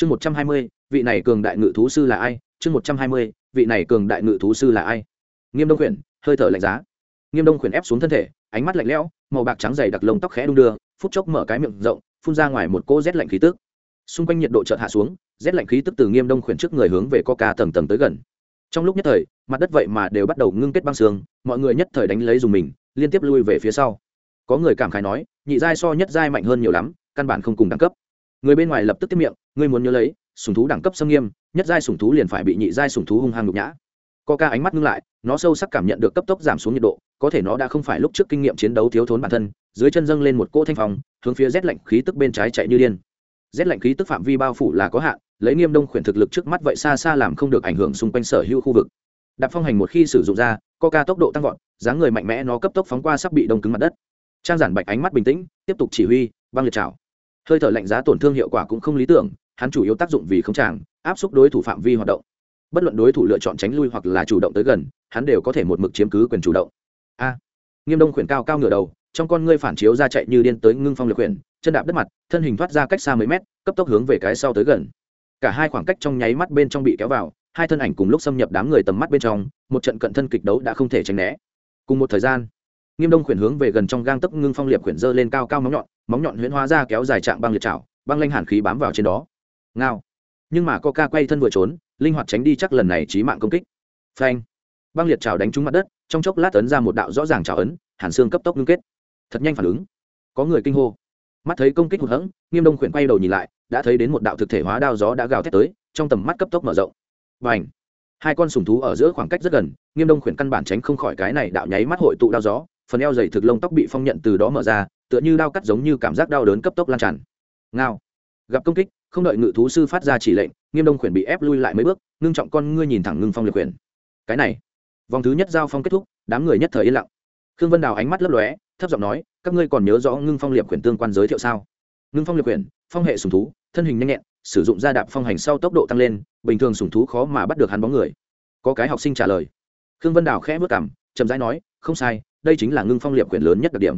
chương một trăm hai mươi, vị này cường đại ngự thú sư là ai? Chương một trăm hai mươi, vị này cường đại ngự thú sư là ai? Nghiêm đông khuyển, hơi thở lạnh giá. Nghiêm đông khuyển ép xuống thân thể, ánh mắt lạnh lẽo, màu bạc trắng dày đặc lông tóc khẽ đung đưa, phút chốc mở cái miệng rộng, phun ra ngoài một cỗ rét lạnh khí tức. Xung quanh nhiệt độ chợt hạ xuống, rét lạnh khí tức từ nghiêm đông khuyển trước người hướng về coca tầng tầng tới gần. Trong lúc nhất thời, mặt đất vậy mà đều bắt đầu ngưng kết băng xương, mọi người nhất thời đánh lấy dùng mình, liên tiếp lui về phía sau. Có người cảm khái nói, nhị giai so nhất giai mạnh hơn nhiều lắm, căn bản không cùng đẳng cấp người bên ngoài lập tức tiếp miệng ngươi muốn nhớ lấy sùng thú đẳng cấp xâm nghiêm nhất giai sùng thú liền phải bị nhị giai sùng thú hung hăng nhục nhã Coca ánh mắt ngưng lại, nó sâu sắc cảm nhận được cấp tốc giảm xuống nhiệt độ, có thể nó đã không phải lúc trước kinh nghiệm chiến đấu thiếu thốn bản thân, dưới chân dâng lên một cỗ thanh phong, hướng phía rét lạnh khí tức bên trái chạy như điên. Rét lạnh khí tức phạm vi bao phủ là có hạn, lấy Nghiêm Đông khuyển thực lực trước mắt vậy xa xa làm không được ảnh hưởng xung quanh sở hữu khu vực. Đạp phong hành một khi sử dụng ra, Coca tốc độ tăng vọt, dáng người mạnh mẽ nó cấp tốc phóng qua sắp bị đông cứng mặt đất. Trang giản bạch ánh mắt bình tĩnh, tiếp tục chỉ huy, băng liệt chảo. Hơi thở lạnh giá tổn thương hiệu quả cũng không lý tưởng, hắn chủ yếu tác dụng vì không tràng, áp suất đối thủ phạm vi hoạt động. Bất luận đối thủ lựa chọn tránh lui hoặc là chủ động tới gần hắn đều có thể một mực chiếm cứ quyền chủ động. A. Nghiêm đông khuyển cao cao ngửa đầu trong con ngươi phản chiếu ra chạy như điên tới ngưng phong liệt khuyển chân đạp đất mặt thân hình thoát ra cách xa mấy mét cấp tốc hướng về cái sau tới gần. Cả hai khoảng cách trong nháy mắt bên trong bị kéo vào hai thân ảnh cùng lúc xâm nhập đám người tầm mắt bên trong một trận cận thân kịch đấu đã không thể tránh né. Cùng một thời gian nghiêm đông khuyển hướng về gần trong gang tấc ngưng phong liệt khuyển dơ lên cao cao móng nhọn móng nhọn huyễn hóa ra kéo dài trạng băng liệt chảo băng lanh hàn khí bám vào trên đó. Ngao. Nhưng mà coca quay thân vừa trốn, linh hoạt tránh đi chắc lần này trí mạng công kích. Phanh. Băng liệt chảo đánh trúng mặt đất, trong chốc lát tấn ra một đạo rõ ràng chảo ấn, hàn xương cấp tốc ngưng kết. Thật nhanh phản ứng. Có người kinh hô. Mắt thấy công kích hụt hẫng, nghiêm đông khuyển quay đầu nhìn lại, đã thấy đến một đạo thực thể hóa đao gió đã gào thét tới, trong tầm mắt cấp tốc mở rộng. Và ảnh hai con sùng thú ở giữa khoảng cách rất gần, nghiêm đông khuyển căn bản tránh không khỏi cái này đạo nháy mắt hội tụ đao gió, phần eo dày thực lông tóc bị phong nhận từ đó mở ra tựa như đao cắt giống như cảm giác đau đớn cấp tốc lan tràn. Ngao. Gặp công kích, không đợi ngự thú sư phát ra chỉ lệnh, nghiêm đông khuyển bị ép lui lại mấy bước, ngưng trọng con ngươi nhìn thẳng ngưng phong liệt khuyển. Cái này. Vòng thứ nhất giao phong kết thúc, đám người nhất thời yên lặng. Khương vân đào ánh mắt lấp lóe, thấp giọng nói, các ngươi còn nhớ rõ ngưng phong liệt khuyển tương quan giới thiệu sao? Ngưng phong liệt khuyển, phong hệ sùng thú, thân hình nhanh nhẹn, sử dụng gia đạp phong hành sau tốc độ tăng lên, bình thường sùng thú khó mà bắt được hắn bóng người. Có cái học sinh trả lời. Khương vân đào khẽ vất cảm chậm rãi nói, không sai, đây chính là ngưng phong liệt khuyển lớn nhất đặc điểm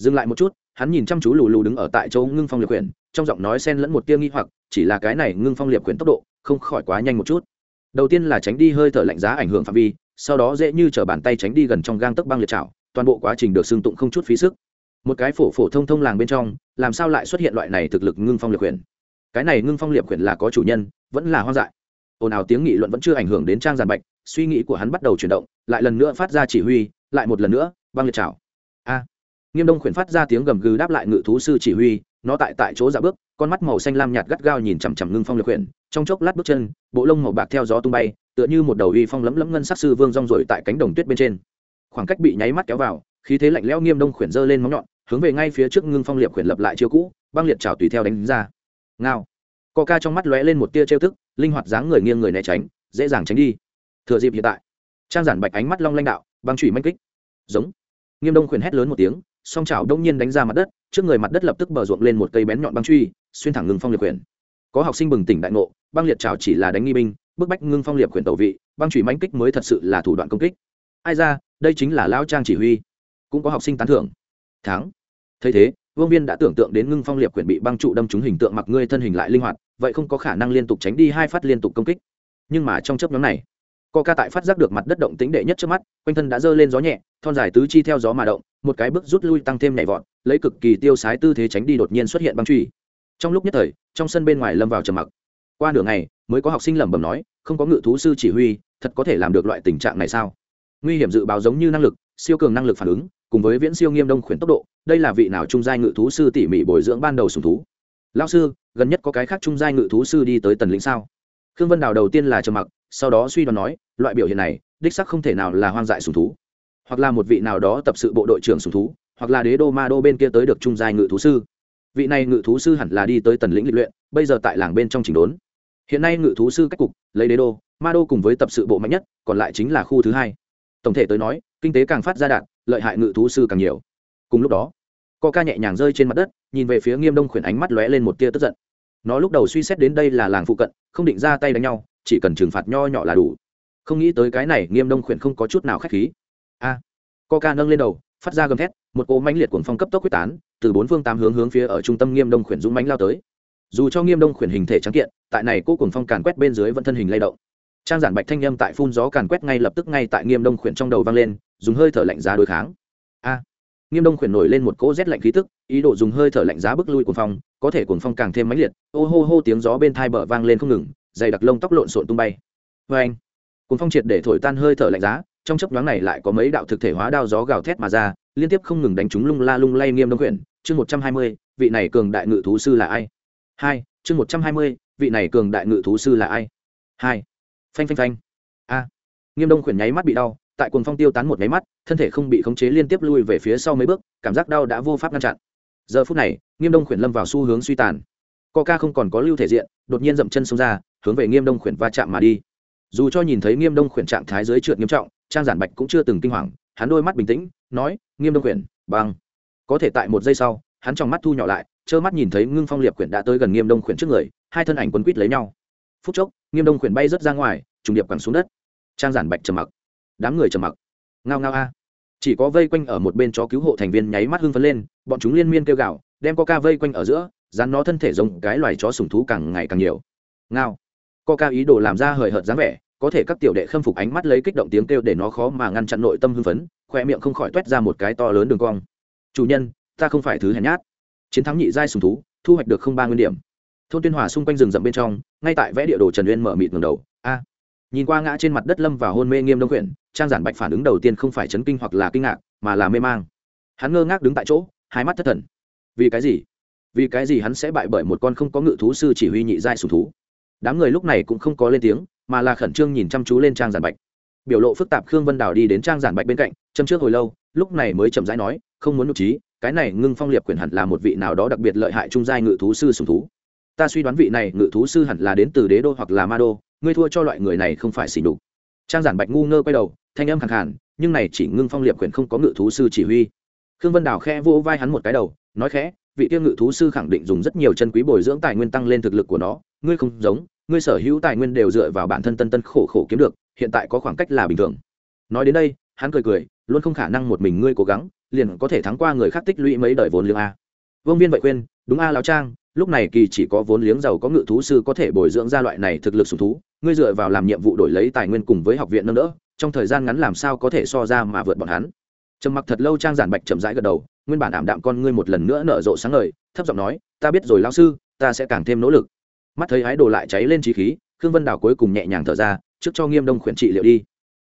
dừng lại một chút hắn nhìn chăm chú lù lù đứng ở tại chỗ ngưng phong liệt quyển trong giọng nói xen lẫn một tia nghi hoặc chỉ là cái này ngưng phong liệt quyển tốc độ không khỏi quá nhanh một chút. Đầu tiên là tránh đi hơi thở lạnh giá ảnh hưởng phạm vi sau đó dễ như chở bàn tay tránh đi gần trong gang tấc băng liệt chảo, toàn bộ quá trình được xương tụng không chút phí sức. Một cái phổ phổ thông thông làng bên trong làm sao lại xuất hiện loại này thực lực ngưng phong liệt quyển cái này ngưng phong liệt quyển là có chủ nhân vẫn là hoang dại. Ồn ào tiếng nghị luận vẫn chưa ảnh hưởng đến trang giàn bạch suy nghĩ của hắn bắt đầu chuyển động lại lần nữa phát ra chỉ huy lại một lần nữa băng liệt chảo. a! Nghiêm đông khuyển phát ra tiếng gầm gừ đáp lại ngự thú sư chỉ huy, nó tại tại chỗ dạ bước, con mắt màu xanh lam nhạt gắt gao nhìn chằm chằm ngưng phong liệt khuyển, trong chốc lát bước chân, bộ lông màu bạc theo gió tung bay, tựa như một đầu uy phong lấm lấm ngân sắc sư vương rong rồi tại cánh đồng tuyết bên trên. Khoảng cách bị nháy mắt kéo vào, khí thế lạnh lẽo nghiêm đông khuyển giơ lên móng nhọn, hướng về ngay phía trước ngưng phong liệt khuyển lập lại chiêu cũ, băng liệt trào tùy theo đánh ra. Ngao. Co ca trong mắt lóe lên một tia trêu thức linh hoạt dáng người nghiêng người né tránh, dễ dàng tránh đi. Thừa dịp hiện tại, trang giản bạch ánh mắt long lanh đạo, băng chủy manh kích. Giống. Nghiêm đông khuyển hét lớn một tiếng song chảo đông nhiên đánh ra mặt đất, trước người mặt đất lập tức bờ ruộng lên một cây bén nhọn băng truy, xuyên thẳng ngưng phong liệt quyển. Có học sinh bừng tỉnh đại ngộ, băng liệt chảo chỉ là đánh nghi binh, bức bách ngưng phong liệt quyển tẩu vị, băng chủy mãnh kích mới thật sự là thủ đoạn công kích. Ai ra, đây chính là lao trang chỉ huy. Cũng có học sinh tán thưởng. Thắng. Thấy thế, vương viên đã tưởng tượng đến ngưng phong liệt quyển bị băng trụ đâm trúng hình tượng mặc ngươi thân hình lại linh hoạt, vậy không có khả năng liên tục tránh đi hai phát liên tục công kích. Nhưng mà trong chớp nhóm này co ca tại phát giác được mặt đất động tính đệ nhất trước mắt, quanh thân đã dơ lên gió nhẹ, thon dài tứ chi theo gió mà động, một cái bước rút lui tăng thêm nhảy vọt, lấy cực kỳ tiêu sái tư thế tránh đi đột nhiên xuất hiện băng truy trong lúc nhất thời, trong sân bên ngoài lâm vào trầm mặc. Qua nửa ngày, mới có học sinh lẩm bẩm nói, không có ngự thú sư chỉ huy, thật có thể làm được loại tình trạng này sao? Nguy hiểm dự báo giống như năng lực, siêu cường năng lực phản ứng, cùng với viễn siêu nghiêm đông khuyển tốc độ, đây là vị nào trung giai ngự thú sư tỉ mỉ bồi dưỡng ban đầu sủng thú? Lão sư, gần nhất có cái khác trung giai ngự thú sư đi tới tần lĩnh sao? Khương vân đào đầu tiên là trầm mặc, sau đó suy đoán nói, loại biểu hiện này, đích sắc không thể nào là hoang dại sùng thú. Hoặc là một vị nào đó tập sự bộ đội trưởng sùng thú, hoặc là đế đô ma đô bên kia tới được trung giai ngự thú sư. Vị này ngự thú sư hẳn là đi tới tần lĩnh lịch luyện, bây giờ tại làng bên trong chỉnh đốn. Hiện nay ngự thú sư cách cục, lấy đế đô, ma đô cùng với tập sự bộ mạnh nhất, còn lại chính là khu thứ hai. Tổng thể tới nói, kinh tế càng phát ra đạn lợi hại ngự thú sư càng nhiều. Cùng lúc đó co ca nhẹ nhàng rơi trên mặt đất, nhìn về phía nghiêm đông khuyển ánh mắt lóe lên một tia tức giận nó lúc đầu suy xét đến đây là làng phụ cận không định ra tay đánh nhau chỉ cần trừng phạt nho nhỏ là đủ. Không nghĩ tới cái này nghiêm đông khuyển không có chút nào k h á c h khí. A. À, coca nâng lên đầu phát ra gầm thét một cỗ mãnh liệt cuồng phong cấp tốc quyết tán từ bốn phương tám hướng hướng phía ở trung tâm nghiêm đông khuyển dũng mánh lao tới. Dù cho nghiêm đông khuyển hình thể trắng kiện tại này cô cùng phong càn quét bên dưới vẫn thân hình lay động. Trang giản bạch thanh â m tại phun gió càn quét ngay lập tức ngay tại nghiêm đông khuyển trong đầu vang lên dùng hơi thở lạnh giá đối kháng. A. Nghiêm đông khuyển nổi lên một cỗ rét lạnh khí tức ý đồ dùng hơi thở lạnh giá bức lui cuồng phong, có thể cuồng phong càng thêm mãnh liệt, ô hô hô tiếng gió bên thai bờ vang lên không ngừng, dày đặc lông tóc lộn xộn tung bay. Vê anh, cuồng phong triệt để thổi tan hơi thở lạnh giá, trong chấp nhoáng này lại có mấy đạo thực thể hóa đao gió gào thét mà ra, liên tiếp không ngừng đánh chúng lung la lung lay nghiêm đông quyển. Chương một trăm hai mươi, vị này cường đại ngự thú sư là ai? Hai, chương một trăm hai mươi, vị này cường đại ngự thú sư là ai? Hai, phanh phanh phanh. A, nghiêm đông quyển nháy mắt bị đau, tại cuồng phong tiêu tán một nháy mắt, thân thể không bị khống chế liên tiếp lui về phía sau mấy bước, cảm giác đau đã vô pháp ngăn chặn giờ phút này, nghiêm đông khuyển lâm vào xu hướng suy tàn. Ca không còn có lưu thể diện, đột nhiên dậm chân xông ra, hướng về nghiêm đông khuyển va chạm mà đi. Dù cho nhìn thấy nghiêm đông khuyển trạng thái dưới trượt nghiêm trọng, trang giản bạch cũng chưa từng kinh hoàng, hắn đôi mắt bình tĩnh, nói, nghiêm đông khuyển, băng. Có thể tại một giây sau, hắn trong mắt thu nhỏ lại, trơ mắt nhìn thấy ngưng phong liệp khuyển đã tới gần nghiêm đông khuyển trước người, hai thân ảnh quấn quýt lấy nhau. Phút chốc, nghiêm đông khuyển bay rớt ra ngoài, trùng điệp quẳng xuống đất. Trang giản bạch trầm mặc. Đám người trầm mặc. Ngao ngao a chỉ có vây quanh ở một bên chó cứu hộ thành viên nháy mắt hưng phấn lên, bọn chúng liên miên kêu gạo đem coca vây quanh ở giữa, dán nó thân thể giống cái loài chó sùng thú càng ngày càng nhiều. Ngao. Coca ý đồ làm ra hời hợt dáng vẻ, có thể các tiểu đệ khâm phục ánh mắt lấy kích động tiếng kêu để nó khó mà ngăn chặn nội tâm hưng phấn, khoe miệng không khỏi t ra một cái to lớn đường cong. Chủ nhân, ta không phải thứ hèn nhát. Chiến thắng nhị giai sùng thú, thu hoạch được không ba nguyên điểm. Thôn tuyên hòa xung quanh rừng rậm bên trong, ngay tại vẽ địa đồ trần uyên mở mịt ngầm đầu. A nhìn qua ngã trên mặt đất lâm và hôn mê nghiêm đông quyển, trang giản bạch phản ứng đầu tiên không phải chấn kinh hoặc là kinh ngạc, mà là mê mang. Hắn ngơ ngác đứng tại chỗ, hai mắt thất thần. Vì cái gì? Vì cái gì hắn sẽ bại bởi một con không có ngự thú sư chỉ huy nhị giai sùng thú? Đám người lúc này cũng không có lên tiếng, mà là khẩn trương nhìn chăm chú lên trang giản bạch. Biểu lộ phức tạp khương vân đào đi đến trang giản bạch bên cạnh, châm trước hồi lâu, lúc này mới chậm rãi nói, không muốn nhục trí cái này ngưng phong liệp quyền hẳn là một vị nào đó đặc biệt lợi hại trung giai ngự thú sư sùng thú. Ta suy đoán vị này ngự thú sư hẳn là đến từ đế đô hoặc là ma đô ngươi thua cho loại người này không phải xỉ nhục. trang giản bạch ngu ngơ quay đầu, thanh âm khẳng hẳn nhưng này chỉ ngưng phong liệp quyền không có ngự thú sư chỉ huy. Khương vân đào khẽ vỗ vai hắn một cái đầu, nói khẽ, vị tiêu ngự thú sư khẳng định dùng rất nhiều chân quý bồi dưỡng tài nguyên tăng lên thực lực của nó, ngươi không giống, ngươi sở hữu tài nguyên đều dựa vào bản thân tân tân khổ khổ kiếm được, hiện tại có khoảng cách là bình thường. Nói đến đây, hắn cười cười, luôn không khả năng một mình ngươi cố gắng, liền có thể thắng qua người khác tích lũy mấy đời vốn liếng a. Vương viên vậy khuyên, đúng a, lão trang lúc này kỳ chỉ có vốn liếng giàu có ngự thú sư có thể bồi dưỡng ra loại này thực lực sùng thú, ngươi dựa vào làm nhiệm vụ đổi lấy tài nguyên cùng với học viện nâng đỡ, trong thời gian ngắn làm sao có thể so ra mà vượt bọn hắn. Trầm mặc thật lâu trang giản bạch chậm rãi gật đầu, nguyên bản ảm đạm con ngươi một lần nữa nở rộ sáng ngời, thấp giọng nói, ta biết rồi lão sư, ta sẽ càng thêm nỗ lực. Mắt thấy ái đồ lại cháy lên trí khí, khương vân đào cuối cùng nhẹ nhàng thở ra, trước cho nghiêm đông khuyển trị liệu đi.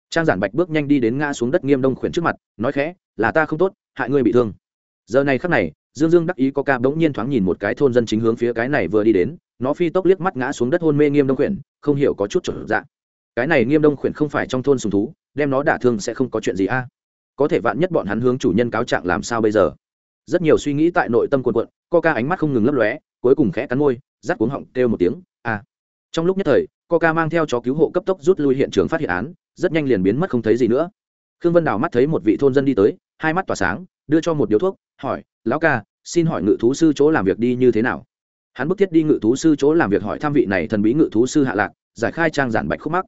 Trang giản bạch bước nhanh đi đến ngã xuống đất nghiêm đông khuyển trước mặt, nói khẽ, là ta không tốt, hại ngươi bị thương. Giờ này khắc này dương dương đắc ý có ca bỗng nhiên thoáng nhìn một cái thôn dân chính hướng phía cái này vừa đi đến, nó phi tốc liếc mắt ngã xuống đất hôn mê nghiêm đông khuyển, không hiểu có chút trở dạng cái này nghiêm đông khuyển không phải trong thôn sùng thú, đem nó đả thương sẽ không có chuyện gì a. Có thể vạn nhất bọn hắn hướng chủ nhân cáo trạng làm sao bây giờ? Rất nhiều suy nghĩ tại nội tâm quần quận co ca ánh mắt không ngừng lấp lóe, cuối cùng khẽ cắn môi rát cuống họng kêu một tiếng, a. Trong lúc nhất thời, co ca mang theo chó cứu hộ cấp tốc rút lui hiện trường phát hiện án, rất nhanh liền biến mất không thấy gì nữa. Khương vân đào mắt thấy một vị thôn dân đi tới, hai mắt tỏa sáng đưa cho một điếu thuốc, hỏi, lão ca, xin hỏi ngự thú sư chỗ làm việc đi như thế nào? Hắn bức thiết đi ngự thú sư chỗ làm việc hỏi tham vị này thần bí ngự thú sư hạ lạc, giải khai trang giản bạch khúc mắc.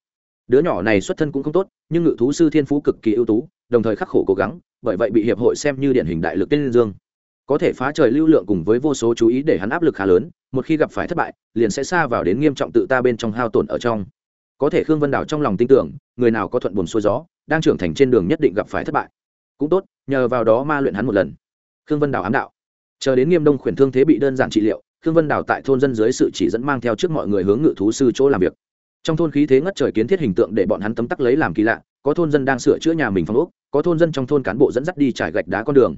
Đứa nhỏ này xuất thân cũng không tốt, nhưng ngự thú sư thiên phú cực kỳ ưu tú, đồng thời khắc khổ cố gắng, bởi vậy bị hiệp hội xem như điển hình đại lực tên dương. Có thể phá trời lưu lượng cùng với vô số chú ý để hắn áp lực khá lớn, một khi gặp phải thất bại, liền sẽ xa vào đến nghiêm trọng tự ta bên trong hao tổn ở trong. Có thể khương vân đào trong lòng tin tưởng, người nào có thuận buồn xuôi gió, đang trưởng thành trên đường nhất định gặp phải thất bại cũng tốt, nhờ vào đó ma luyện hắn một lần. Khương vân Đào ám đạo. Chờ đến nghiêm đông khuyển thương thế bị đơn giản trị liệu, khương vân Đào tại thôn dân dưới sự chỉ dẫn mang theo trước mọi người hướng ngự thú sư chỗ làm việc. Trong thôn khí thế ngất trời kiến thiết hình tượng để bọn hắn tấm tắc lấy làm kỳ lạ, có thôn dân đang sửa chữa nhà mình phong ốc, có thôn dân trong thôn cán bộ dẫn dắt đi trải gạch đá con đường.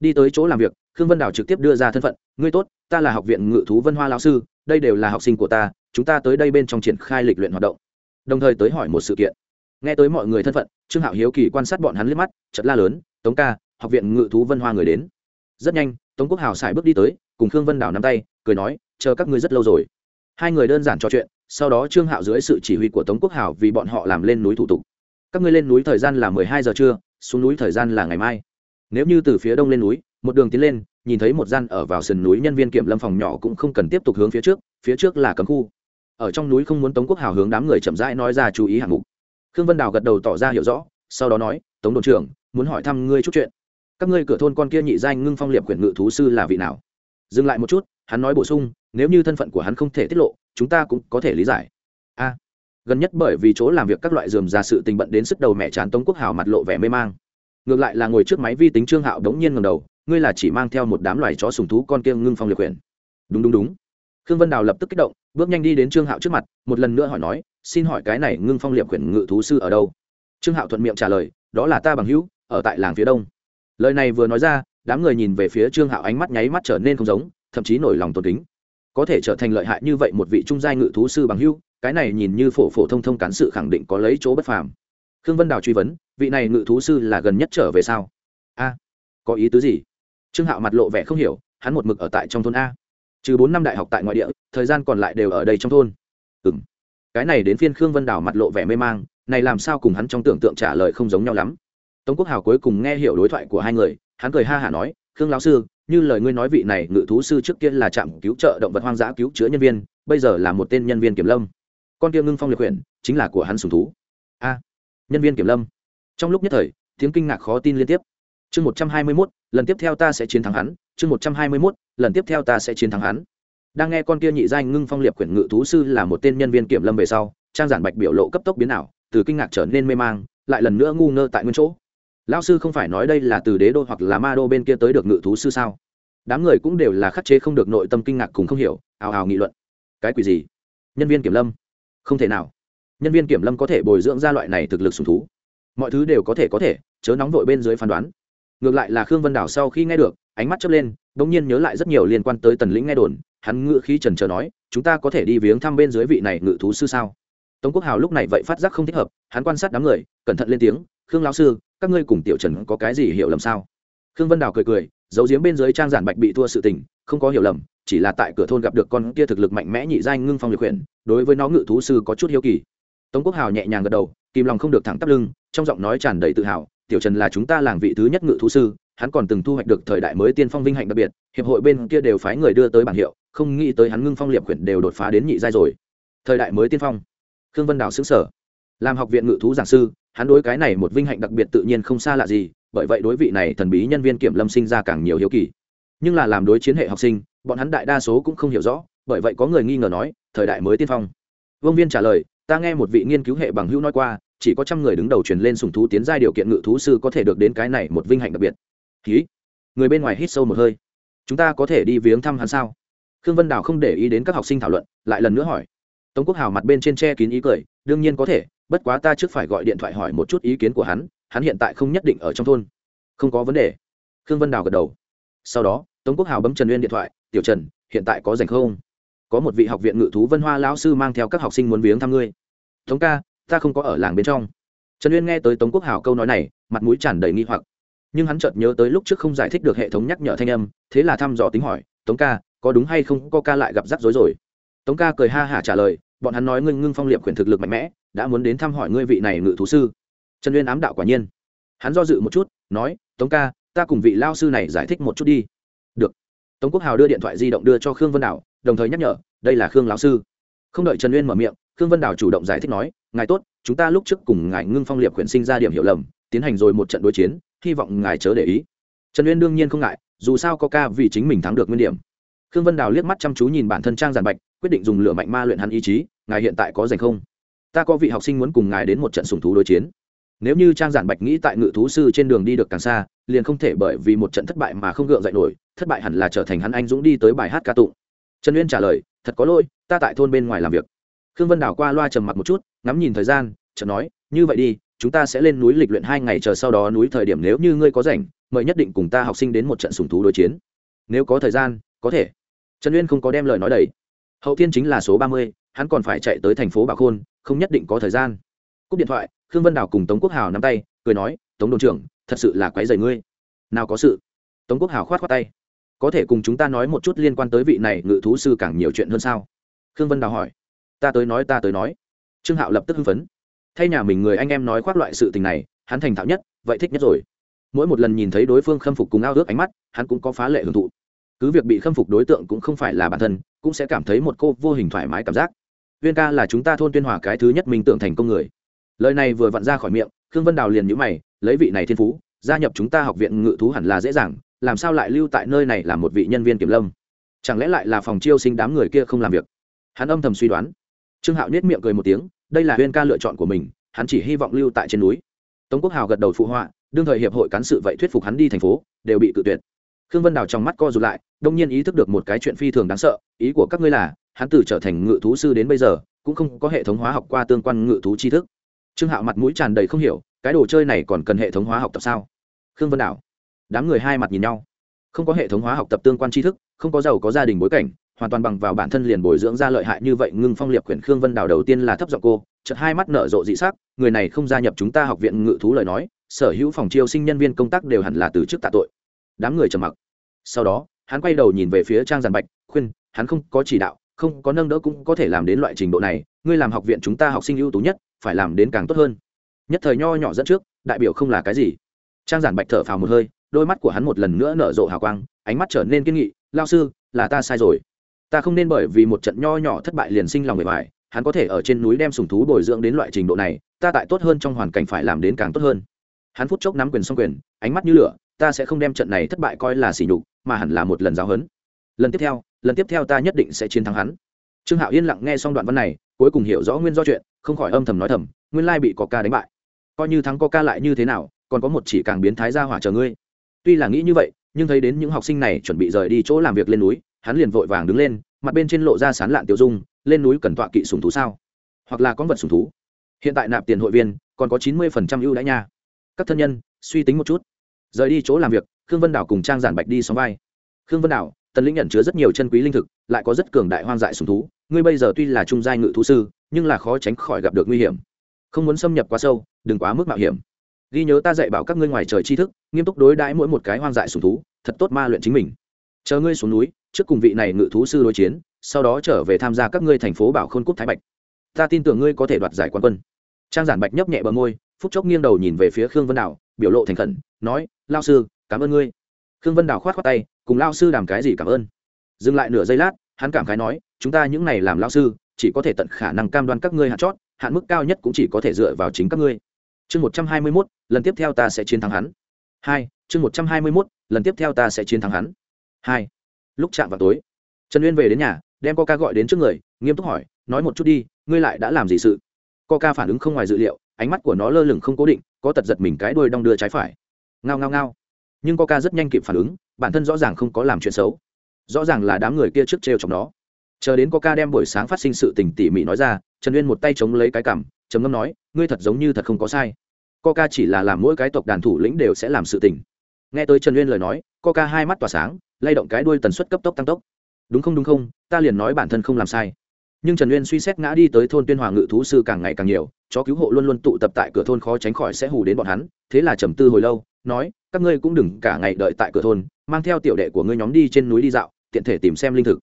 Đi tới chỗ làm việc, khương vân Đào trực tiếp đưa ra thân phận, ngươi tốt, ta là học viện ngự thú vân hoa lao sư, đây đều là học sinh của ta, chúng ta tới đây bên trong triển khai lịch luyện hoạt động. Đồng thời tới hỏi một sự kiện nghe tới mọi người thân phận, trương hạo hiếu kỳ quan sát bọn hắn liếc mắt chật la lớn, tống ca, học viện ngự thú vân hoa người đến. Rất nhanh, tống quốc hào xài bước đi tới, cùng khương vân đảo nắm tay, cười nói, chờ các ngươi rất lâu rồi. Hai người đơn giản trò chuyện, sau đó trương hạo dưới sự chỉ huy của tống quốc hào vì bọn họ làm lên núi thủ tục. Các ngươi lên núi thời gian là mười hai giờ trưa, xuống núi thời gian là ngày mai. Nếu như từ phía đông lên núi, một đường tiến lên, nhìn thấy một gian ở vào sườn núi nhân viên kiểm lâm phòng nhỏ cũng không cần tiếp tục hướng phía trước phía trước là cấm khu. Ở trong núi không muốn tống quốc hào hướng đám người chậm rãi nói ra chú ý hạng mục khương vân đào gật đầu tỏ ra hiểu rõ, sau đó nói, tống đồn trưởng, muốn hỏi thăm ngươi chút chuyện. Các ngươi cửa thôn con kia nhị danh ngưng phong liệp quyển ngự thú sư là vị nào? Dừng lại một chút, hắn nói bổ sung, nếu như thân phận của hắn không thể tiết lộ, chúng ta cũng có thể lý giải. A. Gần nhất bởi vì chỗ làm việc các loại dườm ra sự tình bận đến sức đầu mẹ chán tống quốc hào mặt lộ vẻ mê mang. Ngược lại là ngồi trước máy vi tính trương hạo đống nhiên ngầm đầu, ngươi là chỉ mang theo một đám loài chó sùng thú con kia ngưng phong liệt quyển đúng đúng đúng. Khương vân đào lập tức kích động, bước nhanh đi đến trương hạo trước mặt, một lần nữa hỏi nói xin hỏi cái này ngưng phong liệm quyển ngự thú sư ở đâu? Trương hạo thuận miệng trả lời, đó là ta bằng hữu, ở tại làng phía đông. Lời này vừa nói ra, đám người nhìn về phía trương hạo ánh mắt nháy mắt trở nên không giống, thậm chí nổi lòng tôn kính. Có thể trở thành lợi hại như vậy một vị trung giai ngự thú sư bằng hữu, cái này nhìn như phổ phổ thông thông cán sự khẳng định có lấy chỗ bất phàm. Khương vân đào truy vấn, vị này ngự thú sư là gần nhất trở về sao? A, có ý tứ gì? Trương hạo mặt lộ vẻ không hiểu, hắn một mực ở tại trong thôn a. Trừ bốn năm đại học tại ngoại địa, thời gian còn lại đều ở đây trong thôn. Ừ m cái này đến phiên khương vân đào mặt lộ vẻ mê mang, này làm sao cùng hắn trong tưởng tượng trả lời không giống nhau lắm. Tống quốc hào cuối cùng nghe hiểu đối thoại của hai người, hắn cười ha hả nói, khương lão sư, như lời ngươi nói vị này ngự thú sư trước kia là trạm cứu trợ động vật hoang dã cứu chữa nhân viên, bây giờ là một tên nhân viên kiểm lâm. Con kia ngưng phong liệt huyện chính là của hắn sùng thú. A, nhân viên kiểm lâm. Trong lúc nhất thời, tiếng kinh ngạc khó tin liên tiếp. Chương một trăm hai mươi mốt, lần tiếp theo ta sẽ chiến thắng hắn, chương một trăm hai mươi mốt, lần tiếp theo ta sẽ chiến thắng hắn đang nghe con kia nhị danh ngưng phong liệp quyển ngự thú sư là một tên nhân viên kiểm lâm về sau, trang giản bạch biểu lộ cấp tốc biến ảo, từ kinh ngạc trở nên mê mang, lại lần nữa ngu ngơ tại nguyên chỗ. Lao sư không phải nói đây là từ đế đô hoặc là ma đô bên kia tới được ngự thú sư sao? Đám người cũng đều là khắc chế không được nội tâm kinh ngạc cùng không hiểu, ào ào nghị luận. Cái quỷ gì? Nhân viên kiểm lâm? Không thể nào. Nhân viên kiểm lâm có thể bồi dưỡng ra loại này thực lực sùng thú. Mọi thứ đều có thể có thể, chớ nóng vội bên dưới phán đoán. Ngược lại là khương vân đảo sau khi nghe được, ánh mắt chớp lên đ ỗ n g nhiên nhớ lại rất nhiều liên quan tới tần lĩnh nghe đồn hắn ngự khí trần trờ nói, chúng ta có thể đi viếng thăm bên dưới vị này ngự thú sư sao? Tống quốc hào lúc này vậy phát giác không thích hợp, hắn quan sát đám người, cẩn thận lên tiếng, khương lao sư, các ngươi cùng tiểu trần có cái gì hiểu lầm sao? Khương vân đào cười cười, giấu giếm bên dưới trang giản bạch bị thua sự tình, không có hiểu lầm, chỉ là tại cửa thôn gặp được con kia thực lực mạnh mẽ nhị danh ngưng phong liệt huyện đối với nó ngự thú sư có chút hiếu kỳ. Tống quốc hào nhẹ nhàng gật đầu, kìm lòng không được thẳng tắp lưng, trong giọng nói tràn đầy tự hào, tiểu trần là chúng ta làng vị thứ nhất ngự thú sư hắn còn từng thu hoạch được thời đại mới tiên phong vinh hạnh đặc biệt, hiệp hội bên kia đều phái người đưa tới bảng hiệu, không nghĩ tới hắn ngưng phong liệp quyển đều đột phá đến nhị giai rồi. Thời đại mới tiên phong. Khương vân đào xứng sở làm học viện ngự thú giảng sư, hắn đối cái này một vinh hạnh đặc biệt tự nhiên không xa lạ gì, bởi vậy đối vị này thần bí nhân viên kiểm lâm sinh ra càng nhiều hiếu kỳ. Nhưng là làm đối chiến hệ học sinh, bọn hắn đại đa số cũng không hiểu rõ, bởi vậy có người nghi ngờ nói, thời đại mới tiên phong. Vương viên trả lời, ta nghe một vị nghiên cứu hệ bằng hữu nói qua, chỉ có trăm người đứng đầu truyền lên sùng thú tiến giai điều kiện ngự thú sư có thể được đến cái này một vinh hạnh đặc biệt ký. Người bên ngoài hít sâu một hơi. Chúng ta có thể đi viếng thăm hắn sao? Khương vân đào không để ý đến các học sinh thảo luận, lại lần nữa hỏi. Tống quốc hào mặt bên trên che kín ý cười, đương nhiên có thể, bất quá ta trước phải gọi điện thoại hỏi một chút ý kiến của hắn hắn hiện tại không nhất định ở trong thôn. Không có vấn đề. Khương vân đào gật đầu. Sau đó, tống quốc hào bấm trần uyên điện thoại, tiểu trần, hiện tại có rảnh không? Có một vị học viện ngự thú vân hoa lão sư mang theo các học sinh muốn viếng thăm ngươi. Tống ca, ta không có ở làng bên trong. Trần uyên nghe tới tống quốc hào câu nói này, mặt mũi tràn đầy nghi hoặc nhưng hắn chợt nhớ tới lúc trước không giải thích được hệ thống nhắc nhở thanh âm, thế là thăm dò tính hỏi, tống ca, có đúng hay không có ca lại gặp rắc rối rồi? Tống ca cười ha hả trả lời, bọn hắn nói ngưng ngưng phong liệp quyền thực lực mạnh mẽ, đã muốn đến thăm hỏi ngươi vị này ngự thú sư. Trần uyên ám đạo quả nhiên. Hắn do dự một chút, nói, tống ca, ta cùng vị lao sư này giải thích một chút đi. Được. Tống quốc hào đưa điện thoại di động đưa cho khương vân đảo, đồng thời nhắc nhở, đây là khương lão sư. Không đợi trần uyên mở miệng, khương vân đảo chủ động giải thích nói, ngài tốt, chúng ta lúc trước cùng ngài ngưng phong liệp quyển sinh ra điểm hiểu lầm, tiến hành rồi một trận đối chiến hy vọng ngài chớ để ý. Trần uyên đương nhiên không ngại, dù sao có ca vì chính mình thắng được nguyên điểm. Khương vân đào liếc mắt chăm chú nhìn bản thân trang giàn bạch, quyết định dùng lửa mạnh ma luyện hắn ý chí, ngài hiện tại có dành không? Ta có vị học sinh muốn cùng ngài đến một trận sùng thú đối chiến. Nếu như trang giản bạch nghĩ tại ngự thú sư trên đường đi được càng xa, liền không thể bởi vì một trận thất bại mà không gượng dậy nổi, thất bại hẳn là trở thành hắn anh dũng đi tới bài hát ca tụng. Trần uyên trả lời, thật có lỗi, ta tại thôn bên ngoài làm việc. Khương vân đảo qua loa trầm mặt một chút, ngắm nhìn thời gian, chợt nói, như vậy đi chúng ta sẽ lên núi lịch luyện hai ngày chờ sau đó núi thời điểm nếu như ngươi có rảnh, mời nhất định cùng ta học sinh đến một trận sùng thú đối chiến. Nếu có thời gian, có thể. Trần uyên không có đem lời nói đầy. Hậu thiên chính là số ba mươi, hắn còn phải chạy tới thành phố bảo khôn, không nhất định có thời gian. Cúp điện thoại, khương vân đào cùng tống quốc hào nắm tay, cười nói, tống đồn trưởng, thật sự là quái dày ngươi. Nào có sự. Tống quốc hào khoát khoát tay. Có thể cùng chúng ta nói một chút liên quan tới vị này ngự thú sư càng nhiều chuyện hơn sao? Khương vân đào hỏi. Ta tới nói, ta tới nói. Trương hạo lập tức hưng phấn thay nhà mình người anh em nói khoác loại sự tình này, hắn thành thạo nhất, vậy thích nhất rồi. Mỗi một lần nhìn thấy đối phương khâm phục cùng ao ước ánh mắt, hắn cũng có phá lệ hưởng thụ. Cứ việc bị khâm phục đối tượng cũng không phải là bản thân, cũng sẽ cảm thấy một cô vô hình thoải mái cảm giác. Viên ca là chúng ta thôn tuyên hòa cái thứ nhất mình tưởng thành công người. Lời này vừa vặn ra khỏi miệng, khương vân đào liền nhữ mày, lấy vị này thiên phú, gia nhập chúng ta học viện ngự thú hẳn là dễ dàng, làm sao lại lưu tại nơi này là một vị nhân viên kiểm lâm? Chẳng lẽ lại là phòng chiêu sinh đám người kia không làm việc? Hắn âm thầm suy đoán. Trương hạo nết miệng cười một tiếng đây là huyên ca lựa chọn của mình, hắn chỉ hy vọng lưu tại trên núi. Tống quốc hào gật đầu phụ họa, đương thời hiệp hội cán sự vậy thuyết phục hắn đi thành phố, đều bị cự tuyệt. Khương vân đào trong mắt co rụt lại, đông nhiên ý thức được một cái chuyện phi thường đáng sợ, ý của các ngươi là, hắn từ trở thành ngự thú sư đến bây giờ, cũng không có hệ thống hóa học qua tương quan ngự thú tri thức. Trương hạo mặt mũi tràn đầy không hiểu, cái đồ chơi này còn cần hệ thống hóa học tập sao? Khương vân đảo đám người hai mặt nhìn nhau. Không có hệ thống hóa học tập tương quan tri thức, không có giàu có gia đình bối cảnh hoàn toàn bằng vào bản thân liền bồi dưỡng ra lợi hại như vậy, ngưng phong liệp quyển khương vân Đào đầu tiên là thấp giọng cô, chợt hai mắt nở rộ dị sắc, người này không gia nhập chúng ta học viện ngự thú lời nói, sở hữu phòng chiêu sinh nhân viên công tác đều hẳn là từ chức tạ tội. Đám người trầm mặc. Sau đó, hắn quay đầu nhìn về phía trang giàn bạch, khuyên, hắn không có chỉ đạo, không có nâng đỡ cũng có thể làm đến loại trình độ này, ngươi làm học viện chúng ta học sinh ưu tú nhất, phải làm đến càng tốt hơn. Nhất thời nho nhỏ dẫn trước, đại biểu không là cái gì. Trang giản bạch thở phào một hơi, đôi mắt của hắn một lần nữa nở rộ hào quang, ánh mắt trở nên kiên nghị lao sư, là ta sai rồi ta không nên bởi vì một trận nho nhỏ thất bại liền sinh lòng người vải hắn có thể ở trên núi đem sùng thú bồi dưỡng đến loại trình độ này, ta tại tốt hơn trong hoàn cảnh phải làm đến càng tốt hơn. Hắn phút chốc nắm quyền xong quyền, ánh mắt như lửa, ta sẽ không đem trận này thất bại coi là sỉ nhục, mà hẳn là một lần giáo hấn lần tiếp theo, lần tiếp theo ta nhất định sẽ chiến thắng hắn. Trương hạo yên lặng nghe xong đoạn văn này, cuối cùng hiểu rõ nguyên do chuyện, không khỏi âm thầm nói thầm, nguyên lai bị có ca đánh bại. Coi như thắng có ca lại như thế nào, còn có một chỉ càng biến thái ra hỏa chờ ngươi. Tuy là nghĩ như vậy, nhưng thấy đến những học sinh này chuẩn bị rời đi chỗ làm việc lên núi hắn liền vội vàng đứng lên, mặt bên trên lộ ra sán lạn tiêu dung, lên núi cần tọa kỵ sùng thú sao? Hoặc là con vật sùng thú. Hiện tại nạp tiền hội viên, còn có chín mươi phần trăm ưu đãi nha. Các thân nhân, suy tính một chút. Rời đi chỗ làm việc, khương vân đảo cùng trang giản bạch đi xóm vai. Khương vân đảo, tần lĩnh nhận chứa rất nhiều chân quý linh thực, lại có rất cường đại hoang dại sùng thú. Ngươi bây giờ tuy là trung giai ngự thú sư, nhưng là khó tránh khỏi gặp được nguy hiểm. Không muốn xâm nhập quá sâu, đừng quá mức mạo hiểm. Ghi nhớ ta dạy bảo các ngươi ngoài trời tri thức, nghiêm túc đối đãi mỗi một cái hoang dại sùng thú, thật tốt ma luyện chính mình. Chờ ngươi xuống núi trước cùng vị này ngự thú sư đối chiến, sau đó trở về tham gia các ngươi thành phố bảo khôn cúc thái bạch. Ta tin tưởng ngươi có thể đoạt giải quán quân. Trang giản bạch nhấp nhẹ bờ môi phúc chốc nghiêng đầu nhìn về phía khương vân đảo, biểu lộ thành khẩn, nói lao sư, cảm ơn ngươi. Khương vân đảo khoát khoát tay, cùng lao sư đàm cái gì cảm ơn? Dừng lại nửa giây lát, hắn cảm khái nói, chúng ta những này làm lao sư, chỉ có thể tận khả năng cam đoan các ngươi hạt chót, hạn mức cao nhất cũng chỉ có thể dựa vào chính các ngươi. Chương một trăm hai mươi mốt, lần tiếp theo ta sẽ chiến thắng hắn. Hai, chương một trăm hai mươi mốt, lần tiếp theo ta sẽ chiến thắng hắn. Hai lúc chạm vào tối. Trần uyên về đến nhà, đem coca gọi đến trước người, nghiêm túc hỏi, nói một chút đi, ngươi lại đã làm gì sự? Coca phản ứng không ngoài dự liệu, ánh mắt của nó lơ lửng không cố định, có tật giật mình cái đuôi đong đưa trái phải. Ngao ngao ngao. Nhưng coca rất nhanh kịp phản ứng, bản thân rõ ràng không có làm chuyện xấu. Rõ ràng là đám người kia trước trêu trong nó. Chờ đến coca đem buổi sáng phát sinh sự tình tỉ mỉ nói ra, trần uyên một tay chống lấy cái cằm, trầm ngâm nói, ngươi thật giống như thật không có sai. Coca chỉ là làm mỗi cái tộc đàn thủ lĩnh đều sẽ làm sự tình. Nghe tới trần uyên lời nói, coca hai mắt tỏa sáng lay động cái đuôi tần suất cấp tốc tăng tốc. Đúng không đúng không, ta liền nói bản thân không làm sai. Nhưng trần uyên suy xét ngã đi tới thôn tuyên hòa ngự thú sư càng ngày càng nhiều, chó cứu hộ luôn luôn tụ tập tại cửa thôn khó tránh khỏi sẽ hù đến bọn hắn, thế là trầm tư hồi lâu, nói, các ngươi cũng đừng cả ngày đợi tại cửa thôn, mang theo tiểu đệ của ngươi nhóm đi trên núi đi dạo, tiện thể tìm xem linh thực.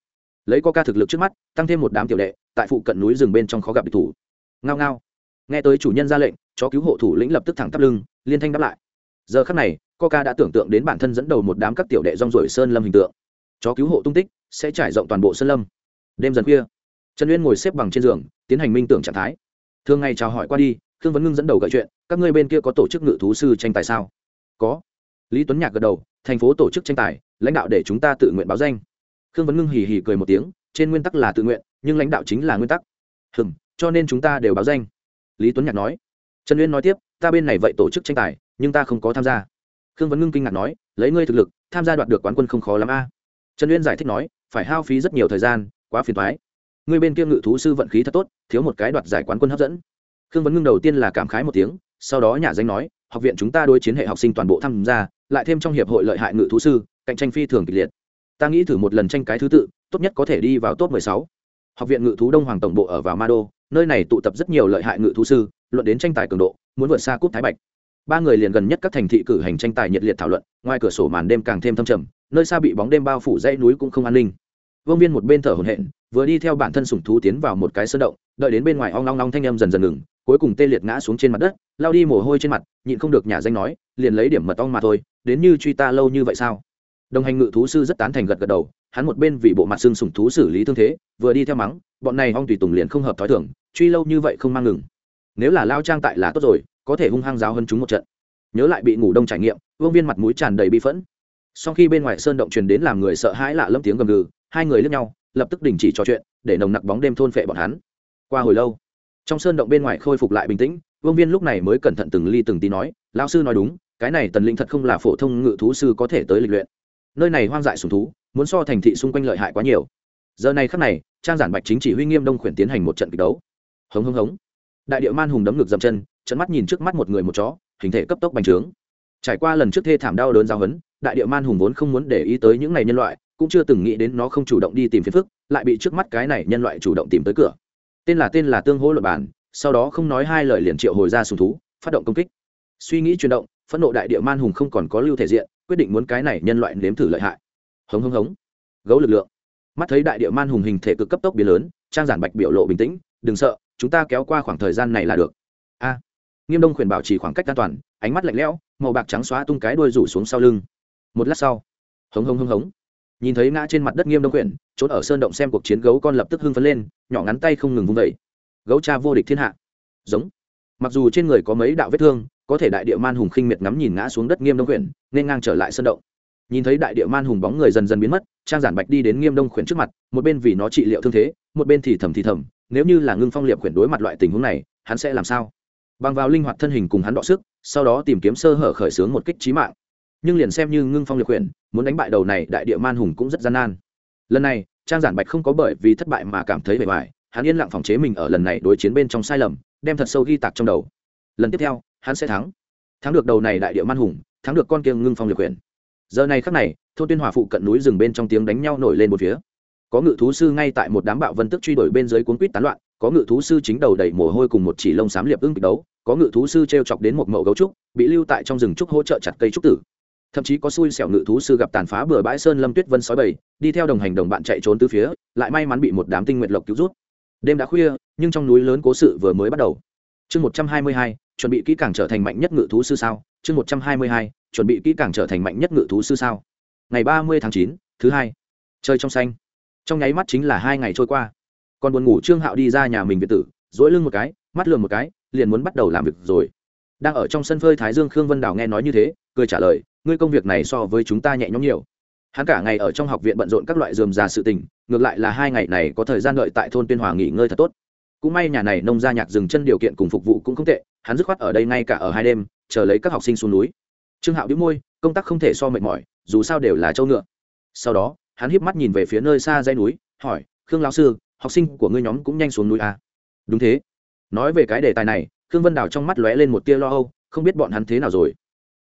Lấy có ca thực lực trước mắt, tăng thêm một đám tiểu đệ, tại phụ cận núi rừng bên trong khó gặp địch thủ. Ngao ngao. Nghe tới chủ nhân ra lệnh, chó cứu hộ thủ lĩnh lập tức thẳng tắp lưng, liên thanh đáp lại giờ khắc này, coca đã tưởng tượng đến bản thân dẫn đầu một đám các tiểu đệ rong rổi sơn lâm hình tượng. Chó cứu hộ tung tích, sẽ trải rộng toàn bộ sơn lâm. Đêm dần khuya, trần uyên ngồi xếp bằng trên giường, tiến hành minh tưởng trạng thái. Thường ngày chào hỏi qua đi, khương vấn ngưng dẫn đầu gợi chuyện, các ngươi bên kia có tổ chức ngự thú sư tranh tài sao? Có. Lý tuấn nhạc gật đầu, thành phố tổ chức tranh tài, lãnh đạo để chúng ta tự nguyện báo danh. Khương vấn ngưng hì hì cười một tiếng, trên nguyên tắc là tự nguyện, nhưng lãnh đạo chính là nguyên tắc. Hừm, cho nên chúng ta đều báo danh. Lý tuấn nhạc nói. Trần uyên nói tiếp, ta bên này vậy tổ chức tranh tài nhưng ta không có tham gia. Khương vấn ngưng kinh ngạc nói, lấy ngươi thực lực, tham gia đoạt được quán quân không khó lắm a. Trần uyên giải thích nói, phải hao phí rất nhiều thời gian, quá phiền thoái ngươi bên kia ngự thú sư vận khí thật tốt, thiếu một cái đoạt giải quán quân hấp dẫn. Khương vấn ngưng đầu tiên là cảm khái một tiếng, sau đó nhà danh nói, học viện chúng ta đối chiến hệ học sinh toàn bộ tham gia, lại thêm trong hiệp hội lợi hại ngự thú sư, cạnh tranh phi thường kịch liệt. Ta nghĩ thử một lần tranh cái thứ tự, tốt nhất có thể đi vào top 16. học viện ngự thú đông hoàng tổng bộ ở vào ma đô nơi này tụ tập rất nhiều lợi hại ngự thú sư, luận đến tranh tài cường độ, muốn vượt xa cúp thái bạch ba người liền gần nhất các thành thị cử hành tranh tài nhiệt liệt thảo luận, ngoài cửa sổ màn đêm càng thêm thâm trầm, nơi xa bị bóng đêm bao phủ dãy núi cũng không an ninh. Vương viên một bên thở hổn hển, vừa đi theo bản thân sủng thú tiến vào một cái sơn động, đợi đến bên ngoài ong long long thanh âm dần dần ngừng, cuối cùng tê liệt ngã xuống trên mặt đất, lao đi mồ hôi trên mặt, nhịn không được nhà danh nói, liền lấy điểm mật ong mà thôi, đến như truy ta lâu như vậy sao? Đồng hành ngự thú sư rất tán thành gật gật đầu, hắn một bên vì bộ mặt xương sủng thú xử lý thương thế, vừa đi theo mắng, bọn này ong tùy tùng liền không hợp thói thường, truy lâu như vậy không mang ngừng. Nếu là lao trang tại là tốt rồi có thể hung hăng giáo hơn chúng một trận. Nhớ lại bị ngủ đông trải nghiệm, vương viên mặt mũi tràn đầy bi phẫn. Sau khi bên ngoài sơn động truyền đến làm người sợ hãi lạ lâm tiếng gầm gừ, hai người lướt nhau, lập tức đình chỉ trò chuyện, để nồng nặc bóng đêm thôn phệ bọn hắn. Qua hồi lâu, trong sơn động bên ngoài khôi phục lại bình tĩnh, vương viên lúc này mới cẩn thận từng ly từng tí nói, lão sư nói đúng, cái này tần linh thật không là phổ thông ngự thú sư có thể tới lịch luyện. Nơi này hoang dại sùng thú, muốn so thành thị xung quanh lợi hại quá nhiều. Giờ này khắc này, trang giản bạch chính chỉ huy nghiêm đông khuyển tiến hành một trận kịch đấu. Hống hống hống. Đại địa man hùng đấm ngực dầm chân trận mắt nhìn trước mắt một người một chó, hình thể cấp tốc bành trướng. Trải qua lần trước thê thảm đau đớn giao hấn đại địa man hùng vốn không muốn để ý tới những này nhân loại, cũng chưa từng nghĩ đến nó không chủ động đi tìm phiền phức, lại bị trước mắt cái này nhân loại chủ động tìm tới cửa. Tên là tên là tương hỗ luật bản sau đó không nói hai lời liền triệu hồi ra sùng thú, phát động công kích. Suy nghĩ chuyển động, phẫn nộ đại địa man hùng không còn có lưu thể diện, quyết định muốn cái này nhân loại nếm thử lợi hại. Hống hống hống. Gấu lực lượng. Mắt thấy đại địa man hùng hình thể cực cấp tốc biến lớn, trang giản bạch biểu lộ bình tĩnh, đừng sợ, chúng ta kéo qua khoảng thời gian này là được. A nghiêm đông khuyển bảo trì khoảng cách an toàn, ánh mắt lạnh lẽo, màu bạc trắng xóa tung cái đuôi rủ xuống sau lưng. Một lát sau, hống hống hống hống, nhìn thấy ngã trên mặt đất nghiêm đông khuyển, trốn ở sơn động xem cuộc chiến gấu con lập tức hưng phấn lên, nhỏ ngắn tay không ngừng vung vẩy gấu cha vô địch thiên hạ. Giống. Mặc dù trên người có mấy đạo vết thương, có thể đại địa man hùng khinh miệt ngắm nhìn ngã xuống đất nghiêm đông khuyển, nên ngang trở lại sơn động. Nhìn thấy đại địa man hùng bóng người dần dần biến mất, trang giản bạch đi đến nghiêm đông khuyển trước mặt, một bên vì nó trị liệu thương thế, một bên thì thầm thì thầm, nếu như là ngưng phong liệp khuyển đối mặt loại tình huống này, hắn sẽ làm sao? Bằng vào linh hoạt thân hình cùng hắn đọ sức, sau đó tìm kiếm sơ hở khởi xướng một kích trí mạng. Nhưng liền xem như ngưng phong Liệt khuyển muốn đánh bại đầu này đại địa man hùng cũng rất gian nan. Lần này, trang giản bạch không có bởi vì thất bại mà cảm thấy bề ngoài, hắn yên lặng phòng chế mình ở lần này đối chiến bên trong sai lầm, đem thật sâu ghi tạc trong đầu. Lần tiếp theo, hắn sẽ thắng. Thắng được đầu này đại địa man hùng, thắng được con kiêng ngưng phong liệt quyền giờ này khắc này, thôn tuyên hòa phụ cận núi rừng bên trong tiếng đánh nhau nổi lên một phía. Có ngự thú sư ngay tại một đám bạo vân tức truy đuổi bên dưới cuốn quýt tán loạn có ngự thú sư chính đầu đầy mồ hôi cùng một chỉ lông xám liệp ưng kịch đấu, có ngự thú sư t r e o chọc đến một mẫu gấu trúc, bị lưu tại trong rừng trúc hỗ trợ chặt cây trúc tử. Thậm chí có xui xẻo ngự thú sư gặp tàn phá bừa bãi sơn lâm tuyết vân sói bầy, đi theo đồng hành đồng bạn chạy trốn từ phía, lại may mắn bị một đám tinh nguyện lộc cứu rút. Đêm đã khuya, nhưng trong núi lớn cố sự vừa mới bắt đầu. Chương một trăm hai mươi hai, chuẩn bị kỹ càng trở thành mạnh nhất ngự thú sư sao? Chương một trăm hai mươi hai, chuẩn bị kỹ càng trở thành mạnh nhất ngự thú sư sao? Ngày ba mươi tháng chín, thứ hai. Chơi trong xanh. Trong nháy mắt chính là hai ngày trôi qua còn buồn ngủ trương hạo đi ra nhà mình việt tử, dỗi lưng một cái, mắt lường một cái, liền muốn bắt đầu làm việc rồi. Đang ở trong sân phơi thái dương khương vân đào nghe nói như thế, cười trả lời, ngươi công việc này so với chúng ta nhẹ nhõm nhiều. Hắn cả ngày ở trong học viện bận rộn các loại dườm già sự tình, ngược lại là hai ngày này có thời gian đợi tại thôn tuyên hòa nghỉ ngơi thật tốt. Cũng may nhà này nông gia nhạc dừng chân điều kiện cùng phục vụ cũng không tệ, hắn dứt khoát ở đây ngay cả ở hai đêm, chờ lấy các học sinh xuống núi. Trương hạo đĩu môi, công tác không thể so mệt mỏi, dù sao đều là châu ngựa. Sau đó, hắn híp mắt nhìn về phía nơi xa dãy núi, hỏi, khương lão sư học sinh của ngươi nhóm cũng nhanh xuống núi à? đúng thế. Nói về cái đề tài này, khương vân đào trong mắt lóe lên một tia lo âu, không biết bọn hắn thế nào rồi.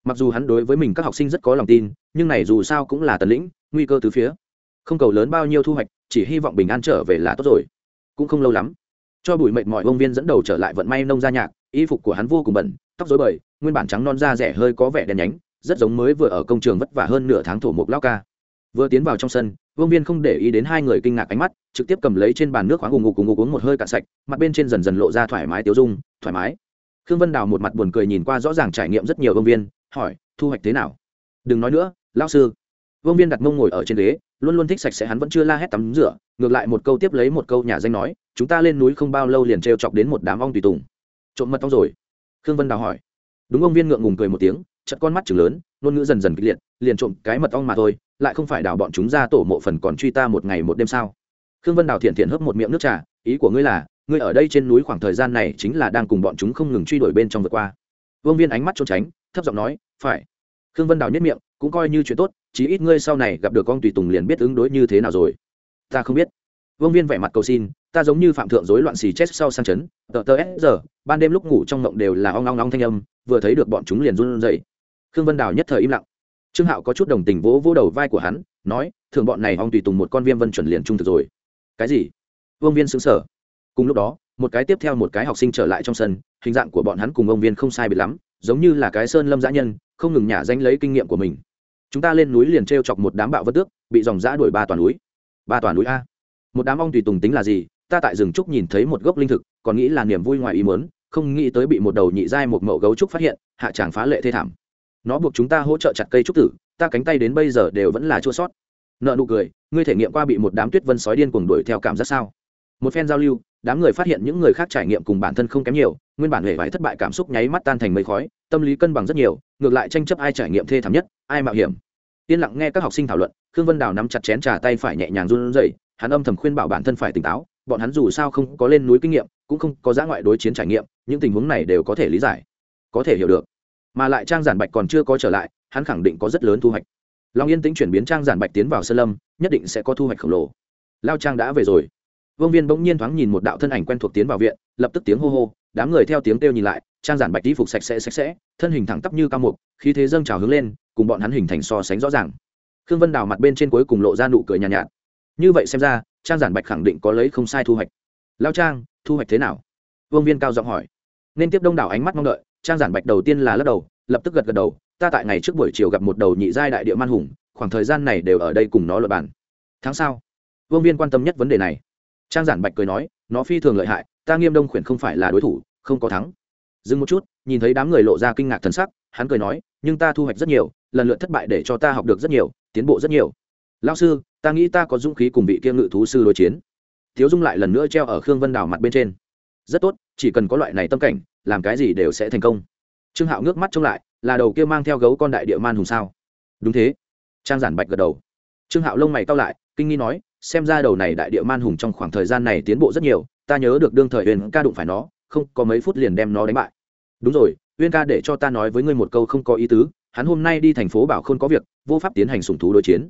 Mặc dù hắn đối với mình các học sinh rất có lòng tin, nhưng này dù sao cũng là tần lĩnh, nguy cơ từ phía. Không cầu lớn bao nhiêu thu hoạch, chỉ hy vọng bình an trở về là tốt rồi. Cũng không lâu lắm, cho bụi mệt mọi ông viên dẫn đầu trở lại vận may nông gia nhạc, y phục của hắn vô cùng bẩn, tóc dối bời, nguyên bản trắng non da rẻ hơi có vẻ đen nhánh, rất giống mới vừa ở công trường vất vả hơn nửa tháng thổ mục lao ca vừa tiến vào trong sân, vương viên không để ý đến hai người kinh ngạc ánh mắt, trực tiếp cầm lấy trên bàn nước khoáng ùng ngục cùng ngục uống một hơi cạn sạch, mặt bên trên dần dần lộ ra thoải mái tiêu dung, thoải mái. Khương vân đào một mặt buồn cười nhìn qua rõ ràng trải nghiệm rất nhiều vương viên, hỏi, thu hoạch thế nào? Đừng nói nữa lao sư. Vương viên đặt mông ngồi ở trên ghế, luôn luôn thích sạch sẽ hắn vẫn chưa la hét tắm rửa, ngược lại một câu tiếp lấy một câu nhà danh nói, chúng ta lên núi không bao lâu liền t chọc đến một đám ong tùy tùng. Trộm mật ong rồi? Khương vân đào hỏi. Đúng ông viên ngượng ngùng cười một tiếng chật con mắt chừng lớn, ngôn ngữ dần dần kịch liệt, liền trộm cái mật ong mà thôi, lại không phải đào bọn chúng ra tổ mộ phần còn truy ta một ngày một đêm sao? Khương vân đào thiện thiện hớp một miệng nước trà, ý của ngươi là, ngươi ở đây trên núi khoảng thời gian này chính là đang cùng bọn chúng không ngừng truy đuổi bên trong vượt qua. Vương viên ánh mắt trốn tránh, thấp giọng nói, phải. Khương vân đào nhất miệng, cũng coi như chuyện tốt, chí ít ngươi sau này gặp được con tùy tùng liền biết ứng đối như thế nào rồi. Ta không biết. Vương viên vẻ mặt cầu xin, ta giống như phạm thượng rối loạn xì chết sau sang chấn, tờ tờ s giờ, ban đêm lúc ngủ trong mộng đều là ong ong ong thanh âm, vừa thấy được bọn chúng liền run dậy khương vân đào nhất thời im lặng. Trương hạo có chút đồng tình vỗ vỗ đầu vai của hắn, nói, thường bọn này ong tùy tùng một con viêm vân chuẩn liền trung thực rồi. Cái gì? Vương viên xứng sở cùng lúc đó, một cái tiếp theo một cái học sinh trở lại trong sân, hình dạng của bọn hắn cùng ông viên không sai biệt lắm, giống như là cái sơn lâm dã nhân, không ngừng nhả danh lấy kinh nghiệm của mình. Chúng ta lên núi liền t r e o chọc một đám bạo vân tước, bị dòng giã đuổi ba toàn núi. Ba toàn núi a. Một đám ong tùy tùng tính là gì? Ta tại rừng trúc nhìn thấy một gốc linh thực, còn nghĩ là niềm vui ngoài ý muốn, không nghĩ tới bị một đầu nhị giai một mậu gấu trúc phát hiện, hạ tràng phá lệ thê thảm nó buộc chúng ta hỗ trợ chặt cây trúc tử, ta cánh tay đến bây giờ đều vẫn là chua sót. Nợ nụ cười, ngươi thể nghiệm qua bị một đám tuyết vân sói điên cuồng đuổi theo cảm giác sao? Một phen giao lưu, đám người phát hiện những người khác trải nghiệm cùng bản thân không kém nhiều, nguyên bản hệ vải thất bại cảm xúc nháy mắt tan thành mây khói, tâm lý cân bằng rất nhiều, ngược lại tranh chấp ai trải nghiệm thê thảm nhất, ai mạo hiểm. Yên lặng nghe các học sinh thảo luận, khương vân đào nắm chặt chén trà tay phải nhẹ nhàng run rẩy, hắn âm thầm khuyên bảo bản thân phải tỉnh táo, bọn hắn dù sao không có lên núi kinh nghiệm, cũng không có giã ngoại đối chiến trải nghiệm, những tình huống này đều có thể lý giải, có thể hiểu được mà lại trang giản bạch còn chưa có trở lại hắn khẳng định có rất lớn thu hoạch. Long yên tĩnh chuyển biến trang giản bạch tiến vào sơn lâm nhất định sẽ có thu hoạch khổng lồ. Lao trang đã về rồi. Vương viên bỗng nhiên thoáng nhìn một đạo thân ảnh quen thuộc tiến vào viện lập tức tiếng hô hô đám người theo tiếng kêu nhìn lại trang giản bạch đi phục sạch sẽ sạch sẽ thân hình thẳng tắp như cao mục khi thế dâng trào hướng lên cùng bọn hắn hình thành so sánh rõ ràng. Khương vân đào mặt bên trên cuối cùng lộ ra nụ cười nhàn nhạt, nhạt. Như vậy xem ra trang giản bạch khẳng định có lấy không sai thu hoạch. Lao trang thu hoạch thế nào? Vương viên cao giọng hỏi. Nên tiếp đông đảo ánh mắt mong đợi trang giản bạch đầu tiên là lắc đầu, lập tức gật gật đầu, ta tại ngày trước buổi chiều gặp một đầu nhị giai đại địa man hùng, khoảng thời gian này đều ở đây cùng nó luật bàn. Tháng sau? Vương viên quan tâm nhất vấn đề này. Trang giản bạch cười nói, nó phi thường lợi hại, ta nghiêm đông khuyển không phải là đối thủ, không có thắng. Dừng một chút, nhìn thấy đám người lộ ra kinh ngạc thần sắc, hắn cười nói, nhưng ta thu hoạch rất nhiều, lần lượt thất bại để cho ta học được rất nhiều, tiến bộ rất nhiều. Lao sư, ta nghĩ ta có dũng khí cùng vị kia ngự thú sư đối chiến. Thiếu dung lại lần nữa treo ở khương vân đào mặt bên trên. Rất tốt, chỉ cần có loại này tâm cảnh làm cái gì đều sẽ thành công. Trương hạo ngước mắt trông lại, là đầu kia mang theo gấu con đại địa man hùng sao? Đúng thế. Trang giản bạch gật đầu. Trương hạo lông mày cao lại, kinh nghi nói, xem ra đầu này đại địa man hùng trong khoảng thời gian này tiến bộ rất nhiều, ta nhớ được đương thời huyền ca đụng phải nó, không có mấy phút liền đem nó đánh bại. Đúng rồi, uyên ca để cho ta nói với ngươi một câu không có ý tứ, hắn hôm nay đi thành phố bảo không có việc, vô pháp tiến hành sùng thú đối chiến.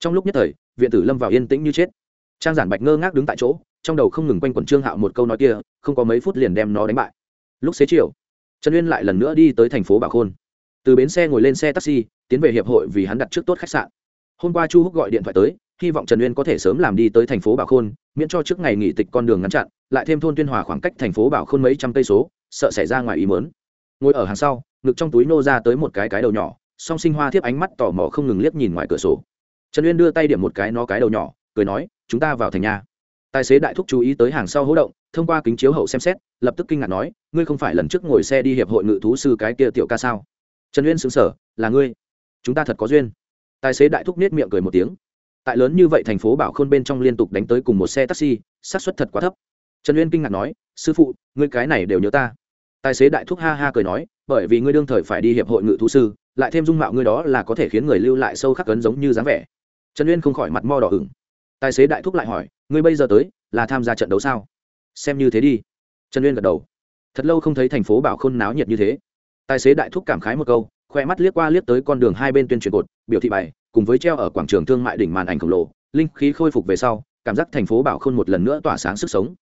Trong lúc nhất thời, viện tử lâm vào yên tĩnh như chết. Trang giản bạch ngơ ngác đứng tại chỗ, trong đầu không ngừng quanh quẩn trương hạo một câu nói kia, không có mấy phút liền đem nó đánh bại lúc xế chiều, trần uyên lại lần nữa đi tới thành phố bảo khôn. Từ bến xe ngồi lên xe taxi, tiến về hiệp hội vì hắn đặt trước tốt khách sạn. Hôm qua chu húc gọi điện thoại tới, hy vọng trần uyên có thể sớm làm đi tới thành phố bảo khôn, miễn cho trước ngày nghỉ tịch con đường ngăn chặn, lại thêm thôn tuyên hòa khoảng cách thành phố bảo khôn mấy trăm cây số, sợ xảy ra ngoài ý mớn ngồi ở hàng sau, ngực trong túi nô ra tới một cái cái đầu nhỏ, song sinh hoa thiếp ánh mắt tò mò không ngừng liếc nhìn ngoài cửa sổ. Trần uyên đưa tay điểm một cái nó cái đầu nhỏ, cười nói, chúng ta vào thành nhà tài xế đại thúc chú ý tới hàng sau hố động, thông qua kính chiếu hậu xem xét, lập tức kinh ngạc nói, ngươi không phải lần trước ngồi xe đi hiệp hội ngự thú sư cái kia tiểu ca sao? Trần uyên xứng sở là ngươi. Chúng ta thật có duyên. Tài xế đại thúc nết miệng cười một tiếng. Tại lớn như vậy thành phố bảo khôn bên trong liên tục đánh tới cùng một xe taxi, xác suất thật quá thấp. Trần uyên kinh ngạc nói, sư phụ, ngươi cái này đều nhớ ta. Tài xế đại thúc ha ha cười nói, bởi vì ngươi đương thời phải đi hiệp hội ngự thú sư, lại thêm dung mạo ngươi đó là có thể khiến người lưu lại sâu khắc ấn giống như dáng vẻ. Trần uyên không khỏi mặt mo đỏ ửng tài xế đại thúc lại hỏi, ngươi bây giờ tới là tham gia trận đấu sao? Xem như thế đi. Trần uyên gật đầu. Thật lâu không thấy thành phố bảo khôn náo nhiệt như thế. Tài xế đại thúc cảm khái một câu, khoe mắt liếc qua liếc tới con đường hai bên tuyên truyền cột, biểu thị bày cùng với treo ở quảng trường thương mại đỉnh màn ảnh khổng lồ, linh khí khôi phục về sau, cảm giác thành phố bảo khôn một lần nữa tỏa sáng sức sống.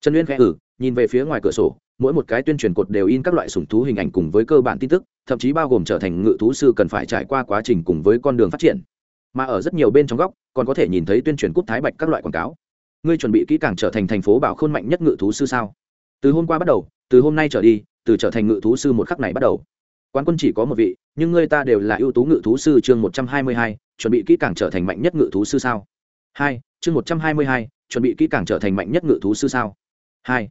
Trần uyên khẽ ử nhìn về phía ngoài cửa sổ, mỗi một cái tuyên truyền cột đều in các loại sủng thú hình ảnh cùng với cơ bản tin tức, thậm chí bao gồm trở thành ngự thú sư cần phải trải qua quá trình cùng với con đường phát triển mà ở rất nhiều bên trong góc, còn có thể nhìn thấy tuyên truyền cúp thái bạch các loại quảng cáo. Ngươi chuẩn bị kỹ càng trở thành thành phố bảo khôn mạnh nhất ngự thú sư sao? Từ hôm qua bắt đầu, từ hôm nay trở đi, từ trở thành ngự thú sư một khắc này bắt đầu. Quán quân chỉ có một vị, nhưng ngươi ta đều là ưu tú ngự thú sư chương một trăm hai mươi hai, chuẩn bị kỹ càng trở thành mạnh nhất ngự thú sư sao? Hai, chương một trăm hai mươi hai, chuẩn bị kỹ càng trở thành mạnh nhất ngự thú sư sao? Hai,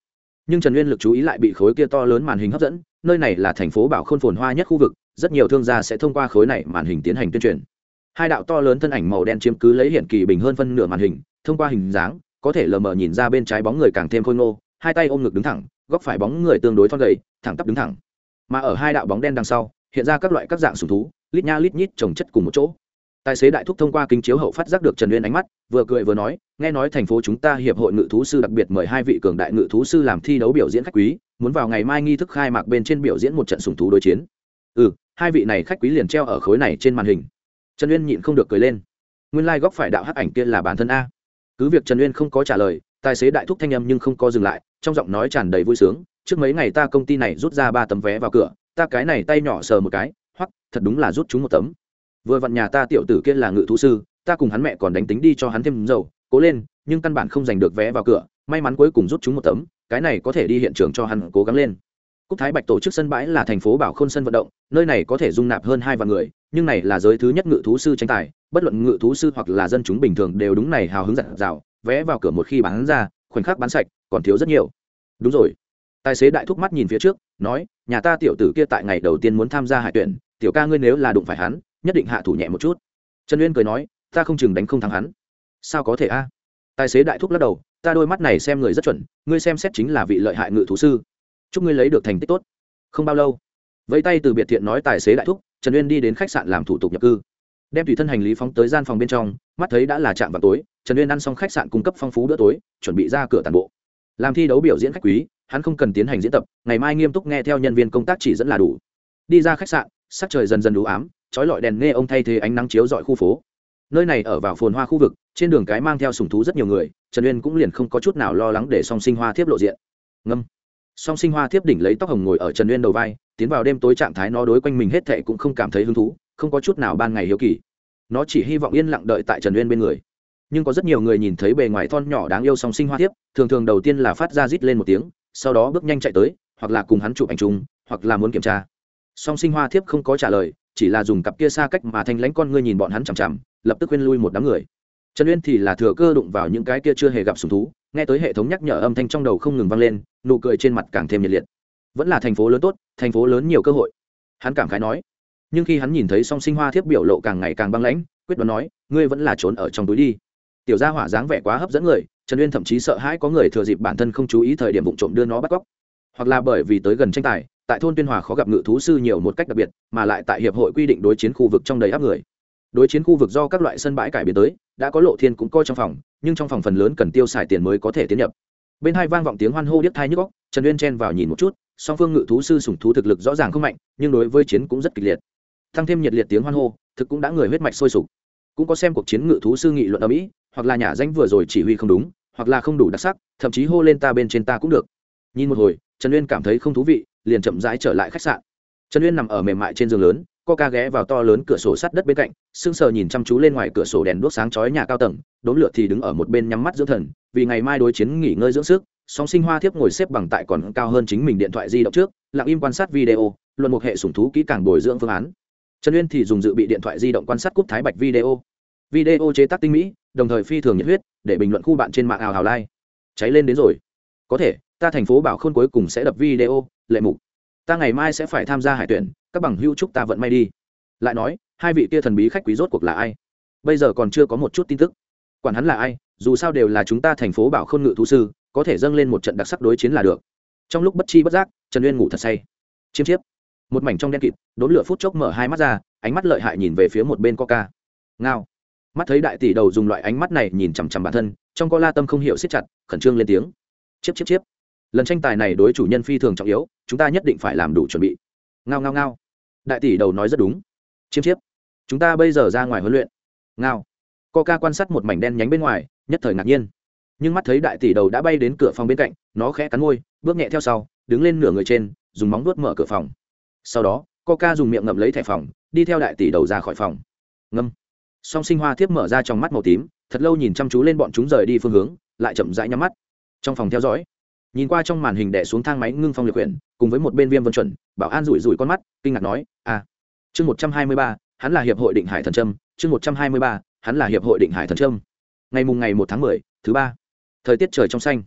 nhưng trần uyên lực chú ý lại bị khối kia to lớn màn hình hấp dẫn, nơi này là thành phố bảo khôn phồn hoa nhất khu vực, rất nhiều thương gia sẽ thông qua khối này màn hình tiến hành tuyên truyền hai đạo to lớn thân ảnh màu đen chiếm cứ lấy hiện kỳ bình hơn phân nửa màn hình, thông qua hình dáng, có thể lờ mờ nhìn ra bên trái bóng người càng thêm khôi ngô, hai tay ôm ngực đứng thẳng, góc phải bóng người tương đối thon gầy, thẳng tắp đứng thẳng. Mà ở hai đạo bóng đen đằng sau, hiện ra các loại các dạng sùng thú, lít nha lít nhít trồng chất cùng một chỗ. Tài xế đại thúc thông qua kính chiếu hậu phát giác được trần uyên ánh mắt, vừa cười vừa nói, nghe nói thành phố chúng ta hiệp hội ngự thú sư đặc biệt mời hai vị cường đại ngự thú sư làm thi đấu biểu diễn khách quý, muốn vào ngày mai nghi thức khai mạc bên trên biểu diễn một trận sùng thú đối chiến. Ừ hai vị này khách quý liền treo ở khối này trên màn hình trần uyên nhịn không được cười lên. Nguyên lai、like、góc phải đạo hắc ảnh kia là bản thân a. Cứ việc trần uyên không có trả lời, tài xế đại thúc thanh âm nhưng không có dừng lại, trong giọng nói tràn đầy vui sướng, trước mấy ngày ta công ty này rút ra ba tấm vé vào cửa, ta cái này tay nhỏ sờ một cái hoặc thật đúng là rút chúng một tấm. Vừa vặn nhà ta tiểu tử kia là ngự thú sư, ta cùng hắn mẹ còn đánh tính đi cho hắn thêm dầu, cố lên, nhưng căn bản không giành được vé vào cửa, may mắn cuối cùng rút chúng một tấm, cái này có thể đi hiện trường cho hắn cố gắng lên cúc thái bạch tổ chức sân bãi là thành phố bảo khôn sân vận động, nơi này có thể dung nạp hơn hai vạn người, nhưng này là giới thứ nhất ngự thú sư tranh tài, bất luận ngự thú sư hoặc là dân chúng bình thường đều đúng này hào hứng dặn rào. vé vào cửa một khi bán ra, khoảnh khắc bán sạch, còn thiếu rất nhiều. Đúng rồi. Tài xế đại thúc mắt nhìn phía trước, nói, nhà ta tiểu tử kia tại ngày đầu tiên muốn tham gia hải tuyển, tiểu ca ngươi nếu là đụng phải hắn, nhất định hạ thủ nhẹ một chút. Trần uyên cười nói, ta không chừng đánh không thắng hắn. Sao có thể a? Tài xế đại thúc lắc đầu, ta đôi mắt này xem người rất chuẩn, ngươi xem xét chính là vị lợi hại ngự thú sư chúc ngươi lấy được thành tích tốt. Không bao lâu, vẫy tay từ biệt thiện nói tài xế đại thúc, trần uyên đi đến khách sạn làm thủ tục nhập cư. Đem tùy thân hành lý phóng tới gian phòng bên trong, mắt thấy đã là chạm vào tối, trần uyên ăn xong khách sạn cung cấp phong phú bữa tối, chuẩn bị ra cửa tàn bộ. Làm thi đấu biểu diễn khách quý, hắn không cần tiến hành diễn tập, ngày mai nghiêm túc nghe theo nhân viên công tác chỉ dẫn là đủ. Đi ra khách sạn, sắc trời dần dần đủ ám, trói lọi đèn nghe ông thay thế ánh nắng chiếu dọi khu phố. Nơi này ở vào phồn hoa khu vực, trên đường cái mang theo sùng thú rất nhiều người, trần uyên cũng liền không có chút nào lo lắng để song sinh hoa thiếp lộ diện. Ngâm song sinh hoa thiếp đỉnh lấy tóc hồng ngồi ở trần uyên đầu vai, tiến vào đêm tối trạng thái nó đối quanh mình hết thệ cũng không cảm thấy hứng thú, không có chút nào ban ngày hiếu kỳ. Nó chỉ hy vọng yên lặng đợi tại trần uyên bên người. Nhưng có rất nhiều người nhìn thấy bề ngoài thon nhỏ đáng yêu song sinh hoa thiếp, thường thường đầu tiên là phát ra rít lên một tiếng, sau đó bước nhanh chạy tới, hoặc là cùng hắn chụp ảnh chung, hoặc là muốn kiểm tra. Song sinh hoa thiếp không có trả lời, chỉ là dùng cặp kia xa cách mà thanh lãnh con ngươi nhìn bọn hắn chằm chằm, lập tức quên lui một đám người trần uyên thì là thừa cơ đụng vào những cái kia chưa hề gặp sùng thú, nghe tới hệ thống nhắc nhở âm thanh trong đầu không ngừng vang lên, nụ cười trên mặt càng thêm nhiệt liệt. Vẫn là thành phố lớn tốt, thành phố lớn nhiều cơ hội. Hắn cảm khái nói. Nhưng khi hắn nhìn thấy song sinh hoa thiếp biểu lộ càng ngày càng băng lãnh, quyết đoán nói, ngươi vẫn là trốn ở trong túi đi. Tiểu gia hỏa dáng vẻ quá hấp dẫn người, trần uyên thậm chí sợ hãi có người thừa dịp bản thân không chú ý thời điểm vụ trộm đưa nó bắt cóc. Hoặc là bởi vì tới gần tranh tài, tại thôn tuyên hòa khó gặp ngự thú sư nhiều một cách đặc biệt, mà lại tại hiệp hội quy định đối chiến khu vực trong đầy áp người đối chiến khu vực do các loại sân bãi cải biến tới, đã có lộ thiên cũng coi trong phòng, nhưng trong phòng phần lớn cần tiêu xài tiền mới có thể tiến nhập. Bên hai vang vọng tiếng hoan hô điếc thai nhức góc trần uyên chen vào nhìn một chút, song phương ngự thú sư sủng thú thực lực rõ ràng không mạnh, nhưng đối với chiến cũng rất kịch liệt. Tăng thêm nhiệt liệt tiếng hoan hô, thực cũng đã người huyết mạch sôi sục. Cũng có xem cuộc chiến ngự thú sư nghị luận ở mỹ, hoặc là nhà danh vừa rồi chỉ huy không đúng, hoặc là không đủ đặc sắc, thậm chí hô lên ta bên trên ta cũng được. Nhìn một hồi, trần uyên cảm thấy không thú vị, liền chậm rãi trở lại khách sạn. Trần uyên nằm ở mềm mại trên giường lớn ca ghé vào to lớn cửa sổ sắt đất bên cạnh, sững sờ nhìn chăm chú lên ngoài cửa sổ đèn đuốc sáng chói nhà cao tầng, đốn lửa thì đứng ở một bên nhắm mắt dưỡng thần, vì ngày mai đối chiến nghỉ ngơi dưỡng sức, song sinh hoa thiếp ngồi xếp bằng tại còn cao hơn chính mình điện thoại di động trước, lặng im quan sát video, luận một hệ sủng thú kỹ càng bồi dưỡng phương án. Trần uyên thì dùng dự bị điện thoại di động quan sát cúp thái bạch video. Video chế tác tinh mỹ, đồng thời phi thường nhiệt huyết, để bình luận khu bạn trên mạng ào hào lai cháy lên đến rồi. Có thể, ta thành phố bảo khôn cuối cùng sẽ đập video, lệ mục ta ngày mai sẽ phải tham gia hải tuyển, các bằng hưu chúc ta vận may đi. Lại nói, hai vị kia thần bí khách quý rốt cuộc là ai? Bây giờ còn chưa có một chút tin tức. Quản hắn là ai, dù sao đều là chúng ta thành phố bảo khôn ngự thú sư, có thể dâng lên một trận đặc sắc đối chiến là được. Trong lúc bất chi bất giác, trần uyên ngủ thật say. Chiêm chiếp. Một mảnh trong đen kịt, đốn lửa phút chốc mở hai mắt ra, ánh mắt lợi hại nhìn về phía một bên coca. Ngao. Mắt thấy đại tỷ đầu dùng loại ánh mắt này nhìn chằm chằm bản thân, trong co la tâm không hiểu siết chặt, khẩn trương lên tiếng. Chiếp chiếp chiếp lần tranh tài này đối chủ nhân phi thường trọng yếu, chúng ta nhất định phải làm đủ chuẩn bị. Ngao ngao ngao. Đại tỷ đầu nói rất đúng. Chiêm chiếp. Chúng ta bây giờ ra ngoài huấn luyện. Ngao. Coca quan sát một mảnh đen nhánh bên ngoài, nhất thời ngạc nhiên. Nhưng mắt thấy đại tỷ đầu đã bay đến cửa phòng bên cạnh, nó khẽ cắn môi, bước nhẹ theo sau, đứng lên nửa người trên, dùng móng vuốt mở cửa phòng. Sau đó, coca dùng miệng ngậm lấy thẻ phòng, đi theo đại tỷ đầu ra khỏi phòng. Ngâm. Song sinh hoa thiếp mở ra trong mắt màu tím, thật lâu nhìn chăm chú lên bọn chúng rời đi phương hướng, lại chậm rãi nhắm mắt. Trong phòng theo dõi nhìn qua trong màn hình đẻ xuống thang máy ngưng phong liệt quyển, cùng với một bên viêm vân chuẩn, bảo an rủi rủi con mắt, kinh ngạc nói a chương một trăm hai mươi ba, hắn là hiệp hội định hải thần trâm, chương một trăm hai mươi ba, hắn là hiệp hội định hải thần trâm. Ngày mùng ngày một tháng mười, thứ ba. Thời tiết trời trong xanh.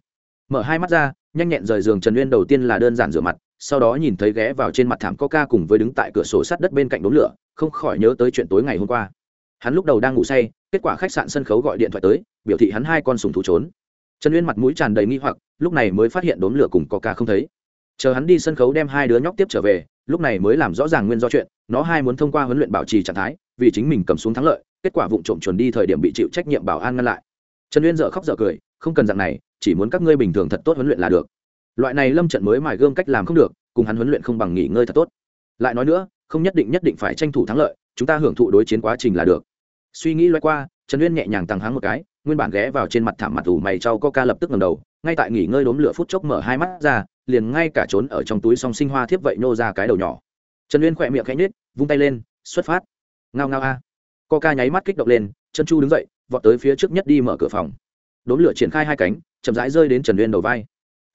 Mở hai mắt ra, nhanh nhẹn rời giường trần uyên đầu tiên là đơn giản rửa mặt, sau đó nhìn thấy ghé vào trên mặt thảm coca cùng với đứng tại cửa sổ sát đất bên cạnh đống lửa, không khỏi nhớ tới chuyện tối ngày hôm qua. Hắn lúc đầu đang ngủ say, kết quả khách sạn sân khấu gọi điện thoại tới, biểu thị hắn hai con sùng thú trốn. Trần uyên mặt mũi tràn đầy nghi hoặc lúc này mới phát hiện đốm lửa cùng coca không thấy. Chờ hắn đi sân khấu đem hai đứa nhóc tiếp trở về, lúc này mới làm rõ ràng nguyên do chuyện, nó hai muốn thông qua huấn luyện bảo trì trạng thái, vì chính mình cầm xuống thắng lợi, kết quả vụ trộm chuẩn đi thời điểm bị chịu trách nhiệm bảo an ngăn lại. Trần uyên dợ khóc dợ cười, không cần dạng này, chỉ muốn các ngươi bình thường thật tốt huấn luyện là được. Loại này lâm trận mới mài gươm cách làm không được, cùng hắn huấn luyện không bằng nghỉ ngơi thật tốt. Lại nói nữa, không nhất định nhất định phải tranh thủ thắng lợi, chúng ta hưởng thụ đối chiến quá trình là được. Suy nghĩ loay qua, trần uyên nhẹ nhàng tăng háng một cái, nguyên bản ghé vào trên mặt thảm mặt ủ mày trao coca lập tức ngầm đầu ngay tại nghỉ ngơi đốm lửa phút chốc mở hai mắt ra, liền ngay cả trốn ở trong túi song sinh hoa thiếp vậy nô ra cái đầu nhỏ. Trần uyên khỏe miệng khẽ nhếch, vung tay lên, xuất phát. Ngao ngao a. Coca nháy mắt kích động lên, chân chu đứng dậy, vọt tới phía trước nhất đi mở cửa phòng. Đốm lửa triển khai hai cánh, chậm rãi rơi đến trần uyên đầu vai.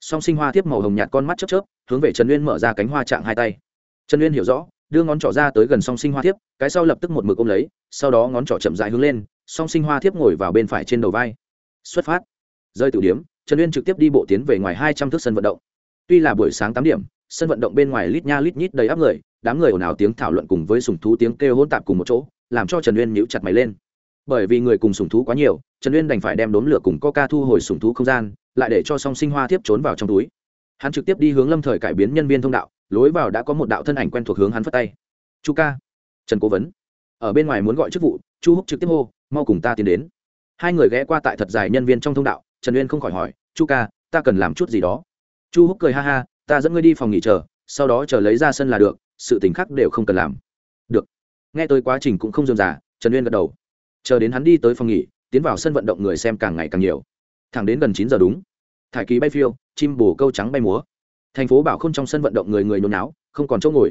Song sinh hoa thiếp màu hồng nhạt con mắt chớp chớp, hướng về trần uyên mở ra cánh hoa chạm hai tay. Trần uyên hiểu rõ, đưa ngón trỏ ra tới gần song sinh hoa thiếp, cái sau lập tức một mực ôm lấy, sau đó ngón trỏ chậm rãi hướng lên, song sinh hoa thiếp ngồi vào bên phải trên đầu vai. Xuất phát. Rơi tử điếm trần uyên trực tiếp đi bộ tiến về ngoài hai trăm thước sân vận động. Tuy là buổi sáng tám điểm, sân vận động bên ngoài lít nha lít nhít đầy áp người, đám người ồn ào tiếng thảo luận cùng với sùng thú tiếng kêu hỗn tạp cùng một chỗ, làm cho trần uyên nhíu chặt mày lên. Bởi vì người cùng sùng thú quá nhiều, trần uyên đành phải đem đốn lửa cùng coca thu hồi sùng thú không gian, lại để cho song sinh hoa tiếp trốn vào trong túi. Hắn trực tiếp đi hướng lâm thời cải biến nhân viên thông đạo, lối vào đã có một đạo thân ảnh quen thuộc hướng hắn phất tay. Chu ca. Trần cố vấn. Ở bên ngoài muốn gọi chức vụ, chu húc trực tiếp hô, mau cùng ta tiến đến. Hai người ghé qua tại thật dài nhân viên trong thông đạo trần uyên không khỏi hỏi, chu ca, ta cần làm chút gì đó? Chu húc cười ha ha, ta dẫn ngươi đi phòng nghỉ chờ, sau đó chờ lấy ra sân là được, sự t ì n h khác đều không cần làm. Được. Nghe tới quá trình cũng không dườm già, trần uyên gật đầu. Chờ đến hắn đi tới phòng nghỉ, tiến vào sân vận động người xem càng ngày càng nhiều. Thẳng đến gần chín giờ đúng. Thải ký bay phiêu, chim bồ câu trắng bay múa. Thành phố bảo k h ô n trong sân vận động người người nhốn náo không còn chỗ ngồi.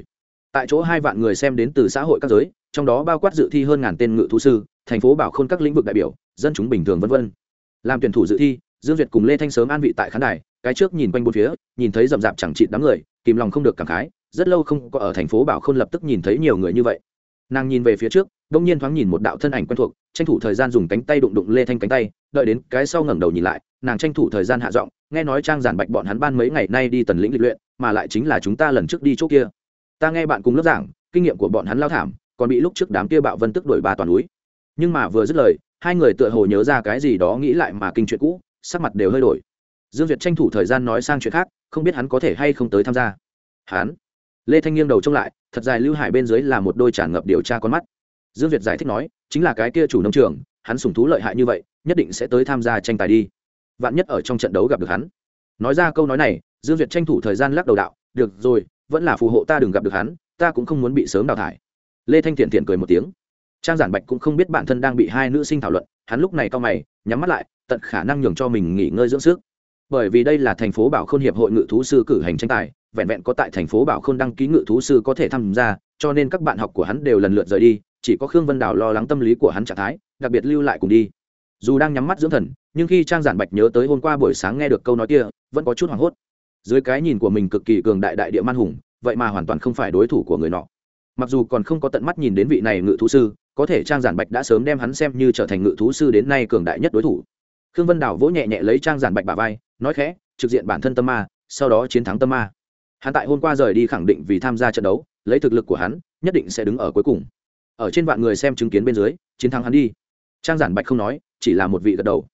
Tại chỗ hai vạn người xem đến từ xã hội các giới, trong đó bao quát dự thi hơn ngàn tên ngự thú sư, thành phố bảo khôn các lĩnh vực đại biểu, dân chúng bình thường v v làm tuyển thủ dự thi, dương duyệt cùng lê thanh sớm an vị tại khán đài, cái trước nhìn quanh bốn phía, nhìn thấy rậm rạp chẳng chịt đám người, kìm lòng không được cảm khái, rất lâu không có ở thành phố bảo khôn lập tức nhìn thấy nhiều người như vậy. Nàng nhìn về phía trước, đông nhiên thoáng nhìn một đạo thân ảnh quen thuộc, tranh thủ thời gian dùng cánh tay đụng đụng lê thanh cánh tay, đợi đến cái sau ngẩng đầu nhìn lại, nàng tranh thủ thời gian hạ giọng, nghe nói trang giản bạch bọn hắn ban mấy ngày nay đi tần lĩnh lịch luyện, mà lại chính là chúng ta lần trước đi chỗ kia. Ta nghe bạn cùng lớp giảng, kinh nghiệm của bọn hắn lao thảm, còn bị lúc trước đám kia bạo vân tức đổi ba toàn núi. Nhưng mà vừa dứt lời hai người tựa hồ nhớ ra cái gì đó nghĩ lại mà kinh chuyện cũ, sắc mặt đều hơi đổi. Dương duyệt tranh thủ thời gian nói sang chuyện khác, không biết hắn có thể hay không tới tham gia. Hắn, lê thanh nghiêng đầu trông lại, thật dài lưu hải bên dưới là một đôi tràn ngập điều tra con mắt. Dương việt giải thích nói, chính là cái kia chủ nông trường, hắn sùng thú lợi hại như vậy, nhất định sẽ tới tham gia tranh tài đi. Vạn nhất ở trong trận đấu gặp được hắn. Nói ra câu nói này, dương việt tranh thủ thời gian lắc đầu đạo, được rồi, vẫn là phù hộ ta đừng gặp được hắn, ta cũng không muốn bị sớm đào thải. Lê thanh thiện thiện cười một tiếng trang giản bạch cũng không biết bản thân đang bị hai nữ sinh thảo luận, hắn lúc này cao mày, nhắm mắt lại, tận khả năng nhường cho mình nghỉ ngơi dưỡng sức. Bởi vì đây là thành phố bảo khôn hiệp hội ngự thú sư cử hành tranh tài, vẹn vẹn có tại thành phố bảo khôn đăng ký ngự thú sư có thể tham gia, cho nên các bạn học của hắn đều lần lượt rời đi, chỉ có khương vân đào lo lắng tâm lý của hắn trạng thái, đặc biệt lưu lại cùng đi. Dù đang nhắm mắt dưỡng thần, nhưng khi trang giản bạch nhớ tới hôm qua buổi sáng nghe được câu nói kia, vẫn có chút hoảng hốt. Dưới cái nhìn của mình cực kỳ cường đại đại địa man hùng, vậy mà hoàn toàn không phải đối thủ của người nọ mặc dù còn không có tận mắt nhìn đến vị này ngự thú sư, có thể trang giản bạch đã sớm đem hắn xem như trở thành ngự thú sư đến nay cường đại nhất đối thủ. Khương vân đào vỗ nhẹ nhẹ lấy trang giản bạch bà vai, nói khẽ, trực diện bản thân tâm ma, sau đó chiến thắng tâm ma. Hắn tại hôm qua rời đi khẳng định vì tham gia trận đấu, lấy thực lực của hắn, nhất định sẽ đứng ở cuối cùng. Ở trên vạn người xem chứng kiến bên dưới, chiến thắng hắn đi. Trang giản bạch không nói, chỉ là một vị gật đầu.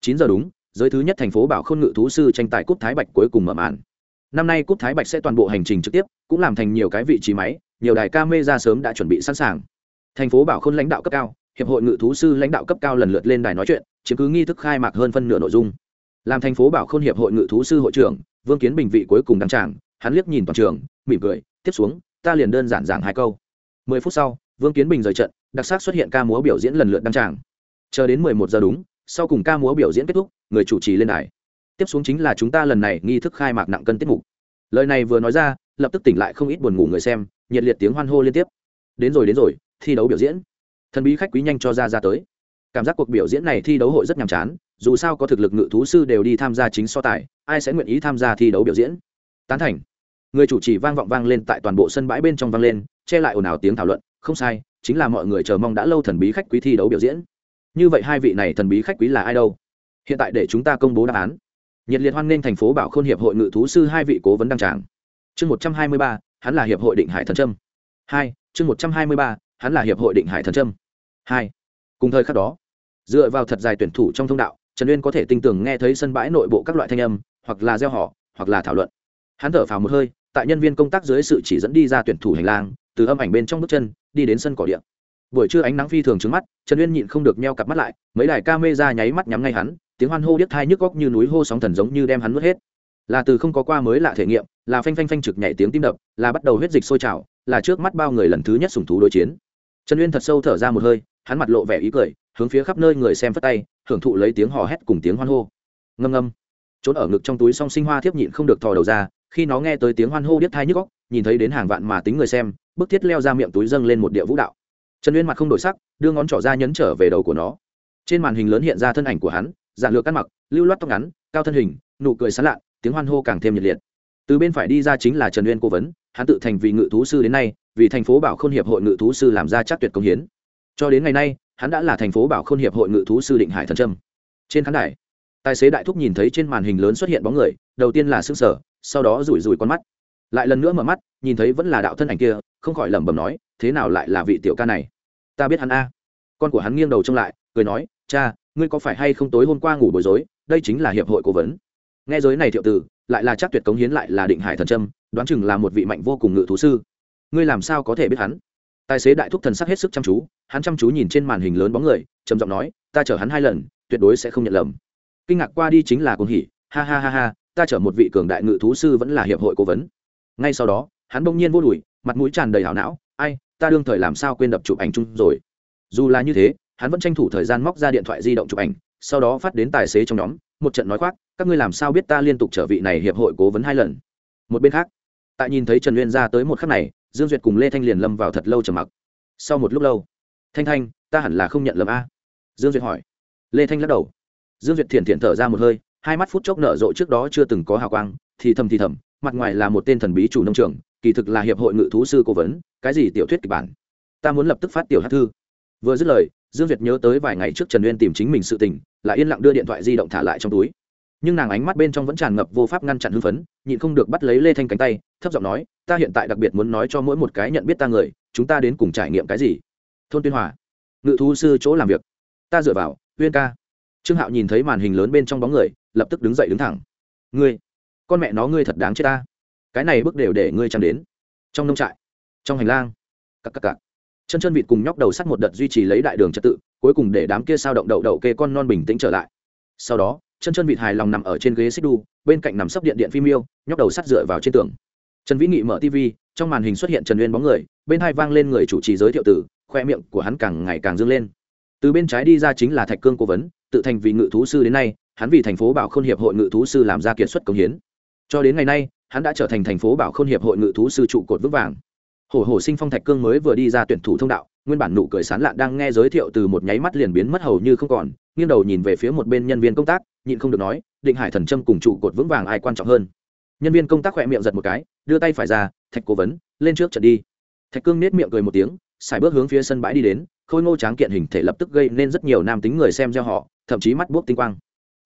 Chín giờ đúng, giới thứ nhất thành phố bảo khôn ngự thú sư tranh tài cúp thái bạch cuối cùng mở màn. Năm nay cúp thái bạch sẽ toàn bộ hành trình trực tiếp, cũng làm thành nhiều cái vị trí máy nhiều đài ca mê ra sớm đã chuẩn bị sẵn sàng. Thành phố bảo khôn lãnh đạo cấp cao, hiệp hội ngự thú sư lãnh đạo cấp cao lần lượt lên đài nói chuyện, chiếm cứ nghi thức khai mạc hơn phân nửa nội dung. Làm thành phố bảo khôn hiệp hội ngự thú sư hội trưởng, vương kiến bình vị cuối cùng đăng tràng, hắn liếc nhìn toàn trường, mỉm cười, tiếp xuống, ta liền đơn giản giảng hai câu. Mười phút sau, vương kiến bình rời trận, đặc sắc xuất hiện ca múa biểu diễn lần lượt đăng tràng. Chờ đến mười một giờ đúng, sau cùng ca múa biểu diễn kết thúc, người chủ trì lên đài. Tiếp xuống chính là chúng ta lần này nghi thức khai mạc nặng cân tiết mục. Lời này vừa nói ra, lập tức tỉnh lại không ít buồn ngủ người xem nhiệt liệt tiếng hoan hô liên tiếp. Đến rồi đến rồi, thi đấu biểu diễn. Thần bí khách quý nhanh cho ra ra tới. Cảm giác cuộc biểu diễn này thi đấu hội rất nhàm chán, dù sao có thực lực ngự thú sư đều đi tham gia chính so tài, ai sẽ nguyện ý tham gia thi đấu biểu diễn? Tán thành. Người chủ trì vang vọng vang lên tại toàn bộ sân bãi bên trong vang lên, che lại ồn ào tiếng thảo luận, không sai, chính là mọi người chờ mong đã lâu thần bí khách quý thi đấu biểu diễn. Như vậy hai vị này thần bí khách quý là ai đâu? Hiện tại để chúng ta công bố đáp án. Nhiệt liệt hoan nghênh thành phố bảo khôn hiệp hội ngự thú sư hai vị cố vấn đăng tràng. Chương một trăm hai mươi ba hắn là hiệp hội định hải thần trâm. Hai, chương một trăm hai mươi ba, hắn là hiệp hội định hải thần trâm. Hai, cùng thời khắc đó, dựa vào thật dài tuyển thủ trong thông đạo, trần uyên có thể tinh tường nghe thấy sân bãi nội bộ các loại thanh âm, hoặc là gieo họ, hoặc là thảo luận. Hắn thở phào một hơi, tại nhân viên công tác dưới sự chỉ dẫn đi ra tuyển thủ hành lang, từ âm ảnh bên trong bước chân, đi đến sân cỏ điện buổi trưa ánh nắng phi thường trứng mắt, trần uyên nhịn không được meo cặp mắt lại, mấy đài ca mê ra nháy mắt nhắm ngay hắn, tiếng hoan hô điếc thai nhức góc như núi hô sóng thần giống như đem hắn nuốt hết là từ không có qua mới lạ thể nghiệm, là phanh phanh phanh trực nhảy tiếng tim đập, là bắt đầu huyết dịch sôi trào, là trước mắt bao người lần thứ nhất sùng thú đối chiến. Trần uyên thật sâu thở ra một hơi, hắn mặt lộ vẻ ý cười, hướng phía khắp nơi người xem phất tay, hưởng thụ lấy tiếng hò hét cùng tiếng hoan hô. Ngâm ngâm. Trốn ở ngực trong túi song sinh hoa thiếp nhịn không được thò đầu ra, khi nó nghe tới tiếng hoan hô điếc thai nhức góc nhìn thấy đến hàng vạn mà tính người xem, bức thiết leo ra miệng túi dâng lên một địa vũ đạo. Trần uyên mặt không đổi sắc, đưa ngón trỏ ra nhấn trở về đầu của nó. Trên màn hình lớn hiện ra thân ảnh của hắn, giản lược ăn mặc, lưu loát tóc ngắn, cao thân hình, nụ cười sán lạ tiếng hoan hô càng thêm nhiệt liệt. Từ bên phải đi ra chính là trần uyên cố vấn, hắn tự thành vì ngự thú sư đến nay, vì thành phố bảo k h ô n hiệp hội ngự thú sư làm ra chắc tuyệt công hiến. Cho đến ngày nay, hắn đã là thành phố bảo k h ô n hiệp hội ngự thú sư định hải thần trâm. Trên khán đài, tài xế đại thúc nhìn thấy trên màn hình lớn xuất hiện bóng người, đầu tiên là s ư n g sở sau đó rủi rủi con mắt. Lại lần nữa mở mắt, nhìn thấy vẫn là đạo thân ảnh kia, không khỏi lẩm bẩm nói, thế nào lại là vị tiểu ca này? Ta biết hắn a. Con của hắn nghiêng đầu trông lại, cười nói, cha, ngươi có phải hay không tối hôm qua ngủ bối rối? Đây chính là hiệp hội cố vấn nghe giới này thiệu từ, lại là chắc tuyệt cống hiến lại là định hải thần trâm đoán chừng là một vị mạnh vô cùng ngự thú sư. Ngươi làm sao có thể biết hắn? Tài xế đại thúc thần sắc hết sức chăm chú, hắn chăm chú nhìn trên màn hình lớn bóng người, trầm giọng nói, ta chở hắn hai lần, tuyệt đối sẽ không nhận lầm. Kinh ngạc qua đi chính là cuồng hỉ, ha ha ha ha, ta chở một vị cường đại ngự thú sư vẫn là hiệp hội cố vấn. Ngay sau đó, hắn bỗng nhiên vô đùi, mặt mũi tràn đầy hảo não, ai, ta đương thời làm sao quên đập chụp ảnh chung rồi? Dù là như thế, hắn vẫn tranh thủ thời gian móc ra điện thoại di động chụp ảnh, sau đó phát đến tài xế trong nhóm một trận nói khoác, các ngươi làm sao biết ta liên tục trở vị này hiệp hội cố vấn hai lần? Một bên khác, tại nhìn thấy trần uyên ra tới một khắc này, dương duyệt cùng lê thanh liền lâm vào thật lâu trầm mặc. Sau một lúc lâu, thanh thanh, ta hẳn là không nhận lầm a? Dương duyệt hỏi. Lê thanh lắc đầu. Dương duyệt thiện thiện thở ra một hơi, hai mắt phút chốc nở rộ trước đó chưa từng có hào quang, thì thầm thì thầm, mặt ngoài là một tên thần bí chủ nông trường, kỳ thực là hiệp hội ngự thú sư cố vấn, cái gì tiểu thuyết kịch bản? Ta muốn lập tức phát tiểu hát thư. Vừa dứt lời dương Việt nhớ tới vài ngày trước trần uyên tìm chính mình sự tình, lại yên lặng đưa điện thoại di động thả lại trong túi. Nhưng nàng ánh mắt bên trong vẫn tràn ngập vô pháp ngăn chặn hưng phấn, nhịn không được bắt lấy lê thanh cánh tay, thấp giọng nói, ta hiện tại đặc biệt muốn nói cho mỗi một cái nhận biết ta người, chúng ta đến cùng trải nghiệm cái gì? Thôn tuyên hòa, ngự thu sư chỗ làm việc. Ta dựa vào, uyên ca. Trương hạo nhìn thấy màn hình lớn bên trong bóng người, lập tức đứng dậy đứng thẳng. Ngươi, con mẹ nó ngươi thật đáng chết ta. Cái này bước đều để ngươi chăm đến. Trong nông trại, trong hành lang. Cặp cặp cặp chân chân vịt cùng nhóc đầu sắt một đợt duy trì lấy đại đường trật tự, cuối cùng để đám kia sao động đậu đậu kê con non bình tĩnh trở lại. Sau đó, chân chân vịt hài lòng nằm ở trên ghế xích đu, bên cạnh nằm sấp điện điện phim yêu nhóc đầu sắt dựa vào trên tường. Trần vĩ nghị mở tv trong màn hình xuất hiện trần uyên bóng người, bên hai vang lên người chủ trì giới thiệu tử khoe miệng của hắn càng ngày càng dâng lên. Từ bên trái đi ra chính là thạch cương cố vấn, tự thành vì ngự thú sư đến nay, hắn vì thành phố bảo khôn hiệp hội ngự thú sư làm ra kiệt xuất công hiến. Cho đến ngày nay, hắn đã trở thành thành phố bảo khôn hiệp hội ngự thú sư trụ cột vững vàng hổ hổ sinh phong thạch cương mới vừa đi ra tuyển thủ thông đạo, nguyên bản nụ cười sán lạn đang nghe giới thiệu từ một nháy mắt liền biến mất hầu như không còn, nghiêng đầu nhìn về phía một bên nhân viên công tác, nhịn không được nói, định hải thần trâm cùng trụ cột vững vàng ai quan trọng hơn? Nhân viên công tác khỏe miệng giật một cái, đưa tay phải ra, thạch cố vấn, lên trước trận đi. Thạch cương nết miệng cười một tiếng, xài bước hướng phía sân bãi đi đến, khôi ngô tráng kiện hình thể lập tức gây nên rất nhiều nam tính người xem gieo họ thậm chí mắt buốc tinh quang.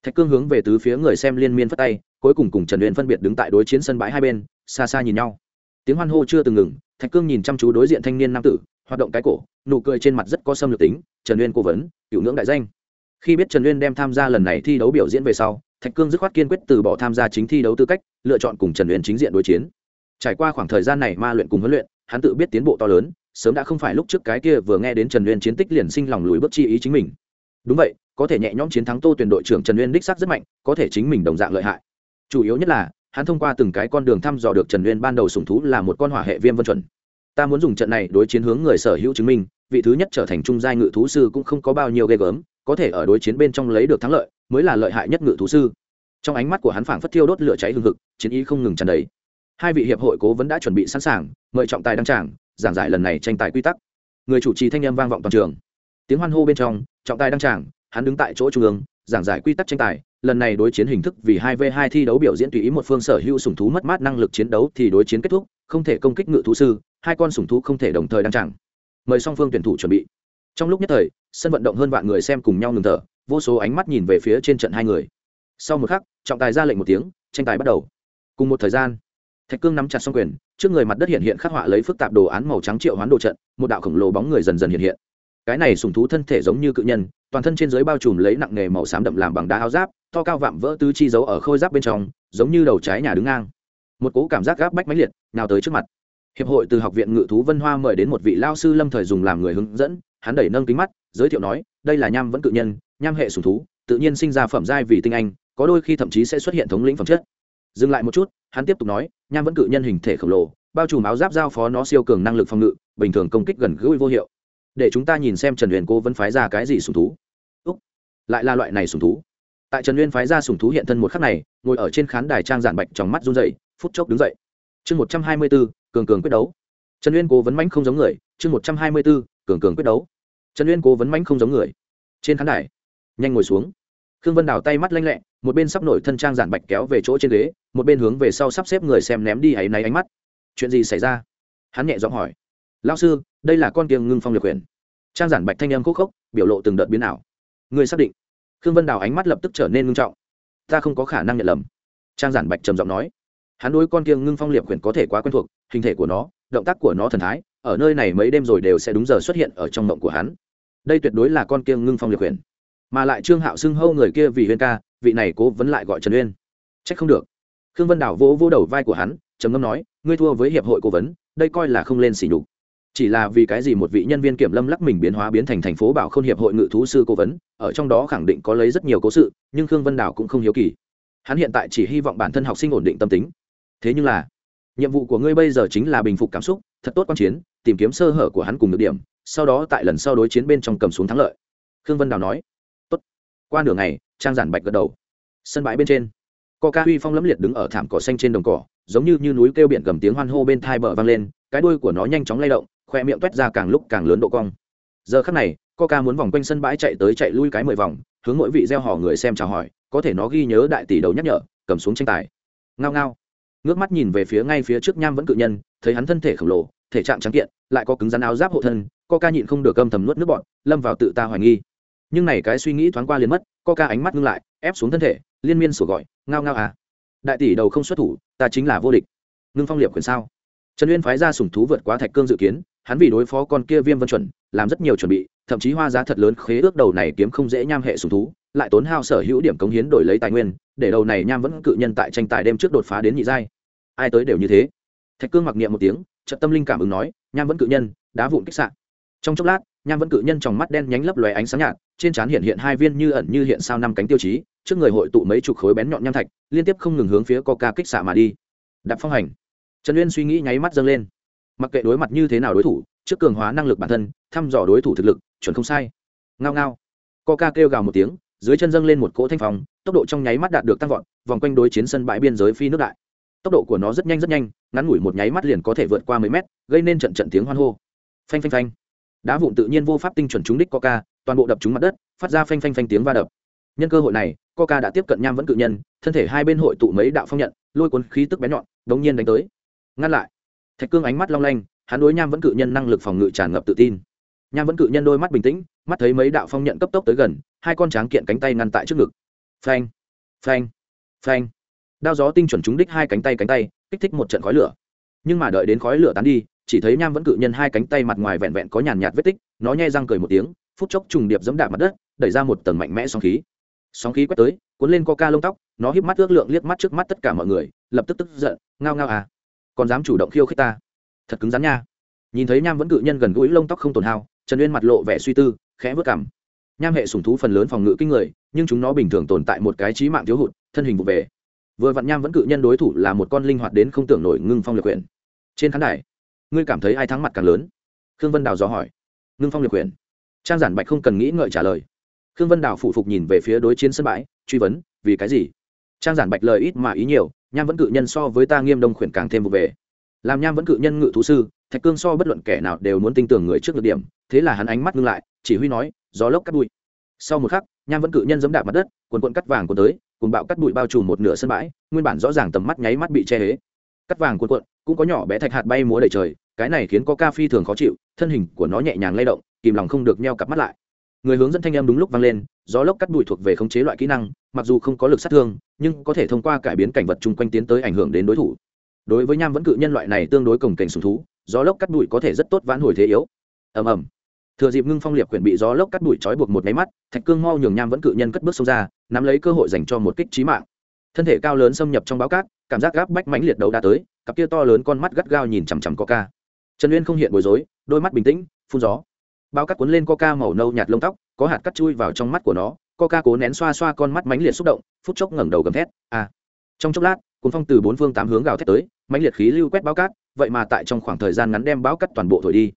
Thạch cương hướng về tứ phía người xem liên miên phất tay, cuối cùng cùng trần uyên phân biệt đứng tại đối chiến sân bãi hai bên, xa xa nhìn nhau. Tiếng hoan hô chưa từng ngừng thạch cương nhìn chăm chú đối diện thanh niên nam tử, hoạt động cái cổ, nụ cười trên mặt rất có xâm lược tính, trần uyên cố vấn cựu ngưỡng đại danh. Khi biết trần uyên đem tham gia lần này thi đấu biểu diễn về sau, thạch cương dứt khoát kiên quyết từ bỏ tham gia chính thi đấu tư cách, lựa chọn cùng trần uyên chính diện đối chiến. Trải qua khoảng thời gian này ma luyện cùng huấn luyện, hắn tự biết tiến bộ to lớn, sớm đã không phải lúc trước cái kia vừa nghe đến trần uyên chiến tích liền sinh lòng lùi bước chi ý chính mình. Đúng vậy, có thể nhẹ nhõm chiến thắng tô tuyển đội trưởng trần uyên đích xác rất mạnh, có thể chính mình đồng dạng lợi hại. Chủ yếu nhất là hắn thông qua từng cái con đường thăm dò được trần uyên ban đầu sùng thú là một con hỏa hệ viêm vân chuẩn. Ta muốn dùng trận này đối chiến hướng người sở hữu chứng minh, vị thứ nhất trở thành trung giai ngự thú sư cũng không có bao nhiêu ghê gớm, có thể ở đối chiến bên trong lấy được thắng lợi, mới là lợi hại nhất ngự thú sư. Trong ánh mắt của hắn phảng phất thiêu đốt lửa cháy hừng hực, chiến ý không ngừng tràn đầy. Hai vị hiệp hội cố vấn đã chuẩn bị sẵn sàng, mời trọng tài đăng trảng giảng giải lần này tranh tài quy tắc. Người chủ trì thanh em vang vọng toàn trường. Tiếng hoan hô bên trong, trọng tài đăng trảng hắn đứng tại chỗ trung ương, giảng giải quy tắc tranh tài lần này đối chiến hình thức vì hai v hai thi đấu biểu diễn tùy ý một phương sở hữu sủng thú mất mát năng lực chiến đấu thì đối chiến kết thúc, không thể công kích ngự thú sư, hai con sủng thú không thể đồng thời đăng trạng mời song phương tuyển thủ chuẩn bị. Trong lúc nhất thời, sân vận động hơn vạn người xem cùng nhau ngừng thở, vô số ánh mắt nhìn về phía trên trận hai người. Sau một khắc, trọng tài ra lệnh một tiếng, tranh tài bắt đầu. Cùng một thời gian, thạch cương nắm chặt song quyền, trước người mặt đất hiện hiện khắc họa lấy phức tạp đồ án màu trắng triệu hoán đồ trận, một đạo khổng lồ bóng người dần dần hiện hiện. Cái này sùng thú thân thể giống như cự nhân toàn thân trên dưới bao trùm lấy nặng nghề màu xám đậm làm bằng đá áo giáp, to cao vạm vỡ tứ chi giấu ở khôi giáp bên trong, giống như đầu trái nhà đứng ngang. Một cố cảm giác gáp bách máy liệt, nào tới trước mặt. Hiệp hội từ học viện ngự thú vân hoa mời đến một vị lao sư lâm thời dùng làm người hướng dẫn, hắn đẩy nâng kính mắt, giới thiệu nói, đây là nham vẫn cự nhân, nham hệ sùng thú, tự nhiên sinh ra phẩm giai vì tinh anh, có đôi khi thậm chí sẽ xuất hiện thống lĩnh phẩm chất. Dừng lại một chút, hắn tiếp tục nói, nham vẫn cự nhân hình thể khổng lồ, bao trùm áo giáp giao phó nó siêu cường năng lực phòng ngự, bình thường công kích gần gũi vô hiệu để chúng ta nhìn xem trần huyền cô vẫn phái ra cái gì sùng thú. Úc, lại là loại này sùng thú. Tại trần uyên phái ra sùng thú hiện thân một khắc này, ngồi ở trên khán đài trang giản bạch trong mắt run dậy phút chốc đứng dậy. Chương một trăm hai mươi b ố cường cường quyết đấu. Trần uyên cố vấn mãnh không giống người, chương một trăm hai mươi b ố cường cường quyết đấu. Trần uyên cố vấn mãnh không giống người. Trên khán đài, nhanh ngồi xuống. Khương vân đào tay mắt lanh lẹ, một bên sắp nổi thân trang giản bạch kéo về chỗ trên ghế, một bên hướng về sau sắp xếp người xem ném đi áy náy ánh mắt. Chuyện gì xảy ra? Hắn nhẹ giọng hỏi lao sư, đây là con kiêng ngưng phong lược quyền trang giản bạch thanh âm khúc khốc, biểu lộ từng đợt biến ảo. Người xác định. Khương vân đào ánh mắt lập tức trở nên ngưng trọng. Ta không có khả năng nhận lầm. Trang giản bạch trầm giọng nói. Hắn đối con kiêng ngưng phong liệp quyền có thể quá quen thuộc, hình thể của nó, động tác của nó thần thái, ở nơi này mấy đêm rồi đều sẽ đúng giờ xuất hiện ở trong mộng của hắn. Đây tuyệt đối là con kiêng ngưng phong liệp quyền mà lại trương hạo xưng hâu người kia vì huyên ca, vị này cố vấn lại gọi trần uyên. Trách không được. Khương vân đảo vỗ vỗ đầu vai của hắn, trầm ngâm nói, ngươi thua với hiệp hội cố vấn, đây coi là không lên xỉ nhục chỉ là vì cái gì một vị nhân viên kiểm lâm lắc mình biến hóa biến thành thành phố bảo không hiệp hội ngự thú sư cố vấn ở trong đó khẳng định có lấy rất nhiều cố sự nhưng khương vân đảo cũng không hiếu kỳ. Hắn hiện tại chỉ hy vọng bản thân học sinh ổn định tâm tính. Thế nhưng là nhiệm vụ của ngươi bây giờ chính là bình phục cảm xúc thật tốt quan chiến tìm kiếm sơ hở của hắn cùng được điểm sau đó tại lần sau đối chiến bên trong cầm xuống thắng lợi. Khương vân đào nói. Tốt. Qua nửa ngày trang giản bạch gật đầu. Sân bãi bên trên coca huy phong lẫm liệt đứng ở thảm cỏ xanh trên đồng cỏ giống như, như núi kêu biển gầm tiếng hoan hô bên thai bờ vang lên cái đuôi của nó nhanh chóng lay động khoe miệng toét ra càng lúc càng lớn độ cong. Giờ khắc này, coca muốn vòng quanh sân bãi chạy tới chạy lui cái mười vòng, hướng mỗi vị gieo hò người xem chào hỏi, có thể nó ghi nhớ đại tỷ đầu nhắc nhở, cầm xuống tranh tài. Ngao ngao. Ngước mắt nhìn về phía ngay phía trước nham vẫn cự nhân, thấy hắn thân thể khổng lồ, thể trạng trắng kiện, lại có cứng rắn áo giáp hộ thân, coca nhịn không được âm thầm nuốt nước bọn lâm vào tự ta hoài nghi. Nhưng này cái suy nghĩ thoáng qua liền mất, coca ánh mắt ngưng lại, ép xuống thân thể, liên miên sủa gọi, ngao ngao à đại tỷ đầu không xuất thủ, ta chính là vô địch. Ngưng phong liệp quyền sao? Trần uyên phái ra sủng thú vượt quá thạch cương dự kiến hắn vì đối phó con kia viêm vân chuẩn, làm rất nhiều chuẩn bị, thậm chí hoa giá thật lớn khế ước đầu này kiếm không dễ nham hệ sủng thú, lại tốn hao sở hữu điểm cống hiến đổi lấy tài nguyên, để đầu này nham vẫn cự nhân tại tranh tài đêm trước đột phá đến nhị giai. Ai tới đều như thế. Thạch cương mặc niệm một tiếng trận tâm linh cảm ứng nói, nham vẫn cự nhân, đá vụn kích sạn trong chốc lát, nham vẫn cự nhân trong mắt đen nhánh lấp lóe ánh sáng nhạt, trên trán hiện hiện hai viên như ẩn như hiện sao năm cánh tiêu chí, trước người hội tụ mấy chục khối bén nhọn nham thạch, liên tiếp không ngừng hướng phía coca kích xạ mà đi. Đạp phong hành. Trần uyên suy nghĩ nháy mắt dâng lên mặc kệ đối mặt như thế nào đối thủ, trước cường hóa năng lực bản thân, thăm dò đối thủ thực lực, chuẩn không sai. Ngao ngao. Coca kêu gào một tiếng, dưới chân dâng lên một cỗ thanh phòng tốc độ trong nháy mắt đạt được tăng vọt, vòng quanh đối chiến sân bãi biên giới phi nước đại. Tốc độ của nó rất nhanh rất nhanh, ngắn ngủi một nháy mắt liền có thể vượt qua mấy mét, gây nên trận trận tiếng hoan hô. Phanh phanh phanh. Đá vụn tự nhiên vô pháp tinh chuẩn trúng đích coca, toàn bộ đập trúng mặt đất, phát ra phanh phanh phanh tiếng va đập. Nhân cơ hội này, coca đã tiếp cận nham vẫn cự nhân, thân thể hai bên hội tụ mấy đạo phong nhận, lôi cuốn khí tức bén nhọn, đống nhiên đánh tới. Ngăn lại thạch cương ánh mắt long lanh, hắn đối nham vẫn cự nhân năng lực phòng ngự tràn ngập tự tin. Nham vẫn cự nhân đôi mắt bình tĩnh, mắt thấy mấy đạo phong nhận cấp tốc tới gần, hai con tráng kiện cánh tay ngăn tại trước ngực. Phanh phanh phanh. Đao gió tinh chuẩn trúng đích hai cánh tay cánh tay, kích thích một trận khói lửa. Nhưng mà đợi đến khói lửa tán đi, chỉ thấy nham vẫn cự nhân hai cánh tay mặt ngoài vẹn vẹn có nhàn nhạt vết tích, nó nhai răng cười một tiếng, phút chốc trùng điệp dẫm đạp mặt đất, đẩy ra một tầng mạnh mẽ sóng khí. Sóng khí quét tới, cuốn lên co ca lông tóc, nó híp mắt ước lượng liếc mắt trước mắt tất cả mọi người, lập tức tức giận, ngao ngao à còn dám chủ động khiêu khích ta? Thật cứng rắn nha. Nhìn thấy nham vẫn cự nhân gần gũi lông tóc không tổn hao, trần uyên mặt lộ vẻ suy tư, khẽ vớt cảm nham hệ sủng thú phần lớn phòng ngự kinh người, nhưng chúng nó bình thường tồn tại một cái trí mạng thiếu hụt, thân hình vụ về. Vừa vặn nham vẫn cự nhân đối thủ là một con linh hoạt đến không tưởng nổi ngưng phong liệt quyền trên khán đài, ngươi cảm thấy ai thắng mặt càng lớn? Khương vân đào dò hỏi. Ngưng phong liệt quyền trang giản bạch không cần nghĩ ngợi trả lời. Khương vân đào phủ phục nhìn về phía đối chiến sân bãi, truy vấn, vì cái gì? Trang giản bạch lời ít mà ý nhiều nham vẫn cự nhân so với ta nghiêm đông khuyển càng thêm vụ về. Làm nham vẫn cự nhân ngự thú sư, thạch cương so bất luận kẻ nào đều muốn tin tưởng người trước được điểm, thế là hắn ánh mắt ngưng lại, chỉ huy nói, gió lốc cắt bụi. Sau một khắc, nham vẫn cự nhân giẫm đạp mặt đất quần quận cắt vàng cuốn tới, cùng bạo cắt bụi bao trùm một nửa sân bãi, nguyên bản rõ ràng tầm mắt nháy mắt bị che hế. Cắt vàng cuộn cuộn, cũng có nhỏ bé thạch hạt bay múa đầy trời, cái này khiến có ca phi thường khó chịu, thân hình của nó nhẹ nhàng lay động, kìm lòng không được nheo cặp mắt lại người hướng dẫn thanh em đúng lúc vang lên, gió lốc cắt bụi thuộc về khống chế loại kỹ năng, mặc dù không có lực sát thương, nhưng có thể thông qua cải biến cảnh vật chung quanh tiến tới ảnh hưởng đến đối thủ. Đối với nham vẫn cự nhân loại này tương đối cồng kềnh sùng thú, gió lốc cắt bụi có thể rất tốt vãn hồi thế yếu. Ầm ầm. Thừa dịp ngưng phong liệp quyển bị gió lốc cắt bụi trói buộc một máy mắt, thạch cương mau nhường nham vẫn cự nhân cất bước xông ra, nắm lấy cơ hội dành cho một kích trí mạng. Thân thể cao lớn xâm nhập trong báo cát, cảm giác gáp bách mãnh liệt đầu đã tới, cặp kia to lớn con mắt gắt gao nhìn chằm chằm ca. trần uyên không hiện bối rối, đôi mắt bình tĩnh, phun gió bao cát cuốn lên coca màu nâu nhạt lông tóc, có hạt cắt chui vào trong mắt của nó, coca cố nén xoa xoa con mắt mãnh liệt xúc động, phút chốc ngẩng đầu gầm thét à! Trong chốc lát, cuốn phong từ bốn phương tám hướng gào thét tới, mãnh liệt khí lưu quét bao cát, vậy mà tại trong khoảng thời gian ngắn đem bao cát toàn bộ thổi đi.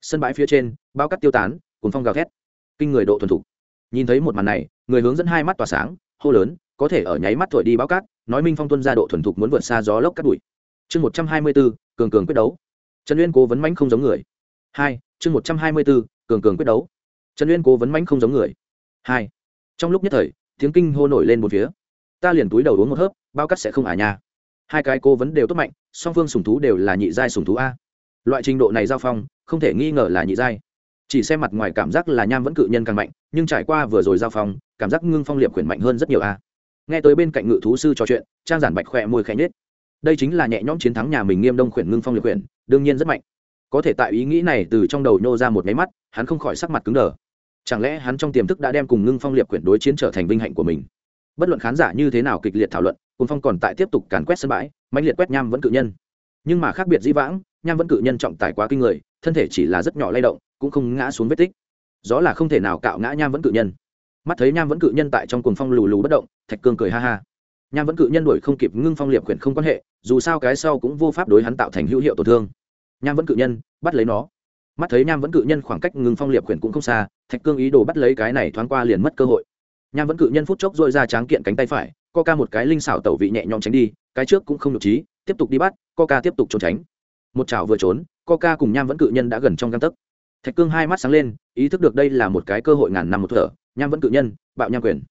Sân bãi phía trên, bao cát tiêu tán, cuốn phong gào thét. Kinh người độ thuần thục. Nhìn thấy một màn này, người hướng dẫn hai mắt tỏa sáng, hô lớn, có thể ở nháy mắt thổi đi bao cát, nói minh phong tuân ra độ thuần thục muốn vượt xa gió lốc cát bụi. Chương một trăm hai mươi bốn cường cường quyết đấu. Trần uyên cố vấn mãnh không giống người. Hai, chương một trăm hai mươi bốn cường cường quyết đấu. Trần uyên cố vấn mãnh không giống người. Hai. Trong lúc nhất thời, tiếng kinh hô nổi lên một phía. Ta liền túi đầu uống một hớp, bao cắt sẽ không à nha. Hai cái cố vấn đều tốt mạnh, song phương sùng thú đều là nhị giai sùng thú a. Loại trình độ này giao phong, không thể nghi ngờ là nhị giai. Chỉ xem mặt ngoài cảm giác là nham vẫn cự nhân càng mạnh, nhưng trải qua vừa rồi giao phong, cảm giác ngưng phong liệp khuyển mạnh hơn rất nhiều a. Nghe tới bên cạnh ngự thú sư trò chuyện, trang giản bạch khỏe môi khẽ nhết đây chính là nhẹ nhõm chiến thắng nhà mình nghiêm đông khuyển ngưng phong liệp khuyển, đương nhiên rất mạnh có thể tại ý nghĩ này từ trong đầu nhô ra một máy mắt, hắn không khỏi sắc mặt cứng đờ. Chẳng lẽ hắn trong tiềm thức đã đem cùng ngưng phong liệp quyển đối chiến trở thành vinh hạnh của mình? Bất luận khán giả như thế nào kịch liệt thảo luận cùng phong còn tại tiếp tục càn quét sân bãi mạnh liệt quét nham vẫn cự nhân. Nhưng mà khác biệt dĩ vãng, nham vẫn cự nhân trọng tài quá kinh người, thân thể chỉ là rất nhỏ lay động, cũng không ngã xuống vết tích. Gió là không thể nào cạo ngã nham vẫn cự nhân. Mắt thấy nham vẫn cự nhân tại trong cuồng phong lù lù bất động, thạch cương cười ha ha. Nham vẫn cự nhân đuổi không kịp ngưng phong liệp quyển không quan hệ, dù sao cái sau cũng vô pháp đối hắn tạo thành hữu hiệu tổn thương nham vẫn cự nhân, bắt lấy nó. Mắt thấy nham vẫn cự nhân khoảng cách ngưng phong liệp khuyển cũng không xa, thạch cương ý đồ bắt lấy cái này thoáng qua liền mất cơ hội. Nham vẫn cự nhân phút chốc dội ra tráng kiện cánh tay phải, co ca một cái linh xảo tẩu vị nhẹ nhõm tránh đi, cái trước cũng không nhục trí, tiếp tục đi bắt, co ca tiếp tục trốn tránh. Một chảo vừa trốn, co ca cùng nham vẫn cự nhân đã gần trong găng tấc. Thạch cương hai mắt sáng lên, ý thức được đây là một cái cơ hội ngàn năm một thở, nham vẫn cự nhân, bạo nham quyền.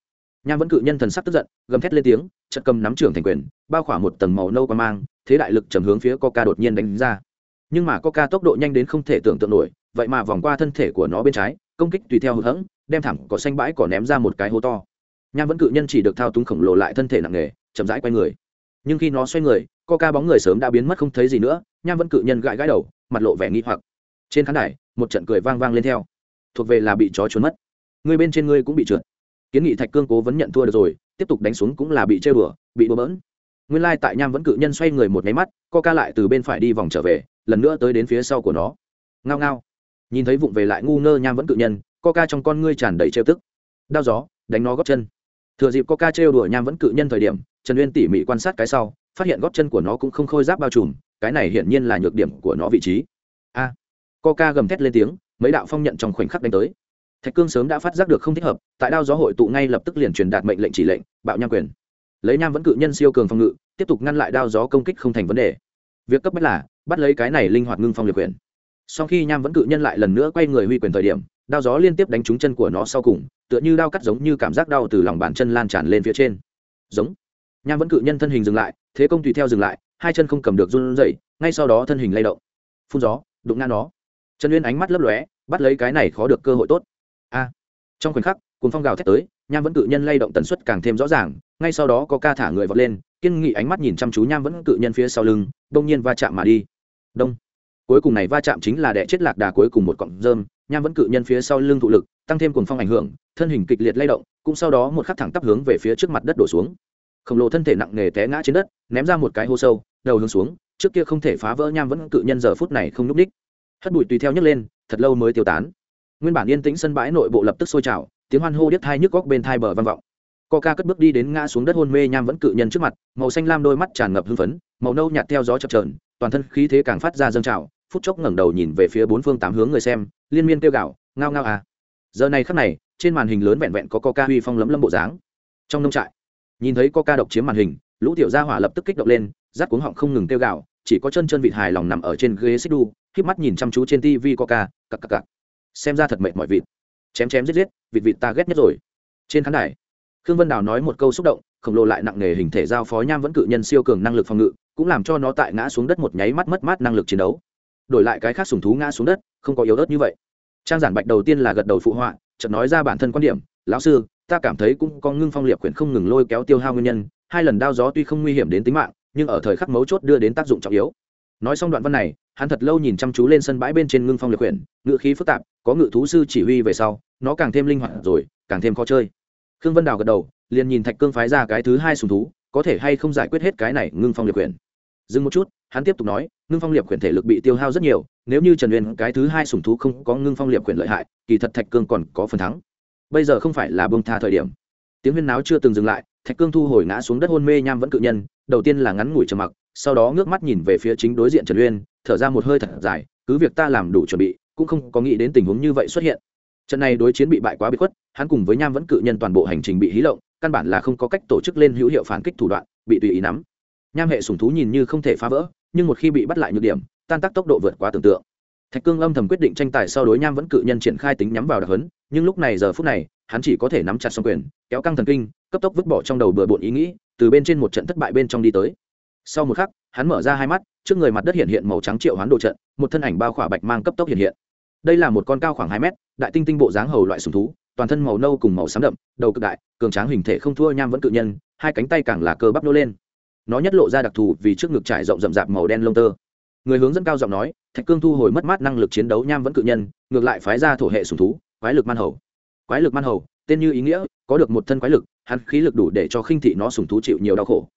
Nham vẫn cự nhân thần sắc tức giận, gầm thét lên tiếng chật cầm nắm trưởng thành quyền, bao khỏa một tầng màu nâu qua mang, thế đại lực trầm hướng phía coca đột nhiên đánh ra nhưng mà coca tốc độ nhanh đến không thể tưởng tượng nổi, vậy mà vòng qua thân thể của nó bên trái, công kích tùy theo hữu hẫng, đem thẳng cỏ xanh bãi cỏ ném ra một cái hố to. Nham vẫn cự nhân chỉ được thao túng khổng lồ lại thân thể nặng nề, chậm rãi quay người. Nhưng khi nó xoay người coca bóng người sớm đã biến mất không thấy gì nữa, nham vẫn cự nhân gãi gãi đầu, mặt lộ vẻ nghi hoặc. Trên khán đài, một trận cười vang vang lên theo. Thuộc về là bị chó trốn mất. Người bên trên ngươi cũng bị trượt. Kiến nghị thạch cương cố vấn nhận thua được rồi, tiếp tục đánh xuống cũng là bị chơi bừa bị bừa bỡn. Nguyên lai tại nham vẫn cự nhân xoay người một nháy mắt coca lại từ bên phải đi vòng trở về lần nữa tới đến phía sau của nó. Ngao ngao. Nhìn thấy vụng về lại ngu ngơ nham vẫn cự nhân coca trong con ngươi tràn đầy trêu tức. Đao gió đánh nó góp chân. Thừa dịp coca trêu đùa nham vẫn cự nhân thời điểm trần uyên tỉ mỉ quan sát cái sau phát hiện góp chân của nó cũng không khôi giáp bao trùm cái này hiển nhiên là nhược điểm của nó vị trí. A. À, gầm thét lên tiếng mấy đạo phong nhận trong khoảnh khắc đánh tới. Thạch cương sớm đã phát giác được không thích hợp tại đao gió hội tụ ngay lập tức liền truyền đạt mệnh lệnh chỉ lệnh bạo nham quyền. Lấy nham vẫn cự nhân siêu cường phòng ngự tiếp tục ngăn lại đao gió công kích không thành vấn đề. Việc cấp bách là bắt lấy cái này linh hoạt ngưng phong liệt quyền. Sau khi nham vẫn cự nhân lại lần nữa quay người huy quyền thời điểm, đao gió liên tiếp đánh trúng chân của nó sau cùng, tựa như đao cắt giống như cảm giác đau từ lòng bàn chân lan tràn lên phía trên. Giống. Nham vẫn cự nhân thân hình dừng lại, thế công tùy theo dừng lại, hai chân không cầm được run rẩy, ngay sau đó thân hình lay động. Phun gió, đụng ngã nó. Trần uyên ánh mắt lấp lóe, bắt lấy cái này khó được cơ hội tốt. A. Trong khoảnh khắc cùng phong gào thét tới, nham vẫn cự nhân lay động tần suất càng thêm rõ ràng, ngay sau đó có ca thả người vọt lên, kiên nghị ánh mắt nhìn chăm chú nham vẫn cự nhân phía sau lưng, đông nhiên va chạm mà đi đông. Cuối cùng này va chạm chính là đẻ chết lạc đà cuối cùng một cọng rơm, nham vẫn cự nhân phía sau lưng thụ lực, tăng thêm cuồng phong ảnh hưởng, thân hình kịch liệt lay động, cũng sau đó một khắc thẳng tắp hướng về phía trước mặt đất đổ xuống. Khổng lồ thân thể nặng nề té ngã trên đất, ném ra một cái hô sâu, đầu hướng xuống, trước kia không thể phá vỡ nham vẫn cự nhân giờ phút này không núp đích hất bụi tùy theo nhấc lên, thật lâu mới tiêu tán. Nguyên bản yên tĩnh sân bãi nội bộ lập tức sôi trào, tiếng hoan hô điếc thai nhức góc bên thai bờ vang vọng. Coca cất bước đi đến ngã xuống đất hôn mê nham vẫn cự nhân trước mặt, màu xanh lam đôi mắt tràn ngập hưng phấn, màu nâu nhạt theo gió chập trờn toàn thân khí thế càng phát ra dâng trào, phút chốc ngẩng đầu nhìn về phía bốn phương tám hướng người xem, liên miên kêu gạo ngao ngao à. Giờ này khắc này, trên màn hình lớn vẹn vẹn có coca huy phong lấm lâm bộ dáng. Trong nông trại, nhìn thấy coca độc chiếm màn hình, lũ tiểu gia hỏa lập tức kích động lên rát cuống họng không ngừng kêu gạo chỉ có chân chân vịt hài lòng nằm ở trên ghế xích đu k mắt nhìn chăm chú trên tv coca, cặc cặc cặc. Xem ra thật mệt mọi vịt. Chém chém giết giết, vịt vịt ta ghét nhất rồi. Trên khán đài, khương vân đào nói một câu xúc động, khổng lồ lại nặng nề hình thể giao phó nham vẫn cự nhân siêu cường năng lực phòng ngự cũng làm cho nó tại ngã xuống đất một nháy mắt mất mát năng lực chiến đấu. Đổi lại cái khác sùng thú ngã xuống đất, không có yếu ớt như vậy. Trang giản bạch đầu tiên là gật đầu phụ họa, chợt nói ra bản thân quan điểm, lão sư, ta cảm thấy cũng có ngưng phong liệp quyển không ngừng lôi kéo tiêu hao nguyên nhân, hai lần đao gió tuy không nguy hiểm đến tính mạng, nhưng ở thời khắc mấu chốt đưa đến tác dụng trọng yếu. Nói xong đoạn văn này, hắn thật lâu nhìn chăm chú lên sân bãi bên trên ngưng phong liệt quyển ngự khí phức tạp, có ngự thú sư chỉ huy về sau, nó càng thêm linh hoạt rồi, càng thêm khó chơi. Khương vân đào gật đầu, liền nhìn thạch cương phái ra cái thứ hai sùng thú, có thể hay không giải quyết hết cái này ngưng phong liệt quyển dừng một chút, hắn tiếp tục nói, ngưng phong liệt quyển thể lực bị tiêu hao rất nhiều, nếu như trần uyên cái thứ hai sùng thú không có ngưng phong liệt quyển lợi hại, kỳ thật thạch cương còn có phần thắng. Bây giờ không phải là bông tha thời điểm. Tiếng huyên náo chưa từng dừng lại, thạch cương thu hồi ngã xuống đất hôn mê nham vẫn cự nhân, đầu tiên là ngắn ngủi trầm mặc, sau đó ngước mắt nhìn về phía chính đối diện trần uyên, thở ra một hơi thật dài, cứ việc ta làm đủ chuẩn bị, cũng không có nghĩ đến tình huống như vậy xuất hiện. Trận này đối chiến bị bại quá bị khuất, hắn cùng với nham vẫn cự nhân toàn bộ hành trình bị hí lộng, căn bản là không có cách tổ chức lên hữu hiệu phản kích thủ đoạn, bị tùy ý nắm nham hệ sùng thú nhìn như không thể phá vỡ, nhưng một khi bị bắt lại nhược điểm, tan tác tốc độ vượt quá tưởng tượng. Thạch cương âm thầm quyết định tranh tài sau đối nham vẫn cự nhân triển khai tính nhắm vào đặc hấn nhưng lúc này giờ phút này, hắn chỉ có thể nắm chặt xong quyền, kéo căng thần kinh, cấp tốc vứt bỏ trong đầu bừa bộn ý nghĩ, từ bên trên một trận thất bại bên trong đi tới. Sau một khắc, hắn mở ra hai mắt, trước người mặt đất hiện hiện màu trắng triệu hoán đồ trận, một thân ảnh bao khỏa bạch mang cấp tốc hiện hiện. Đây là một con cao khoảng hai mét, đại tinh tinh bộ dáng hầu loại sùng thú, toàn thân màu nâu cùng màu xám đậm, đầu cực đại, cường tráng hình thể không thua nham vẫn cự nhân, hai cánh tay càng là cơ bắp nô lên nó nhất lộ ra đặc thù vì trước ngực trải rộng rậm rạp màu đen lông tơ. Người hướng dẫn cao giọng nói, thạch cương thu hồi mất mát năng lực chiến đấu nham vẫn cự nhân, ngược lại phái ra thổ hệ sùng thú, quái lực man hầu. Quái lực man hầu, tên như ý nghĩa, có được một thân quái lực, hắn khí lực đủ để cho khinh thị nó sùng thú chịu nhiều đau khổ.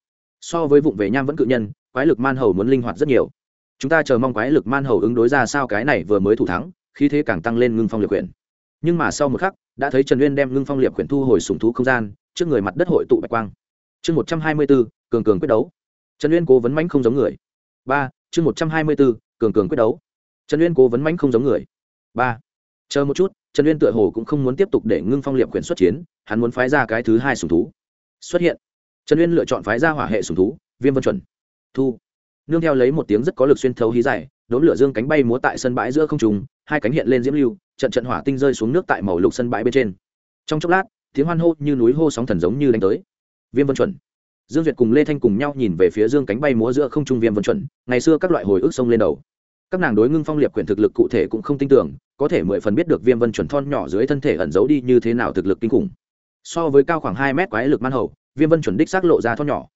So với vụng về nham vẫn cự nhân, quái lực man hầu muốn linh hoạt rất nhiều. Chúng ta chờ mong quái lực man hầu ứng đối ra sao cái này vừa mới thủ thắng, khí thế càng tăng lên ngưng phong liệt quyển. Nhưng mà sau một khắc, đã thấy trần uyên đem ngưng phong liệt quyển thu hồi sùng thú không gian, trước người mặt đất hội tụ bạch quang. Chương một trăm hai mươi bốn cường cường quyết đấu. Trần uyên cố vấn mãnh không giống người. Ba, chương một trăm hai mươi bốn, cường cường quyết đấu. Trần uyên cố vấn mãnh không giống người. Ba, chờ một chút, trần uyên tựa hồ cũng không muốn tiếp tục để ngưng phong liệp quyền xuất chiến, hắn muốn phái ra cái thứ hai sùng thú. Xuất hiện. Trần uyên lựa chọn phái ra hỏa hệ sùng thú, viêm vân chuẩn. Thu. Nương theo lấy một tiếng rất có lực xuyên thấu hí dài đốn lửa dương cánh bay múa tại sân bãi giữa không trùng hai cánh hiện lên diễm lưu, trận trận hỏa tinh rơi xuống nước tại màu lục sân bãi bên trên. Trong chốc lát, tiếng hoan hô như núi hô sóng thần giống như đánh tới. Viêm vân chuẩn dương duyệt cùng lê thanh cùng nhau nhìn về phía dương cánh bay múa giữa không trung viêm vân chuẩn, ngày xưa các loại hồi ức sông lên đầu. Các nàng đối ngưng phong liệt quyền thực lực cụ thể cũng không tin tưởng, có thể mười phần biết được viêm vân chuẩn thon nhỏ dưới thân thể ẩn giấu đi như thế nào thực lực kinh khủng. So với cao khoảng hai mét quái lực man hầu, viêm vân chuẩn đích xác lộ ra thon nhỏ.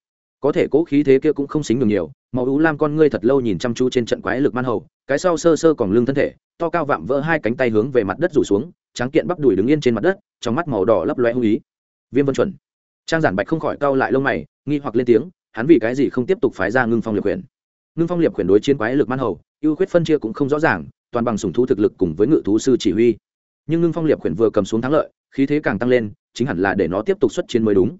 Có thể cố khí thế kia cũng không xính được nhiều, màu ú lam con ngươi thật lâu nhìn chăm chú trên trận quái lực man hầu, cái sau sơ sơ còn lưng thân thể, to cao vạm vỡ hai cánh tay hướng về mặt đất rủ xuống, tráng kiện bắp đùi đứng yên trên mặt đất, trong mắt màu đỏ lấp loe hung ý. Viêm vân chuẩn trang giản bạch không khỏi cau lại lông mày, nghi hoặc lên tiếng, hắn vì cái gì không tiếp tục phái ra ngưng phong liệp quyền? Ngưng phong liệp quyền đối chiến quái lực man hầu, ưu khuyết phân chia cũng không rõ ràng, toàn bằng sùng thú thực lực cùng với ngự thú sư chỉ huy. Nhưng ngưng phong liệp quyền vừa cầm xuống thắng lợi, khí thế càng tăng lên, chính hẳn là để nó tiếp tục xuất chiến mới đúng.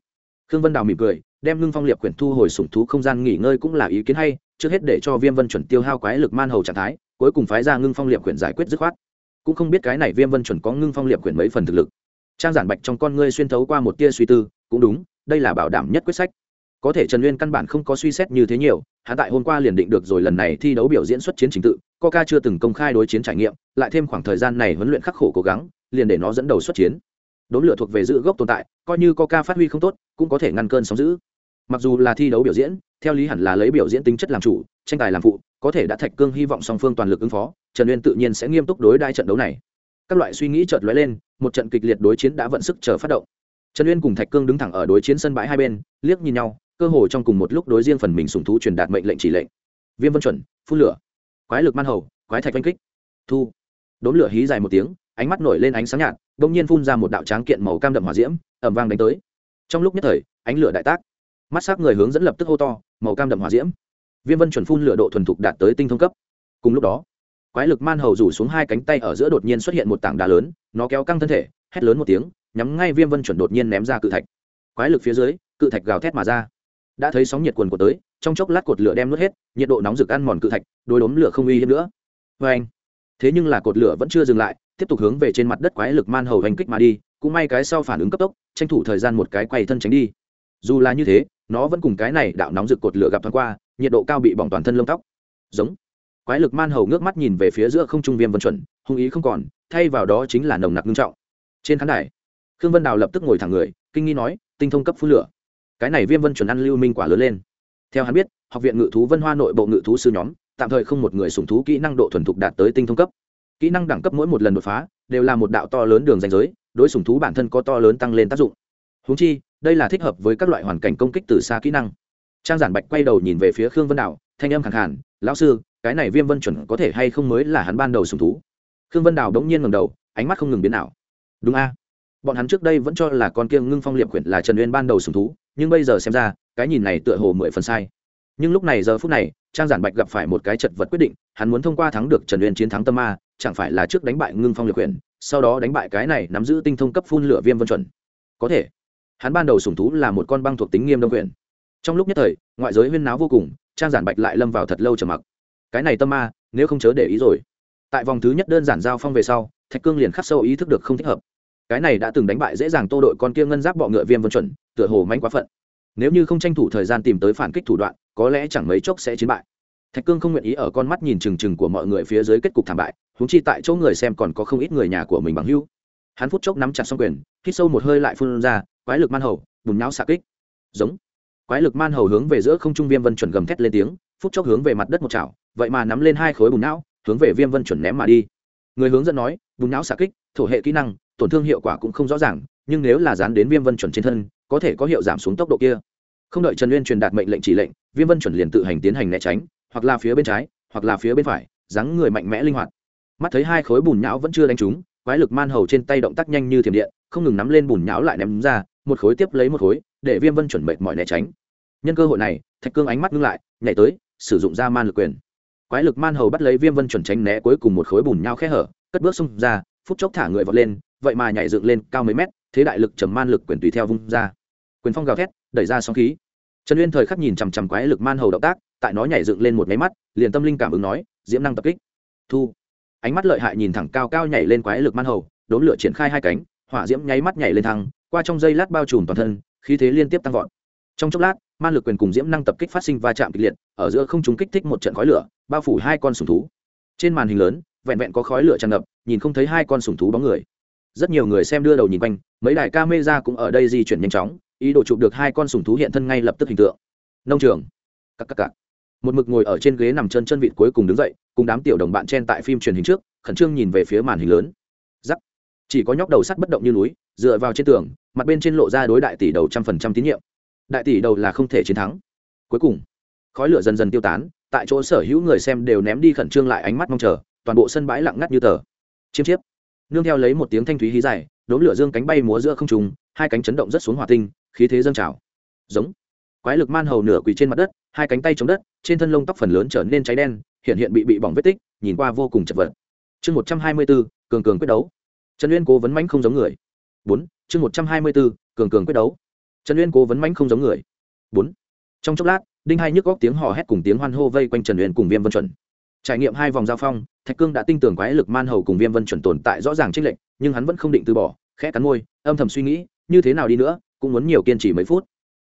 Khương vân đào mỉm cười, đem ngưng phong liệp quyền thu hồi sùng thú không gian nghỉ ngơi cũng là ý kiến hay, trước hết để cho viêm vân chuẩn tiêu hao quái lực man hầu trạng thái, cuối cùng phái ra ngưng phong liệp quyền giải quyết dứt khoát. Cũng không biết cái này viêm vân chuẩn có ngưng phong liệp quyền mấy phần thực lực. Trang giản bạch trong con ngươi xuyên thấu qua một tia suy tư cũng đúng, đây là bảo đảm nhất quyết sách. Có thể trần nguyên căn bản không có suy xét như thế nhiều, hắn tại hôm qua liền định được rồi lần này thi đấu biểu diễn xuất chiến trình tự, coca chưa từng công khai đối chiến trải nghiệm, lại thêm khoảng thời gian này huấn luyện khắc khổ cố gắng, liền để nó dẫn đầu xuất chiến. Đốn lửa thuộc về giữ gốc tồn tại, coi như coca phát huy không tốt, cũng có thể ngăn cơn sóng giữ mặc dù là thi đấu biểu diễn, theo lý hẳn là lấy biểu diễn tính chất làm chủ, tranh tài làm phụ, có thể đã thạch cương hy vọng song phương toàn lực ứng phó, trần uyên tự nhiên sẽ nghiêm túc đối đai trận đấu này. Các loại suy nghĩ chợt lóe lên, một trận kịch liệt đối chiến đã vận sức chờ phát động trần uyên cùng thạch cương đứng thẳng ở đối chiến sân bãi hai bên, liếc nhìn nhau, cơ hồ trong cùng một lúc đối riêng phần mình sùng thú truyền đạt mệnh lệnh chỉ lệnh. Viêm vân chuẩn phun lửa, quái lực man hầu, quái thạch oanh kích, thu. Đốn lửa hí dài một tiếng, ánh mắt nổi lên ánh sáng nhạt đ ỗ n g nhiên phun ra một đạo tráng kiện màu cam đậm hỏa diễm ẩm vang đánh tới. Trong lúc nhất thời, ánh lửa đại tác. Mắt s á c người hướng dẫn lập tức hô to, màu cam đậm hỏa diễm. Viêm vân chuẩn phun lửa độ thuần thục đạt tới tinh thông cấp. Cùng lúc đó, quái lực man hầu rủ xuống hai cánh tay ở giữa đột nhiên xuất hiện một tảng đá lớn, nó kéo căng thân thể, hét lớn một tiếng nhắm ngay viêm vân chuẩn đột nhiên ném ra cự thạch. Quái lực phía dưới, cự thạch gào thét mà ra. Đã thấy sóng nhiệt quần của tới, trong chốc lát cột lửa đem nuốt hết, nhiệt độ nóng rực ăn mòn cự thạch đôi đốm lửa không uy hiếp nữa. Vê anh, thế nhưng là cột lửa vẫn chưa dừng lại, tiếp tục hướng về trên mặt đất quái lực man hầu hành kích mà đi, cũng may cái sau phản ứng cấp tốc, tranh thủ thời gian một cái quay thân tránh đi. Dù là như thế, nó vẫn cùng cái này đạo nóng rực cột lửa gặp thoáng qua, nhiệt độ cao bị bỏng toàn thân lông tóc. Giống, quái lực man hầu ngước mắt nhìn về phía giữa không trung viêm vân chuẩn, hung ý không còn, thay vào đó chính là nồng nặc nghiêm trọng. Trên khán đài khương vân đào lập tức ngồi thẳng người, kinh nghi nói, tinh thông cấp phú lửa. Cái này viêm vân chuẩn ăn lưu minh quả lớn lên. Theo hắn biết, học viện ngự thú vân hoa nội bộ ngự thú sư nhóm, tạm thời không một người sùng thú kỹ năng độ thuần thục đạt tới tinh thông cấp. Kỹ năng đẳng cấp mỗi một lần đột phá, đều là một đạo to lớn đường danh giới, đối sùng thú bản thân có to lớn tăng lên tác dụng. Húng chi, đây là thích hợp với các loại hoàn cảnh công kích từ xa kỹ năng. Trang giản bạch quay đầu nhìn về phía khương vân đạo thanh âm khẳng hẳn lão sư, cái này viêm vân chuẩn có thể hay không mới là hắn ban đầu sùng thú? Khương vân đào đống nhiên ngầm đầu, ánh mắt không ngừng biến nào đúng a bọn hắn trước đây vẫn cho là con kiêng ngưng phong liệp quyển là trần uyên ban đầu sùng thú, nhưng bây giờ xem ra, cái nhìn này tựa hồ mười phần sai. Nhưng lúc này giờ phút này, trang giản bạch gặp phải một cái chật vật quyết định, hắn muốn thông qua thắng được trần uyên chiến thắng tâm ma, chẳng phải là trước đánh bại ngưng phong liệt quyển sau đó đánh bại cái này nắm giữ tinh thông cấp phun lửa viêm vân chuẩn. Có thể, hắn ban đầu sùng thú là một con băng thuộc tính nghiêm đông quyển trong lúc nhất thời, ngoại giới huyên náo vô cùng, trang giản bạch lại lâm vào thật lâu trầm mặc. Cái này tâm ma, nếu không chớ để ý rồi. Tại vòng thứ nhất đơn giản giao phong về sau, thạch cương liền khắc sâu ý thức được không thích hợp cái này đã từng đánh bại dễ dàng tô đội con kia ngân giáp bọ ngựa viêm vân chuẩn, tựa hồ manh quá phận. Nếu như không tranh thủ thời gian tìm tới phản kích thủ đoạn, có lẽ chẳng mấy chốc sẽ chiến bại. Thạch cương không nguyện ý ở con mắt nhìn trừng trừng của mọi người phía dưới kết cục thảm bại húng chi tại chỗ người xem còn có không ít người nhà của mình bằng hưu hắn phút chốc nắm chặt xong quyền, hít sâu một hơi lại phun ra, quái lực man hầu, bùn nháo xạ kích. Giống. Quái lực man hầu hướng về giữa không trung viêm vân chuẩn gầm thét lên tiếng, phút chốc hướng về mặt đất một chảo, vậy mà nắm lên hai khối bùn não, hướng về viêm vân chuẩn ném mà đi. Người hướng dẫn nói, bùn não xạ kích, thổ hệ kỹ năng tổn thương hiệu quả cũng không rõ ràng, nhưng nếu là dán đến viêm vân chuẩn trên thân, có thể có hiệu giảm xuống tốc độ kia. Không đợi trần uyên truyền đạt mệnh lệnh chỉ lệnh, viêm vân chuẩn liền tự hành tiến hành né tránh, hoặc là phía bên trái, hoặc là phía bên phải, dáng người mạnh mẽ linh hoạt. Mắt thấy hai khối bùn nhão vẫn chưa đánh trúng, quái lực man hầu trên tay động tác nhanh như thiểm điện, không ngừng nắm lên bùn nhão lại ném ra, một khối tiếp lấy một khối, để viêm vân chuẩn mệt mọi né tránh. Nhân cơ hội này, thạch cương ánh mắt ngưng lại, nhảy tới, sử dụng ra man lực quyền. Quái lực man hầu bắt lấy viêm vân chuẩn tránh né cuối cùng một khối bùn nhau khe hở, cất bước xông ra, phút chốc thả người vọt lên vậy mà nhảy dựng lên cao mấy mét, thế đại lực trầm man lực quyền tùy theo vung ra. Quyền phong gào thét, đẩy ra sóng khí. Trần uyên thời khắc nhìn chằm chằm quái lực man hầu động tác, tại nó nhảy dựng lên một máy mắt, liền tâm linh cảm ứng nói, diễm năng tập kích. Thu. Ánh mắt lợi hại nhìn thẳng cao cao nhảy lên quái lực man hầu, đốn lửa triển khai hai cánh, hỏa diễm nháy mắt nhảy lên thăng, qua trong dây lát bao trùm toàn thân, khí thế liên tiếp tăng vọt. Trong chốc lát, man lực quyền cùng diễm năng tập kích phát sinh va chạm kịch liệt, ở giữa không chúng kích thích một trận khói lửa, bao phủ hai con sùng thú. Trên màn hình lớn, vẹn vẹn có khói lửa tràn ngập, nhìn không thấy hai con sùng thú bóng người rất nhiều người xem đưa đầu nhìn quanh, mấy đài ca mê ra cũng ở đây di chuyển nhanh chóng, ý đồ chụp được hai con sùng thú hiện thân ngay lập tức hình tượng. Nông trường. Cắc cắc cắc một mực ngồi ở trên ghế nằm chân chân vịt cuối cùng đứng dậy, cùng đám tiểu đồng bạn chen tại phim truyền hình trước, khẩn trương nhìn về phía màn hình lớn. Giắc chỉ có nhóc đầu sắt bất động như núi, dựa vào trên tường, mặt bên trên lộ ra đối đại tỷ đầu trăm phần trăm tín nhiệm. Đại tỷ đầu là không thể chiến thắng. Cuối cùng, khói lửa dần dần tiêu tán, tại chỗ sở hữu người xem đều ném đi khẩn trương lại ánh mắt mong chờ, toàn bộ sân bãi lặng ngắt như tờ. Chiêm chiếp nương theo lấy một tiếng thanh thúy hí dài, đốm lửa dương cánh bay múa giữa không trùng hai cánh chấn động rất xuống hỏa tinh, khí thế dâng trào. Giống. Quái lực man hầu nửa quỳ trên mặt đất, hai cánh tay chống đất, trên thân lông tóc phần lớn trở nên cháy đen, hiện hiện bị bị bỏng vết tích, nhìn qua vô cùng chật vật. Chương một trăm hai mươi bốn, cường cường quyết đấu. Trần uyên cố vấn mãnh không giống người. Bốn, chương một trăm hai mươi bốn, cường cường quyết đấu. Trần uyên cố vấn mãnh không giống người. Bốn. Trong chốc lát, đinh hai nhức góc tiếng hò hét cùng tiếng hoan hô vây quanh trần uyên cùng viêm vân chuẩn trải nghiệm hai vòng giao phong, thạch cương đã tin tưởng quái lực man hầu cùng viêm vân chuẩn tồn tại rõ ràng trích lệnh nhưng hắn vẫn không định từ bỏ, khẽ cắn môi, âm thầm suy nghĩ, như thế nào đi nữa, cũng muốn nhiều kiên trì mấy phút.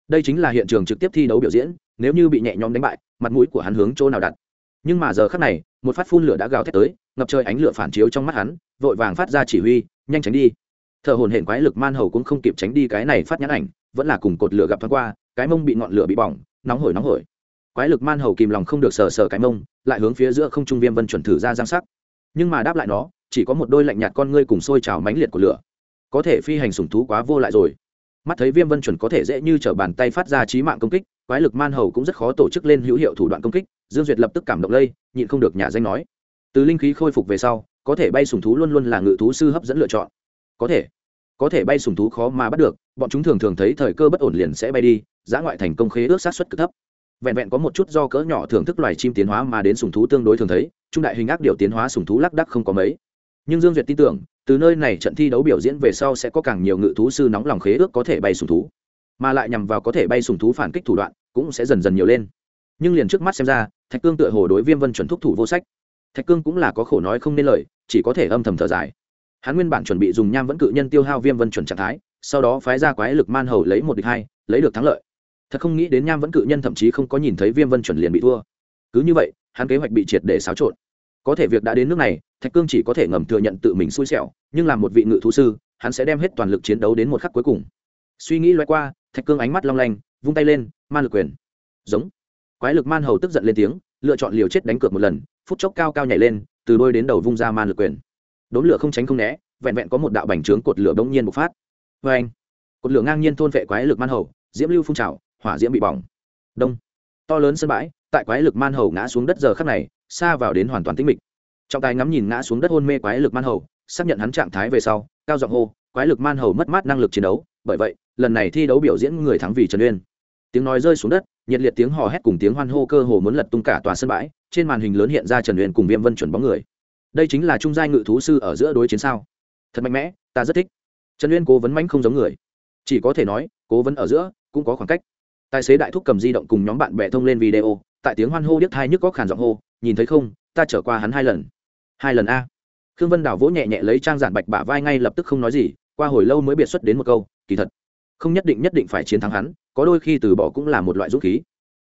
Đây chính là hiện trường trực tiếp thi đấu biểu diễn, nếu như bị nhẹ nhõm đánh bại, mặt mũi của hắn hướng chỗ nào đặt. Nhưng mà giờ khắc này, một phát phun lửa đã gào thét tới, ngập trời ánh lửa phản chiếu trong mắt hắn, vội vàng phát ra chỉ huy, nhanh tránh đi. Thợ hồn hển quái lực man hầu cũng không kịp tránh đi cái này phát nhãn ảnh, vẫn là cùng cột lửa gặp thoáng qua, cái mông bị ngọn lửa bị bỏng, nóng hổi nóng hổi quái lực man hầu kìm lòng không được sờ sờ cái mông, lại hướng phía giữa không trung viêm vân chuẩn thử ra giang sắc. Nhưng mà đáp lại nó, chỉ có một đôi lạnh nhạt con ngươi cùng sôi trào mãnh liệt của lửa. Có thể phi hành sủng thú quá vô lại rồi. Mắt thấy viêm vân chuẩn có thể dễ như t bàn tay phát ra trí mạng công kích, quái lực man hầu cũng rất khó tổ chức lên hữu hiệu thủ đoạn công kích, dương duyệt lập tức cảm động lây, nhịn không được nhà danh nói. Từ linh khí khôi phục về sau, có thể bay sùng thú luôn luôn là ngự thú sư hấp dẫn lựa chọn. Có thể. Có thể bay sùng thú khó mà bắt được, bọn chúng thường thường thấy thời cơ bất ổn liền sẽ bay đi, giá ngoại thành công khế ước sát xuất cực thấp vẹn vẹn có một chút do cỡ nhỏ thưởng thức loài chim tiến hóa mà đến sùng thú tương đối thường thấy, trung đại hình ác điều tiến hóa sùng thú lác đắc không có mấy. Nhưng dương duyệt tin tưởng, từ nơi này trận thi đấu biểu diễn về sau sẽ có càng nhiều ngự thú sư nóng lòng khế ước có thể bay sùng thú. Mà lại nhằm vào có thể bay sùng thú phản kích thủ đoạn, cũng sẽ dần dần nhiều lên. Nhưng liền trước mắt xem ra, thạch cương tựa hồ đối viêm vân chuẩn thúc thủ vô sách. Thạch cương cũng là có khổ nói không nên lời, chỉ có thể âm thầm thở dài. Hắn nguyên bản chuẩn bị dùng nham vẫn cự nhân tiêu hao viêm vân chuẩn trạng thái, sau đó phái ra quái lực man hầu lấy một địch hai, lấy được thắng lợi thật không nghĩ đến nham vẫn cự nhân thậm chí không có nhìn thấy viêm vân chuẩn liền bị thua. Cứ như vậy, hắn kế hoạch bị triệt để xáo trộn. Có thể việc đã đến nước này, thạch cương chỉ có thể ngầm thừa nhận tự mình xui xẻo, nhưng làm một vị ngự thú sư, hắn sẽ đem hết toàn lực chiến đấu đến một khắc cuối cùng. Suy nghĩ loay qua, thạch cương ánh mắt long lanh, vung tay lên, man lực quyền. Giống. Quái lực man hầu tức giận lên tiếng, lựa chọn liều chết đánh cược một lần, phút chốc cao cao nhảy lên, từ đôi đến đầu vung ra man lực quyền. Đốn lửa không tránh không né, vẹn vẹn có một đạo bành trướng cột lửa bỗng nhiên bộc phát. Vê anh cột lửa ngang nhiên thôn vệ quái lực man hầu, diễm lưu phun trào hỏa diễm bị bỏng. Đông. To lớn sân bãi, tại quái lực man hầu ngã xuống đất giờ khắc này, xa vào đến hoàn toàn tĩnh mịch. Trọng tài ngắm nhìn ngã xuống đất hôn mê quái lực man hầu, xác nhận hắn trạng thái về sau, cao giọng hô, quái lực man hầu mất mát năng lực chiến đấu, bởi vậy, lần này thi đấu biểu diễn người thắng vì trần uyên. Tiếng nói rơi xuống đất, nhiệt liệt tiếng hò hét cùng tiếng hoan hô cơ hồ muốn lật tung cả tòa sân bãi, trên màn hình lớn hiện ra trần uyên cùng viêm vân chuẩn bóng người. Đây chính là trung giai ngự thú sư ở giữa đối chiến sao? Thật mạnh mẽ, ta rất thích. Trần uyên cố vấn mãnh không giống người. Chỉ có thể nói, cố vấn ở giữa cũng có khoảng cách tài xế đại thúc cầm di động cùng nhóm bạn bè thông lên video, tại tiếng hoan hô điếc thai nhức có khản giọng hô, nhìn thấy không, ta trở qua hắn hai lần. Hai lần a? Khương vân đảo vỗ nhẹ nhẹ lấy trang giản bạch bả vai ngay lập tức không nói gì, qua hồi lâu mới biệt xuất đến một câu, kỳ thật, không nhất định nhất định phải chiến thắng hắn, có đôi khi từ bỏ cũng là một loại dũng khí.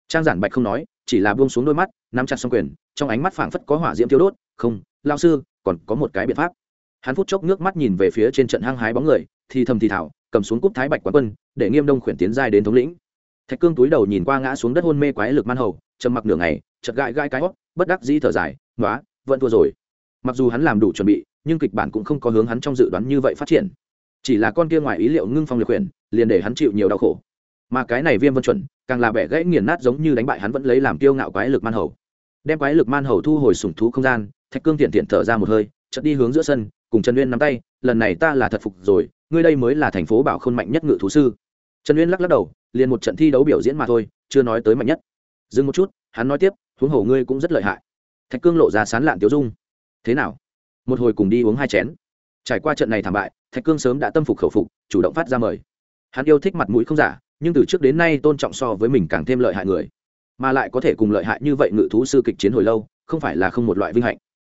Trang giản bạch không nói, chỉ là buông xuống đôi mắt, nắm chặt xong quyền, trong ánh mắt phảng phất có hỏa diễm tiêu đốt, không lao sư, còn có một cái biện pháp. Hắn phút chốc nước mắt nhìn về phía trên trận hăng hái bóng người, thì thầm thì thảo cầm xuống cúp thái bạch quán quân, để nghiêm đông khuyển tiến giai đến thống lĩnh thạch cương túi đầu nhìn qua ngã xuống đất hôn mê quái lực man hầu, trầm mặc nửa ngày chật gãi gãi cái hót, bất đắc dĩ thở dài nói vẫn thua rồi. Mặc dù hắn làm đủ chuẩn bị, nhưng kịch bản cũng không có hướng hắn trong dự đoán như vậy phát triển. Chỉ là con kia ngoài ý liệu ngưng phong lực quyền liền để hắn chịu nhiều đau khổ. Mà cái này viêm vân chuẩn, càng là bẻ gãy nghiền nát giống như đánh bại hắn vẫn lấy làm tiêu ngạo quái lực man hầu. Đem quái lực man hầu thu hồi sủng thú không gian, thạch cương tiện tiện thở ra một hơi, chợt đi hướng giữa sân, cùng trần uyên nắm tay, lần này ta là thật phục rồi, ngươi đây mới là thành phố bảo khôn mạnh nhất ngự thú sư trần uyên lắc lắc đầu, liền một trận thi đấu biểu diễn mà thôi, chưa nói tới mạnh nhất. Dừng một chút, hắn nói tiếp, huống hồ ngươi cũng rất lợi hại. Thạch cương lộ ra sán lạn tiêu dung. Thế nào? Một hồi cùng đi uống hai chén. Trải qua trận này thảm bại, thạch cương sớm đã tâm phục khẩu phục, chủ động phát ra mời. Hắn yêu thích mặt mũi không giả, nhưng từ trước đến nay tôn trọng so với mình càng thêm lợi hại người. Mà lại có thể cùng lợi hại như vậy ngự thú sư kịch chiến hồi lâu, không phải là không một loại vinh hạnh.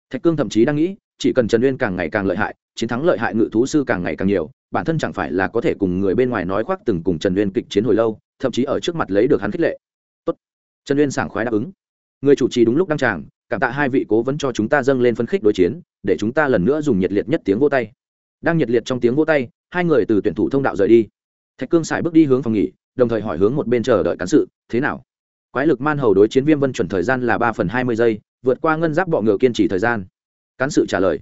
Thạch cương thậm chí đang nghĩ chỉ cần trần uyên càng ngày càng lợi hại, chiến thắng lợi hại ngự thú sư càng ngày càng nhiều, bản thân chẳng phải là có thể cùng người bên ngoài nói khoác từng cùng trần uyên kịch chiến hồi lâu, thậm chí ở trước mặt lấy được hắn khích lệ. Tốt. trần uyên sảng khoái đáp ứng. Người chủ trì đúng lúc đăng tràng, cảm tạ hai vị cố vấn cho chúng ta dâng lên phân khích đối chiến, để chúng ta lần nữa dùng nhiệt liệt nhất tiếng vô tay. Đang nhiệt liệt trong tiếng vô tay, hai người từ tuyển thủ thông đạo rời đi. Thạch cương xài bước đi hướng phòng nghỉ, đồng thời hỏi hướng một bên chờ đợi cán sự, thế nào? Quái lực man hầu đối chiến viêm vân chuẩn thời gian là ba phần hai mươi giây, vượt qua ngân giáp bọ ngựa kiên trì thời gian cán sự trả lời.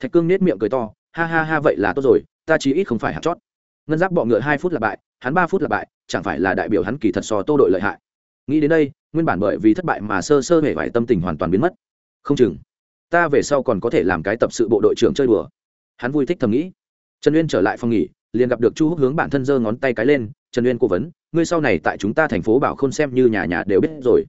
Thạch cương nết miệng cười to, ha ha ha, vậy là tốt rồi, ta chí ít không phải hạt chót. Ngân giáp bọ ngựa hai phút là bại, hắn ba phút là bại, chẳng phải là đại biểu hắn kỳ thật so tô đội lợi hại. Nghĩ đến đây, nguyên bản bởi vì thất bại mà sơ sơ hề vải tâm tình hoàn toàn biến mất. Không chừng, ta về sau còn có thể làm cái tập sự bộ đội trưởng chơi đùa. Hắn vui thích thầm nghĩ. Trần uyên trở lại phòng nghỉ, liền gặp được chu húc hướng bản thân giơ ngón tay cái lên, trần uyên cố vấn, ngươi sau này tại chúng ta thành phố bảo khôn xem như nhà nhà đều biết rồi.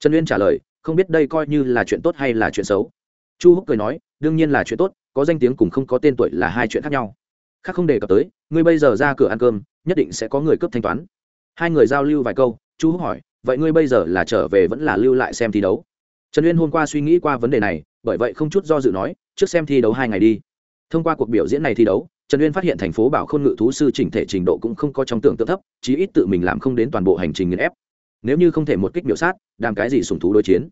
Trần uyên trả lời, không biết đây coi như là chuyện tốt hay là chuyện xấu chu húc cười nói, đương nhiên là chuyện tốt, có danh tiếng cùng không có tên tuổi là hai chuyện khác nhau. Khác không đề cập tới, ngươi bây giờ ra cửa ăn cơm, nhất định sẽ có người cướp thanh toán. Hai người giao lưu vài câu, chu húc hỏi, vậy ngươi bây giờ là trở về vẫn là lưu lại xem thi đấu? Trần uyên hôm qua suy nghĩ qua vấn đề này, bởi vậy không chút do dự nói, trước xem thi đấu hai ngày đi. Thông qua cuộc biểu diễn này thi đấu, trần uyên phát hiện thành phố bảo khôn ngự thú sư chỉnh thể trình độ cũng không có trong tưởng tượng thấp, chí ít tự mình làm không đến toàn bộ hành trình nghiền ép. Nếu như không thể một kích biểu sát, đàm cái gì sùng thú đối chiến?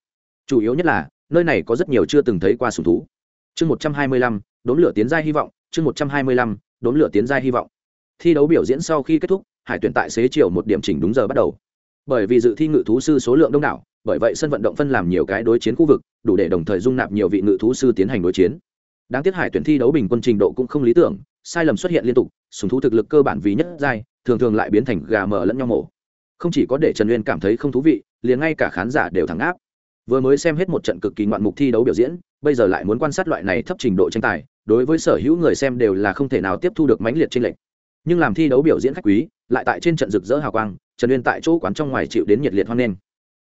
Chủ yếu nhất là nơi này có rất nhiều chưa từng thấy qua sùng thú. Chương một trăm hai mươi lăm đốn lửa tiến giai hy vọng, chương một trăm hai mươi lăm đốn lửa tiến giai hy vọng. Thi đấu biểu diễn sau khi kết thúc, hải tuyển tại xế chiều một điểm chỉnh đúng giờ bắt đầu. Bởi vì dự thi ngự thú sư số lượng đông đảo, bởi vậy sân vận động phân làm nhiều cái đối chiến khu vực, đủ để đồng thời dung nạp nhiều vị ngự thú sư tiến hành đối chiến. Đáng tiếc hải tuyển thi đấu bình quân trình độ cũng không lý tưởng, sai lầm xuất hiện liên tục, sùng thú thực lực cơ bản vì nhất giai, thường thường lại biến thành gà mờ lẫn nhau mổ. Không chỉ có để trần uyên cảm thấy không thú vị, liền ngay cả khán giả đều thẳng áp vừa mới xem hết một trận cực kỳ ngoạn mục thi đấu biểu diễn, bây giờ lại muốn quan sát loại này thấp trình độ tranh tài, đối với sở hữu người xem đều là không thể nào tiếp thu được mãnh liệt trên lệnh nhưng làm thi đấu biểu diễn khách quý, lại tại trên trận rực rỡ hào quang, trần uyên tại chỗ quán trong ngoài chịu đến nhiệt liệt hoan nghênh.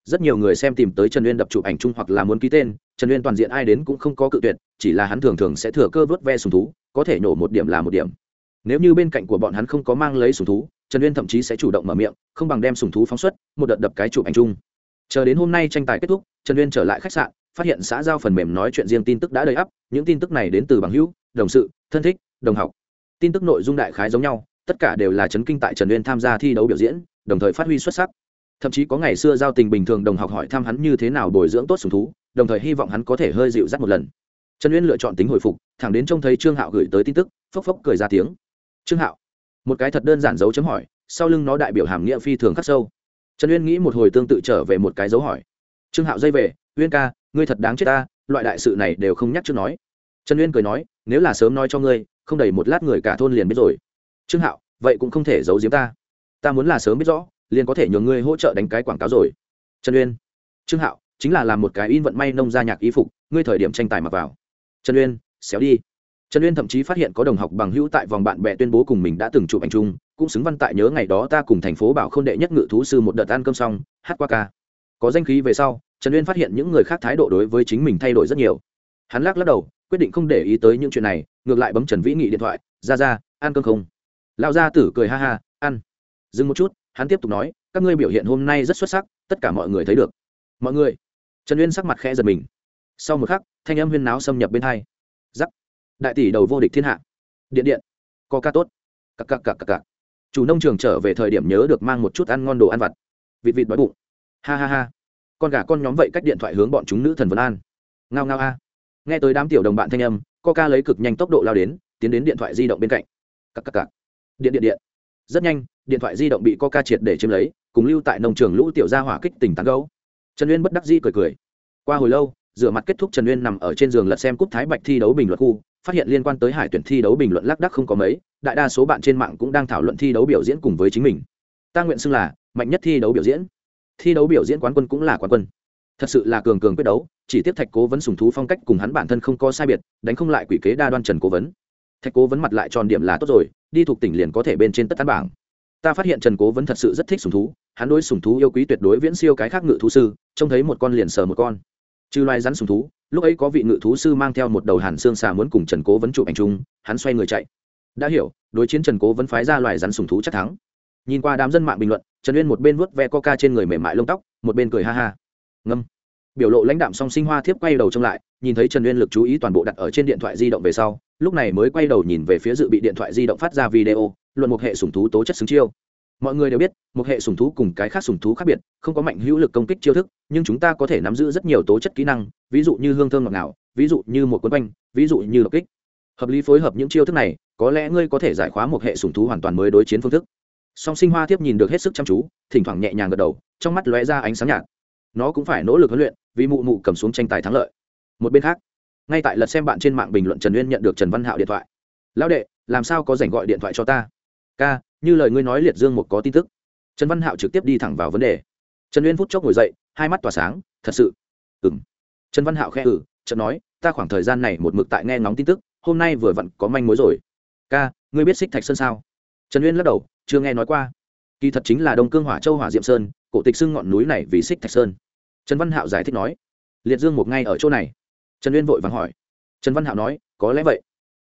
Rất nhiều người xem tìm tới trần uyên đập chụp ảnh chung hoặc là muốn ký tên, trần uyên toàn diện ai đến cũng không có cự tuyệt, chỉ là hắn thường thường sẽ thừa cơ vớt ve sùng thú, có thể nổ một điểm là một điểm. Nếu như bên cạnh của bọn hắn không có mang lấy sùng thú, trần uyên thậm chí sẽ chủ động mở miệng, không bằng đem sùng thú phóng xuất, một đợt đập cái chụp ảnh chung chờ đến hôm nay tranh tài kết thúc, trần uyên trở lại khách sạn, phát hiện xã giao phần mềm nói chuyện riêng tin tức đã đầy ắp, những tin tức này đến từ bằng hữu, đồng sự, thân thích, đồng học. Tin tức nội dung đại khái giống nhau, tất cả đều là chấn kinh tại trần uyên tham gia thi đấu biểu diễn, đồng thời phát huy xuất sắc. Thậm chí có ngày xưa giao tình bình thường đồng học hỏi thăm hắn như thế nào bồi dưỡng tốt sùng thú, đồng thời hy vọng hắn có thể hơi dịu dắt một lần. Trần uyên lựa chọn tính hồi phục, thẳng đến trông thấy trương hạo gửi tới tin tức, phốc phốc cười ra tiếng. Trương hạo. Một cái thật đơn giản dấu chấm hỏi, sau lưng nó đại biểu hàm nghĩa phi thường khắc sâu trần uyên nghĩ một hồi tương tự trở về một cái dấu hỏi. Trương hạo dây về, uyên ca, ngươi thật đáng chết ta, loại đại sự này đều không nhắc trước nói. Trần uyên cười nói, nếu là sớm nói cho ngươi, không đầy một lát người cả thôn liền biết rồi. Trương hạo, vậy cũng không thể giấu giếm ta. Ta muốn là sớm biết rõ, liền có thể nhường ngươi hỗ trợ đánh cái quảng cáo rồi. Trần uyên, trương hạo, chính là làm một cái in vận may nông gia nhạc y phục, ngươi thời điểm tranh tài mặc vào. Trần uyên, xéo đi trần uyên thậm chí phát hiện có đồng học bằng hữu tại vòng bạn bè tuyên bố cùng mình đã từng chụp ảnh chung, cũng xứng văn tại nhớ ngày đó ta cùng thành phố bảo k h ô n đệ nhất ngự thú sư một đợt ăn cơm xong, hát qua ca. Có danh khí về sau, trần uyên phát hiện những người khác thái độ đối với chính mình thay đổi rất nhiều. Hắn lắc lắc đầu, quyết định không để ý tới những chuyện này, ngược lại bấm trần vĩ nghị điện thoại, ra ra, ăn cơm không? Lão gia tử cười ha ha, ăn. Dừng một chút, hắn tiếp tục nói, các ngươi biểu hiện hôm nay rất xuất sắc, tất cả mọi người thấy được. Mọi người? Trần uyên sắc mặt khẽ giật mình. Sau một khắc, thanh âm huyên náo xâm nhập bên hai. Giắc đại tỷ đầu vô địch thiên hạ. Điện điện. Có ca tốt. Cặc cặc cặc cặc cặc. Chủ nông trường trở về thời điểm nhớ được mang một chút ăn ngon đồ ăn vặt. Vịt vịt đói bụng. Ha ha ha. Con gà con nhóm vậy cách điện thoại hướng bọn chúng nữ thần vân an. Ngao ngao a. Nghe tới đám tiểu đồng bạn thanh âm ca lấy cực nhanh tốc độ lao đến, tiến đến điện thoại di động bên cạnh. Cặc cặc cặc. Điện điện điện. Rất nhanh, điện thoại di động bị ca triệt để chiếm lấy, cùng lưu tại nông trường lũ tiểu gia hỏa kích tình tán gấu trần uyên bất đắc di cười cười. Qua hồi lâu, rửa mặt kết thúc trần uyên nằm ở trên giường lật xem cúp thái bạch thi đấu bình luận khu phát hiện liên quan tới hải tuyển thi đấu bình luận lác đắc không có mấy, đại đa số bạn trên mạng cũng đang thảo luận thi đấu biểu diễn cùng với chính mình. Ta nguyện xưng là mạnh nhất thi đấu biểu diễn. Thi đấu biểu diễn quán quân cũng là quán quân. Thật sự là cường cường quyết đấu, chỉ tiếp thạch cố vấn sùng thú phong cách cùng hắn bản thân không có sai biệt, đánh không lại quỷ kế đa đoan trần cố vấn. Thạch cố vấn mặt lại tròn điểm là tốt rồi, đi thuộc tỉnh liền có thể bên trên tất tán bảng. Ta phát hiện trần cố vấn thật sự rất thích sùng thú, hắn đối sùng thú yêu quý tuyệt đối viễn siêu cái khác ngự thú sư, trông thấy một con liền sờ một con trừ loài rắn sùng thú, lúc ấy có vị ngự thú sư mang theo một đầu hàn xương xà muốn cùng trần cố vấn chụp ảnh chung, hắn xoay người chạy. Đã hiểu, đối chiến trần cố vấn phái ra loài rắn sùng thú chắc thắng. Nhìn qua đám dân mạng bình luận, trần uyên một bên vuốt ve coca trên người mềm mại lông tóc, một bên cười ha ha. Ngâm. Biểu lộ lãnh đạm song sinh hoa thiếp quay đầu trông lại, nhìn thấy trần uyên lực chú ý toàn bộ đặt ở trên điện thoại di động về sau, lúc này mới quay đầu nhìn về phía dự bị điện thoại di động phát ra video, luận một hệ sùng thú tố chất xứng chiêu mọi người đều biết, một hệ sùng thú cùng cái khác sùng thú khác biệt, không có mạnh hữu lực công kích chiêu thức, nhưng chúng ta có thể nắm giữ rất nhiều tố chất kỹ năng, ví dụ như hương thơm ngọt ngào, ví dụ như một quân quanh, ví dụ như đột kích. Hợp lý phối hợp những chiêu thức này, có lẽ ngươi có thể giải khóa một hệ sùng thú hoàn toàn mới đối chiến phương thức. Song sinh hoa tiếp nhìn được hết sức chăm chú, thỉnh thoảng nhẹ nhàng gật đầu, trong mắt lóe ra ánh sáng nhạt. Nó cũng phải nỗ lực huấn luyện, vì mụ mụ cầm xuống tranh tài thắng lợi. Một bên khác, ngay tại lật xem bạn trên mạng bình luận trần uyên nhận được trần văn hạo điện thoại. Lão đệ, làm sao có dành gọi điện thoại cho ta? Ca như lời ngươi nói liệt dương một có tin tức. Trần văn hạo trực tiếp đi thẳng vào vấn đề. Trần uyên phút chốc ngồi dậy hai mắt tỏa sáng thật sự. Ừ m trần văn hạo khẽ ử ừ, trần nói ta khoảng thời gian này một mực tại nghe ngóng tin tức hôm nay vừa vặn có manh mối rồi. Ca ngươi biết xích thạch sơn sao? Trần uyên lắc đầu chưa nghe nói qua. Kỳ thật chính là đông cương hỏa châu hỏa diệm sơn cổ tịch xưng ngọn núi này vì xích thạch sơn. Trần văn hạo giải thích nói liệt dương một ngay ở chỗ này. Trần uyên vội vàng hỏi. Trần văn hạo nói có lẽ vậy.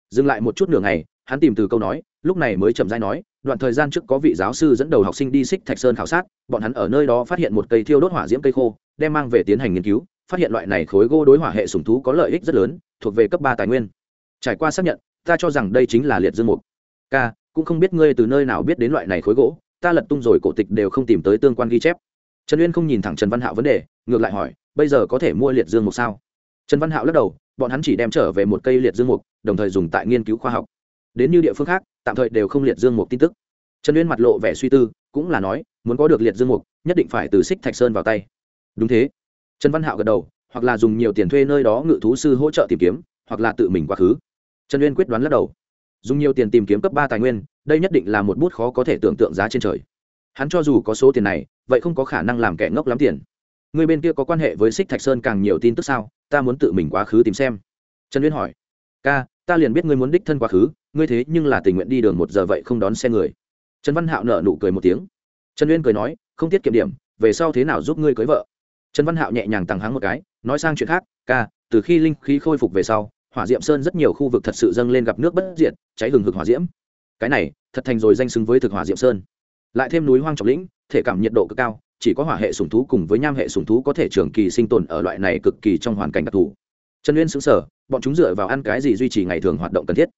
Dừng lại một chút nửa ngày hắn tìm từ câu nói lúc này mới chậm rãi nói, đoạn thời gian trước có vị giáo sư dẫn đầu học sinh đi xích thạch sơn khảo sát, bọn hắn ở nơi đó phát hiện một cây thiêu đốt hỏa diễm cây khô, đem mang về tiến hành nghiên cứu, phát hiện loại này khối gỗ đối hỏa hệ sùng thú có lợi ích rất lớn, thuộc về cấp ba tài nguyên. Trải qua xác nhận, ta cho rằng đây chính là liệt dương mục. K cũng không biết ngươi từ nơi nào biết đến loại này khối gỗ, ta lật tung rồi cổ tịch đều không tìm tới tương quan ghi chép. Trần uyên không nhìn thẳng trần văn hạo vấn đề, ngược lại hỏi, bây giờ có thể mua liệt dương mục sao? Trần văn hạo lắc đầu, bọn hắn chỉ đem trở về một cây liệt dương mục, đồng thời dùng tại nghiên cứu khoa học đến như địa phương khác, tạm thời đều không liệt dương mục tin tức. Trần uyên mặt lộ vẻ suy tư, cũng là nói, muốn có được liệt dương mục, nhất định phải từ xích thạch sơn vào tay. Đúng thế. Trần văn hạo gật đầu, hoặc là dùng nhiều tiền thuê nơi đó ngự thú sư hỗ trợ tìm kiếm, hoặc là tự mình quá khứ. Trần uyên quyết đoán lắc đầu. Dùng nhiều tiền tìm kiếm cấp ba tài nguyên, đây nhất định là một bút khó có thể tưởng tượng giá trên trời. Hắn cho dù có số tiền này, vậy không có khả năng làm kẻ ngốc lắm tiền. Người bên kia có quan hệ với xích thạch sơn càng nhiều tin tức sao? Ta muốn tự mình quá khứ tìm xem. Trần uyên hỏi. Ca, ta liền biết ngươi muốn đích thân quá khứ ngươi thế nhưng là tình nguyện đi đường một giờ vậy không đón xe người. Trần văn hạo nở nụ cười một tiếng. Trần uyên cười nói, không tiết kiệm điểm, về sau thế nào giúp ngươi cưới vợ? Trần văn hạo nhẹ nhàng tằng hắng một cái, nói sang chuyện khác, ca, từ khi linh khí khôi phục về sau, hỏa diệm sơn rất nhiều khu vực thật sự dâng lên gặp nước bất diệt, cháy hừng hực hỏa diễm. Cái này, thật thành rồi danh xứng với thực hỏa diệm sơn. Lại thêm núi hoang trọng lĩnh, thể cảm nhiệt độ cực cao, chỉ có hỏa hệ sùng thú cùng với nham hệ sùng thú có thể trường kỳ sinh tồn ở loại này cực kỳ trong hoàn cảnh đặc thù. Trần uyên xứng sở bọn chúng dựa vào ăn cái gì duy trì ngày thường hoạt động cần thiết?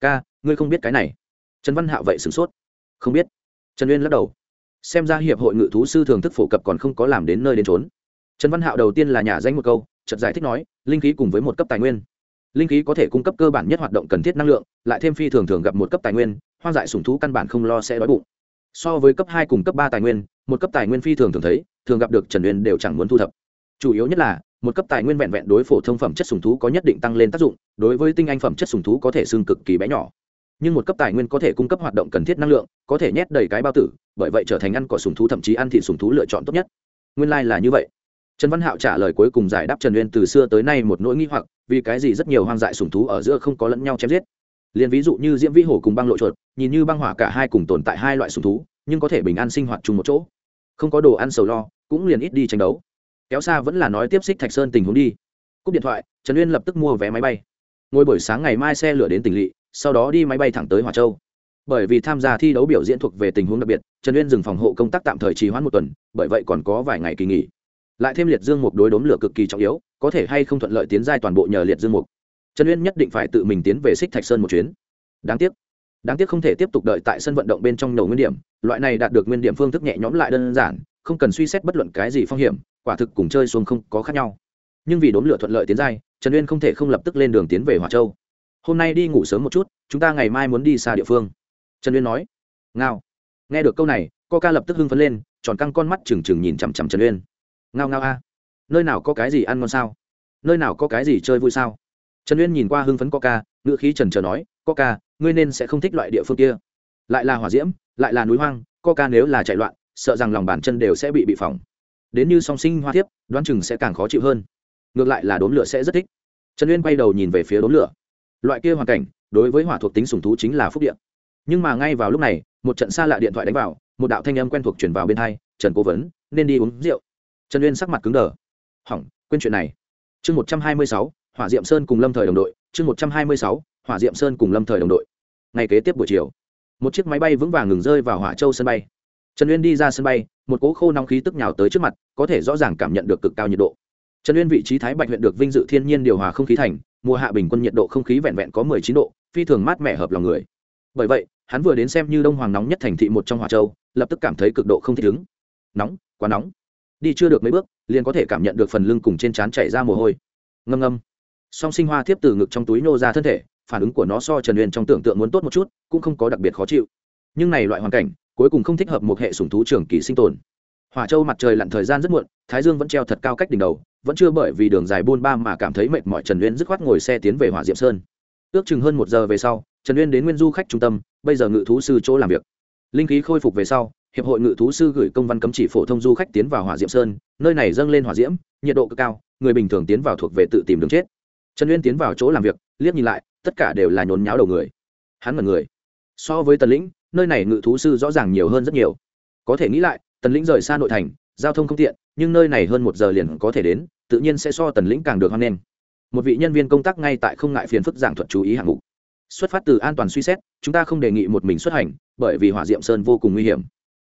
Ca, ngươi không biết cái này. Trần văn hạo vậy sửng sốt. Không biết. Trần uyên lắc đầu. Xem ra hiệp hội ngự thú sư thường thức phổ cập còn không có làm đến nơi đến trốn trần văn hạo đầu tiên là nhà danh một câu, chợt giải thích nói, linh khí cùng với một cấp tài nguyên. Linh khí có thể cung cấp cơ bản nhất hoạt động cần thiết năng lượng, lại thêm phi thường thường gặp một cấp tài nguyên, hoang dại sùng thú căn bản không lo sẽ đói bụng. So với cấp hai cùng cấp ba tài nguyên, một cấp tài nguyên phi thường thường thấy, thường gặp được trần uyên đều chẳng muốn thu thập. Chủ yếu nhất là một cấp tài nguyên vẹn vẹn đối phổ thông phẩm chất sùng thú có nhất định tăng lên tác dụng, đối với tinh anh phẩm chất sùng thú có thể xương cực kỳ bé nhỏ. Nhưng một cấp tài nguyên có thể cung cấp hoạt động cần thiết năng lượng, có thể nhét đầy cái bao tử, bởi vậy trở thành ăn cỏ sùng thú thậm chí ăn thị sùng thú lựa chọn tốt nhất. Nguyên lai、like、là như vậy. Trần văn hạo trả lời cuối cùng giải đáp trần uyên từ xưa tới nay một nỗi nghi hoặc, vì cái gì rất nhiều hoang dại sùng thú ở giữa không có lẫn nhau chém giết? Liền ví dụ như diễm vĩ hổ cùng băng lộ chuột, nhìn như băng hỏa cả hai cùng tồn tại hai loại sùng thú, nhưng có thể bình an sinh hoạt chung một chỗ. Không có đồ ăn sầu lo, cũng liền ít đi tranh đấu kéo xa vẫn là nói tiếp xích thạch sơn tình huống đi. Cúp điện thoại, trần uyên lập tức mua vé máy bay. Ngồi buổi sáng ngày mai xe lửa đến tỉnh lỵ, sau đó đi máy bay thẳng tới hòa châu. Bởi vì tham gia thi đấu biểu diễn thuộc về tình huống đặc biệt, trần uyên dừng phòng hộ công tác tạm thời trì hoãn một tuần, bởi vậy còn có vài ngày kỳ nghỉ. Lại thêm liệt dương mục đối đốm lửa cực kỳ trọng yếu, có thể hay không thuận lợi tiến giai toàn bộ nhờ liệt dương mục. Trần uyên nhất định phải tự mình tiến về xích thạch sơn một chuyến. Đáng tiếc đáng tiếc không thể tiếp tục đợi tại sân vận động bên trong nổ nguyên điểm, loại này đạt được nguyên điểm phương thức nhẹ nhõm lại đơn giản, không cần suy xét bất luận cái gì phong hiểm quả thực cùng chơi xuống không có khác nhau. Nhưng vì đốn lửa thuận lợi tiến giai, trần uyên không thể không lập tức lên đường tiến về hòa châu. Hôm nay đi ngủ sớm một chút, chúng ta ngày mai muốn đi xa địa phương. Trần uyên nói. Ngao. Nghe được câu này co ca lập tức hưng phấn lên, tròn căng con mắt trừng trừng nhìn chằm chằm trần uyên. Ngao ngao a. Nơi nào có cái gì ăn ngon sao? Nơi nào có cái gì chơi vui sao? Trần uyên nhìn qua hưng phấn coca, ngữ khí trần trờ nói, coca, ngươi nên sẽ không thích loại địa phương kia. Lại là hỏa diễm, lại là núi hoang, coca nếu là chạy loạn, sợ rằng lòng bàn chân đều sẽ bị bị phỏng đến như song sinh hoa thiếp, đoán chừng sẽ càng khó chịu hơn. Ngược lại là đốm lửa sẽ rất thích. Trần uyên quay đầu nhìn về phía đốm lửa. Loại kia hoàn cảnh, đối với hỏa thuộc tính sùng thú chính là phúc điện nhưng mà ngay vào lúc này, một trận xa lạ điện thoại đánh vào, một đạo thanh âm quen thuộc chuyển vào bên hai, trần cố vấn, nên đi uống rượu. Trần uyên sắc mặt cứng đờ. Hỏng, quên chuyện này. Chương một trăm hai mươi sáu, hỏa diệm sơn cùng lâm thời đồng đội. Chương một trăm hai mươi sáu, hỏa diệm sơn cùng lâm thời đồng đội. Ngày kế tiếp buổi chiều, một chiếc máy bay vững vàng ngừng rơi vào hỏa châu sân bay trần uyên đi ra sân bay, một cỗ khô nóng khí tức nhào tới trước mặt, có thể rõ ràng cảm nhận được cực cao nhiệt độ. Trần uyên vị trí thái bạch huyện được vinh dự thiên nhiên điều hòa không khí thành, mùa hạ bình quân nhiệt độ không khí vẹn vẹn có mười chín độ, phi thường mát mẻ hợp lòng người. Bởi vậy, hắn vừa đến xem như đông hoàng nóng nhất thành thị một trong hỏa châu, lập tức cảm thấy cực độ không thích ứng. Nóng, quá nóng. Đi chưa được mấy bước, liền có thể cảm nhận được phần lưng cùng trên trán chảy ra mồ hôi. Ngâm ngâm. Song sinh hoa tiếp từ ngực trong túi nô ra thân thể, phản ứng của nó so trần uyên trong tưởng tượng muốn tốt một chút, cũng không có đặc biệt khó chịu. Nhưng này loại hoàn cảnh cuối cùng không thích hợp một hệ sủng thú trường kỳ sinh tồn. Hỏa châu mặt trời lặn thời gian rất muộn, thái dương vẫn treo thật cao cách đỉnh đầu, vẫn chưa bởi vì đường dài buôn ba mà cảm thấy mệt mỏi, trần uyên dứt khoát ngồi xe tiến về hỏa diệm sơn. Ước chừng hơn một giờ về sau, trần uyên đến nguyên du khách trung tâm, bây giờ ngự thú sư chỗ làm việc. Linh khí khôi phục về sau, hiệp hội ngự thú sư gửi công văn cấm chỉ phổ thông du khách tiến vào hỏa diệm sơn, nơi này dâng lên hỏa diễm, nhiệt độ cực cao, người bình thường tiến vào thuộc về tự tìm đường chết. Trần uyên tiến vào chỗ làm việc, liếc nhìn lại, tất cả đều là nhốn nháo đầu người. Hắn mật người. So với tần lĩnh nơi này ngự thú sư rõ ràng nhiều hơn rất nhiều. Có thể nghĩ lại, tần lĩnh rời xa nội thành, giao thông không tiện, nhưng nơi này hơn một giờ liền có thể đến, tự nhiên sẽ so tần lĩnh càng được hoan nghênh. Một vị nhân viên công tác ngay tại không ngại phiền phức giảng thuật chú ý hạng mục. Xuất phát từ an toàn suy xét, chúng ta không đề nghị một mình xuất hành, bởi vì hỏa diệm sơn vô cùng nguy hiểm.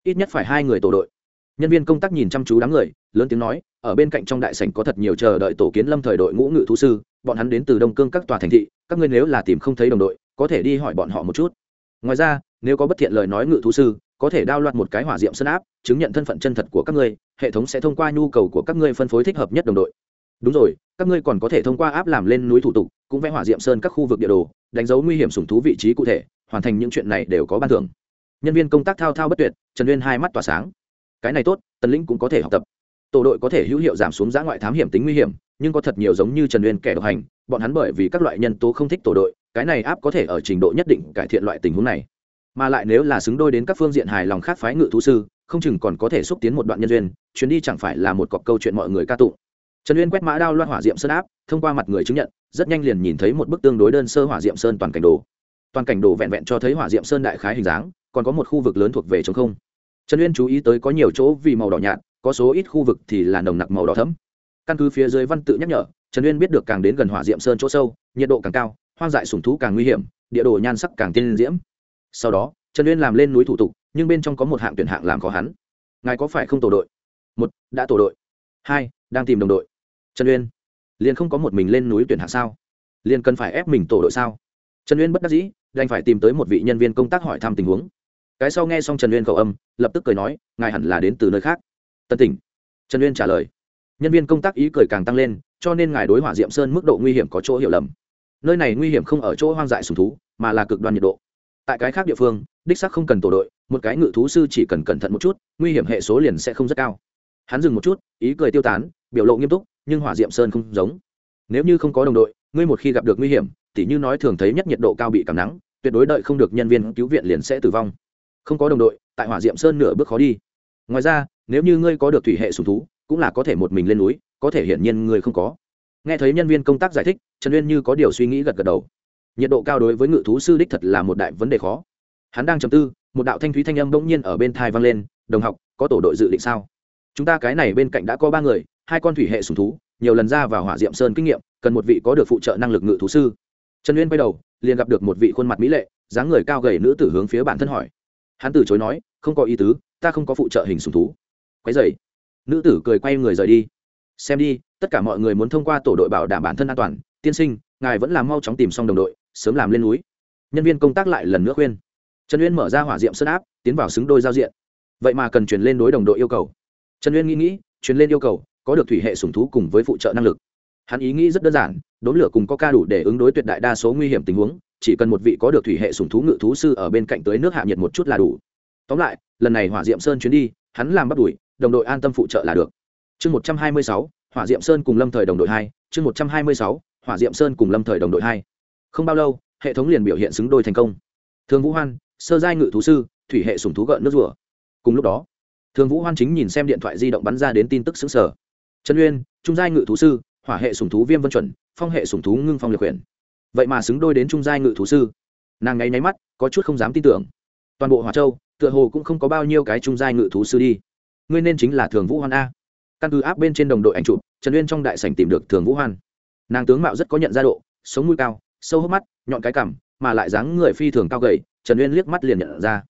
Ít nhất phải hai người tổ đội. Nhân viên công tác nhìn chăm chú đám người, lớn tiếng nói, ở bên cạnh trong đại sảnh có thật nhiều chờ đợi tổ kiến lâm thời đội ngũ ngự thú sư, bọn hắn đến từ đông cương các tòa thành thị, các ngươi nếu là tìm không thấy đồng đội, có thể đi hỏi bọn họ một chút ngoài ra, nếu có bất thiện lời nói ngự thú sư, có thể đao loạt một cái hỏa diệm sân áp, chứng nhận thân phận chân thật của các ngươi, hệ thống sẽ thông qua nhu cầu của các ngươi phân phối thích hợp nhất đồng đội. Đúng rồi, các ngươi còn có thể thông qua áp làm lên núi thủ tục, cũng vẽ hỏa diệm sơn các khu vực địa đồ, đánh dấu nguy hiểm sùng thú vị trí cụ thể, hoàn thành những chuyện này đều có ban thưởng. Nhân viên công tác thao thao bất tuyệt, trần uyên hai mắt tỏa sáng. Cái này tốt, tần lĩnh cũng có thể học tập. Tổ đội có thể hữu hiệu giảm xuống giá ngoại thám hiểm tính nguy hiểm, nhưng có thật nhiều giống như trần uyên kẻ độc hành, bọn hắn bởi vì các loại nhân tố không thích tổ đội cái này áp có thể ở trình độ nhất định cải thiện loại tình huống này. Mà lại nếu là xứng đôi đến các phương diện hài lòng khác phái ngự thú sư, không chừng còn có thể xúc tiến một đoạn nhân duyên, chuyến đi chẳng phải là một cọc câu chuyện mọi người ca tụng. Trần uyên quét mã đao loan hỏa diệm sơn áp thông qua mặt người chứng nhận, rất nhanh liền nhìn thấy một bức tương đối đơn sơ hỏa diệm sơn toàn cảnh đồ. Toàn cảnh đồ vẹn vẹn cho thấy hỏa diệm sơn đại khái hình dáng, còn có một khu vực lớn thuộc về chống không. Trần uyên chú ý tới có nhiều chỗ vì màu đỏ nhạt, có số ít khu vực thì là nồng nặc màu đỏ thấm căn cứ phía dưới văn tự nhắc nhở, trần uyên biết được càng đến gần hỏa diệm sơn chỗ sâu, nhiệt độ càng cao hoang dại sùng thú càng nguy hiểm, địa đồ nhan sắc càng tiên diễm. Sau đó, trần uyên làm lên núi thủ tục, nhưng bên trong có một hạng tuyển hạng làm khó hắn. Ngài có phải không tổ đội? Một, đã tổ đội. Hai, đang tìm đồng đội. Trần uyên, liền không có một mình lên núi tuyển hạng sao? Liền cần phải ép mình tổ đội sao? Trần uyên bất đắc dĩ, đành phải tìm tới một vị nhân viên công tác hỏi thăm tình huống. Cái sau nghe xong trần uyên khẩu âm, lập tức cười nói, ngài hẳn là đến từ nơi khác. Tân tỉnh. Trần uyên trả lời. Nhân viên công tác ý cười càng tăng lên, cho nên ngài đối hỏa diệm sơn mức độ nguy hiểm có chỗ hiểu lầm nơi này nguy hiểm không ở chỗ hoang dại sùng thú, mà là cực đoan nhiệt độ. Tại cái khác địa phương, đích sắc không cần tổ đội, một cái ngự thú sư chỉ cần cẩn thận một chút, nguy hiểm hệ số liền sẽ không rất cao. Hắn dừng một chút, ý cười tiêu tán, biểu lộ nghiêm túc, nhưng hỏa diệm sơn không giống. Nếu như không có đồng đội, ngươi một khi gặp được nguy hiểm, tỉ như nói thường thấy nhất nhiệt độ cao bị cảm nắng, tuyệt đối đợi không được nhân viên cứu viện liền sẽ tử vong. Không có đồng đội, tại hỏa diệm sơn nửa bước khó đi. Ngoài ra, nếu như ngươi có được thủy hệ sùng thú, cũng là có thể một mình lên núi, có thể hiển nhiên ngươi không có nghe thấy nhân viên công tác giải thích, trần uyên như có điều suy nghĩ gật gật đầu. Nhiệt độ cao đối với ngự thú sư đích thật là một đại vấn đề khó. Hắn đang chầm tư, một đạo thanh thúy thanh âm bỗng nhiên ở bên thai vang lên, đồng học, có tổ đội dự định sao? Chúng ta cái này bên cạnh đã có ba người, hai con thủy hệ sùng thú, nhiều lần ra vào hỏa diệm sơn kinh nghiệm, cần một vị có được phụ trợ năng lực ngự thú sư. Trần uyên quay đầu, liền gặp được một vị khuôn mặt mỹ lệ, dáng người cao gầy nữ tử hướng phía bản thân hỏi. Hắn từ chối nói, không có ý tứ, ta không có phụ trợ hình sùng thú. Quái dày nữ tử cười quay người rời đi. Xem đi tất cả mọi người muốn thông qua tổ đội bảo đảm bản thân an toàn, tiên sinh, ngài vẫn làm mau chóng tìm xong đồng đội, sớm làm lên núi. Nhân viên công tác lại lần nữa khuyên. Trần uyên mở ra hỏa diệm sơn áp, tiến vào xứng đôi giao diện. Vậy mà cần chuyển lên đối đồng đội yêu cầu. Trần uyên nghĩ nghĩ, chuyển lên yêu cầu, có được thủy hệ sùng thú cùng với phụ trợ năng lực. Hắn ý nghĩ rất đơn giản, đốn lửa cùng có ca đủ để ứng đối tuyệt đại đa số nguy hiểm tình huống, chỉ cần một vị có được thủy hệ sùng thú ngự thú sư ở bên cạnh tới nước hạ nhiệt một chút là đủ. Tóm lại, lần này hỏa diệm sơn chuyến đi, hắn làm bắt đuổi, đồng đội an tâm phụ trợ là được. Chương một trăm hai mươi sáu hỏa diệm sơn cùng lâm thời đồng đội hai, chương một trăm hai mươi sáu, hỏa diệm sơn cùng lâm thời đồng đội hai. Không bao lâu, hệ thống liền biểu hiện xứng đôi thành công. Thường vũ hoan, sơ giai ngự thú sư, thủy hệ sùng thú gợn nước rùa. Cùng lúc đó, thường vũ hoan chính nhìn xem điện thoại di động bắn ra đến tin tức xứng sở. Trần uyên, trung giai ngự thú sư, hỏa hệ sùng thú viêm vân chuẩn, phong hệ sùng thú ngưng phong Lược Huyền. vậy mà xứng đôi đến trung giai ngự thú sư. Nàng ngáy nháy mắt, có chút không dám tin tưởng. Toàn bộ hòa châu, tựa hồ cũng không có bao nhiêu cái trung giai ngự thú sư đi. Ngươi nên chính là thường vũ hoan a căn cứ áp bên trên đồng đội ảnh chụp, trần uyên trong đại sảnh tìm được thường vũ hoan. Nàng tướng mạo rất có nhận ra độ, sống mũi cao, sâu hốc mắt, nhọn cái cằm, mà lại dáng người phi thường cao gầy, trần uyên liếc mắt liền nhận ra.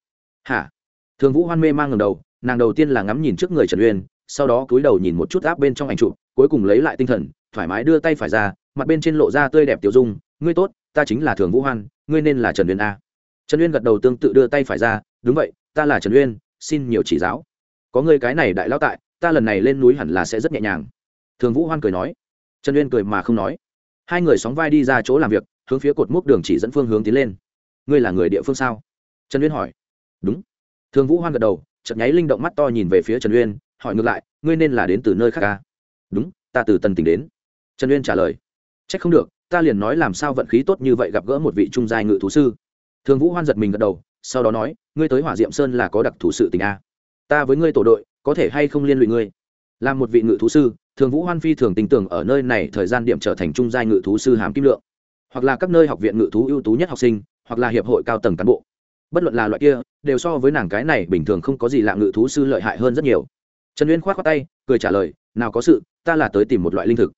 Hả? Thường vũ hoan mê mang ngầm đầu, nàng đầu tiên là ngắm nhìn trước người trần uyên, sau đó cúi đầu nhìn một chút áp bên trong ảnh chụp, cuối cùng lấy lại tinh thần, thoải mái đưa tay phải ra, mặt bên trên lộ ra tươi đẹp tiểu dung, ngươi tốt, ta chính là thường vũ hoan, ngươi nên là trần uyên a. Trần uyên gật đầu tương tự đưa tay phải ra, đúng vậy, ta là trần uyên, xin nhiều chỉ giáo. Có ngươi cái này đại lão tại ta lần này lên núi hẳn là sẽ rất nhẹ nhàng. Thường vũ hoan cười nói. Trần uyên cười mà không nói. Hai người sóng vai đi ra chỗ làm việc, hướng phía cột mốc đường chỉ dẫn phương hướng tiến lên. Ngươi là người địa phương sao? Trần uyên hỏi. Đúng. Thường vũ hoan gật đầu, chợt nháy linh động mắt to nhìn về phía trần uyên, hỏi ngược lại, ngươi nên là đến từ nơi khác ca à? đúng, ta từ tần tỉnh đến. Trần uyên trả lời. C h ắ c không được, ta liền nói làm sao vận khí tốt như vậy gặp gỡ một vị trung giai ngự thú sư. Thường vũ hoan giật mình gật đầu, sau đó nói, ngươi tới hỏa diệm sơn là có đặc thủ sự tình a ta với ngươi tổ đội có thể hay không liên lụy ngươi? Là một vị ngự thú sư, thường vũ hoan phi thường tin tưởng ở nơi này thời gian điểm trở thành trung giai ngự thú sư hàm kim lượng. Hoặc là các nơi học viện ngự thú ưu tú nhất học sinh, hoặc là hiệp hội cao tầng cán bộ. Bất luận là loại kia, đều so với nàng cái này bình thường không có gì lạ ngự thú sư lợi hại hơn rất nhiều. Trần uyên k h o á t khoác tay, cười trả lời, nào có sự, ta là tới tìm một loại linh thực.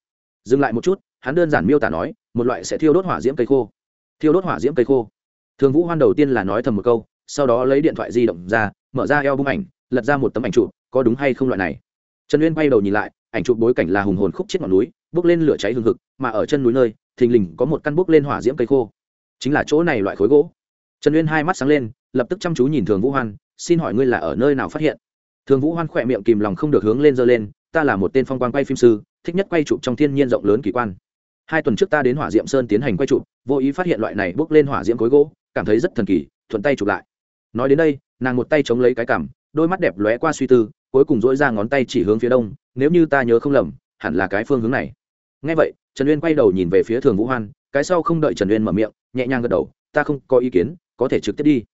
Dừng lại một chút, hắn đơn giản miêu tả nói, một loại sẽ thiêu đốt hỏa diễm cây khô. Thiêu đốt hỏa diễm cây khô. Thường vũ hoan đầu tiên là nói thầm một câu sau đó lấy điện thoại di động ra, mở ra eo bung ảnh, lật ra một tấm ảnh chụp, có đúng hay không loại này. Trần uyên bay đầu nhìn lại, ảnh chụp bối cảnh là hùng hồn khúc chết ngọn núi bốc lên lửa cháy hừng hực, mà ở chân núi nơi, thình lình có một căn bốc lên hỏa diễm cây khô. Chính là chỗ này loại khối gỗ. Trần uyên hai mắt sáng lên, lập tức chăm chú nhìn thường vũ hoan, xin hỏi ngươi là ở nơi nào phát hiện? Thường vũ hoan khỏe miệng kìm lòng không được hướng lên dơ lên, ta là một tên phong quan quay phim sư, thích nhất quay chụp trong thiên nhiên rộng lớn kỳ quan. Hai tuần trước ta đến hỏa diệm sơn tiến hành quay chụp, vô ý phát hiện loại này bốc lên hỏa diễm khối gỗ, cảm thấy rất thần kỳ, thuận tay chụp lại nói đến đây, nàng một tay chống lấy cái cằm, đôi mắt đẹp lóe qua suy tư, cuối cùng dỗi ra ngón tay chỉ hướng phía đông, nếu như ta nhớ không lầm, hẳn là cái phương hướng này. Ngay vậy, trần uyên quay đầu nhìn về phía thường vũ hoan, cái sau không đợi trần uyên mở miệng, nhẹ nhàng gật đầu, ta không có ý kiến, có thể trực tiếp đi.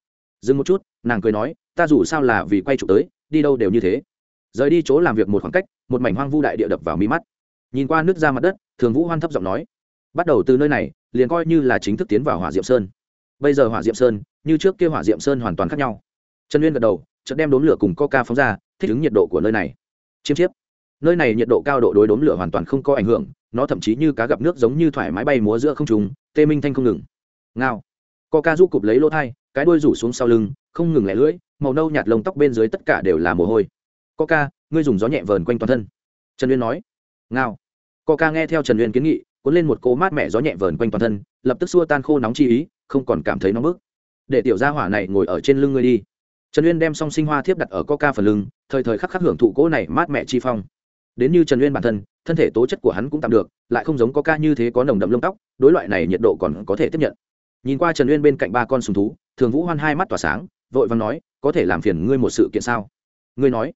Dừng một chút, nàng cười nói, ta dù sao là vì quay chụp tới, đi đâu đều như thế. Rời đi chỗ làm việc một khoảng cách, một mảnh hoang vu đại địa đập vào mi mắt. Nhìn qua nước ra mặt đất, thường vũ hoan thấp giọng nói, bắt đầu từ nơi này, liền coi như là chính thức tiến vào hỏa diệm sơn bây giờ hỏa diệm sơn như trước kia hỏa diệm sơn hoàn toàn khác nhau. Trần uyên gật đầu, chợt đem đốn lửa cùng coca phóng ra, thích ứng nhiệt độ của nơi này. Chiêm chiếp. Nơi này nhiệt độ cao độ đối đốn lửa hoàn toàn không có ảnh hưởng, nó thậm chí như cá gặp nước giống như thoải mái bay múa giữa không trùng tê minh thanh không ngừng. Ngao. Coca giúp cụp lấy lỗ thai, cái đuôi rủ xuống sau lưng, không ngừng lẻ lưỡi, màu nâu nhạt lông tóc bên dưới tất cả đều là mồ hôi. Coca, ngươi dùng gió nhẹ vờn quanh toàn thân. Trần uyên nói. Ngao. Coca nghe theo trần uyên kiến nghị, cuốn lên một cỗ mát mẻ gió nhẹ vờn quanh toàn thân, lập tức xua tan khô nóng chi ý không còn cảm thấy nóng bức. Để tiểu gia hỏa này ngồi ở trên lưng ngươi đi. Trần uyên đem song sinh hoa thiếp đặt ở coca phần lưng, thời thời khắc khắc hưởng thụ cỗ này mát mẻ chi phong. Đến như trần uyên bản thân thân thể tố chất của hắn cũng tạm được, lại không giống coca như thế có nồng đậm lông tóc, đối loại này nhiệt độ còn có thể tiếp nhận. Nhìn qua trần uyên bên cạnh ba con sùng thú, thường vũ hoan hai mắt tỏa sáng, vội vàng nói, có thể làm phiền ngươi một sự kiện sao? Ngươi nói.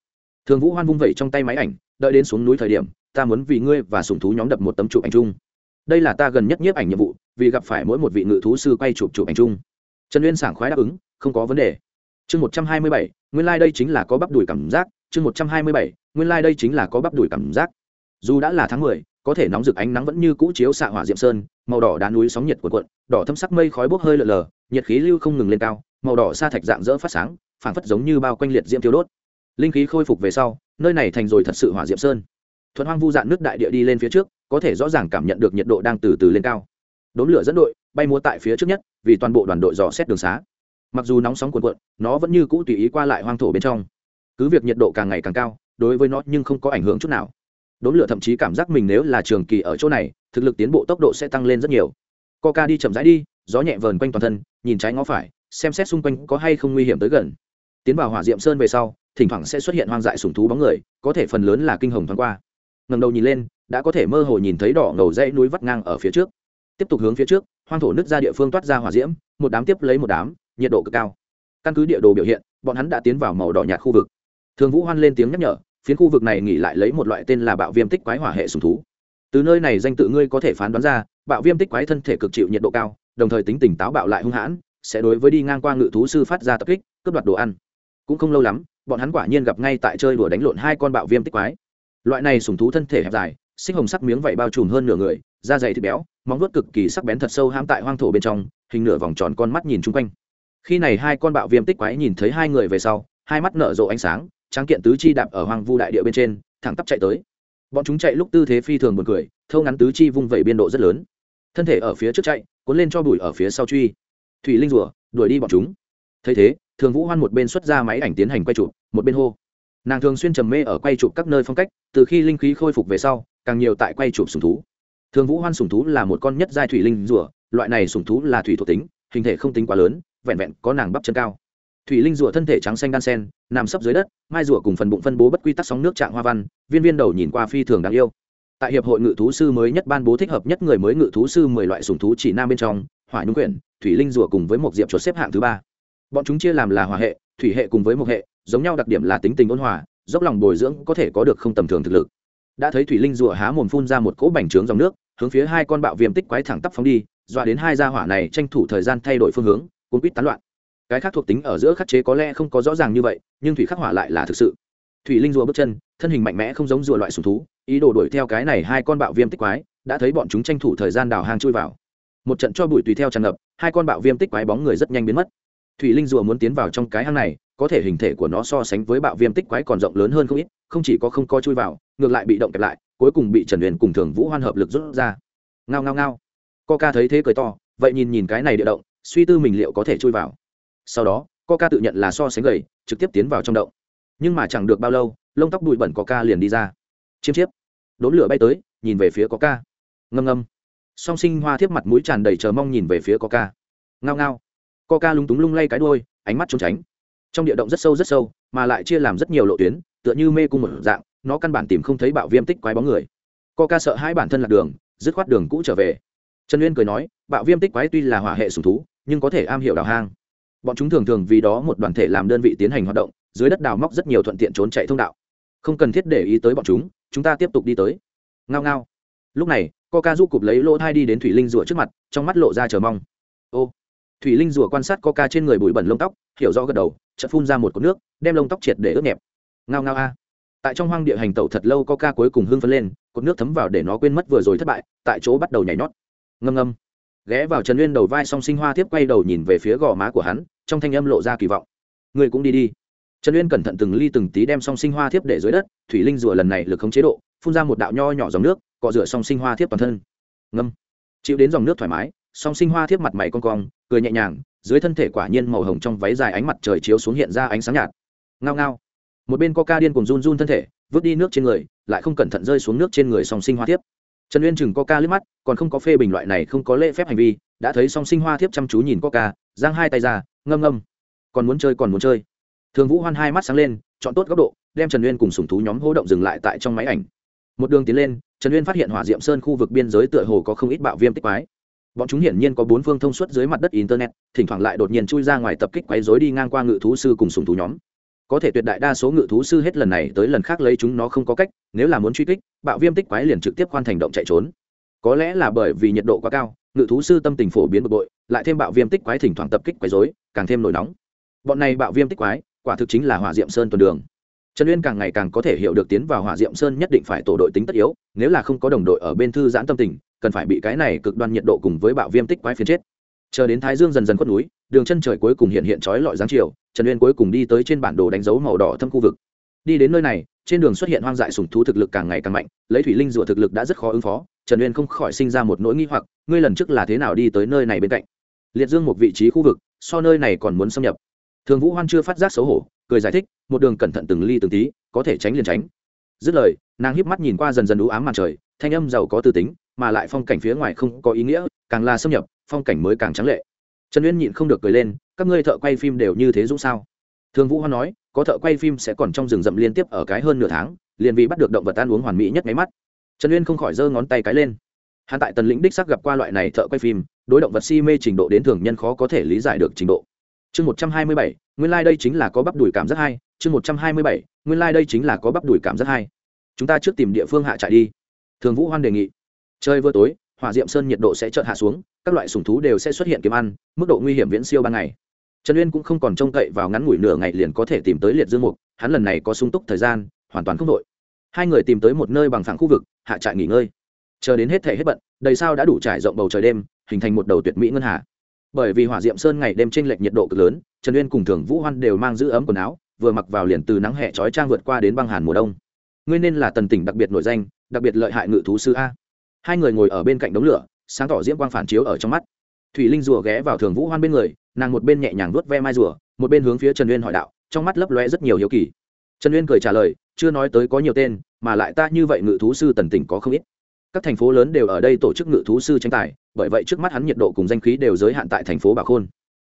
Thường vũ hoan vung vẩy trong tay máy ảnh, đợi đến xuống núi thời điểm, ta muốn vì ngươi và sùng thú nhóm đập một tấm chụp ảnh chung. Đây là ta gần nhất nhiếp ảnh nhiệm vụ vì gặp phải mỗi một vị ngự thú sư quay chụp chụp ảnh chung. Trần uyên sảng khoái đáp ứng, không có vấn đề. Chương một trăm hai mươi bảy, nguyên lai、like、đây chính là có bắp đùi cảm giác. Chương một trăm hai mươi bảy, nguyên lai、like、đây chính là có bắp đùi cảm giác. Dù đã là tháng mười, có thể nóng rực ánh nắng vẫn như cũ chiếu xạ hỏa diệm sơn, màu đỏ đá núi sóng nhiệt cuộn cuộn, đỏ thâm sắc mây khói bốc hơi lờ lờ, nhiệt khí lưu không ngừng lên cao, màu đỏ sa thạch dạng dỡ phát sáng, phảng phất giống như bao quanh liệt diễm tiêu đốt. Linh khí khôi phục về sau, nơi này thành rồi thật sự hỏa diệm sơn. Thuận hoang vu dạn nước đại địa đi lên phía trước, có thể rõ ràng cảm nhận được nhiệt độ đang từ từ lên cao đốn lửa dẫn đội bay múa tại phía trước nhất, vì toàn bộ đoàn đội dò xét đường xá. Mặc dù nóng sóng cuộn cuộn, nó vẫn như cũ tùy ý qua lại hoang thổ bên trong. Cứ việc nhiệt độ càng ngày càng cao, đối với nó nhưng không có ảnh hưởng chút nào. Đốn lửa thậm chí cảm giác mình nếu là trường kỳ ở chỗ này, thực lực tiến bộ tốc độ sẽ tăng lên rất nhiều. Coca đi chậm rãi đi, gió nhẹ vờn quanh toàn thân, nhìn trái ngó phải, xem xét xung quanh có hay không nguy hiểm tới gần. Tiến vào hỏa diệm sơn về sau, thỉnh thoảng sẽ xuất hiện hoang dại sùng thú bóng người, có thể phần lớn là kinh hồng thoáng qua. Ngầm đầu nhìn lên, đã có thể mơ hồ nhìn thấy đỏ ngầu dãy núi vắt ngang ở phía trước tiếp tục hướng phía trước, hoang thổ nước ra địa phương toát ra hỏa diễm, một đám tiếp lấy một đám, nhiệt độ cực cao. Căn cứ địa đồ biểu hiện, bọn hắn đã tiến vào màu đỏ nhạt khu vực. Thường vũ hoan lên tiếng nhắc nhở, phiến khu vực này nghỉ lại lấy một loại tên là bạo viêm tích quái hỏa hệ sùng thú. Từ nơi này danh tự ngươi có thể phán đoán ra, bạo viêm tích quái thân thể cực chịu nhiệt độ cao, đồng thời tính tỉnh táo bạo lại hung hãn, sẽ đối với đi ngang qua ngự thú sư phát ra tập kích, cướp đoạt đồ ăn. Cũng không lâu lắm, bọn hắn quả nhiên gặp ngay tại chơi đùa đánh lộn hai con bạo viêm tích quái. Loại này sùng thú thân thể hẹp dài xích hồng sắc miếng vảy bao trùm hơn nửa người da dày thịt béo móng vuốt cực kỳ sắc bén thật sâu hãm tại hoang thổ bên trong hình nửa vòng tròn con mắt nhìn chung quanh. Khi này hai con bạo viêm tích quái nhìn thấy hai người về sau hai mắt nở rộ ánh sáng tráng kiện tứ chi đạp ở hoang vu đại địa bên trên thẳng tắp chạy tới. Bọn chúng chạy lúc tư thế phi thường buồn cười thâu ngắn tứ chi vung vẩy biên độ rất lớn. Thân thể ở phía trước chạy cuốn lên cho bụi ở phía sau truy. Thủy linh rùa, đuổi đi bọn chúng. Thấy thế thường vũ hoan một bên xuất ra máy ảnh tiến hành quay chụp một bên hô. Nàng thường xuyên trầm mê ở quay chụp các nơi phong cách từ khi linh khí khôi phục về sau càng nhiều tại quay chụp sùng thú. Thường vũ hoan sùng thú là một con nhất giai thủy linh rùa, loại này sùng thú là thủy thuộc tính, hình thể không tính quá lớn, vẹn vẹn có nàng bắp chân cao. Thủy linh rùa thân thể trắng xanh đan sen, nằm sấp dưới đất, mai rùa cùng phần bụng phân bố bất quy tắc sóng nước trạng hoa văn, viên viên đầu nhìn qua phi thường đáng yêu. Tại hiệp hội ngự thú sư mới nhất ban bố thích hợp nhất người mới ngự thú sư mười loại sùng thú chỉ nam bên trong, hỏa nhung quyển, thủy linh rùa cùng với một diệp chuột xếp hạng thứ ba. Bọn chúng chia làm là hỏa hệ, thủy hệ cùng với một hệ, giống nhau đặc điểm là tính tình ôn hòa, dốc lòng bồi dưỡng có thể có được không tầm thường thực lực đã thấy thủy linh rùa há mồm phun ra một cỗ bành trướng dòng nước, hướng phía hai con bạo viêm tích quái thẳng tắp phóng đi, dọa đến hai gia hỏa này tranh thủ thời gian thay đổi phương hướng, cuốn quýt tán loạn. Cái khác thuộc tính ở giữa khắc chế có lẽ không có rõ ràng như vậy, nhưng thủy khắc hỏa lại là thực sự. Thủy linh rùa bước chân, thân hình mạnh mẽ không giống rùa loại sùng thú, ý đồ đuổi theo cái này hai con bạo viêm tích quái, đã thấy bọn chúng tranh thủ thời gian đào hang chui vào. Một trận cho bụi tùy theo tràn ngập, hai con bạo viêm tích quái bóng người rất nhanh biến mất. Thủy linh rùa muốn tiến vào trong cái hang này có thể hình thể của nó so sánh với bạo viêm tích quái còn rộng lớn hơn không ít, không chỉ có không co chui vào, ngược lại bị động kẹp lại, cuối cùng bị trần huyền cùng thường vũ hoan hợp lực rút ra. Ngao ngao ngao. Ca thấy thế cười to, vậy nhìn nhìn cái này địa động, suy tư mình liệu có thể chui vào. Sau đó ca tự nhận là so sánh gầy, trực tiếp tiến vào trong động. Nhưng mà chẳng được bao lâu, lông tóc bụi bẩn có ca liền đi ra. Chiêm chiếp. Đốn lửa bay tới, nhìn về phía có ca ngâm ngâm. Song sinh hoa thiếp mặt mũi tràn đầy chờ mong nhìn về phía có ca ngao ngao. Ca lúng túng lung lay cái đôi ánh mắt trốn tránh trong địa động rất sâu rất sâu, mà lại chia làm rất nhiều lộ tuyến, tựa như mê cung một dạng, nó căn bản tìm không thấy bạo viêm tích quái bóng người. Ca sợ hai bản thân lạc đường, dứt khoát đường cũ trở về. Trần uyên cười nói, bạo viêm tích quái tuy là hỏa hệ sùng thú, nhưng có thể am hiểu đào hang. Bọn chúng thường thường vì đó một đoàn thể làm đơn vị tiến hành hoạt động, dưới đất đào móc rất nhiều thuận tiện trốn chạy thông đạo. Không cần thiết để ý tới bọn chúng chúng ta tiếp tục đi tới. Ngao ngao. Lúc này ca giúp cụp lấy lỗ thai đi đến thủy linh rùa trước mặt, trong mắt lộ ra chờ mong. Ô. Thủy linh rùa quan sát ca trên người bụi bẩn lông tóc, hiểu rõ gật đầu chợt phun ra một cột nước, đem lông tóc triệt để ướt nhẹp. Ngao ngao a. Tại trong hoang địa hành tẩu thật lâu ca cuối cùng hưng phấn lên, cột nước thấm vào để nó quên mất vừa rồi thất bại, tại chỗ bắt đầu nhảy nhót. Ngâm ngâm. Ghé vào trần nguyên đầu vai song sinh hoa tiếp quay đầu nhìn về phía gò má của hắn, trong thanh âm lộ ra kỳ vọng. Người cũng đi đi. Trần uyên cẩn thận từng ly từng tí đem song sinh hoa thiếp để dưới đất, thủy linh rùa lần này lực không chế độ, phun ra một đạo nho nhỏ dòng nước, cọ rửa song sinh hoa thiếp toàn thân. Ngâm. Chịu đến dòng nước thoải mái song sinh hoa thiếp mặt mày con cong, cười nhẹ nhàng, dưới thân thể quả nhiên màu hồng trong váy dài ánh mặt trời chiếu xuống hiện ra ánh sáng nhạt. Ngao ngao. Một bên coca điên cùng run run thân thể, vứt đi nước trên người, lại không cẩn thận rơi xuống nước trên người song sinh hoa thiếp. Trần uyên chừng coca liếc mắt, còn không có phê bình loại này không có lễ phép hành vi, đã thấy song sinh hoa thiếp chăm chú nhìn coca, giang hai tay ra, ngâm ngâm. Còn muốn chơi còn muốn chơi. Thường vũ hoan hai mắt sáng lên, chọn tốt góc độ, đem trần uyên cùng sùng thú nhóm hỗ động dừng lại tại trong máy ảnh. Một đường tiến lên, trần uyên phát hiện hỏa diệm sơn khu vực biên giới tựa hồ có không ít bạo viêm tích quái bọn chúng hiển nhiên có bốn phương thông suốt dưới mặt đất internet, thỉnh thoảng lại đột nhiên chui ra ngoài tập kích quấy rối đi ngang qua ngự thú sư cùng sùng thú nhóm. Có thể tuyệt đại đa số ngự thú sư hết lần này tới lần khác lấy chúng nó không có cách, nếu là muốn truy kích, bạo viêm tích quái liền trực tiếp khoan thành động chạy trốn. Có lẽ là bởi vì nhiệt độ quá cao, ngự thú sư tâm tình phổ biến bực bội, lại thêm bạo viêm tích quái thỉnh thoảng tập kích quấy rối, càng thêm nổi nóng. Bọn này bạo viêm tích quái, quả thực chính là hỏa diệm sơn tuần đường. Trần uyên càng ngày càng có thể hiểu được tiến vào hỏa diệm sơn nhất định phải tổ đội tính tất yếu, nếu là không có đồng đội ở bên thư giãn tâm tình cần phải bị cái này cực đoan nhiệt độ cùng với bạo viêm tích quái phiến chết. Chờ đến thái dương dần dần khuất núi, đường chân trời cuối cùng hiện hiện trói lọi dáng chiều, trần uyên cuối cùng đi tới trên bản đồ đánh dấu màu đỏ thâm khu vực. Đi đến nơi này, trên đường xuất hiện hoang dại sùng thú thực lực càng ngày càng mạnh, lấy thủy linh rùa thực lực đã rất khó ứng phó, trần uyên không khỏi sinh ra một nỗi nghi hoặc, ngươi lần trước là thế nào đi tới nơi này bên cạnh? Liệt dương một vị trí khu vực, so nơi này còn muốn xâm nhập. Thường vũ hoan chưa phát giác xấu hổ, cười giải thích, một đường cẩn thận từng ly từng tí, có thể tránh liền tránh. Dứt lời, nàng híp mắt nhìn qua dần dần ú ám màn trời, thanh âm giàu có tư tính mà lại phong cảnh phía ngoài không có ý nghĩa, càng là xâm nhập, phong cảnh mới càng trắng lệ. Trần uyên nhịn không được cười lên, các ngươi thợ quay phim đều như thế dũng sao? Thường vũ hoan nói, có thợ quay phim sẽ còn trong rừng rậm liên tiếp ở cái hơn nửa tháng, liền vì bắt được động vật ăn uống hoàn mỹ nhất máy mắt. Trần uyên không khỏi giơ ngón tay cái lên. Hắn tại tần lĩnh đích xác gặp qua loại này thợ quay phim, đối động vật si mê trình độ đến thường nhân khó có thể lý giải được trình độ. Chương một trăm hai mươi bảy, nguyên lai、like、đây chính là có bắp đùi cảm rất hay chương một trăm hai mươi bảy, nguyên lai、like、đây chính là có bắp đùi cảm rất hay chúng ta trước tìm địa phương hạ trại đi. Thường vũ hoan đề nghị chơi vừa tối, hỏa diệm sơn nhiệt độ sẽ chợt hạ xuống, các loại sùng thú đều sẽ xuất hiện kiếm ăn, mức độ nguy hiểm viễn siêu ban ngày. Trần uyên cũng không còn trông cậy vào ngắn ngủi nửa ngày liền có thể tìm tới liệt dương mục, hắn lần này có sung túc thời gian, hoàn toàn không đội. Hai người tìm tới một nơi bằng phẳng khu vực, hạ trại nghỉ ngơi. Chờ đến hết thể hết bận, đầy sao đã đủ trải rộng bầu trời đêm, hình thành một đầu tuyệt mỹ ngân hà. Bởi vì hỏa diệm sơn ngày đêm t r ê n lệch nhiệt độ cực lớn, trần uyên cùng thường vũ hoan đều mang giữ ấm quần áo, vừa mặc vào liền từ nắng hẹ trói trang vượt qua đến băng hàn mùa đông. Ngươi nên là tần tỉnh đặc biệt nổi danh, đặc biệt lợi hại ngự thú sư a hai người ngồi ở bên cạnh đống lửa, sáng tỏ diễm quang phản chiếu ở trong mắt. Thủy linh rùa ghé vào thường vũ hoan bên người, nàng một bên nhẹ nhàng vuốt ve mai rùa, một bên hướng phía trần uyên hỏi đạo, trong mắt lấp lóe rất nhiều hiếu kỳ. Trần uyên cười trả lời, chưa nói tới có nhiều tên, mà lại ta như vậy ngự thú sư tần tỉnh có không ít. Các thành phố lớn đều ở đây tổ chức ngự thú sư tranh tài, bởi vậy trước mắt hắn nhiệt độ cùng danh khí đều giới hạn tại thành phố Bảo khôn.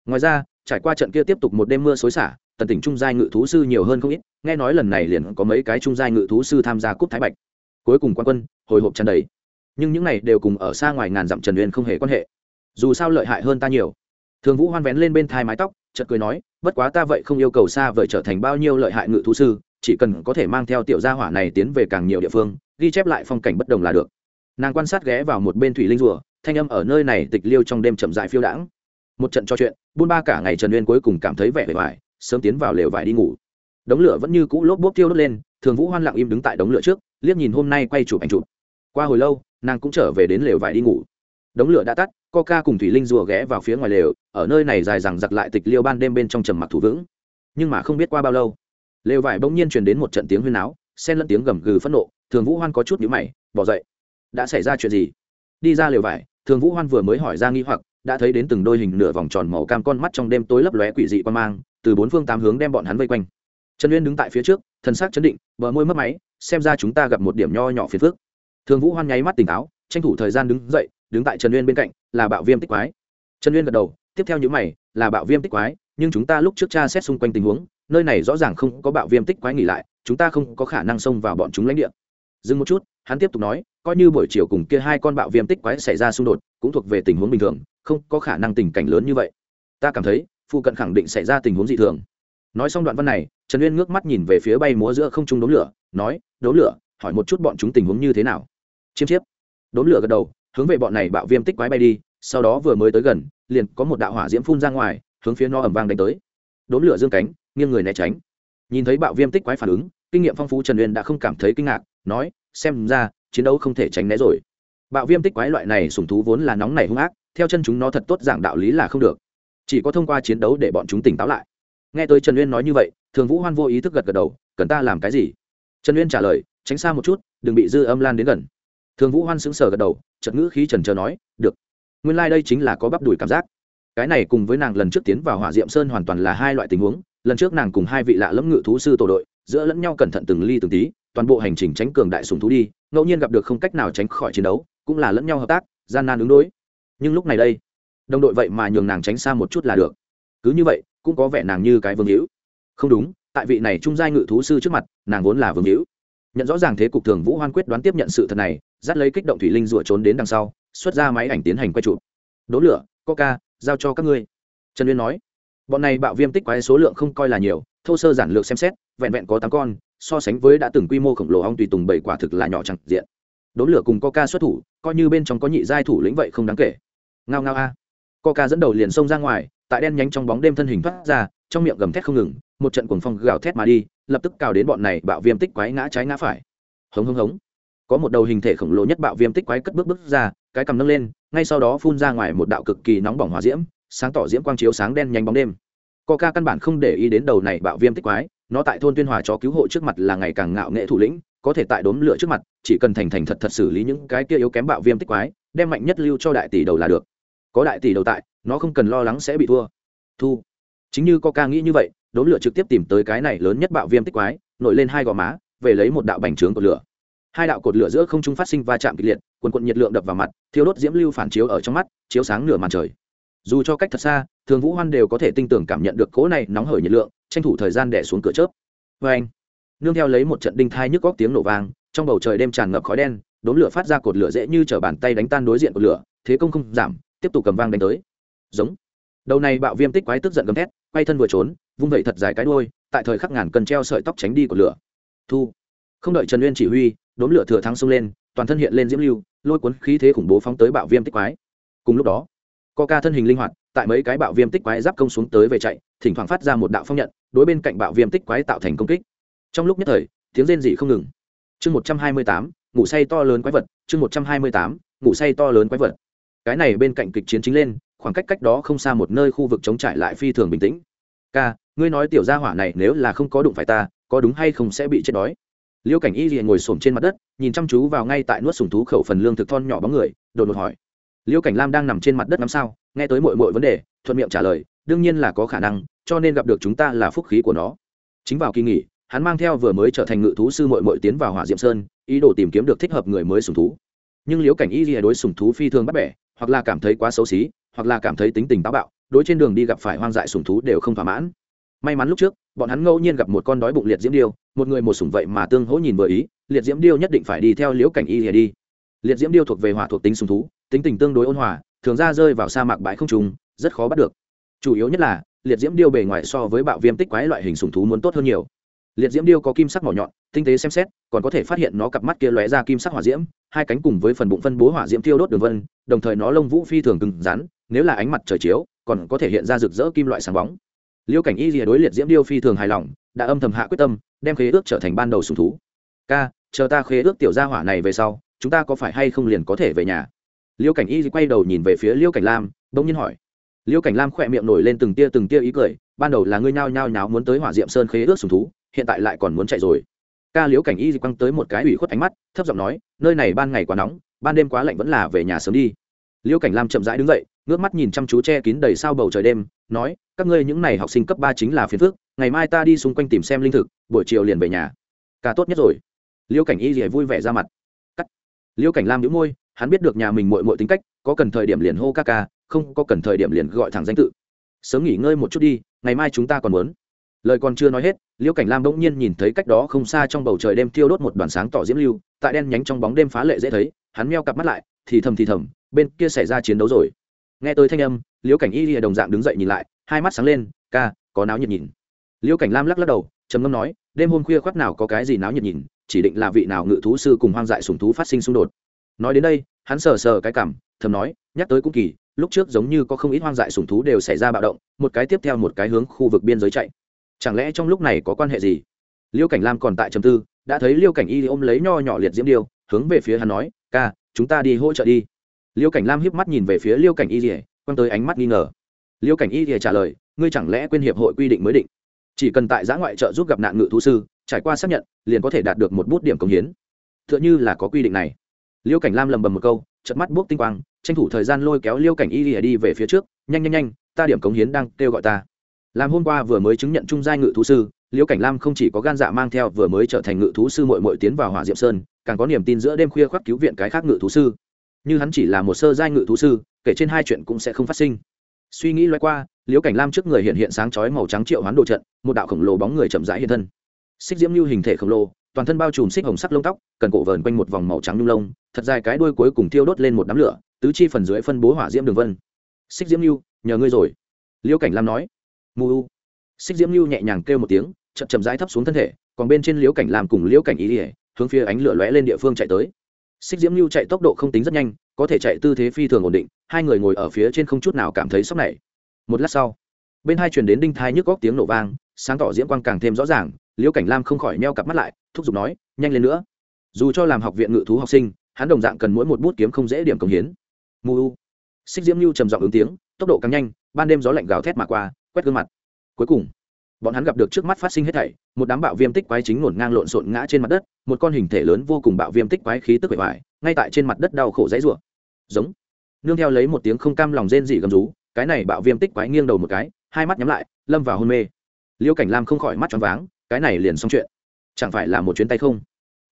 Ngoài ra, trải qua trận kia tiếp tục một đêm mưa xối xả, tần tỉnh trung giai ngự thú sư nhiều hơn không ít, nghe nói lần này liền có mấy cái trung giai ngự thú sư tham gia cúp thái bạch. Cuối cùng quan quân, hồi hộp tràn đầy nhưng những này đều cùng ở xa ngoài ngàn dặm trần uyên không hề quan hệ. Dù sao lợi hại hơn ta nhiều. Thường vũ hoan vén lên bên thai mái tóc, chợt cười nói, bất quá ta vậy không yêu cầu xa vời trở thành bao nhiêu lợi hại ngự thú sư, chỉ cần có thể mang theo tiểu gia hỏa này tiến về càng nhiều địa phương, ghi chép lại phong cảnh bất đồng là được. Nàng quan sát ghé vào một bên thủy linh rùa, thanh âm ở nơi này tịch liêu trong đêm chậm dại phiêu đãng. Một trận trò chuyện, buôn ba cả ngày trần uyên cuối cùng cảm thấy vẻ vẻ vải sớm tiến vào lều vải đi ngủ. Đống lửa vẫn như cũ lốp bốp tiêu đốt lên, thường vũ hoan lặng im đứng tại đống lửa trước, liếc nhìn hôm nay quay chụp ảnh chụp. Qua hồi lâu nàng cũng trở về đến lều vải đi ngủ. Đống lửa đã tắt, coca cùng thủy linh rùa ghé vào phía ngoài lều, ở nơi này dài rằng giặc lại tịch liêu ban đêm bên trong trầm mặc thủ vững. Nhưng mà không biết qua bao lâu, lều vải bỗng nhiên truyền đến một trận tiếng huyên áo xen lẫn tiếng gầm gừ phẫn nộ, thường vũ hoan có chút nhíu mày, bỏ dậy, đã xảy ra chuyện gì? Đi ra lều vải, thường vũ hoan vừa mới hỏi ra nghi hoặc, đã thấy đến từng đôi hình nửa vòng tròn màu cam con mắt trong đêm tối lấp lóe quỷ dị quan mang, từ bốn phương tám hướng đem bọn hắn vây quanh. Trần uyên đứng tại phía trước thân xác chấn định, bờ môi mất máy, xem ra chúng ta gặp một điểm nho nhỏ phiền phức thường vũ hoan nháy mắt tỉnh táo, tranh thủ thời gian đứng dậy, đứng tại trần uyên bên cạnh, là bạo viêm tích quái. Trần uyên gật đầu, tiếp theo những mày, là bạo viêm tích quái, nhưng chúng ta lúc trước tra xét xung quanh tình huống, nơi này rõ ràng không có bạo viêm tích quái nghỉ lại, chúng ta không có khả năng xông vào bọn chúng lãnh địa. Dừng một chút, hắn tiếp tục nói, coi như buổi chiều cùng kia hai con bạo viêm tích quái xảy ra xung đột, cũng thuộc về tình huống bình thường, không có khả năng tình cảnh lớn như vậy. Ta cảm thấy, phụ cận khẳng định xảy ra tình huống dị thường. Nói xong đoạn văn này, trần uyên ngước mắt nhìn về phía bay múa giữa không trung đốm lửa, nói, đốm lửa, hỏi một chút bọn chúng tình huống như thế nào? Chiêm chiếp. Đốn lửa gật đầu, hướng về bọn này bạo viêm tích quái bay đi, sau đó vừa mới tới gần, liền có một đạo hỏa diễm phun ra ngoài, hướng phía no ẩm vang đánh tới. Đốn lửa dương cánh, nghiêng người né tránh. Nhìn thấy bạo viêm tích quái phản ứng, kinh nghiệm phong phú trần uyên đã không cảm thấy kinh ngạc, nói, xem ra, chiến đấu không thể tránh né rồi. Bạo viêm tích quái loại này sùng thú vốn là nóng này hung ác, theo chân chúng nó thật tốt giảng đạo lý là không được. Chỉ có thông qua chiến đấu để bọn chúng tỉnh táo lại. Nghe tới trần uyên nói như vậy, thường vũ hoan vô ý thức gật gật đầu, cần ta làm cái gì? Trần uyên trả lời, tránh xa một chút, đừng bị dư âm lan đến gần thường vũ hoan sững sờ gật đầu chật ngữ khí trần trờ nói, được. Nguyên lai、like、đây chính là có bắp đùi cảm giác. Cái này cùng với nàng lần trước tiến vào hỏa diệm sơn hoàn toàn là hai loại tình huống. Lần trước nàng cùng hai vị lạ lẫm ngự thú sư tổ đội, giữa lẫn nhau cẩn thận từng ly từng tí, toàn bộ hành trình tránh cường đại sùng thú đi, ngẫu nhiên gặp được không cách nào tránh khỏi chiến đấu, cũng là lẫn nhau hợp tác, gian nan ứng đối. Nhưng lúc này đây, đồng đội vậy mà nhường nàng tránh xa một chút là được. Cứ như vậy, cũng có vẻ nàng như cái vương hữu. Không đúng, tại vị này trung giai ngự thú sư trước mặt, nàng vốn là vương hữu nhận rõ ràng thế cục thường vũ hoan quyết đoán tiếp nhận sự thật này, dắt lấy kích động thủy linh rủa trốn đến đằng sau, xuất ra máy ảnh tiến hành quay chụp. Đố lửa, coca, giao cho các ngươi. Trần uyên nói. Bọn này bạo viêm tích quái số lượng không coi là nhiều, thô sơ giản lược xem xét, vẹn vẹn có tám con, so sánh với đã từng quy mô khổng lồ ong tùy tùng bảy quả thực là nhỏ chẳng diện. Đốn lửa cùng coca xuất thủ, coi như bên trong có nhị giai thủ lĩnh vậy không đáng kể. Ngao ngao a. Coca dẫn đầu liền xông ra ngoài, tại đen nhánh trong bóng đêm thân hình thoát ra, trong miệng gầm thét không ngừng, một trận cuồng phong gào thét mà đi lập tức cào đến bọn này bạo viêm tích quái ngã trái ngã phải. Hống hống hống. Có một đầu hình thể khổng lồ nhất bạo viêm tích quái cất bước bước ra, cái cầm nâng lên, ngay sau đó phun ra ngoài một đạo cực kỳ nóng bỏng hỏa diễm, sáng tỏ diễm quang chiếu sáng đen nhanh bóng đêm. Coca căn bản không để ý đến đầu này bạo viêm tích quái, nó tại thôn tuyên hòa chó cứu hộ trước mặt là ngày càng ngạo nghệ thủ lĩnh, có thể tại đốm lửa trước mặt, chỉ cần thành thành thật thật xử lý những cái kia yếu kém bạo viêm tích quái, đem mạnh nhất lưu cho đại tỷ đầu là được. Có đại tỷ đầu tại, nó không cần lo lắng sẽ bị thua. Thu. Chính như coca nghĩ như vậy đốm lửa trực tiếp tìm tới cái này lớn nhất bạo viêm tích quái, nổi lên hai gò má, về lấy một đạo bành trướng cột lửa. Hai đạo cột lửa giữa không trung phát sinh va chạm kịch liệt, quần quận nhiệt lượng đập vào mặt thiếu đốt diễm lưu phản chiếu ở trong mắt, chiếu sáng nửa màn trời. Dù cho cách thật xa, thường vũ hoan đều có thể tinh tưởng cảm nhận được cỗ này nóng hởi nhiệt lượng, tranh thủ thời gian đẻ xuống cửa chớp. Vê anh, nương theo lấy một trận đinh thai nhức góc tiếng nổ vang, trong bầu trời đêm tràn ngập khói đen, đốm lửa phát ra cột lửa dễ như t bàn tay đánh tan đối diện của lửa, thế công không giảm, tiếp tục cầm vang đánh tới. Giống. Đầu này bạo viêm tích quái tức giận gầm thét, quay thân vừa trốn vung vẩy thật dài cái đuôi, tại thời khắc ngàn cần treo sợi tóc tránh đi của lửa. Thu. Không đợi trần uyên chỉ huy, đốm lửa thừa thắng xông lên, toàn thân hiện lên diễm lưu, lôi cuốn khí thế khủng bố phóng tới bạo viêm tích quái. Cùng lúc đó, coca thân hình linh hoạt, tại mấy cái bạo viêm tích quái giáp công xuống tới về chạy, thỉnh thoảng phát ra một đạo phong nhận, đối bên cạnh bạo viêm tích quái tạo thành công kích. Trong lúc nhất thời, tiếng rên dị không ngừng. Chương một trăm hai mươi tám, ngủ say to lớn quái vật, chương một trăm hai mươi tám, ngủ say to lớn quái vật. Cái này bên cạnh kịch chiến chính lên, khoảng cách cách đó không xa một nơi khu vực chống trải lại phi thường bình tĩnh. Ca ngươi nói tiểu gia hỏa này nếu là không có đụng phải ta, có đúng hay không sẽ bị chết đói? Liêu cảnh y liền ngồi s trên mặt đất, nhìn chăm chú vào ngay tại nuốt sùng thú khẩu phần lương thực thon nhỏ bóng người, đột ngột hỏi. Liêu cảnh lam đang nằm trên mặt đất năm sao, nghe tới mọi mọi vấn đề, thuận miệng trả lời, đương nhiên là có khả năng, cho nên gặp được chúng ta là phúc khí của nó. Chính vào kỳ nghỉ, hắn mang theo vừa mới trở thành ngự thú sư mội mội tiến vào hỏa diệm sơn, ý đồ tìm kiếm được thích hợp người mới sùng thú. Nhưng liễu cảnh y lìa đối sùng thú phi thường bắt bẻ, hoặc là cảm thấy quá xấu xí, hoặc là cảm thấy tính tình táo bạo, đối trên đường đi gặp phải hoang dại sùng thú đều không thỏa mãn may mắn lúc trước, bọn hắn ngẫu nhiên gặp một con đói bụng liệt diễm điêu, một người một sủng vậy mà tương hỗ nhìn vừa ý, liệt diễm điêu nhất định phải đi theo liễu cảnh y lìa đi. Liệt diễm điêu thuộc về hỏa thuộc tính sùng thú, tính tình tương đối ôn hòa, thường ra rơi vào sa mạc bãi không trùng rất khó bắt được. Chủ yếu nhất là, liệt diễm điêu bề ngoài so với bạo viêm tích quái loại hình sùng thú muốn tốt hơn nhiều. Liệt diễm điêu có kim sắc mỏ nhọn, tinh tế xem xét, còn có thể phát hiện nó cặp mắt kia lóe ra kim sắc hỏa diễm, hai cánh cùng với phần bụng phân bố hỏa diễm tiêu đốt đường vân, đồng thời nó lông vũ phi thường cứng rắn, nếu là ánh mặt trời chiếu, còn có thể hiện ra rực rỡ kim loại sáng bóng liêu cảnh y rìa đối liệt diễm điêu phi thường hài lòng, đã âm thầm hạ quyết tâm, đem khế ước trở thành ban đầu sùng thú. Ca, chờ ta khế ước tiểu gia hỏa này về sau, chúng ta có phải hay không liền có thể về nhà? Liêu cảnh y quay đầu nhìn về phía liêu cảnh lam, bỗng nhiên hỏi. Liêu cảnh lam khỏe miệng nổi lên từng tia từng tia ý cười, ban đầu là ngươi nhao nhao nháo muốn tới hỏa diệm sơn khế ước sùng thú, hiện tại lại còn muốn chạy rồi. Ca liễu cảnh y quăng tới một cái ủy khuất ánh mắt, thấp giọng nói, nơi này ban ngày quá nóng, ban đêm quá lạnh vẫn là về nhà sớm đi. Liễu cảnh lam chậm rãi đứng dậy ngước mắt nhìn chăm chú che kín đầy sao bầu trời đêm, nói, các ngươi những n à y học sinh cấp ba chính là phiền phước ngày mai ta đi xung quanh tìm xem linh thực, buổi chiều liền về nhà. Ca tốt nhất rồi. Liễu cảnh y rỉa vui vẻ ra mặt. Cắt. Liễu cảnh lam nhũ môi, hắn biết được nhà mình mội mội tính cách, có cần thời điểm liền hô ca ca, không có cần thời điểm liền gọi thẳng danh tự. Sớm nghỉ ngơi một chút đi, ngày mai chúng ta còn muốn. Lời còn chưa nói hết liễu cảnh lam bỗng nhiên nhìn thấy cách đó không xa trong bầu trời đêm thiêu đốt một đoàn sáng tỏ diễm lưu, tại đen nhánh trong bóng đêm phá lệ dễ thấy, hắn meo cặp mắt lại, thì thầm thì thầm, bên kia xảy ra chiến đấu rồi nghe tôi thanh âm, liễu cảnh y lìa đồng dạng đứng dậy nhìn lại, hai mắt sáng lên, ca, có náo nhiệt nhìn. Liễu cảnh lam lắc lắc đầu, trầm ngâm nói, đêm hôm khuya khoác nào có cái gì náo nhiệt nhìn, chỉ định là vị nào ngự thú sư cùng hoang dại sùng thú phát sinh xung đột. Nói đến đây, hắn sờ sờ cái cảm, thầm nói, nhắc tới cũng kỳ, lúc trước giống như có không ít hoang dại sùng thú đều xảy ra bạo động, một cái tiếp theo một cái hướng khu vực biên giới chạy. Chẳng lẽ trong lúc này có quan hệ gì? Liêu cảnh lam còn tại trầm tư, đã thấy liêu cảnh y ôm lấy nho nhỏ liệt diễm điêu, hướng về phía hắn nói, ca, chúng ta đi hỗ trợ đi liêu cảnh lam hiếp mắt nhìn về phía liêu cảnh y rỉa quăng tới ánh mắt nghi ngờ. Liêu cảnh y rỉa trả lời, ngươi chẳng lẽ quên hiệp hội quy định mới định? Chỉ cần tại giã ngoại trợ giúp gặp nạn ngự thú sư, trải qua xác nhận, liền có thể đạt được một bút điểm công hiến. T h ư ợ n h ư là có quy định này. Liêu cảnh lam lầm bầm một câu chật mắt buốc tinh quang, tranh thủ thời gian lôi kéo liêu cảnh y rỉa đi về phía trước, nhanh nhanh nhanh, ta điểm cống hiến đang kêu gọi ta. Làm hôm qua vừa mới chứng nhận trung giai ngự thú sư liễu cảnh lam không chỉ có gan dạ mang theo vừa mới trở thành ngự thú sư mội mội tiến vào hỏa diệm sơn, càng có niềm tin giữa đêm khuya khoác cứu viện cái khác ngự thú sư như hắn chỉ là một sơ giai ngự thú sư, kể trên hai chuyện cũng sẽ không phát sinh. Suy nghĩ loay qua, liễu cảnh lam trước người hiện hiện sáng chói màu trắng triệu hoán đồ trận, một đạo khổng lồ bóng người chậm rãi hiện thân. Xích diễm lưu hình thể khổng lồ, toàn thân bao trùm xích hồng sắc lông tóc, cần cổ vờn quanh một vòng màu trắng nhung lông, thật dài cái đuôi cuối cùng thiêu đốt lên một đám lửa, tứ chi phần dưới phân bố hỏa diễm đường vân. Xích diễm lưu nhờ ngươi rồi. Liễu cảnh lam nói. Mù u. Xích diễm lưu nhẹ nhàng kêu một tiếng, chậm chậm rãi thấp xuống thân thể, còn bên trên liễu cảnh lam cùng liễu cảnh ý ỉa hướng phía ánh lửa lóe lên địa phương chạy tới xích diễm lưu chạy tốc độ không tính rất nhanh, có thể chạy tư thế phi thường ổn định, hai người ngồi ở phía trên không chút nào cảm thấy sốc này. Một lát sau, bên hai truyền đến đinh thai nhức góc tiếng nổ vang, sáng tỏ diễm quang càng thêm rõ ràng, liễu cảnh lam không khỏi neo cặp mắt lại, thúc giục nói, nhanh lên nữa. Dù cho làm học viện ngự thú học sinh, hắn đồng dạng cần mỗi một bút kiếm không dễ điểm công hiến. Mù u. Xích diễm lưu trầm giọng ứng tiếng, tốc độ càng nhanh, ban đêm gió lạnh gào thét mà qua, quét gương mặt. Cuối cùng bọn hắn gặp được trước mắt phát sinh hết thảy, một đám bạo viêm tích quái chính ngổn ngang lộn xộn ngã trên mặt đất, một con hình thể lớn vô cùng bạo viêm tích quái khí tức bề vải ngay tại trên mặt đất đau khổ dãy rủa. Giống. Nương theo lấy một tiếng không cam lòng rên dị gầm rú, cái này bạo viêm tích quái nghiêng đầu một cái, hai mắt nhắm lại, lâm vào hôn mê. Liêu cảnh lam không khỏi mắt choáng váng, cái này liền xong chuyện. Chẳng phải là một chuyến tay không?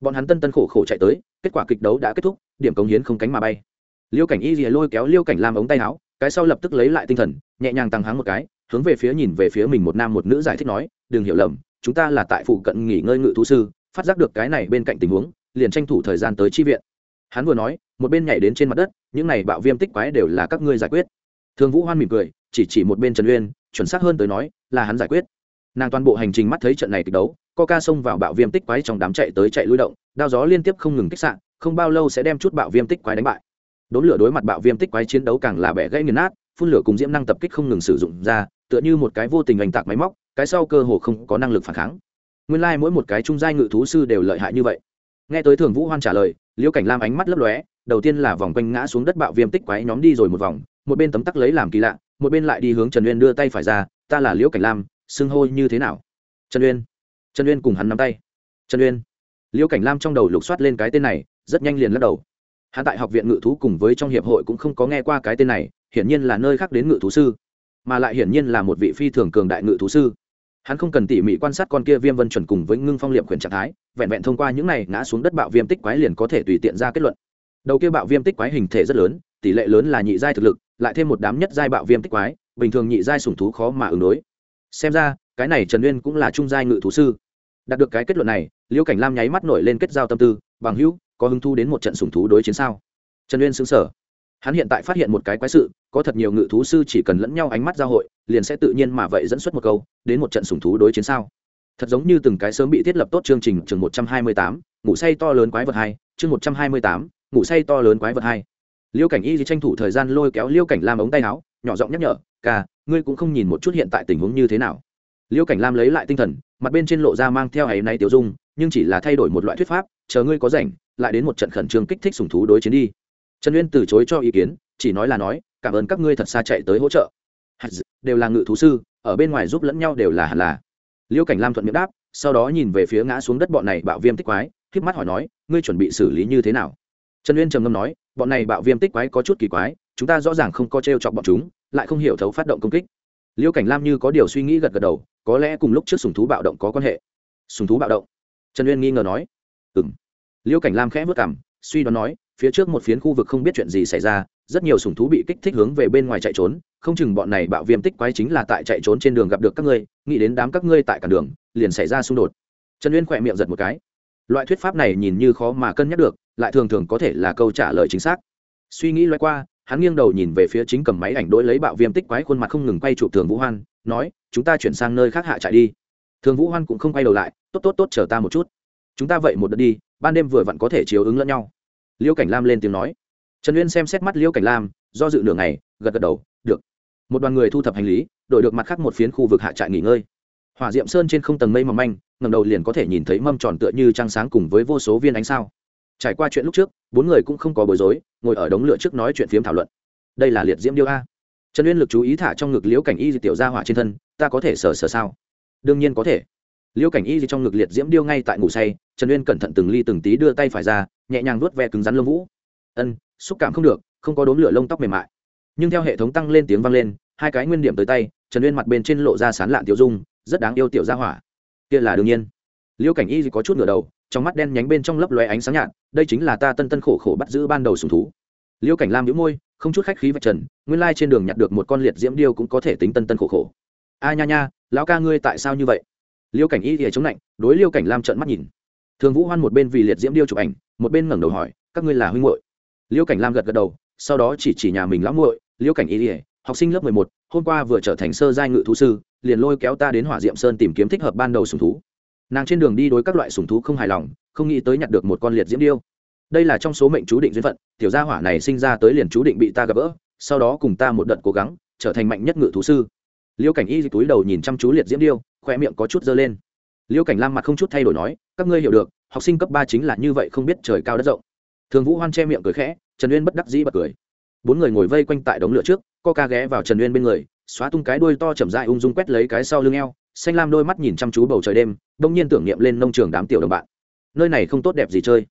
Bọn hắn tân tân khổ khổ chạy tới, kết quả kịch đấu đã kết thúc, điểm cống hiến không cánh mà bay. Liêu cảnh y rìa lôi kéo liêu cảnh lam ống tay áo, cái sau lập tức lấy lại tinh thần, nhẹ nhàng tăng háng một cái hướng về phía nhìn về phía mình một nam một nữ giải thích nói, đừng hiểu lầm, chúng ta là tại phụ cận nghỉ ngơi ngự thú sư, phát giác được cái này bên cạnh tình huống, liền tranh thủ thời gian tới chi viện. Hắn vừa nói, một bên nhảy đến trên mặt đất, những này bạo viêm tích quái đều là các ngươi giải quyết. Thương vũ hoan mỉm cười, chỉ chỉ một bên trần uyên, chuẩn xác hơn tới nói, là hắn giải quyết. Nàng toàn bộ hành trình mắt thấy trận này kịch đấu co ca xông vào bạo viêm tích quái trong đám chạy tới chạy lui động, đao gió liên tiếp không ngừng kích sạn không bao lâu sẽ đem chút bạo viêm tích quái đánh bại. Đốn lửa đối mặt bạo viêm tích quái chiến đấu càng là bẻ gãy nghiền nát phun lửa cùng diễm năng tập kích không ngừng sử dụng ra, tựa như một cái vô tình oanh tạc máy móc, cái sau cơ hồ không có năng lực phản kháng. Nguyên lai、like、mỗi một cái trung giai ngự thú sư đều lợi hại như vậy. Nghe tới thường vũ hoan trả lời liễu cảnh lam ánh mắt lấp lóe, đầu tiên là vòng quanh ngã xuống đất bạo viêm tích quái nhóm đi rồi một vòng, một bên tấm tắc lấy làm kỳ lạ, một bên lại đi hướng trần uyên đưa tay phải ra, ta là liễu cảnh lam, xưng hô như thế nào? Trần uyên. Trần uyên cùng hắn nắm tay. Trần uyên. Liễu cảnh lam trong đầu lục soát lên cái tên này, rất nhanh liền lắc đầu. Hắn tại học viện ngự thú cùng với trong hiệp hội cũng không có nghe qua cái tên này hiển nhiên là nơi khác đến ngự thú sư, mà lại hiển nhiên là một vị phi thường cường đại ngự thú sư. Hắn không cần tỉ mỉ quan sát con kia viêm vân chuẩn cùng với ngưng phong liệm quyền trạng thái, vẹn vẹn thông qua những này ngã xuống đất bạo viêm tích quái liền có thể tùy tiện ra kết luận. Đầu kia bạo viêm tích quái hình thể rất lớn, tỷ lệ lớn là nhị giai thực lực, lại thêm một đám nhất giai bạo viêm tích quái, bình thường nhị giai sủng thú khó mà ứng đối. Xem ra, cái này trần uyên cũng là trung giai ngự thú sư. Đạt được cái kết luận này Liễu cảnh lam nháy mắt nổi lên kết giao tâm tư, bằng hữu, có hứng thu đến một trận sủng thú đối chiến sao? Trần uyên xứng sở hắn hiện tại phát hiện một cái quái sự, có thật nhiều ngự thú sư chỉ cần lẫn nhau ánh mắt giao hội, liền sẽ tự nhiên mà vậy dẫn xuất một câu, đến một trận sủng thú đối chiến sao. Thật giống như từng cái sớm bị thiết lập tốt chương trình, chương một trăm hai mươi tám, ngủ say to lớn quái vật hai, chương một trăm hai mươi tám, ngủ say to lớn quái vật hai. Liêu cảnh y thì tranh thủ thời gian lôi kéo liêu cảnh lam ống tay áo, nhỏ giọng nhắc nhở, ca, ngươi cũng không nhìn một chút hiện tại tình huống như thế nào. Liêu cảnh lam lấy lại tinh thần, mặt bên trên lộ ra mang theo ấy nay tiểu dung, nhưng chỉ là thay đổi một loại thuyết pháp, chờ ngươi có rảnh, lại đến một trận khẩn trương kích thích sùng thú đối chiến đi trần uyên từ chối cho ý kiến, chỉ nói là nói, cảm ơn các ngươi thật xa chạy tới hỗ trợ. Đều là ngự thú sư, ở bên ngoài giúp lẫn nhau đều là hẳn là. Liêu cảnh lam thuận miệng đáp, sau đó nhìn về phía ngã xuống đất bọn này bạo viêm tích quái k mắt hỏi nói, ngươi chuẩn bị xử lý như thế nào? Trần uyên trầm ngâm nói, bọn này bạo viêm tích quái có chút kỳ quái, chúng ta rõ ràng không có t r e o chọc bọn chúng, lại không hiểu thấu phát động công kích. Liêu cảnh lam như có điều suy nghĩ gật gật đầu, có lẽ cùng lúc trước sùng thú bạo động có quan hệ. Sùng thú bạo động? Trần uyên nghi ngờ nói. Ừ m liêu cảnh lam khẽ vất cảm suy đoán nói phía trước một phiến khu vực không biết chuyện gì xảy ra, rất nhiều sùng thú bị kích thích hướng về bên ngoài chạy trốn, không chừng bọn này bạo viêm tích quái chính là tại chạy trốn trên đường gặp được các ngươi, nghĩ đến đám các ngươi tại cản đường, liền xảy ra xung đột. Trần uyên khỏe miệng giật một cái. Loại thuyết pháp này nhìn như khó mà cân nhắc được, lại thường thường có thể là câu trả lời chính xác. Suy nghĩ loay qua, hắn nghiêng đầu nhìn về phía chính cầm máy ảnh đỗi lấy bạo viêm tích quái khuôn mặt không ngừng quay chụp thường vũ hoan, nói, chúng ta chuyển sang nơi khác hạ chạy đi. Thường vũ hoan cũng không quay đầu lại, tốt tốt tốt, chờ ta một chút. Chúng ta vậy một đợt đi, ban đêm vừa vặn có thể chiếu ứng lẫn nhau liêu cảnh lam lên tiếng nói. Trần uyên xem xét mắt liêu cảnh lam, do dự nửa ngày, gật gật đầu, được. Một đoàn người thu thập hành lý, đổi được mặt khác một phiến khu vực hạ trại nghỉ ngơi. Hỏa diệm sơn trên không tầng mây mỏng manh ngầm đầu liền có thể nhìn thấy mâm tròn tựa như trăng sáng cùng với vô số viên ánh sao. Trải qua chuyện lúc trước, bốn người cũng không có bối rối, ngồi ở đống lửa trước nói chuyện phiếm thảo luận. Đây là liệt diễm điêu a. Trần uyên lực chú ý thả trong ngực liễu cảnh y di tiểu ra hỏa trên thân, ta có thể sờ sờ sao? Đương nhiên có thể. Liễu cảnh y di trong ngực liệt diễm điêu ngay tại ngủ say, trần uyên cẩn thận từng ly từng tí đưa tay phải ra nhẹ nhàng vuốt ve cứng rắn lông vũ. Ân, xúc cảm không được, không có đốm lửa lông tóc mềm mại. Nhưng theo hệ thống tăng lên tiếng vang lên, hai cái nguyên điểm tới tay, trần uyên mặt bên trên lộ ra sán lạn tiểu dung, rất đáng yêu tiểu gia hỏa. Kia là đương nhiên. Liêu cảnh y có chút ngửa đầu, trong mắt đen nhánh bên trong lấp lóe ánh sáng nhạt, đây chính là ta tân tân khổ khổ bắt giữ ban đầu sùng thú. Liêu cảnh lam nhíu môi, không chút khách khí vạch trần, nguyên lai trên đường nhặt được một con liệt diễm điêu cũng có thể tính tân tân khổ khổ. A nha nha, lão ca ngươi tại sao như vậy? Liêu cảnh y thì chống lạnh, đối liêu cảnh lam trợn mắt nhìn thường vũ hoan một bên vì liệt diễm điêu chụp ảnh, một bên ngẩng đầu hỏi, các ngươi là huynh muội? Liêu cảnh lam gật gật đầu, sau đó chỉ chỉ nhà mình lão muội, liêu cảnh y ỉa học sinh lớp mười một, hôm qua vừa trở thành sơ giai ngự thú sư, liền lôi kéo ta đến hỏa diệm sơn tìm kiếm thích hợp ban đầu sùng thú. Nàng trên đường đi đối các loại sùng thú không hài lòng, không nghĩ tới nhặt được một con liệt diễm điêu. Đây là trong số mệnh chú định duyên phận, tiểu gia hỏa này sinh ra tới liền chú định bị ta gặp gỡ, sau đó cùng ta một đợt cố gắng, trở thành mạnh nhất ngự thú sư. Liêu cảnh y túi đầu nhìn chăm chú liệt diễm điêu khoe miệng có chút dơ lên liêu cảnh lam mặt không chút thay đổi nói, các ngươi hiểu được, học sinh cấp ba chính là như vậy không biết trời cao đất rộng. Thường vũ hoan che miệng cười khẽ, trần uyên bất đắc dĩ bật cười. Bốn người ngồi vây quanh tại đống lửa trước, co ca ghé vào trần uyên bên người, xóa tung cái đuôi to chậm dại ung dung quét lấy cái sau lưng eo, xanh lam đôi mắt nhìn chăm chú bầu trời đêm, đông nhiên tưởng niệm lên nông trường đám tiểu đồng bạn. Nơi này không tốt đẹp gì chơi,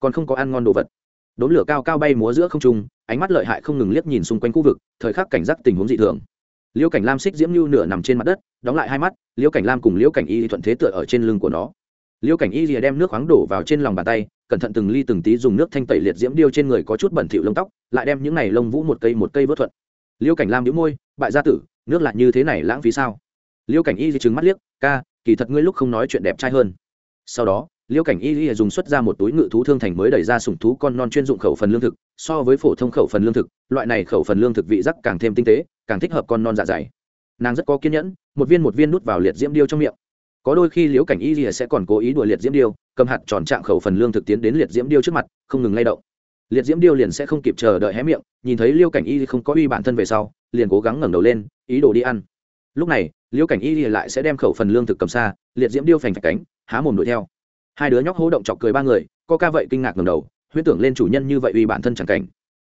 còn không có ăn ngon đồ vật. Đốn lửa cao cao bay múa giữa không trung, ánh mắt lợi hại không ngừng liếc nhìn xung quanh khu vực, thời khắc cảnh giác tình huống dị thường. Liễu cảnh lam xích diễm lưu nửa nằm trên mặt đất, đóng lại hai mắt, Liễu cảnh lam cùng Liễu cảnh y thuận thế tựa ở trên lưng của nó. Liễu cảnh y rìa đem nước khoáng đổ vào trên lòng bàn tay, cẩn thận từng ly từng tí dùng nước thanh tẩy liệt diễm điêu trên người có chút bẩn thỉu lông tóc, lại đem những này lông vũ một cây một cây vớt thuận. Liễu cảnh lam nhíu môi, bại gia tử, nước lại như thế này lãng phí sao? Liễu cảnh y di trừng mắt liếc, ca, kỳ thật ngươi lúc không nói chuyện đẹp trai hơn. Sau đó Liễu cảnh y di dùng xuất ra một túi ngự thú thương thành mới đẩy ra sủng thú con non chuyên dụng khẩu phần lương thực, so với phổ thông khẩu phần lương thực, loại này khẩu phần lương thực vị giác càng thêm tinh tế, càng thích hợp con non dạ dày. Nàng rất có kiên nhẫn, một viên một viên nút vào liệt diễm điêu trong miệng. Có đôi khi liễu cảnh y lìa sẽ còn cố ý đùa liệt diễm điêu, cầm hạt tròn trạng khẩu phần lương thực tiến đến liệt diễm điêu trước mặt, không ngừng lay động. Liệt diễm điêu liền sẽ không kịp chờ đợi hé miệng, nhìn thấy Liễu cảnh y không có uy bản thân về sau, liền cố gắng ngẩng đầu lên, ý đồ đi ăn. Lúc này Liễu cảnh y lại sẽ đem khẩu phần lương thực cầm xa, liệt diễm điêu phành phạch cánh, há mồm đuổi theo hai đứa nhóc hố động chọc cười ba người, co ca vậy kinh ngạc ngầm đầu, huyễn tưởng lên chủ nhân như vậy uy bản thân chẳng cảnh.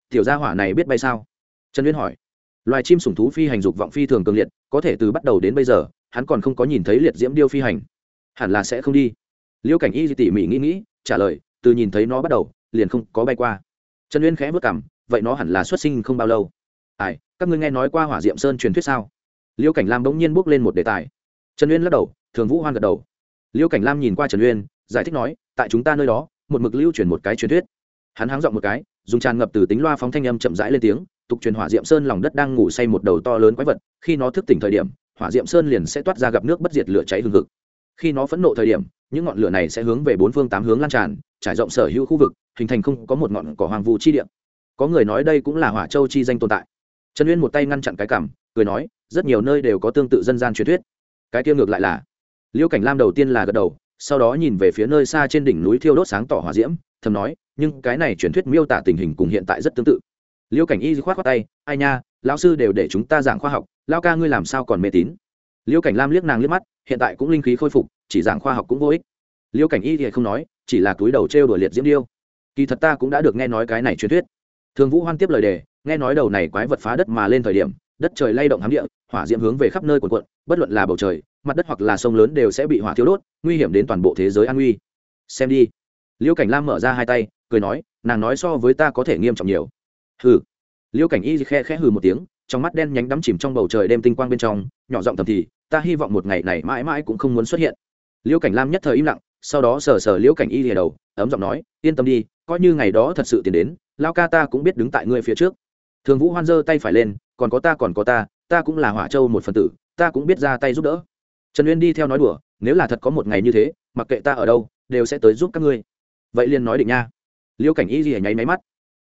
Tiểu gia hỏa này biết bay sao? Trần uyên hỏi. Loài chim sủng thú phi hành dục vọng phi thường cường liệt, có thể từ bắt đầu đến bây giờ, hắn còn không có nhìn thấy liệt diễm điêu phi hành. Hẳn là sẽ không đi. Liễu cảnh y tỉ mỉ nghĩ nghĩ, trả lời, từ nhìn thấy nó bắt đầu, liền không có bay qua. Trần uyên khẽ vất cảm vậy nó hẳn là xuất sinh không bao lâu. Ai, các ngươi nghe nói qua hỏa diệm sơn truyền thuyết sao? Liễu cảnh lam bỗng nhiên bước lên một đề tài. Trần uyên lắc đầu, thường vũ hoan gật đầu. Liễu cảnh lam nhìn qua trần uyên giải thích nói, tại chúng ta nơi đó, một mực lưu truyền một cái truyền thuyết. Hắn háng dọn một cái, dùng tràn ngập từ tính loa phóng thanh âm chậm rãi lên tiếng, tục truyền hỏa diệm sơn lòng đất đang ngủ say một đầu to lớn quái vật, khi nó thức tỉnh thời điểm, hỏa diệm sơn liền sẽ toát ra gặp nước bất diệt lửa cháy hừng hực. Khi nó phẫn nộ thời điểm, những ngọn lửa này sẽ hướng về bốn phương tám hướng lan tràn, trải rộng sở hữu khu vực, hình thành không có một ngọn cỏ hoàng vụ chi điện có người nói đây cũng là hỏa châu chi danh tồn tại. Trần uyên một tay ngăn chặn cái cảm, cười nói, rất nhiều nơi đều có tương tự dân gian truyền thuyết. Cái kia ngược lại là liễu cảnh lam đầu tiên là gật đầu sau đó nhìn về phía nơi xa trên đỉnh núi thiêu đốt sáng tỏ hỏa diễm, thầm nói, nhưng cái này truyền thuyết miêu tả tình hình cùng hiện tại rất tương tự. Liêu cảnh y khoát khoát tay, ai nha, lão sư đều để chúng ta giảng khoa học lao ca ngươi làm sao còn mê tín? Liêu cảnh lam liếc nàng liếc mắt, hiện tại cũng linh khí khôi phục, chỉ giảng khoa học cũng vô ích. Liêu cảnh y thì không nói, chỉ là túi đầu trêu đuổi liệt diễm điêu. Kỳ thật ta cũng đã được nghe nói cái này truyền thuyết. Thường vũ hoan tiếp lời đề, nghe nói đầu này quái vật phá đất mà lên thời điểm đất trời lay động hám địa, hỏa diễm hướng về khắp nơi quần quận bất luận là bầu trời, mặt đất hoặc là sông lớn đều sẽ bị hỏa thiêu đốt, nguy hiểm đến toàn bộ thế giới an nguy. Xem đi. Liễu cảnh lam mở ra hai tay, cười nói, nàng nói so với ta có thể nghiêm trọng nhiều. Hừ. Liễu cảnh y khe khẽ hừ một tiếng, trong mắt đen nhánh đắm chìm trong bầu trời đêm tinh quang bên trong, nhỏ giọng thầm thì, ta hy vọng một ngày này mãi mãi cũng không muốn xuất hiện. Liễu cảnh lam nhất thời im lặng, sau đó sờ sờ liễu cảnh y lìa đầu, ấm giọng nói, yên tâm đi, coi như ngày đó thật sự tiến đến, lao ca ta cũng biết đứng tại ngươi phía trước. Thường vũ hoan giơ tay phải lên còn có ta còn có ta ta cũng là hỏa châu một phần tử, ta cũng biết ra tay giúp đỡ. Trần uyên đi theo nói đùa, nếu là thật có một ngày như thế, mặc kệ ta ở đâu, đều sẽ tới giúp các ngươi. Vậy liền nói định nha. Liêu cảnh y gì nháy máy mắt.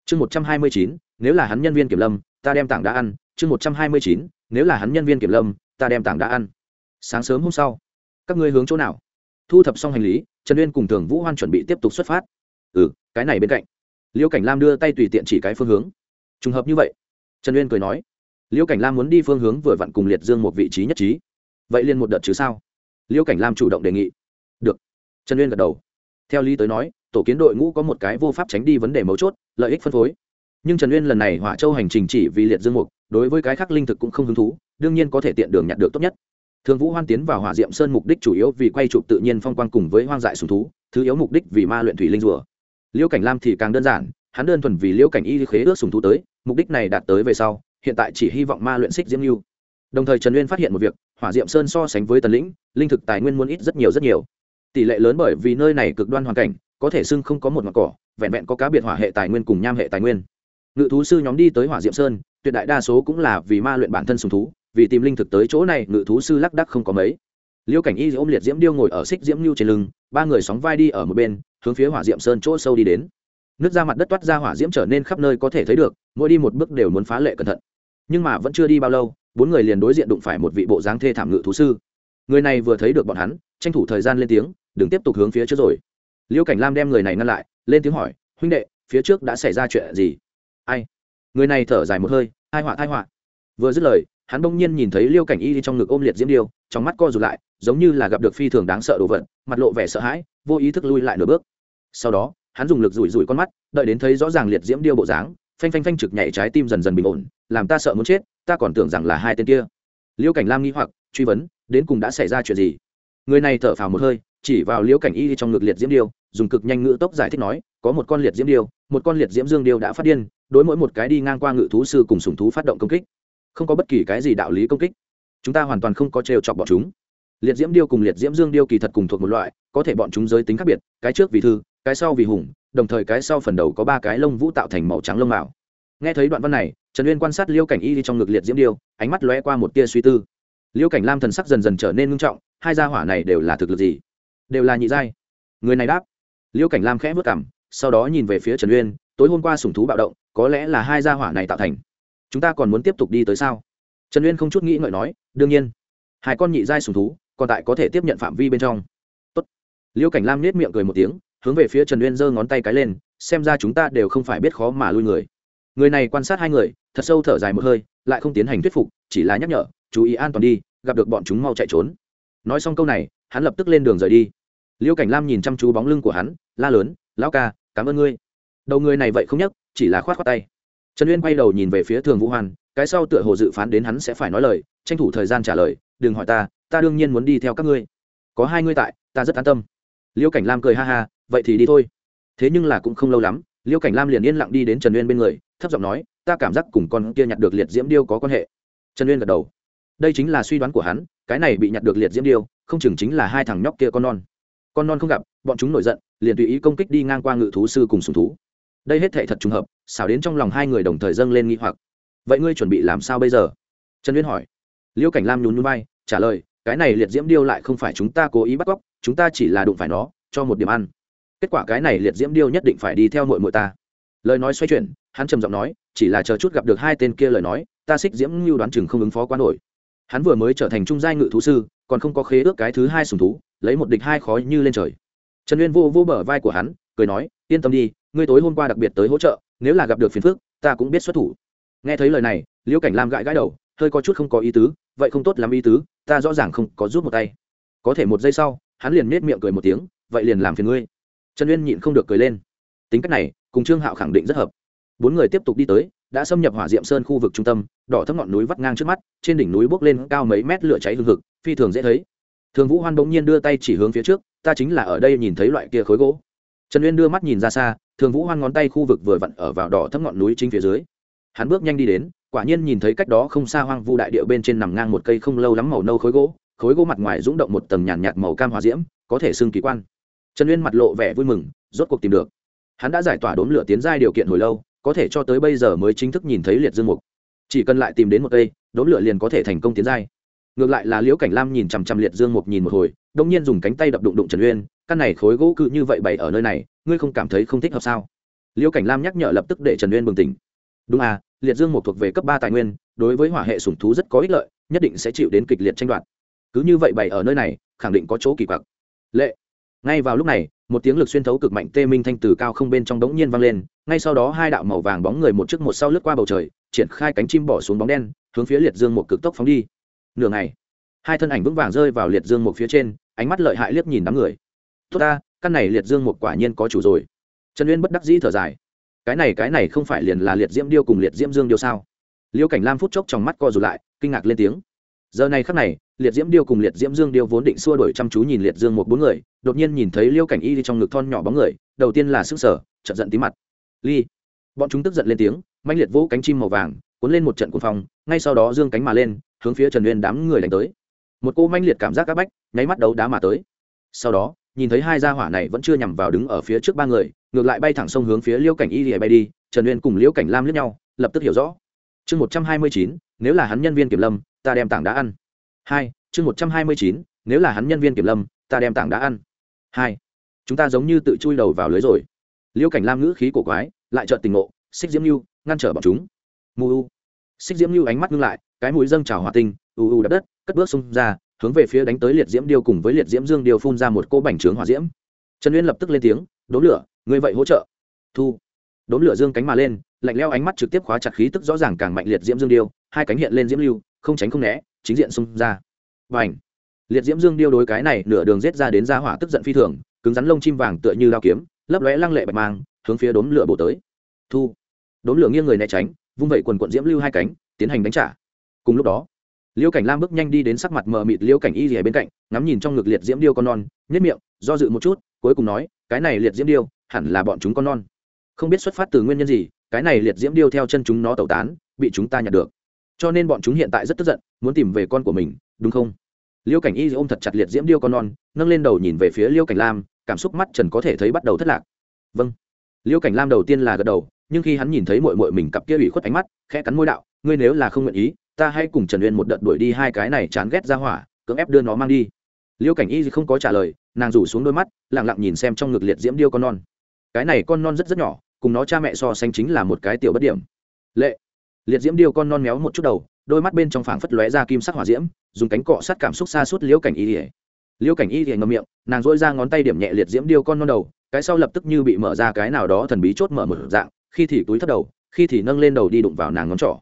Chương một trăm hai mươi chín, nếu là hắn nhân viên kiểm lâm, ta đem tảng đã ăn. Chương một trăm hai mươi chín, nếu là hắn nhân viên kiểm lâm, ta đem tảng đã ăn. Sáng sớm hôm sau, các ngươi hướng chỗ nào? Thu thập xong hành lý, trần uyên cùng thường vũ hoan chuẩn bị tiếp tục xuất phát. Ừ cái này bên cạnh. Liêu cảnh lam đưa tay tùy tiện chỉ cái phương hướng. Trùng hợp như vậy, trần uyên cười nói. Liễu cảnh lam muốn đi phương hướng vừa vặn cùng liệt dương một vị trí nhất trí. Vậy liền một đợt chứ sao? Liễu cảnh lam chủ động đề nghị. Được. Trần uyên gật đầu. Theo lý tới nói, tổ kiến đội ngũ có một cái vô pháp tránh đi vấn đề mấu chốt, lợi ích phân phối. Nhưng trần uyên lần này hỏa châu hành trình chỉ vì liệt dương mục đối với cái khác linh thực cũng không hứng thú, đương nhiên có thể tiện đường nhặt được tốt nhất. Thường vũ hoan tiến vào hỏa diệm sơn mục đích chủ yếu vì quay chụp tự nhiên phong quang cùng với hoang dại sùng thú, thứ yếu mục đích vì ma luyện thủy linh rùa. Liễu cảnh lam thì càng đơn giản, hắn đơn thuần vì Liễu cảnh y khế ước sùng thú tới, mục đích này đạt tới về sau hiện tại chỉ hy vọng ma luyện xích diễm lưu. Đồng thời trần uyên phát hiện một việc, hỏa diệm sơn so sánh với tần lĩnh, linh thực tài nguyên muốn ít rất nhiều rất nhiều. Tỷ lệ lớn bởi vì nơi này cực đoan hoàn cảnh, có thể xưng không có một mặt cỏ, vẹn vẹn có cá biệt hỏa hệ tài nguyên cùng nham hệ tài nguyên. Ngự thú sư nhóm đi tới hỏa diệm sơn, tuyệt đại đa số cũng là vì ma luyện bản thân sùng thú, vì tìm linh thực tới chỗ này, ngự thú sư lắc đắc không có mấy. Liêu cảnh y ôm liệt diễm điêu ngồi ở xích diễm lưu trên lưng, ba người sóng vai đi ở một bên, hướng phía hỏa diệm sơn chỗ sâu đi đến. Nước ra mặt đất toát ra hỏa diễm trở nên khắp nơi có thể thấy được mỗi đi một bước đều muốn phá lệ cẩn thận. Nhưng mà vẫn chưa đi bao lâu, bốn người liền đối diện đụng phải một vị bộ dáng thê thảm ngự thú sư. Người này vừa thấy được bọn hắn, tranh thủ thời gian lên tiếng, đừng tiếp tục hướng phía trước rồi. Liêu cảnh lam đem người này ngăn lại, lên tiếng hỏi, huynh đệ, phía trước đã xảy ra chuyện gì? Ai? Người này thở dài một hơi, hai họa hai họa. Vừa dứt lời, hắn bỗng nhiên nhìn thấy liêu cảnh y trong ngực ôm liệt diễm điêu, trong mắt co rụt lại, giống như là gặp được phi thường đáng sợ đồ vật, mặt lộ vẻ sợ hãi, vô ý thức lui lại nửa bước. Sau đó, hắn dùng lực rủi rủi con mắt, đợi đến thấy rõ ràng liệt diễm điêu bộ dáng phanh phanh phanh trực nhảy trái tim dần dần bình ổn, làm ta sợ muốn chết, ta còn tưởng rằng là hai tên kia. Liễu cảnh lam nghi hoặc, truy vấn, đến cùng đã xảy ra chuyện gì? Người này thở phào một hơi, chỉ vào Liễu cảnh y trong ngực liệt diễm điêu, dùng cực nhanh ngữ tốc giải thích nói, có một con liệt diễm điêu, một con liệt diễm dương điêu đã phát điên, đối mỗi một cái đi ngang qua ngự thú sư cùng sùng thú phát động công kích. Không có bất kỳ cái gì đạo lý công kích. Chúng ta hoàn toàn không có trêu chọc bọn chúng. Liệt diễm điêu cùng liệt diễm dương điêu kỳ thật cùng thuộc một loại, có thể bọn chúng giới tính khác biệt, cái trước vì thư, cái sau vì hùng đồng thời cái sau phần đầu có ba cái lông vũ tạo thành màu trắng lông mạo. Nghe thấy đoạn văn này, trần uyên quan sát liêu cảnh y đi trong ngực liệt diễm điêu, ánh mắt lóe qua một tia suy tư. Liêu cảnh lam thần sắc dần dần trở nên ngưng trọng, hai gia hỏa này đều là thực lực gì? Đều là nhị giai. Người này đáp. Liêu cảnh lam khẽ vất cảm sau đó nhìn về phía trần uyên, tối hôm qua sùng thú bạo động, có lẽ là hai gia hỏa này tạo thành. Chúng ta còn muốn tiếp tục đi tới sao? Trần uyên không chút nghĩ ngợi nói, đương nhiên. Hai con nhị giai sùng thú, còn tại có thể tiếp nhận phạm vi bên trong. Tốt. liêu cảnh lam nết miệng cười một tiếng hướng về phía trần uyên giơ ngón tay cái lên, xem ra chúng ta đều không phải biết khó mà lui người. Người này quan sát hai người, thật sâu thở dài một hơi, lại không tiến hành thuyết phục, chỉ là nhắc nhở, chú ý an toàn đi, gặp được bọn chúng mau chạy trốn. Nói xong câu này, hắn lập tức lên đường rời đi. Liêu cảnh lam nhìn chăm chú bóng lưng của hắn, la lớn, lão ca, cảm ơn ngươi. Đầu người này vậy không nhắc chỉ là khoát khoát tay. Trần uyên quay đầu nhìn về phía thường vũ hoàn, cái sau tựa hồ dự phán đến hắn sẽ phải nói lời, tranh thủ thời gian trả lời, đừng hỏi ta ta đương nhiên muốn đi theo các ngươi. Có hai ngươi tại, ta rất an tâm. Liêu cảnh lam cười ha ha vậy thì đi thôi. Thế nhưng là cũng không lâu lắm, liêu cảnh lam liền yên lặng đi đến trần uyên bên người, thấp giọng nói, ta cảm giác cùng con kia nhặt được liệt diễm điêu có quan hệ. Trần uyên gật đầu. Đây chính là suy đoán của hắn, cái này bị nhặt được liệt diễm điêu, không chừng chính là hai thằng nhóc kia con non. Con non không gặp, bọn chúng nổi giận, liền tùy ý công kích đi ngang qua ngự thú sư cùng sùng thú. Đây hết thệ thật trùng hợp, xảo đến trong lòng hai người đồng thời dâng lên nghi hoặc. Vậy ngươi chuẩn bị làm sao bây giờ? Trần uyên hỏi. Liêu cảnh lam nhún núi bay trả lời, cái này liệt diễm điêu lại không phải chúng ta cố ý bắt cóc, chúng ta chỉ là đụng phải nó, cho một điểm ăn kết quả cái này liệt diễm điêu nhất định phải đi theo mội mội ta. Lời nói xoay chuyển, hắn trầm giọng nói, chỉ là chờ chút gặp được hai tên kia lời nói, ta xích diễm ngưu đoán chừng không ứng phó quá nổi. Hắn vừa mới trở thành trung giai ngự thú sư, còn không có khế ước cái thứ hai sùng thú, lấy một địch hai khó như lên trời. Trần uyên vô vô bờ vai của hắn, cười nói, yên tâm đi, ngươi tối hôm qua đặc biệt tới hỗ trợ, nếu là gặp được phiền phức, ta cũng biết xuất thủ. Nghe thấy lời này, liễu cảnh lam gãi gãi đầu, hơi có chút không có ý tứ, vậy không tốt lắm ý tứ, ta rõ ràng không có rút một tay. Có thể một giây sau, hắn liền nết miệng cười một tiếng, vậy liền làm phiền ngươi trần uyên nhịn không được cười lên. Tính cách này cùng trương hạo khẳng định rất hợp. Bốn người tiếp tục đi tới đã xâm nhập hỏa diệm sơn khu vực trung tâm đỏ thấp ngọn núi vắt ngang trước mắt trên đỉnh núi bốc lên cao mấy mét lửa cháy hương thực phi thường dễ thấy. Thường vũ hoan bỗng nhiên đưa tay chỉ hướng phía trước ta chính là ở đây nhìn thấy loại kia khối gỗ. Trần uyên đưa mắt nhìn ra xa thường vũ hoan ngón tay khu vực vừa vặn ở vào đỏ thấp ngọn núi chính phía dưới. Hắn bước nhanh đi đến quả nhiên nhìn thấy cách đó không xa hoang vu đại địa bên trên nằm ngang một cây không lâu lắm màu nâu khối gỗ khối gỗ mặt ngoài rúng động một tầng nhàn nhạt, nhạt màu cam hòa diễm có thể xưng kỳ quan trần uyên mặt lộ vẻ vui mừng, rốt cuộc tìm được. Hắn đã giải tỏa đốn lửa tiến giai điều kiện hồi lâu, có thể cho tới bây giờ mới chính thức nhìn thấy liệt dương mục. Chỉ cần lại tìm đến một cây, đốn lửa liền có thể thành công tiến giai. Ngược lại là liễu cảnh lam nhìn chằm chằm liệt dương mục nhìn một hồi đông nhiên dùng cánh tay đập đụng đụng trần uyên, căn này khối gỗ cự như vậy bày ở nơi này, ngươi không cảm thấy không thích hợp sao? Liễu cảnh lam nhắc nhở lập tức để trần uyên bừng tỉnh. Đúng à liệt dương mục thuộc về cấp ba tài nguyên, đối với hỏa hệ sủng thú rất có ích lợi, nhất định sẽ chịu đến kịch liệt tranh đoạt. Cứ như vậy bày ở nơi này, khẳng định có chỗ kỳ quặc. Lệ ngay vào lúc này, một tiếng lực xuyên thấu cực mạnh tê minh thanh từ cao không bên trong đống nhiên vang lên, ngay sau đó hai đạo màu vàng bóng người một trước một sau lướt qua bầu trời, triển khai cánh chim bỏ xuống bóng đen, hướng phía liệt dương một cực tốc phóng đi. Nửa ngày, hai thân ảnh vững vàng rơi vào liệt dương một phía trên, ánh mắt lợi hại liếc nhìn đám người. Tốt ta, căn này liệt dương một quả nhiên có chủ rồi. Trần uyên bất đắc dĩ thở dài. Cái này cái này không phải liền là liệt diễm điêu cùng liệt diễm dương điêu sao? Liêu cảnh lam phút chốc trong mắt co rụt lại, kinh ngạc lên tiếng. Giờ này khắc này liệt diễm điêu cùng liệt diễm dương điêu vốn định xua đổi chăm chú nhìn liệt dương một bốn người, đột nhiên nhìn thấy liêu cảnh y đi trong ngực thon nhỏ bóng người, đầu tiên là sức sở trận giận tí mặt. Ly! Bọn chúng tức giận lên tiếng mạnh liệt vỗ cánh chim màu vàng, cuốn lên một trận cuồng phong, ngay sau đó dương cánh mà lên, hướng phía trần uyên đám người đánh tới. Một cô manh liệt cảm giác áp bách, nháy mắt đấu đá mà tới. Sau đó, nhìn thấy hai gia hỏa này vẫn chưa nhằm vào đứng ở phía trước ba người, ngược lại bay thẳng sông hướng phía liêu cảnh y lìa bay đi, trần uyên cùng liêu cảnh lam lướt nhau, lập tức hiểu rõ. Chương một trăm hai mươi chín, nếu là hắn nhân viên kiểm lâm, ta đem tảng đá ăn hai, chương một trăm hai mươi chín, nếu là hắn nhân viên kiểm lâm, ta đem tảng đá ăn. Hai, chúng ta giống như tự chui đầu vào lưới rồi. Liêu cảnh lam ngữ khí cổ quái, lại trợn tình ngộ, xích diễm lưu ngăn trở bọn chúng. Mù u. Xích diễm lưu ánh mắt ngưng lại, cái mũi dâng trào hòa tinh, u u đập đất, cất bước xung ra, hướng về phía đánh tới liệt diễm điêu cùng với liệt diễm dương điêu phun ra một cô bành trướng hỏa diễm. Trần uyên lập tức lên tiếng đốn lửa người vậy hỗ trợ. Thu. Đốn lửa dương cánh mà lên, lạnh leo ánh mắt trực tiếp khóa chặt khí tức rõ ràng càng mạnh liệt diễm dương điêu, hai cánh hiện lên diễm lưu, không tránh không né chính diện xung ra. Và ảnh liệt diễm dương điêu đối cái này nửa đường rết ra đến ra hỏa tức giận phi thường, cứng rắn lông chim vàng tựa như lao kiếm, lấp lóe lăng lệ bạch mang, hướng phía đốn lửa bổ tới. Thu! Đốn lửa nghiêng người né tránh, vung vẩy quần quận diễm lưu hai cánh, tiến hành đánh trả. Cùng lúc đó, liêu cảnh lam bước nhanh đi đến sắc mặt mờ mịt liêu cảnh y rìa bên cạnh, ngắm nhìn trong ngực liệt diễm điêu con non nhất miệng, do dự một chút, cuối cùng nói, cái này liệt diễm điêu, hẳn là bọn chúng con non. Không biết xuất phát từ nguyên nhân gì, cái này liệt diễm điêu theo chân chúng nó tẩu tán, bị chúng ta nhặt được cho nên bọn chúng hiện tại rất tức giận, muốn tìm về con của mình, đúng không? Liêu cảnh y ôm thật chặt liệt diễm điêu con non, nâng lên đầu nhìn về phía liêu cảnh lam, cảm xúc mắt trần có thể thấy bắt đầu thất lạc. Vâng. Liêu cảnh lam đầu tiên là gật đầu, nhưng khi hắn nhìn thấy mội mội mình cặp kia ủy khuất ánh mắt, khẽ cắn môi đạo, ngươi nếu là không nguyện ý, ta hãy cùng trần uyên một đợt đuổi đi hai cái này chán ghét ra hỏa, cưỡng ép đưa nó mang đi. Liêu cảnh y không có trả lời, nàng rủ xuống đôi mắt lẳng lặng nhìn xem trong ngực liệt diễm điêu con non. Cái này con non rất rất nhỏ, cùng nó cha mẹ so sánh chính là một cái tiểu bất điểm. Lệ liệt diễm điêu con non méo một chút đầu, đôi mắt bên trong phảng phất lóe ra kim sắc hỏa diễm, dùng cánh cọ sát cảm xúc xa suốt liễu cảnh y ỉa liễu cảnh y ỉa ngâm miệng, nàng dỗi ra ngón tay điểm nhẹ liệt diễm điêu con non đầu, cái sau lập tức như bị mở ra cái nào đó thần bí chốt mở một dạng, khi thì túi thấp đầu, khi thì nâng lên đầu đi đụng vào nàng ngón trỏ.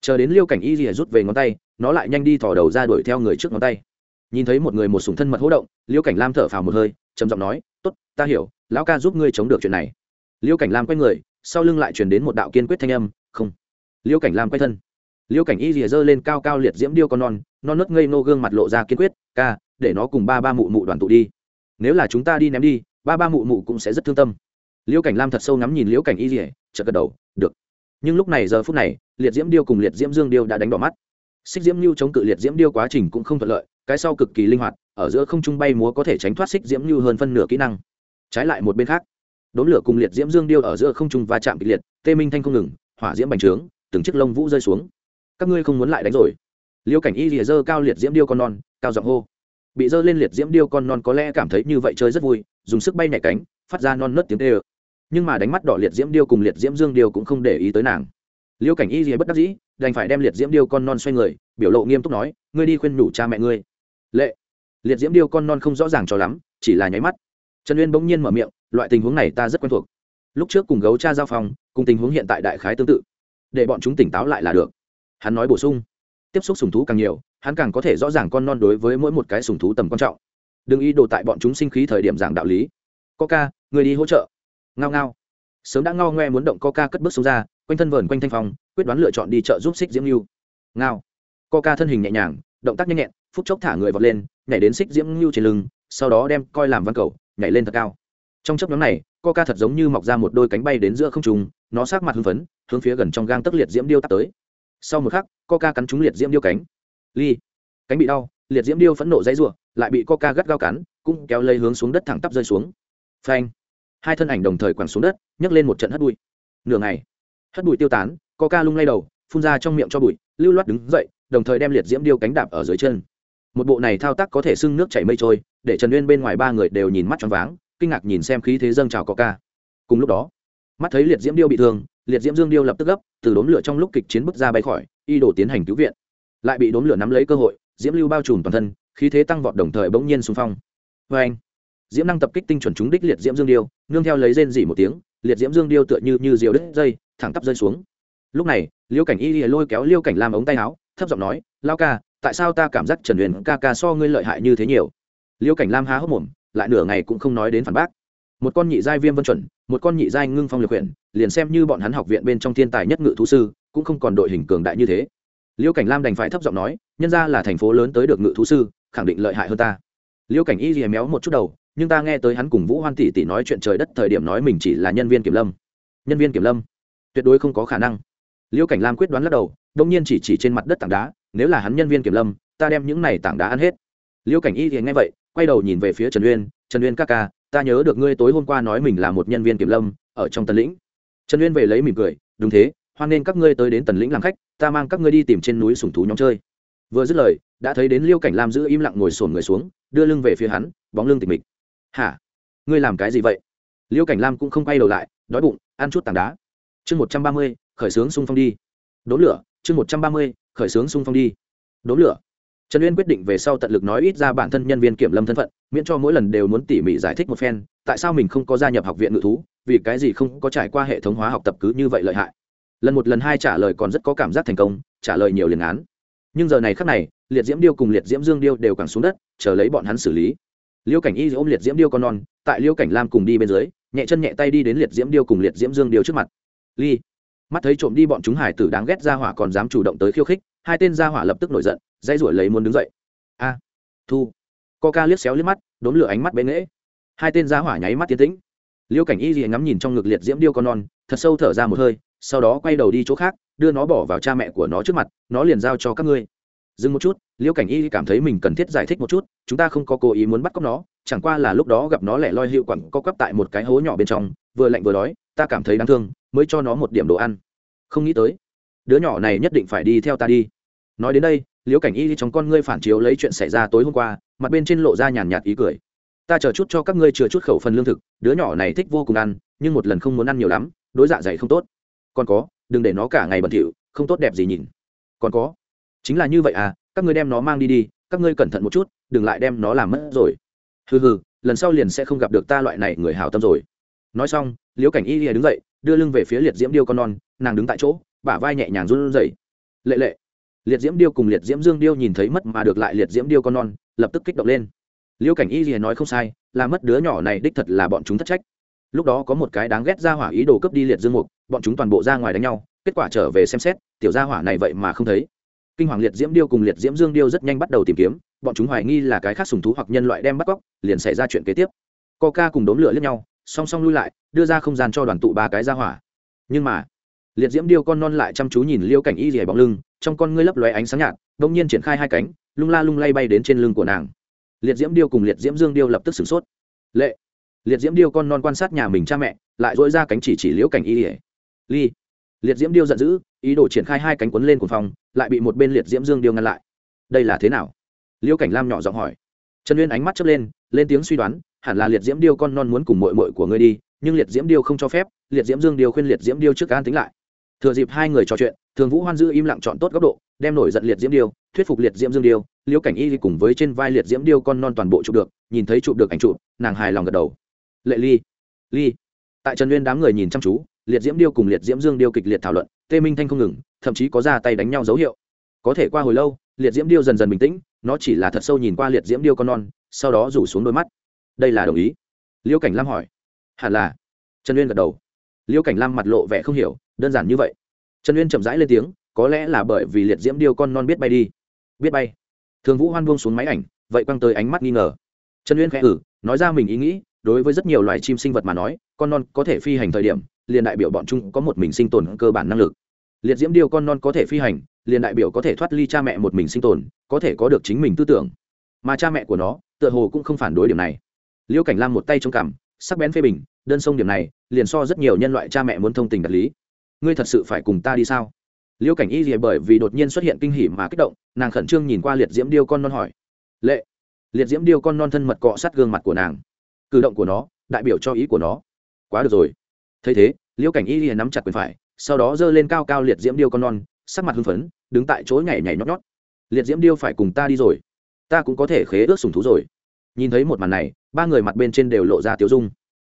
Chờ đến liêu cảnh y ỉa rút về ngón tay, nó lại nhanh đi thò đầu ra đuổi theo người trước ngón tay. Nhìn thấy một người một sùng thân mật hỗ động liêu cảnh lam thở phào một hơi, trầm giọng nói, tốt, ta hiểu, lão ca giúp ngươi chống được chuyện này. Liêu cảnh lam quay người, sau lưng lại truyền đến một đạo kiên quyết thanh âm, không. Liễu cảnh lam quay thân. Liễu cảnh y rìa dơ lên cao cao liệt diễm điêu con non non nớt ngây nô gương mặt lộ ra kiên quyết ca để nó cùng ba ba mụ mụ đoàn tụ đi. Nếu là chúng ta đi ném đi ba ba mụ mụ cũng sẽ rất thương tâm. Liễu cảnh lam thật sâu ngắm nhìn liễu cảnh y rìa, chợt gật đầu được. Nhưng lúc này giờ phút này liệt diễm điêu cùng liệt diễm dương điêu đã đánh đỏ mắt. Xích diễm lưu chống cự liệt diễm điêu quá trình cũng không thuận lợi cái sau cực kỳ linh hoạt ở giữa không trung bay múa có thể tránh thoát xích diễm lưu hơn phân nửa kỹ năng. Trái lại một bên khác đốn lửa cùng liệt diễm dương điêu ở giữa không trung va chạm kịch liệt tê minh thanh không ngừng hỏa diễm bành trướng từng chiếc lông vũ rơi xuống. Các ngươi không muốn lại đánh rồi. Liêu cảnh y rìa dơ cao liệt diễm điêu con non, cao giọng hô. Bị dơ lên liệt diễm điêu con non có lẽ cảm thấy như vậy chơi rất vui, dùng sức bay nhảy cánh, phát ra non nớt tiếng tê ơ nhưng mà đánh mắt đỏ liệt diễm điêu cùng liệt diễm dương điêu cũng không để ý tới nàng. Liêu cảnh y rìa bất đắc dĩ, đành phải đem liệt diễm điêu con non xoay người, biểu lộ nghiêm túc nói, ngươi đi khuyên nhủ cha mẹ ngươi. Lệ. Liệt diễm điêu con non không rõ ràng cho lắm, chỉ là nháy mắt. Trần uyên bỗng nhiên mở miệng, loại tình huống này ta rất quen thuộc. Lúc trước cùng gấu cha giao phòng, cùng tình huống hiện tại đại khái tương tự để bọn chúng tỉnh táo lại là được. Hắn nói bổ sung. Tiếp xúc sùng thú càng nhiều, hắn càng có thể rõ ràng con non đối với mỗi một cái sùng thú tầm quan trọng. Đừng ý đồ tại bọn chúng sinh khí thời điểm giảng đạo lý. Coca, người đi hỗ trợ. Ngao ngao. Sớm đã ngao ngoe muốn động coca cất bước xuống ra, quanh thân vờn quanh thanh phong, quyết đoán lựa chọn đi chợ giúp xích diễm lưu ngao. Coca thân hình nhẹ nhàng, động tác nhanh nhẹn, phút chốc thả người vọt lên, nhảy đến xích diễm lưu trên lưng, sau đó đem coi làm văn cầu, nhảy lên thật cao. Trong chấp nhóm này, coca thật giống như mọc ra một đôi cánh bay đến giữa không trung, nó sát mặt hưng phấn hướng phía gần trong gang tấc liệt diễm điêu tắt tới. Sau một khắc, coca cắn trúng liệt diễm điêu cánh. Ly. Cánh bị đau, liệt diễm điêu phẫn nộ dãy rủa, lại bị coca gắt gao cắn, cũng kéo lây hướng xuống đất thẳng tắp rơi xuống. Phanh. Hai thân ảnh đồng thời quẳng xuống đất, nhấc lên một trận hất bụi. Nửa ngày, hất bụi tiêu tán, coca lung lay đầu, phun ra trong miệng cho bụi, lưu loát đứng dậy, đồng thời đem liệt diễm điêu cánh đạp ở dưới chân. Một bộ này thao tác có thể sưng nước chảy mây trôi, để trần uyên bên ngoài ba người đều nhìn mắt choáng váng, kinh ngạc nhìn xem khí thế dâng trào coca. Cùng lúc đó, mắt thấy liệt diễm điêu bị thương liệt diễm dương điêu lập tức gấp, từ đốm lửa trong lúc kịch chiến bước ra bay khỏi, y đổ tiến hành cứu viện. Lại bị đốm lửa nắm lấy cơ hội, diễm lưu bao trùm toàn thân, khí thế tăng vọt đồng thời bỗng nhiên xung phong. Vê anh, diễm năng tập kích tinh chuẩn trúng đích liệt diễm dương điêu, nương theo lấy rên dỉ một tiếng, liệt diễm dương điêu tựa như như diều đứt dây, thẳng tắp rơi xuống. Lúc này, liêu cảnh y lôi kéo liêu cảnh làm ống tay áo, thấp giọng nói, lao ca, tại sao ta cảm giác trần huyền ca ca so ngươi lợi hại như thế nhiều? Liêu cảnh lam há hốc mồm, lại nửa ngày cũng không nói đến phản bác. Một con nhị giai viêm vân chuẩn, một con nhị giai ngưng phong lược huyện liền xem như bọn hắn học viện bên trong thiên tài nhất ngự thú sư, cũng không còn đội hình cường đại như thế. Liêu cảnh lam đành phải thấp giọng nói, nhân ra là thành phố lớn tới được ngự thú sư, khẳng định lợi hại hơn ta. Liêu cảnh y rìa méo một chút đầu, nhưng ta nghe tới hắn cùng vũ hoan tỷ tỷ nói chuyện trời đất thời điểm nói mình chỉ là nhân viên kiểm lâm. Nhân viên kiểm lâm? Tuyệt đối không có khả năng. Liêu cảnh lam quyết đoán lắc đầu đông nhiên chỉ chỉ trên mặt đất tảng đá, nếu là hắn nhân viên kiểm lâm, ta đem những này tảng đá ăn hết. Liêu cảnh y thì nghe vậy, quay đầu nhìn về phía trần uyên trần uyên ca ca, ta nhớ được ngươi tối hôm qua nói mình là một nhân viên kiểm lâm, ở trong tân lĩnh trần uyên về lấy mỉm cười, đúng thế, hoan nên các ngươi tới đến tần lĩnh làm khách, ta mang các ngươi đi tìm trên núi sùng thú nhóm chơi. Vừa dứt lời, đã thấy đến liêu cảnh lam giữ im lặng ngồi sồn người xuống, đưa lưng về phía hắn, bóng lưng tịch mịch. Hả? Ngươi làm cái gì vậy? Liêu cảnh lam cũng không quay đầu lại, đói bụng, ăn chút tảng đá. Chương một trăm ba mươi, khởi xướng xung phong đi. Đốn lửa, chương một trăm ba mươi, khởi xướng xung phong đi. Đốn lửa trần uyên quyết định về sau tận lực nói ít ra bản thân nhân viên kiểm lâm thân phận, miễn cho mỗi lần đều muốn tỉ mỉ giải thích một phen, tại sao mình không có gia nhập học viện ngự thú, vì cái gì không có trải qua hệ thống hóa học tập cứ như vậy lợi hại. Lần một lần hai trả lời còn rất có cảm giác thành công, trả lời nhiều liền án. Nhưng giờ này khắc này, liệt diễm điêu cùng liệt diễm dương điêu đều càng xuống đất, chờ lấy bọn hắn xử lý. Liêu cảnh y ôm liệt diễm điêu con non, tại liêu cảnh lam cùng đi bên dưới, nhẹ chân nhẹ tay đi đến liệt diễm điêu cùng liệt diễm dương điêu trước mặt. Ly mắt thấy trộm đi bọn chúng hải tử đáng ghét ra hỏa còn dám chủ động tới khiêu khích, hai tên ra hỏa lập tức nổi giận dây ruổi lấy muốn đứng dậy. A, thu. Coca liếc xéo liếc mắt, đốn lửa ánh mắt bén nghễ. Hai tên ra hỏa nháy mắt tiến tĩnh. Liêu cảnh y gì ngắm nhìn trong ngực liệt diễm điêu con non, thật sâu thở ra một hơi, sau đó quay đầu đi chỗ khác, đưa nó bỏ vào cha mẹ của nó trước mặt, nó liền giao cho các ngươi. Dừng một chút, liêu cảnh y cảm thấy mình cần thiết giải thích một chút, chúng ta không có cố ý muốn bắt cóc nó, chẳng qua là lúc đó gặp nó lẻ loi hiệu quẳng co quắp tại một cái hố nhỏ bên trong, vừa lạnh vừa đói, ta cảm thấy đáng thương mới cho nó một điểm đồ ăn. Không nghĩ tới, đứa nhỏ này nhất định phải đi theo ta đi. Nói đến đây, liễu cảnh y trong con ngươi phản chiếu lấy chuyện xảy ra tối hôm qua, mặt bên trên lộ ra nhàn nhạt ý cười. Ta chờ chút cho các ngươi chừa chút khẩu phần lương thực, đứa nhỏ này thích vô cùng ăn, nhưng một lần không muốn ăn nhiều lắm, đối dạ dày không tốt. Còn có, đừng để nó cả ngày bẩn thỉu, không tốt đẹp gì nhìn. Còn có, chính là như vậy à các ngươi đem nó mang đi đi, các ngươi cẩn thận một chút, đừng lại đem nó làm mất rồi. Hừ hừ, lần sau liền sẽ không gặp được ta loại này người hào tâm rồi. Nói xong, liễu cảnh y lìa đứng dậy đưa lưng về phía liệt diễm điêu con non, nàng đứng tại chỗ, bả vai nhẹ nhàng run rẩy. Lệ lệ. Liệt diễm điêu cùng liệt diễm dương điêu nhìn thấy mất mà được lại liệt diễm điêu con non, lập tức kích động lên. Liêu cảnh y gì nói không sai, là mất đứa nhỏ này đích thật là bọn chúng thất trách. Lúc đó có một cái đáng ghét ra hỏa ý đồ cướp đi liệt dương mục, bọn chúng toàn bộ ra ngoài đánh nhau, kết quả trở về xem xét, tiểu gia hỏa này vậy mà không thấy. Kinh hoàng liệt diễm điêu cùng liệt diễm dương điêu rất nhanh bắt đầu tìm kiếm, bọn chúng hoài nghi là cái khác sùng thú hoặc nhân loại đem bắt cóc, liền xảy ra chuyện kế tiếp. Coca cùng đốn lửa lẫn nhau song song lui lại, đưa ra không gian cho đoàn tụ ba cái ra hỏa. Nhưng mà, liệt diễm điêu con non lại chăm chú nhìn liêu cảnh y dì bóng lưng, trong con ngươi lấp lóe ánh sáng nhạt đông nhiên triển khai hai cánh, lung la lung lay bay đến trên lưng của nàng. Liệt diễm điêu cùng liệt diễm dương điêu lập tức sửng sốt. Lệ, liệt diễm điêu con non quan sát nhà mình cha mẹ, lại dỗi ra cánh chỉ chỉ liễu cảnh y ỉa ly, liệt diễm điêu giận dữ, ý đồ triển khai hai cánh quấn lên cuồng phòng lại bị một bên liệt diễm dương điêu ngăn lại. Đây là thế nào? Liễu cảnh lam nhỏ giọng hỏi. Trần uyên ánh mắt chớp lên lên tiếng suy đoán hẳn là liệt diễm điêu con non muốn cùng mội mội của ngươi đi nhưng liệt diễm điêu không cho phép liệt diễm dương điêu khuyên liệt diễm điêu trước an tính lại thừa dịp hai người trò chuyện thường vũ hoan giữ im lặng chọn tốt góc độ đem nổi giận liệt diễm điêu thuyết phục liệt diễm dương điêu liễu cảnh y cùng với trên vai liệt diễm điêu con non toàn bộ chụp được nhìn thấy chụp được ảnh chụp nàng hài lòng gật đầu lệ ly ly tại trần nguyên đám người nhìn chăm chú liệt diễm điêu cùng liệt diễm dương điêu kịch liệt thảo luận tê minh thanh không ngừng thậm chí có ra tay đánh nhau dấu hiệu có thể qua hồi lâu liệt diễm điêu dần dần bình tĩnh nó chỉ là thật sâu nhìn qua liệt diễm điêu con non sau đó rủ xuống đôi mắt đây là đồng ý. Liêu cảnh lam hỏi. Hẳn là. Trần uyên gật đầu. Liêu cảnh lam mặt lộ vẻ không hiểu, đơn giản như vậy. Trần uyên chậm rãi lên tiếng, có lẽ là bởi vì liệt diễm điêu con non biết bay đi. Biết bay. Thường vũ hoan buông xuống máy ảnh, vậy quăng tới ánh mắt nghi ngờ. Trần uyên khẽ ử nói ra mình ý nghĩ, đối với rất nhiều loài chim sinh vật mà nói, con non có thể phi hành thời điểm, liền đại biểu bọn chúng có một mình sinh tồn cơ bản năng lực. Liệt diễm điêu con non có thể phi hành, liền đại biểu có thể thoát ly cha mẹ một mình sinh tồn, có thể có được chính mình tư tưởng. Mà cha mẹ của nó, tựa hồ cũng không phản đối điểm này liêu cảnh lam một tay trong cằm, sắc bén phê bình, đơn sông điểm này, liền so rất nhiều nhân loại cha mẹ muốn thông tình đạt lý. Ngươi thật sự phải cùng ta đi sao? Liêu cảnh y gì bởi vì đột nhiên xuất hiện kinh hỉ mà kích động, nàng khẩn trương nhìn qua liệt diễm điêu con non hỏi. Lệ, liệt diễm điêu con non thân mật cọ sát gương mặt của nàng. Cử động của nó, đại biểu cho ý của nó. Quá được rồi. Thấy thế, liêu cảnh y liền nắm chặt quyền phải, sau đó giơ lên cao cao liệt diễm điêu con non, sắc mặt hưng phấn, đứng tại chỗ nhảy nhảy nhót nhót. Liệt diễm điêu phải cùng ta đi rồi. Ta cũng có thể khế ước sùng thú rồi nhìn thấy một màn này, ba người mặt bên trên đều lộ ra tiếu dung.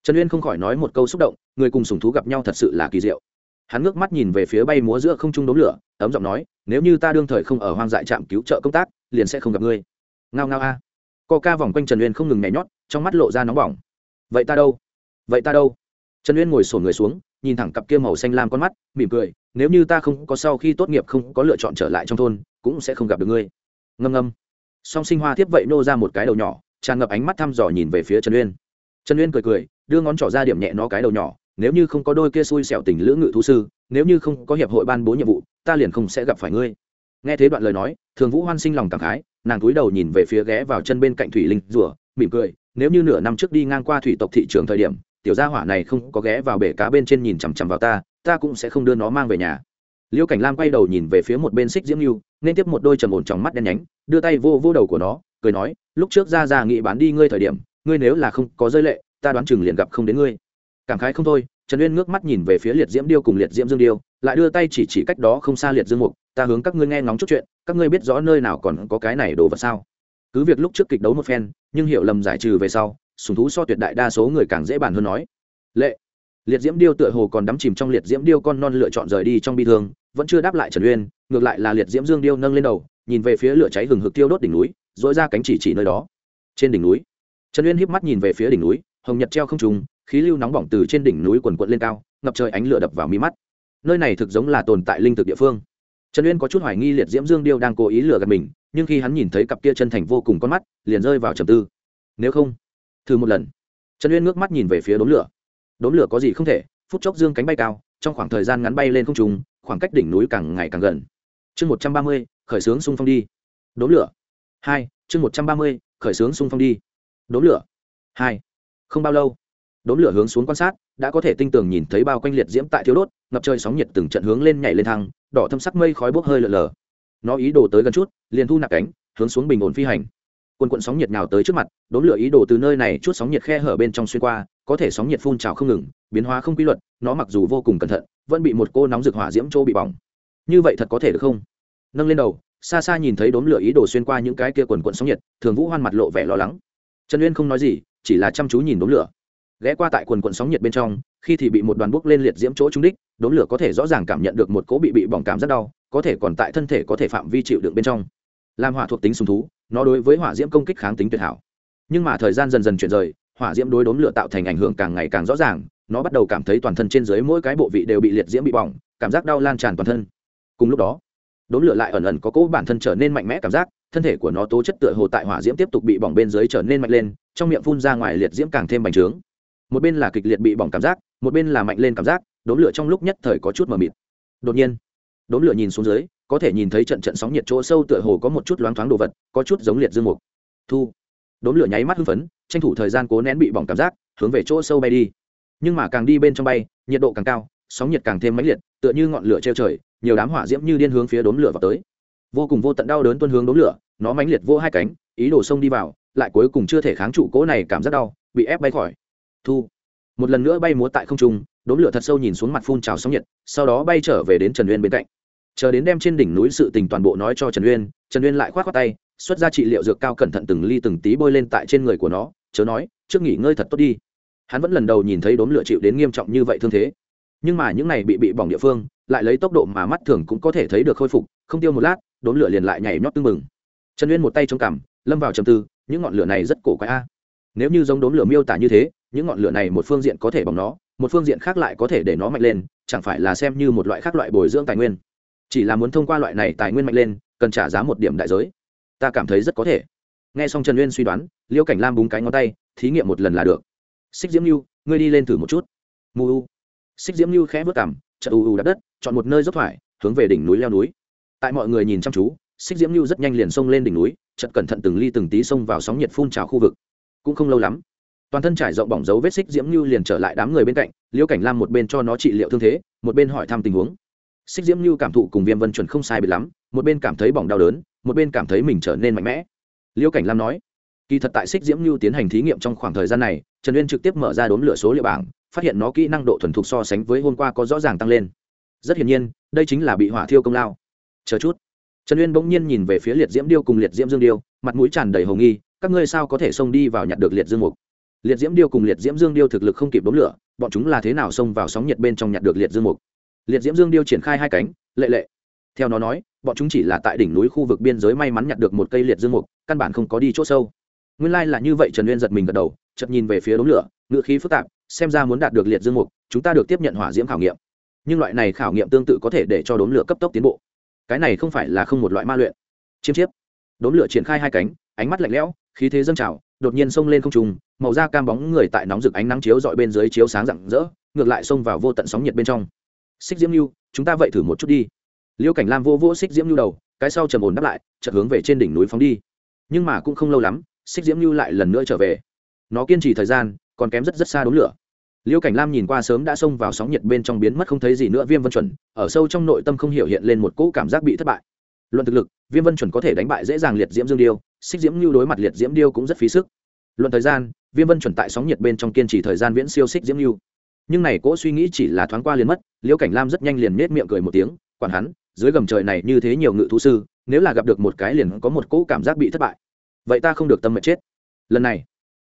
Trần uyên không khỏi nói một câu xúc động, người cùng sùng thú gặp nhau thật sự là kỳ diệu. Hắn ngước mắt nhìn về phía bay múa giữa không trung đống lửa, ấm giọng nói, nếu như ta đương thời không ở hoang dại trạm cứu trợ công tác, liền sẽ không gặp ngươi. Ngao ngao a. Co ca vòng quanh trần uyên không ngừng nhảy nhót, trong mắt lộ ra nóng bỏng. Vậy ta đâu? Vậy ta đâu? Trần uyên ngồi sổn người xuống, nhìn thẳng cặp kia màu xanh lam con mắt, mỉm cười, nếu như ta không có sau khi tốt nghiệp không có lựa chọn trở lại trong thôn, cũng sẽ không gặp được ngươi. Ngâm ngâm. Song sinh hoa tiếp vậy nô ra một cái đầu nhỏ tràn ngập ánh mắt thăm dò nhìn về phía trần uyên. Trần uyên cười cười, đưa ngón trỏ ra điểm nhẹ nó cái đầu nhỏ, nếu như không có đôi kia xui xẻo tình lữ ngự thú sư, nếu như không có hiệp hội ban bố nhiệm vụ, ta liền không sẽ gặp phải ngươi. Nghe thế đoạn lời nói, thường vũ hoan sinh lòng cảm khái, nàng cúi đầu nhìn về phía ghé vào chân bên cạnh thủy linh rùa, mỉm cười, nếu như nửa năm trước đi ngang qua thủy tộc thị trường thời điểm, tiểu gia hỏa này không có ghé vào bể cá bên trên nhìn chằm chằm vào ta ta cũng sẽ không đưa nó mang về nhà. Liễu cảnh lam quay đầu nhìn về phía một bên xích diễm lưu nên tiếp một đôi trầm ổn trong mắt đen nhánh, đưa tay vô vô đầu của nó cười nói, lúc trước ra ra nghị bán đi ngươi thời điểm, ngươi nếu là không có rơi lệ, ta đoán chừng liền gặp không đến ngươi. Cảm khái không thôi, trần uyên ngước mắt nhìn về phía liệt diễm điêu cùng liệt diễm dương điêu, lại đưa tay chỉ chỉ cách đó không xa liệt dương mục, ta hướng các ngươi nghe ngóng chút chuyện, các ngươi biết rõ nơi nào còn có cái này đồ vật sao? Cứ việc lúc trước kịch đấu một phen, nhưng hiểu lầm giải trừ về sau, sùng thú so tuyệt đại đa số người càng dễ bàn hơn nói. Lệ. Liệt diễm điêu tựa hồ còn đắm chìm trong liệt diễm điêu con non lựa chọn rời đi trong bi thương, vẫn chưa đáp lại trần uyên, ngược lại là liệt diễm dương điêu nâng lên đầu, nhìn về phía lửa cháy hừng hực tiêu đốt đỉnh núi dỗi ra cánh chỉ chỉ nơi đó. Trên đỉnh núi, trần uyên híp mắt nhìn về phía đỉnh núi, hồng nhật treo không trùng, khí lưu nóng bỏng từ trên đỉnh núi quần quận lên cao, ngập trời ánh lửa đập vào mi mắt. Nơi này thực giống là tồn tại linh thực địa phương. Trần uyên có chút hoài nghi liệt diễm dương điêu đang cố ý lừa gạt mình, nhưng khi hắn nhìn thấy cặp kia chân thành vô cùng con mắt, liền rơi vào trầm tư. Nếu không, thử một lần. Trần uyên ngước mắt nhìn về phía đốm lửa. Đốm lửa có gì không thể, phút chốc dương cánh bay cao, trong khoảng thời gian ngắn bay lên không trùng khoảng cách đỉnh núi càng ngày càng gần. Chương một trăm ba mươi, khởi xướng xung phong đi. Đốm lửa hai, chương một trăm ba mươi, khởi xướng xung phong đi. Đốm lửa. Hai, không bao lâu, đốm lửa hướng xuống quan sát, đã có thể tinh tường nhìn thấy bao quanh liệt diễm tại thiếu đốt, ngập trời sóng nhiệt từng trận hướng lên nhảy lên thang đỏ thâm sắc mây khói bốc hơi lờ lờ. Nó ý đồ tới gần chút, liền thu nạp cánh, hướng xuống bình ổn phi hành. Quần quận sóng nhiệt nào tới trước mặt, đốm lửa ý đồ từ nơi này chút sóng nhiệt khe hở bên trong xuyên qua, có thể sóng nhiệt phun trào không ngừng, biến hóa không quy luật, nó mặc dù vô cùng cẩn thận, vẫn bị một cô nóng rực hỏa diễm trô bị bỏng. Như vậy thật có thể được không? Nâng lên đầu xa xa nhìn thấy đốm lửa ý đồ xuyên qua những cái kia quần quần sóng nhiệt, thường vũ hoan mặt lộ vẻ lo lắng. Trần uyên không nói gì, chỉ là chăm chú nhìn đốm lửa. Ghé qua tại quần quần sóng nhiệt bên trong, khi thì bị một đoàn bốc lên liệt diễm chỗ trúng đích, đốm lửa có thể rõ ràng cảm nhận được một cỗ bị bị bỏng cảm rất đau, có thể còn tại thân thể có thể phạm vi chịu đựng bên trong. Làm hỏa thuộc tính sùng thú, nó đối với hỏa diễm công kích kháng tính tuyệt hảo. Nhưng mà thời gian dần dần chuyển rời, hỏa diễm đối đốm lửa tạo thành ảnh hưởng càng ngày càng rõ ràng, nó bắt đầu cảm thấy toàn thân trên dưới mỗi cái bộ vị đều bị liệt diễm bị bỏng, cảm giác đau lan tràn toàn thân. Cùng lúc đó đốn lửa lại ẩn ẩn có cỗ bản thân trở nên mạnh mẽ cảm giác, thân thể của nó tố chất tựa hồ tại hỏa diễm tiếp tục bị bỏng bên dưới trở nên mạnh lên, trong miệng phun ra ngoài liệt diễm càng thêm bành trướng. Một bên là kịch liệt bị bỏng cảm giác, một bên là mạnh lên cảm giác đốn lửa trong lúc nhất thời có chút mờ mịt. Đột nhiên đốn lửa nhìn xuống dưới, có thể nhìn thấy trận trận sóng nhiệt chỗ sâu tựa hồ có một chút loáng thoáng đồ vật, có chút giống liệt dương mục. Thu đốn lửa nháy mắt hưng phấn, tranh thủ thời gian cố nén bị bỏng cảm giác, hướng về chỗ sâu bay đi. Nhưng mà càng đi bên trong bay, nhiệt độ càng cao, sóng nhiệt càng thêm mãnh liệt tựa như ngọn lửa treo trời, nhiều đám hỏa diễm như điên hướng phía đốm lửa vào tới. Vô cùng vô tận đau đớn tuân hướng đốm lửa, nó mãnh liệt vô hai cánh, ý đồ xông đi vào, lại cuối cùng chưa thể kháng trụ cỗ này cảm giác đau, bị ép bay khỏi. Thu. Một lần nữa bay múa tại không trung, đốm lửa thật sâu nhìn xuống mặt phun trào sóng nhiệt, sau đó bay trở về đến trần uyên bên cạnh. Chờ đến đem trên đỉnh núi sự tình toàn bộ nói cho trần uyên trần uyên lại k h o á t khoác tay, xuất ra trị liệu dược cao cẩn thận từng ly từng tí bôi lên tại trên người của nó, chớ nói, trước nghỉ ngơi thật tốt đi. Hắn vẫn lần đầu nhìn thấy đốm lửa chịu đến nghiêm trọng như vậy thương thế nhưng mà những này bị bị bỏng địa phương, lại lấy tốc độ mà mắt thường cũng có thể thấy được khôi phục, không tiêu một lát, đốn lửa liền lại nhảy nhót tưng mừng trần uyên một tay trong cằm, lâm vào trầm tư, những ngọn lửa này rất cổ quái a. Nếu như giống đốn lửa miêu tả như thế, những ngọn lửa này một phương diện có thể bỏng nó, một phương diện khác lại có thể để nó mạnh lên, chẳng phải là xem như một loại khác loại bồi dưỡng tài nguyên. Chỉ là muốn thông qua loại này tài nguyên mạnh lên, cần trả giá một điểm đại giới. Ta cảm thấy rất có thể. Nghe xong trần uyên suy đoán, liêu cảnh lam búng cái ngón tay, thí nghiệm một lần là được. Xích diễm lưu ngươi đi lên thử một chút. Mù u xích diễm lưu khẽ vớt cảm chợt u u đắp đất, chọn một nơi dốc thoải, hướng về đỉnh núi leo núi. Tại mọi người nhìn chăm chú, xích diễm lưu rất nhanh liền xông lên đỉnh núi, chợt cẩn thận từng ly từng tí xông vào sóng nhiệt phun trào khu vực. Cũng không lâu lắm, toàn thân trải rộng bỏng dấu vết xích diễm lưu liền trở lại đám người bên cạnh, liễu cảnh lam một bên cho nó trị liệu thương thế, một bên hỏi thăm tình huống. Xích diễm lưu cảm thụ cùng viêm vân chuẩn không sai biệt lắm, một bên cảm thấy bỏng đau đớn, một bên cảm thấy mình trở nên mạnh mẽ. Liễu cảnh lam nói kỳ thật tại xích diễm lưu tiến hành thí nghiệm trong khoảng thời gian này, trần uyên trực tiếp mở ra đốn lửa số liệu bảng, phát hiện nó kỹ năng độ thuần thục so sánh với hôm qua có rõ ràng tăng lên. Rất hiển nhiên, đây chính là bị hỏa thiêu công lao. Chờ chút. Trần uyên bỗng nhiên nhìn về phía liệt diễm điêu cùng liệt diễm dương điêu, mặt mũi tràn đầy hồ nghi, các ngươi sao có thể xông đi vào nhặt được liệt dương mục? Liệt diễm điêu cùng liệt diễm dương điêu thực lực không kịp đốn lửa, bọn chúng là thế nào xông vào sóng nhiệt bên trong nhặt được liệt dương mục? Liệt diễm dương điêu triển khai hai cánh, lệ lệ. Theo nó nói, bọn chúng chỉ là tại đỉnh núi khu vực biên giới may mắn nhặt được một cây liệt dương mục, căn bản không có đi chỗ sâu nguyên lai là như vậy, trần uyên giật mình gật đầu, chợt nhìn về phía đống lửa ngự khí phức tạp, xem ra muốn đạt được liệt dương mục, chúng ta được tiếp nhận hỏa diễm khảo nghiệm. Nhưng loại này khảo nghiệm tương tự có thể để cho đốn lửa cấp tốc tiến bộ. Cái này không phải là không một loại ma luyện. Chiêm chiếp. Đốn lửa triển khai hai cánh, ánh mắt lạnh lẽo, khí thế dâng trào, đột nhiên xông lên không trùng màu da cam bóng người tại nóng rực ánh nắng chiếu dọi bên dưới chiếu sáng rạng rỡ, ngược lại xông vào vô tận sóng nhiệt bên trong. Xích diễm lưu chúng ta vậy thử một chút đi. Liêu cảnh lam vô vô xích diễm lưu đầu, cái sau trầm ổn đáp lại, chợt hướng về trên đỉnh núi phóng đi. Nhưng mà cũng không lâu lắm xích diễm lưu lại lần nữa trở về. Nó kiên trì thời gian, còn kém rất rất xa đốn lửa. Liêu cảnh lam nhìn qua sớm đã xông vào sóng nhiệt bên trong biến mất không thấy gì nữa viêm vân chuẩn, ở sâu trong nội tâm không hiểu hiện lên một cỗ cảm giác bị thất bại. Luận thực lực, viêm vân chuẩn có thể đánh bại dễ dàng liệt diễm dương điêu, xích diễm lưu đối mặt liệt diễm điêu cũng rất phí sức. Luận thời gian, viêm vân chuẩn tại sóng nhiệt bên trong kiên trì thời gian viễn siêu xích diễm lưu nhưng này cỗ suy nghĩ chỉ là thoáng qua liền mất liễu cảnh lam rất nhanh liền nết miệng cười một tiếng, quản hắn, dưới gầm trời này như thế nhiều ngự thú sư, nếu là gặp được một cái liền có một cỗ cảm giác bị thất bại vậy ta không được tâm mệnh chết. Lần này,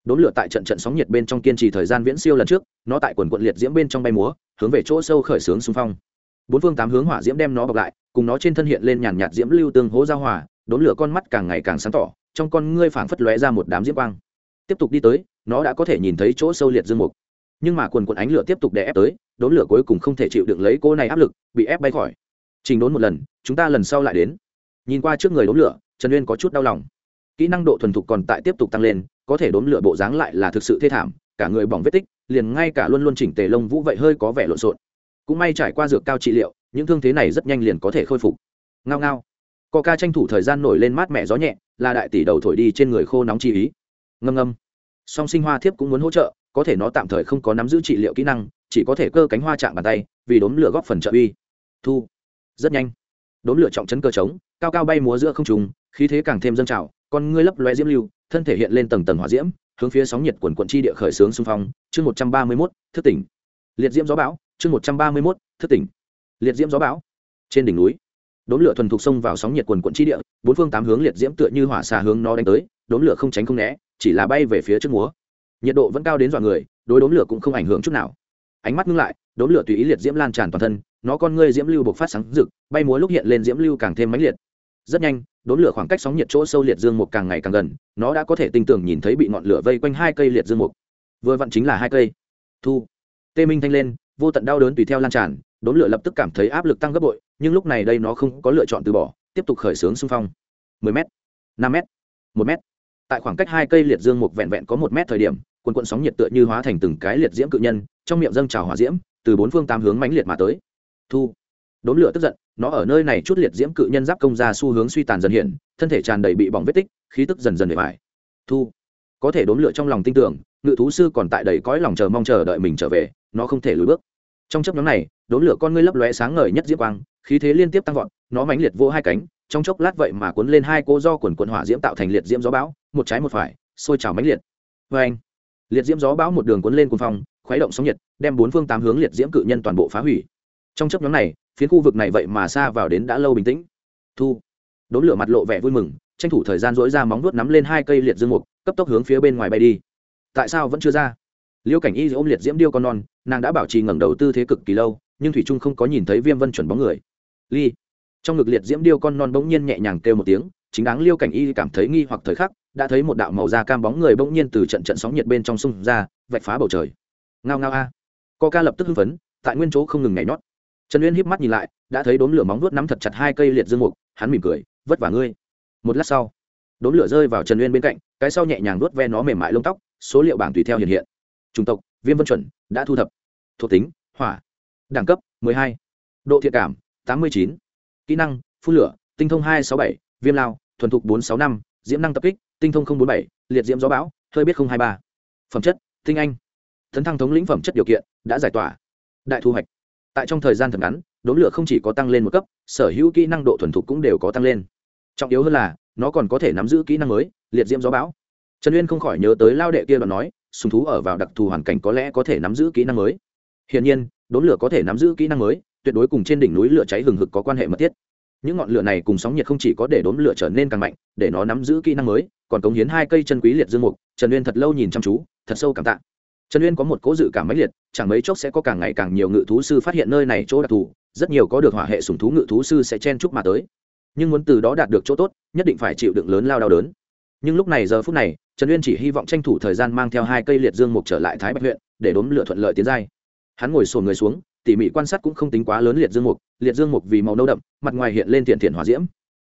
đốn lửa tại trận trận sóng nhiệt bên trong kiên trì thời gian viễn siêu lần trước, nó tại quần quận liệt diễm bên trong bay múa, hướng về chỗ sâu khởi xướng xung phong. Bốn phương tám hướng hỏa diễm đem nó bọc lại, cùng nó trên thân hiện lên nhàn nhạt diễm lưu tương hố giao hòa, đốn lửa con mắt càng ngày càng sáng tỏ, trong con ngươi phảng phất lóe ra một đám diễm quang. Tiếp tục đi tới, nó đã có thể nhìn thấy chỗ sâu liệt dương mục. Nhưng mà quần quần ánh lửa tiếp tục đè ép tới, đốn lửa cuối cùng không thể chịu đựng lấy cô này áp lực, bị ép bay khỏi. Trình đốn một lần, chúng ta lần sau lại đến. Nhìn qua trước người đốn lửa, trần uyên có chút đau lòng kỹ năng độ thuần thục còn tại tiếp tục tăng lên, có thể đốn lửa bộ dáng lại là thực sự thê thảm, cả người bỏng vết tích, liền ngay cả luôn luôn chỉnh tề lông vũ vậy hơi có vẻ lộn xộn. Cũng may trải qua dược cao trị liệu, những thương thế này rất nhanh liền có thể khôi phục. Ngao ngao. Co ca tranh thủ thời gian nổi lên mát mẻ gió nhẹ, là đại tỷ đầu thổi đi trên người khô nóng chi ý. Ngâm ngâm. Song sinh hoa thiếp cũng muốn hỗ trợ, có thể nó tạm thời không có nắm giữ trị liệu kỹ năng, chỉ có thể cơ cánh hoa chạm bàn tay, vì đốn lửa góp phần trợ uy. Thu. Rất nhanh. Đốn lửa trọng chấn cơ trống, cao cao bay múa giữa không trùng khí thế càng thêm dâng trào, con ngươi lấp loe diễm lưu, thân thể hiện lên tầng tầng hỏa diễm, hướng phía sóng nhiệt quần quận chi địa khởi sướng xung phong. Chương một trăm ba mươi mốt, thức tỉnh. Liệt diễm gió bão, chương một trăm ba mươi mốt, thức tỉnh. Liệt diễm gió bão. Trên đỉnh núi đốn lửa thuần thục xông vào sóng nhiệt quần quận chi địa, bốn phương tám hướng liệt diễm tựa như hỏa xà hướng nó đánh tới đốn lửa không tránh không né, chỉ là bay về phía trước múa. Nhiệt độ vẫn cao đến dọa người, đối đốn lửa cũng không ảnh hưởng chút nào. Ánh mắt ngưng lại đốn lửa tùy ý liệt diễm lan tràn toàn thân, nó con ngươi diễm lưu bộc phát sáng rực, bay múa lúc hiện lên diễm lưu càng thêm mãnh liệt rất nhanh, đốn lửa khoảng cách sóng nhiệt chỗ sâu liệt dương mục càng ngày càng gần, nó đã có thể tinh tường nhìn thấy bị ngọn lửa vây quanh hai cây liệt dương mục. Vừa vặn chính là hai cây. Thu. Tê minh thanh lên, vô tận đau đớn tùy theo lan tràn, đốn lửa lập tức cảm thấy áp lực tăng gấp bội, nhưng lúc này đây nó không có lựa chọn từ bỏ, tiếp tục khởi xướng xung phong. 10 m 5 m 1 m tại khoảng cách hai cây liệt dương mục vẹn vẹn có một mét thời điểm, quần quận sóng nhiệt tựa như hóa thành từng cái liệt diễm cự nhân, trong miệng dâng trào hỏa diễm, từ bốn phương tám hướng mãnh liệt mà tới. Thu. Đốn lửa tức giận nó ở nơi này chút liệt diễm cự nhân giáp công ra xu hướng suy tàn dần hiện, thân thể tràn đầy bị bỏng vết tích, khí tức dần dần để vải thu, có thể đốn lửa trong lòng tin tưởng, ngự thú sư còn tại đầy cõi lòng chờ mong chờ đợi mình trở về, nó không thể lùi bước. Trong chấp nhóm này đốn lửa con ngươi lấp lóe sáng ngời nhất diễm quang, khí thế liên tiếp tăng vọt, nó mãnh liệt vô hai cánh, trong chốc lát vậy mà cuốn lên hai cô do quần quần hỏa diễm tạo thành liệt diễm gió bão, một trái một phải, sôi trào mãnh liệt. Vê anh, liệt diễm gió bão một đường cuốn lên cuồng phong, khuấy động sóng nhiệt, đem bốn phương tám hướng liệt diễm cự nhân toàn bộ phá hủy. Trong chấp nhóm này phiến khu vực này vậy mà xa vào đến đã lâu bình tĩnh. Thu đốn lửa mặt lộ vẻ vui mừng, tranh thủ thời gian dỗi ra móng nuốt nắm lên hai cây liệt dương mục, cấp tốc hướng phía bên ngoài bay đi. Tại sao vẫn chưa ra? Liêu cảnh y ôm liệt diễm điêu con non, nàng đã bảo trì ngẩng đầu tư thế cực kỳ lâu, nhưng thủy trung không có nhìn thấy viêm vân chuẩn bóng người. Ly, trong ngực liệt diễm điêu con non bỗng nhiên nhẹ nhàng kêu một tiếng, chính đáng liêu cảnh y cảm thấy nghi hoặc thời khắc, đã thấy một đạo màu da cam bóng người bỗng nhiên từ trận trận sóng nhiệt bên trong sông ra, vạch phá bầu trời. Ngao ngao a. Co ca lập tức hưng phấn, tại nguyên chỗ không ngừng nhảy nhót trần uyên híp mắt nhìn lại đã thấy đốm lửa móng vuốt nắm thật chặt hai cây liệt dương mục hắn mỉm cười vất vả ngươi. Một lát sau đốm lửa rơi vào trần uyên bên cạnh cái sau nhẹ nhàng vuốt ve nó mềm mại lông tóc số liệu bảng tùy theo hiện hiện. Chủng tộc viêm vân chuẩn đã thu thập. Thuộc tính hỏa. Đẳng cấp 12. độ thiện cảm 89. kỹ năng phun lửa tinh thông 267, viêm lao thuần thục 465, diễm năng tập kích tinh thông 047, liệt diễm gió bão hơi biết 023. phẩm chất tinh anh. Tấn thăng thống lĩnh phẩm chất điều kiện đã giải tỏa. Đại thu hoạch tại trong thời gian thật ngắn, đốn lửa không chỉ có tăng lên một cấp, sở hữu kỹ năng độ thuần thục cũng đều có tăng lên. Trọng yếu hơn là, nó còn có thể nắm giữ kỹ năng mới, liệt diễm gió bão. Trần uyên không khỏi nhớ tới lao đệ kia đoạn nói sùng thú ở vào đặc thù hoàn cảnh có lẽ có thể nắm giữ kỹ năng mới. Hiển nhiên, đốn lửa có thể nắm giữ kỹ năng mới, tuyệt đối cùng trên đỉnh núi lửa cháy hừng hực có quan hệ mật thiết. Những ngọn lửa này cùng sóng nhiệt không chỉ có để đốn lửa trở nên càng mạnh, để nó nắm giữ kỹ năng mới, còn cống hiến hai cây chân quý liệt dương mục. Trần uyên thật lâu nhìn chăm chú, thật sâu cảm tạ trần uyên có một cố dự cảm mãnh liệt, chẳng mấy chốc sẽ có càng ngày càng nhiều ngự thú sư phát hiện nơi này chỗ đặc thù, rất nhiều có được hỏa hệ sùng thú ngự thú sư sẽ chen chúc mà tới. Nhưng muốn từ đó đạt được chỗ tốt, nhất định phải chịu đựng lớn lao đau đớn. Nhưng lúc này giờ phút này, trần uyên chỉ hy vọng tranh thủ thời gian mang theo hai cây liệt dương mục trở lại thái bạch huyện, để đốn lửa thuận lợi tiến giai. Hắn ngồi sồn người xuống, tỉ mỉ quan sát cũng không tính quá lớn liệt dương mục, liệt dương mục vì màu nâu đậm, mặt ngoài hiện lên thiện thiện hỏa diễm.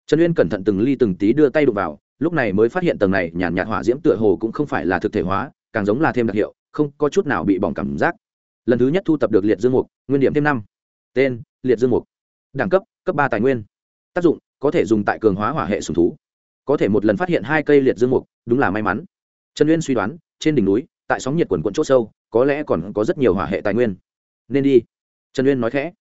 Trần uyên cẩn thận từng ly từng tí đưa tay đụng vào, lúc này mới phát hiện tầng này nhàn nhạt hỏa diễm tựa hồ cũng không phải là thực thể hóa, càng giống là thêm đặc hiệu không có chút nào bị bỏng cảm giác. Lần thứ nhất thu tập được liệt dương mục, nguyên điểm thêm năm. Tên, liệt dương mục. Đẳng cấp cấp ba tài nguyên. Tác dụng, có thể dùng tại cường hóa hỏa hệ sùng thú. Có thể một lần phát hiện hai cây liệt dương mục, đúng là may mắn. Trần uyên suy đoán, trên đỉnh núi, tại sóng nhiệt quần quận c h ỗ sâu, có lẽ còn có rất nhiều hỏa hệ tài nguyên. Nên đi. Trần uyên nói khẽ.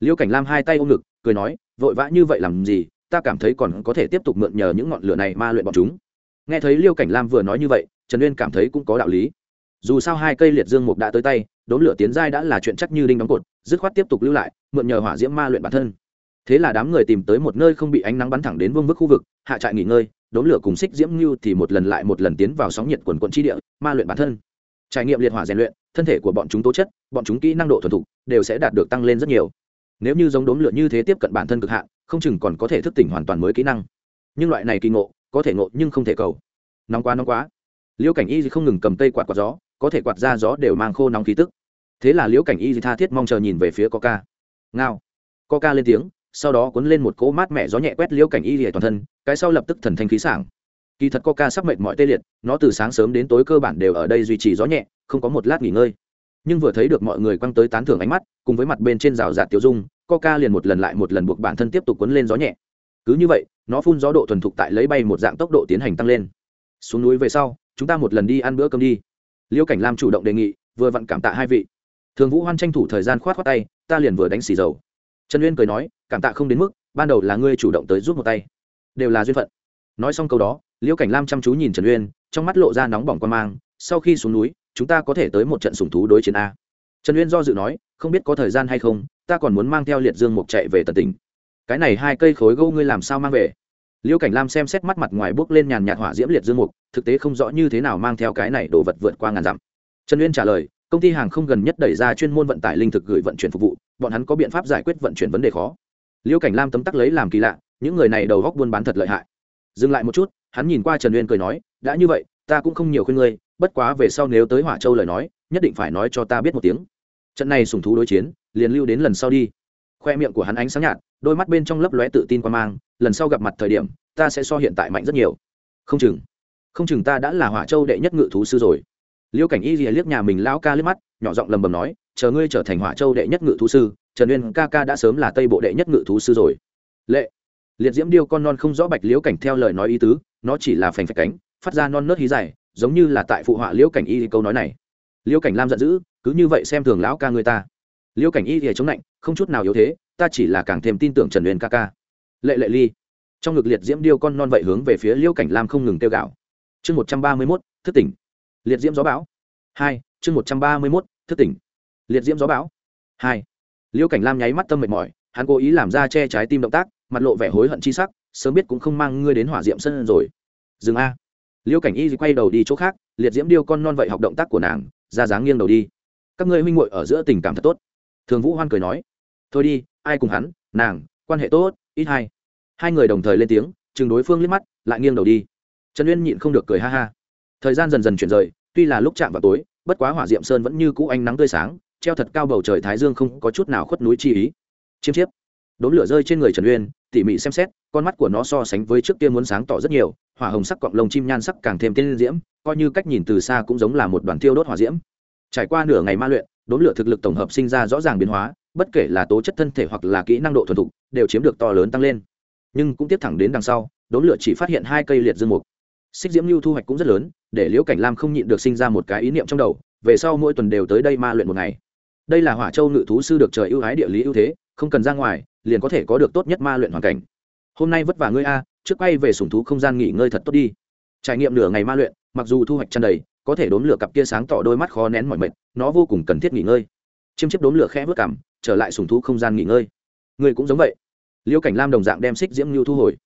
Liêu cảnh lam hai tay ôm ngực, cười nói, vội vã như vậy làm gì? Ta cảm thấy còn có thể tiếp tục mượn nhờ những ngọn lửa này ma luyện bọn chúng. Nghe thấy liêu cảnh lam vừa nói như vậy, trần uyên cảm thấy cũng có đạo lý dù sao hai cây liệt dương mục đã tới tay, đốn lửa tiến giai đã là chuyện chắc như đinh đóng cột, dứt khoát tiếp tục lưu lại, mượn nhờ hỏa diễm ma luyện bản thân. Thế là đám người tìm tới một nơi không bị ánh nắng bắn thẳng đến vương vức khu vực, hạ trại nghỉ ngơi, đốn lửa cùng xích diễm như thì một lần lại một lần tiến vào sóng nhiệt quần quận tri địa, ma luyện bản thân. Trải nghiệm liệt hỏa rèn luyện, thân thể của bọn chúng tố chất, bọn chúng kỹ năng độ thuần thục, đều sẽ đạt được tăng lên rất nhiều. Nếu như giống đốn lửa như thế tiếp cận bản thân cực hạn, không chừng còn có thể thức tỉnh hoàn toàn mới kỹ năng. Nhưng loại này kỳ ngộ, có thể ngộ nhưng không thể cầu. Nóng quá nóng quá. Liễu cảnh y không ngừng cầm tay quạt quạt gió có thể quạt ra gió đều mang khô nóng khí tức. Thế là liễu cảnh y tha thiết mong chờ nhìn về phía coca. Ngao. Coca lên tiếng, sau đó cuốn lên một cỗ mát mẻ gió nhẹ quét liễu cảnh y lìa toàn thân, cái sau lập tức thần thanh khí sảng. Kỳ thật coca sắp mệt mọi tê liệt, nó từ sáng sớm đến tối cơ bản đều ở đây duy trì gió nhẹ, không có một lát nghỉ ngơi. Nhưng vừa thấy được mọi người quăng tới tán thưởng ánh mắt, cùng với mặt bên trên rào rạt tiêu dung, coca liền một lần lại một lần buộc bản thân tiếp tục cuốn lên gió nhẹ. Cứ như vậy, nó phun gió độ thuần thục tại lấy bay một dạng tốc độ tiến hành tăng lên. Xuống núi về sau, chúng ta một lần đi ăn bữa cơm đi liêu cảnh lam chủ động đề nghị, vừa vặn cảm tạ hai vị. Thường vũ hoan tranh thủ thời gian khoát khoát tay, ta liền vừa đánh xì dầu. Trần uyên cười nói, cảm tạ không đến mức, ban đầu là ngươi chủ động tới giúp một tay. Đều là duyên phận. Nói xong câu đó, liêu cảnh lam chăm chú nhìn trần uyên, trong mắt lộ ra nóng bỏng quan mang, sau khi xuống núi, chúng ta có thể tới một trận sùng thú đối chiến a. Trần uyên do dự nói, không biết có thời gian hay không, ta còn muốn mang theo liệt dương mục chạy về tận tỉnh. Cái này hai cây khối gỗ ngươi làm sao mang về? Liêu cảnh lam xem xét mắt mặt ngoài bước lên nhàn nhạt hỏa diễm liệt dương mục, thực tế không rõ như thế nào mang theo cái này đồ vật vượt qua ngàn dặm. Trần uyên trả lời, công ty hàng không gần nhất đẩy ra chuyên môn vận tải linh thực gửi vận chuyển phục vụ, bọn hắn có biện pháp giải quyết vận chuyển vấn đề khó. Liêu cảnh lam tấm tắc lấy làm kỳ lạ, những người này đầu góc buôn bán thật lợi hại. Dừng lại một chút, hắn nhìn qua trần uyên cười nói, đã như vậy, ta cũng không nhiều khuyên ngươi, bất quá về sau nếu tới hỏa châu lời nói, nhất định phải nói cho ta biết một tiếng. Trận này sùng thú đối chiến, liền lưu đến lần sau đi khoe miệng của hắn ánh sáng nhạt, đôi mắt bên trong lấp lóe tự tin qua mang, lần sau gặp mặt thời điểm, ta sẽ so hiện tại mạnh rất nhiều. Không chừng không chừng ta đã là hỏa châu đệ nhất ngự thú sư rồi. Liêu cảnh y rìa liếc nhà mình lão ca liếc mắt, nhỏ giọng lầm bầm nói, chờ ngươi trở thành hỏa châu đệ nhất ngự thú sư, trần uyên ca ca đã sớm là tây bộ đệ nhất ngự thú sư rồi. Lệ, liệt diễm điêu con non không rõ bạch liễu cảnh theo lời nói ý tứ, nó chỉ là phành phạch cánh, phát ra non nớt hí dài, giống như là tại phụ họa liễu cảnh y câu nói này. Liễu cảnh lam giận dữ, cứ như vậy xem thường lão ca người ta liễu cảnh y thì chống lạnh, không chút nào yếu thế, ta chỉ là càng thêm tin tưởng trần uyên ca ca. Lệ lệ ly. Trong ngực liệt diễm điêu con non vậy hướng về phía liễu cảnh lam không ngừng tiêu gạo chương một trăm ba mươi mốt, thức tỉnh. Liệt diễm gió bão. Hai, chương một trăm ba mươi mốt, thức tỉnh. Liệt diễm gió bão. Hai liễu cảnh lam nháy mắt tâm mệt mỏi, hắn cố ý làm ra che trái tim động tác, mặt lộ vẻ hối hận chi sắc, sớm biết cũng không mang ngươi đến hỏa diệm sân rồi. Dừng a. Liễu cảnh y quay đầu đi chỗ khác, liệt diễm điêu con non vậy học động tác của nàng, ra dáng nghiêng đầu đi. Các ngươi huynh muội ở giữa tình cảm thật tốt thường vũ hoan cười nói, thôi đi, ai cùng hắn, nàng, quan hệ tốt, ít hai hai người đồng thời lên tiếng, chừng đối phương liếc mắt, lại nghiêng đầu đi. Trần uyên nhịn không được cười ha ha. Thời gian dần dần chuyển rời, tuy là lúc chạm vào tối, bất quá hỏa diệm sơn vẫn như cũ ánh nắng tươi sáng, treo thật cao bầu trời thái dương không có chút nào khuất núi chi ý. Chiêm chiếp. Đốn lửa rơi trên người trần uyên, tỉ mỉ xem xét, con mắt của nó so sánh với trước kia muốn sáng tỏ rất nhiều, hỏa hồng sắc cọng lông chim nhan sắc càng thêm tiên diễm, coi như cách nhìn từ xa cũng giống là một đoàn thiêu đốt hỏa diễm. Trải qua nửa ngày ma luyện đốn lửa thực lực tổng hợp sinh ra rõ ràng biến hóa, bất kể là tố chất thân thể hoặc là kỹ năng độ thuần thục, đều chiếm được to lớn tăng lên. Nhưng cũng tiếp thẳng đến đằng sau, đốn lửa chỉ phát hiện hai cây liệt dương mục. Xích diễm lưu thu hoạch cũng rất lớn, để liễu cảnh lam không nhịn được sinh ra một cái ý niệm trong đầu, về sau mỗi tuần đều tới đây ma luyện một ngày. Đây là hỏa châu ngự thú sư được trời ưu ái địa lý ưu thế, không cần ra ngoài, liền có thể có được tốt nhất ma luyện hoàn cảnh. Hôm nay vất vả ngươi a, trước quay về sủng thú không gian nghỉ ngơi thật tốt đi. Trải nghiệm nửa ngày ma luyện, mặc dù thu hoạch chăn đầy có thể đốn lửa cặp kia sáng tỏ đôi mắt khó nén mọi mệt, nó vô cùng cần thiết nghỉ ngơi. Chiêm chiếp đốn lửa khẽ vớt cảm trở lại sùng thú không gian nghỉ ngơi. Ngươi cũng giống vậy. Liễu cảnh lam đồng dạng đem xích diễm lưu thu hồi.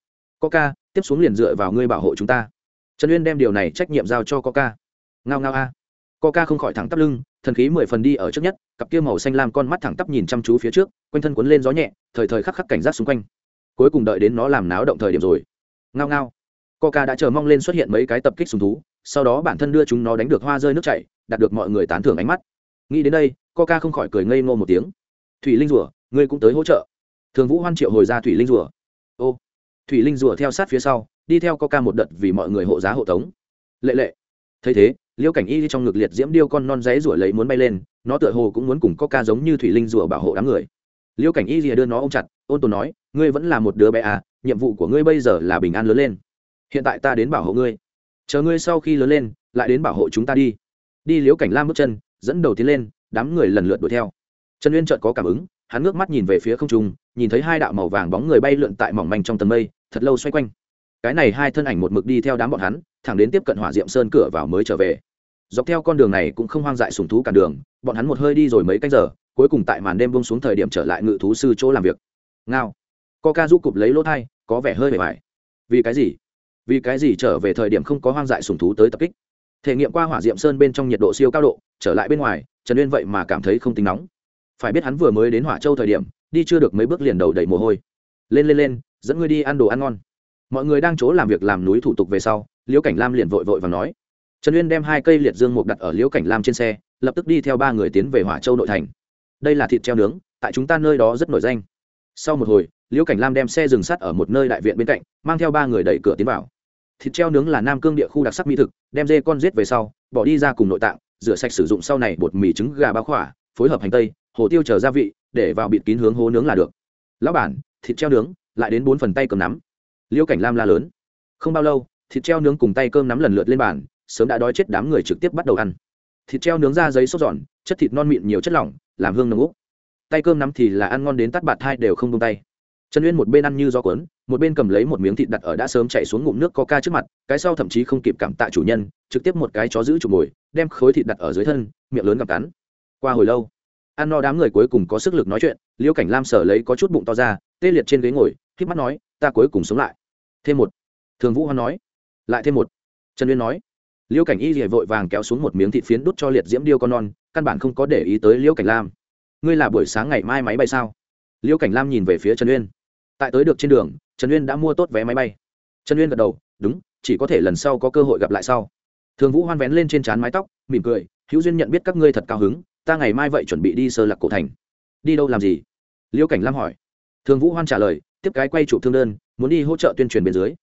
Coca, tiếp xuống liền dựa vào ngươi bảo hộ chúng ta. Trần uyên đem điều này trách nhiệm giao cho coca. Ngao ngao a. Coca không khỏi thẳng tắp lưng, thần khí mười phần đi ở trước nhất, cặp kia màu xanh lam con mắt thẳng tắp nhìn chăm chú phía trước, quanh thân cuốn lên gió nhẹ, thời thời khắc khắc cảnh giác xung quanh. Cuối cùng đợi đến nó làm náo động thời điểm rồi. Ngao ngao. Coca đã chờ mong lên xuất hiện mấy cái tập kích sùng thú sau đó bản thân đưa chúng nó đánh được hoa rơi nước chảy, đạt được mọi người tán thưởng ánh mắt. Nghĩ đến đây, coca không khỏi cười ngây ngô một tiếng. Thủy linh rủa ngươi cũng tới hỗ trợ. Thường vũ hoan triệu hồi ra thủy linh rủa ô, thủy linh rủa theo sát phía sau, đi theo coca một đợt vì mọi người hộ giá hộ tống. Lệ lệ. Thấy thế Liễu cảnh y trong ngực liệt diễm điêu con non giấy rủa lấy muốn bay lên, nó tựa hồ cũng muốn cùng coca giống như thủy linh rủa bảo hộ đám người. Liễu cảnh y rìa đưa nó ôm chặt, ôn tồn nói, ngươi vẫn là một đứa bé à nhiệm vụ của ngươi bây giờ là bình an lớn lên. Hiện tại ta đến bảo hộ ngươi chờ ngươi sau khi lớn lên, lại đến bảo hộ chúng ta đi. Đi liễu cảnh lam bước chân, dẫn đầu tiến lên, đám người lần lượt đuổi theo. Trần uyên chợt có cảm ứng, hắn ngước mắt nhìn về phía không trung, nhìn thấy hai đạo màu vàng bóng người bay lượn tại mỏng manh trong tầng mây, thật lâu xoay quanh. Cái này hai thân ảnh một mực đi theo đám bọn hắn, thẳng đến tiếp cận hỏa diệm sơn cửa vào mới trở về. Dọc theo con đường này cũng không hoang dại sùng thú cả đường, bọn hắn một hơi đi rồi mấy canh giờ, cuối cùng tại màn đêm bông xuống thời điểm trở lại ngự thú sư chỗ làm việc. Ngao. Co ca giúp cụp lấy lỗ thai, có vẻ hơi bề bài vì cái gì? Vì cái gì trở về thời điểm không có hoang dại sùng thú tới tập kích? Thể nghiệm qua hỏa diệm sơn bên trong nhiệt độ siêu cao độ, trở lại bên ngoài, trần uyên vậy mà cảm thấy không tính nóng. Phải biết hắn vừa mới đến hỏa châu thời điểm, đi chưa được mấy bước liền đầu đầy mồ hôi. Lên lên lên, dẫn ngươi đi ăn đồ ăn ngon. Mọi người đang chỗ làm việc làm núi thủ tục về sau, liễu cảnh lam liền vội vội và nói. Trần uyên đem hai cây liệt dương mục đặt ở liễu cảnh lam trên xe, lập tức đi theo ba người tiến về hỏa châu nội thành. Đây là thịt treo nướng, tại chúng ta nơi đó rất nổi danh. Sau một hồi, liễu cảnh lam đem xe dừng sắt ở một nơi đại viện bên cạnh, mang theo ba người đẩy cửa tiến vào thịt treo nướng là nam cương địa khu đặc sắc mỹ thực, đem dê con giết về sau, bỏ đi ra cùng nội tạng, rửa sạch sử dụng sau này bột mì trứng gà bao khỏa, phối hợp hành tây, hồ tiêu chờ gia vị, để vào bịt kín hướng hố nướng là được. Lão bản, thịt treo nướng, lại đến bốn phần tay cầm nắm. Liễu cảnh lam la lớn. Không bao lâu, thịt treo nướng cùng tay cơm nắm lần lượt lên bàn, sớm đã đói chết đám người trực tiếp bắt đầu ăn. Thịt treo nướng ra giấy sốt giòn, chất thịt non mịn nhiều chất lỏng, làm hương nồng úc tay cơm nắm thì là ăn ngon đến tắt bạt hai đều không tung tay. Trần uyên một bên ăn như gió cuốn một bên cầm lấy một miếng thịt đặt ở đã sớm chạy xuống ngụm nước coca trước mặt, cái sau thậm chí không kịp cảm tạ chủ nhân, trực tiếp một cái chó giữ chụp mồi, đem khối thịt đặt ở dưới thân, miệng lớn gặp cắn. Qua hồi lâu ăn no đám người cuối cùng có sức lực nói chuyện liễu cảnh lam sở lấy có chút bụng to ra, tê liệt trên ghế ngồi k mắt nói, ta cuối cùng sống lại. Thêm một, thường vũ hoan nói, lại thêm một. Trần uyên nói liễu cảnh y rỉa vội vàng kéo xuống một miếng thịt phiến đút cho liệt diễm điêu con non, căn bản không có để ý tới liễu cảnh lam. Ngươi là buổi sáng ngày mai máy bay sao? Liễu cảnh lam nhìn về phía trần uyên tại tới được trên đường, trần uyên đã mua tốt vé máy bay. Trần uyên gật đầu, đúng, chỉ có thể lần sau có cơ hội gặp lại sau. Thường vũ hoan vén lên trên trán mái tóc, mỉm cười, hữu duyên nhận biết các ngươi thật cao hứng, ta ngày mai vậy chuẩn bị đi sơ lạc cổ thành. Đi đâu làm gì? Liêu cảnh lam hỏi. Thường vũ hoan trả lời, tiếp cái quay chụp thương đơn, muốn đi hỗ trợ tuyên truyền bên dưới.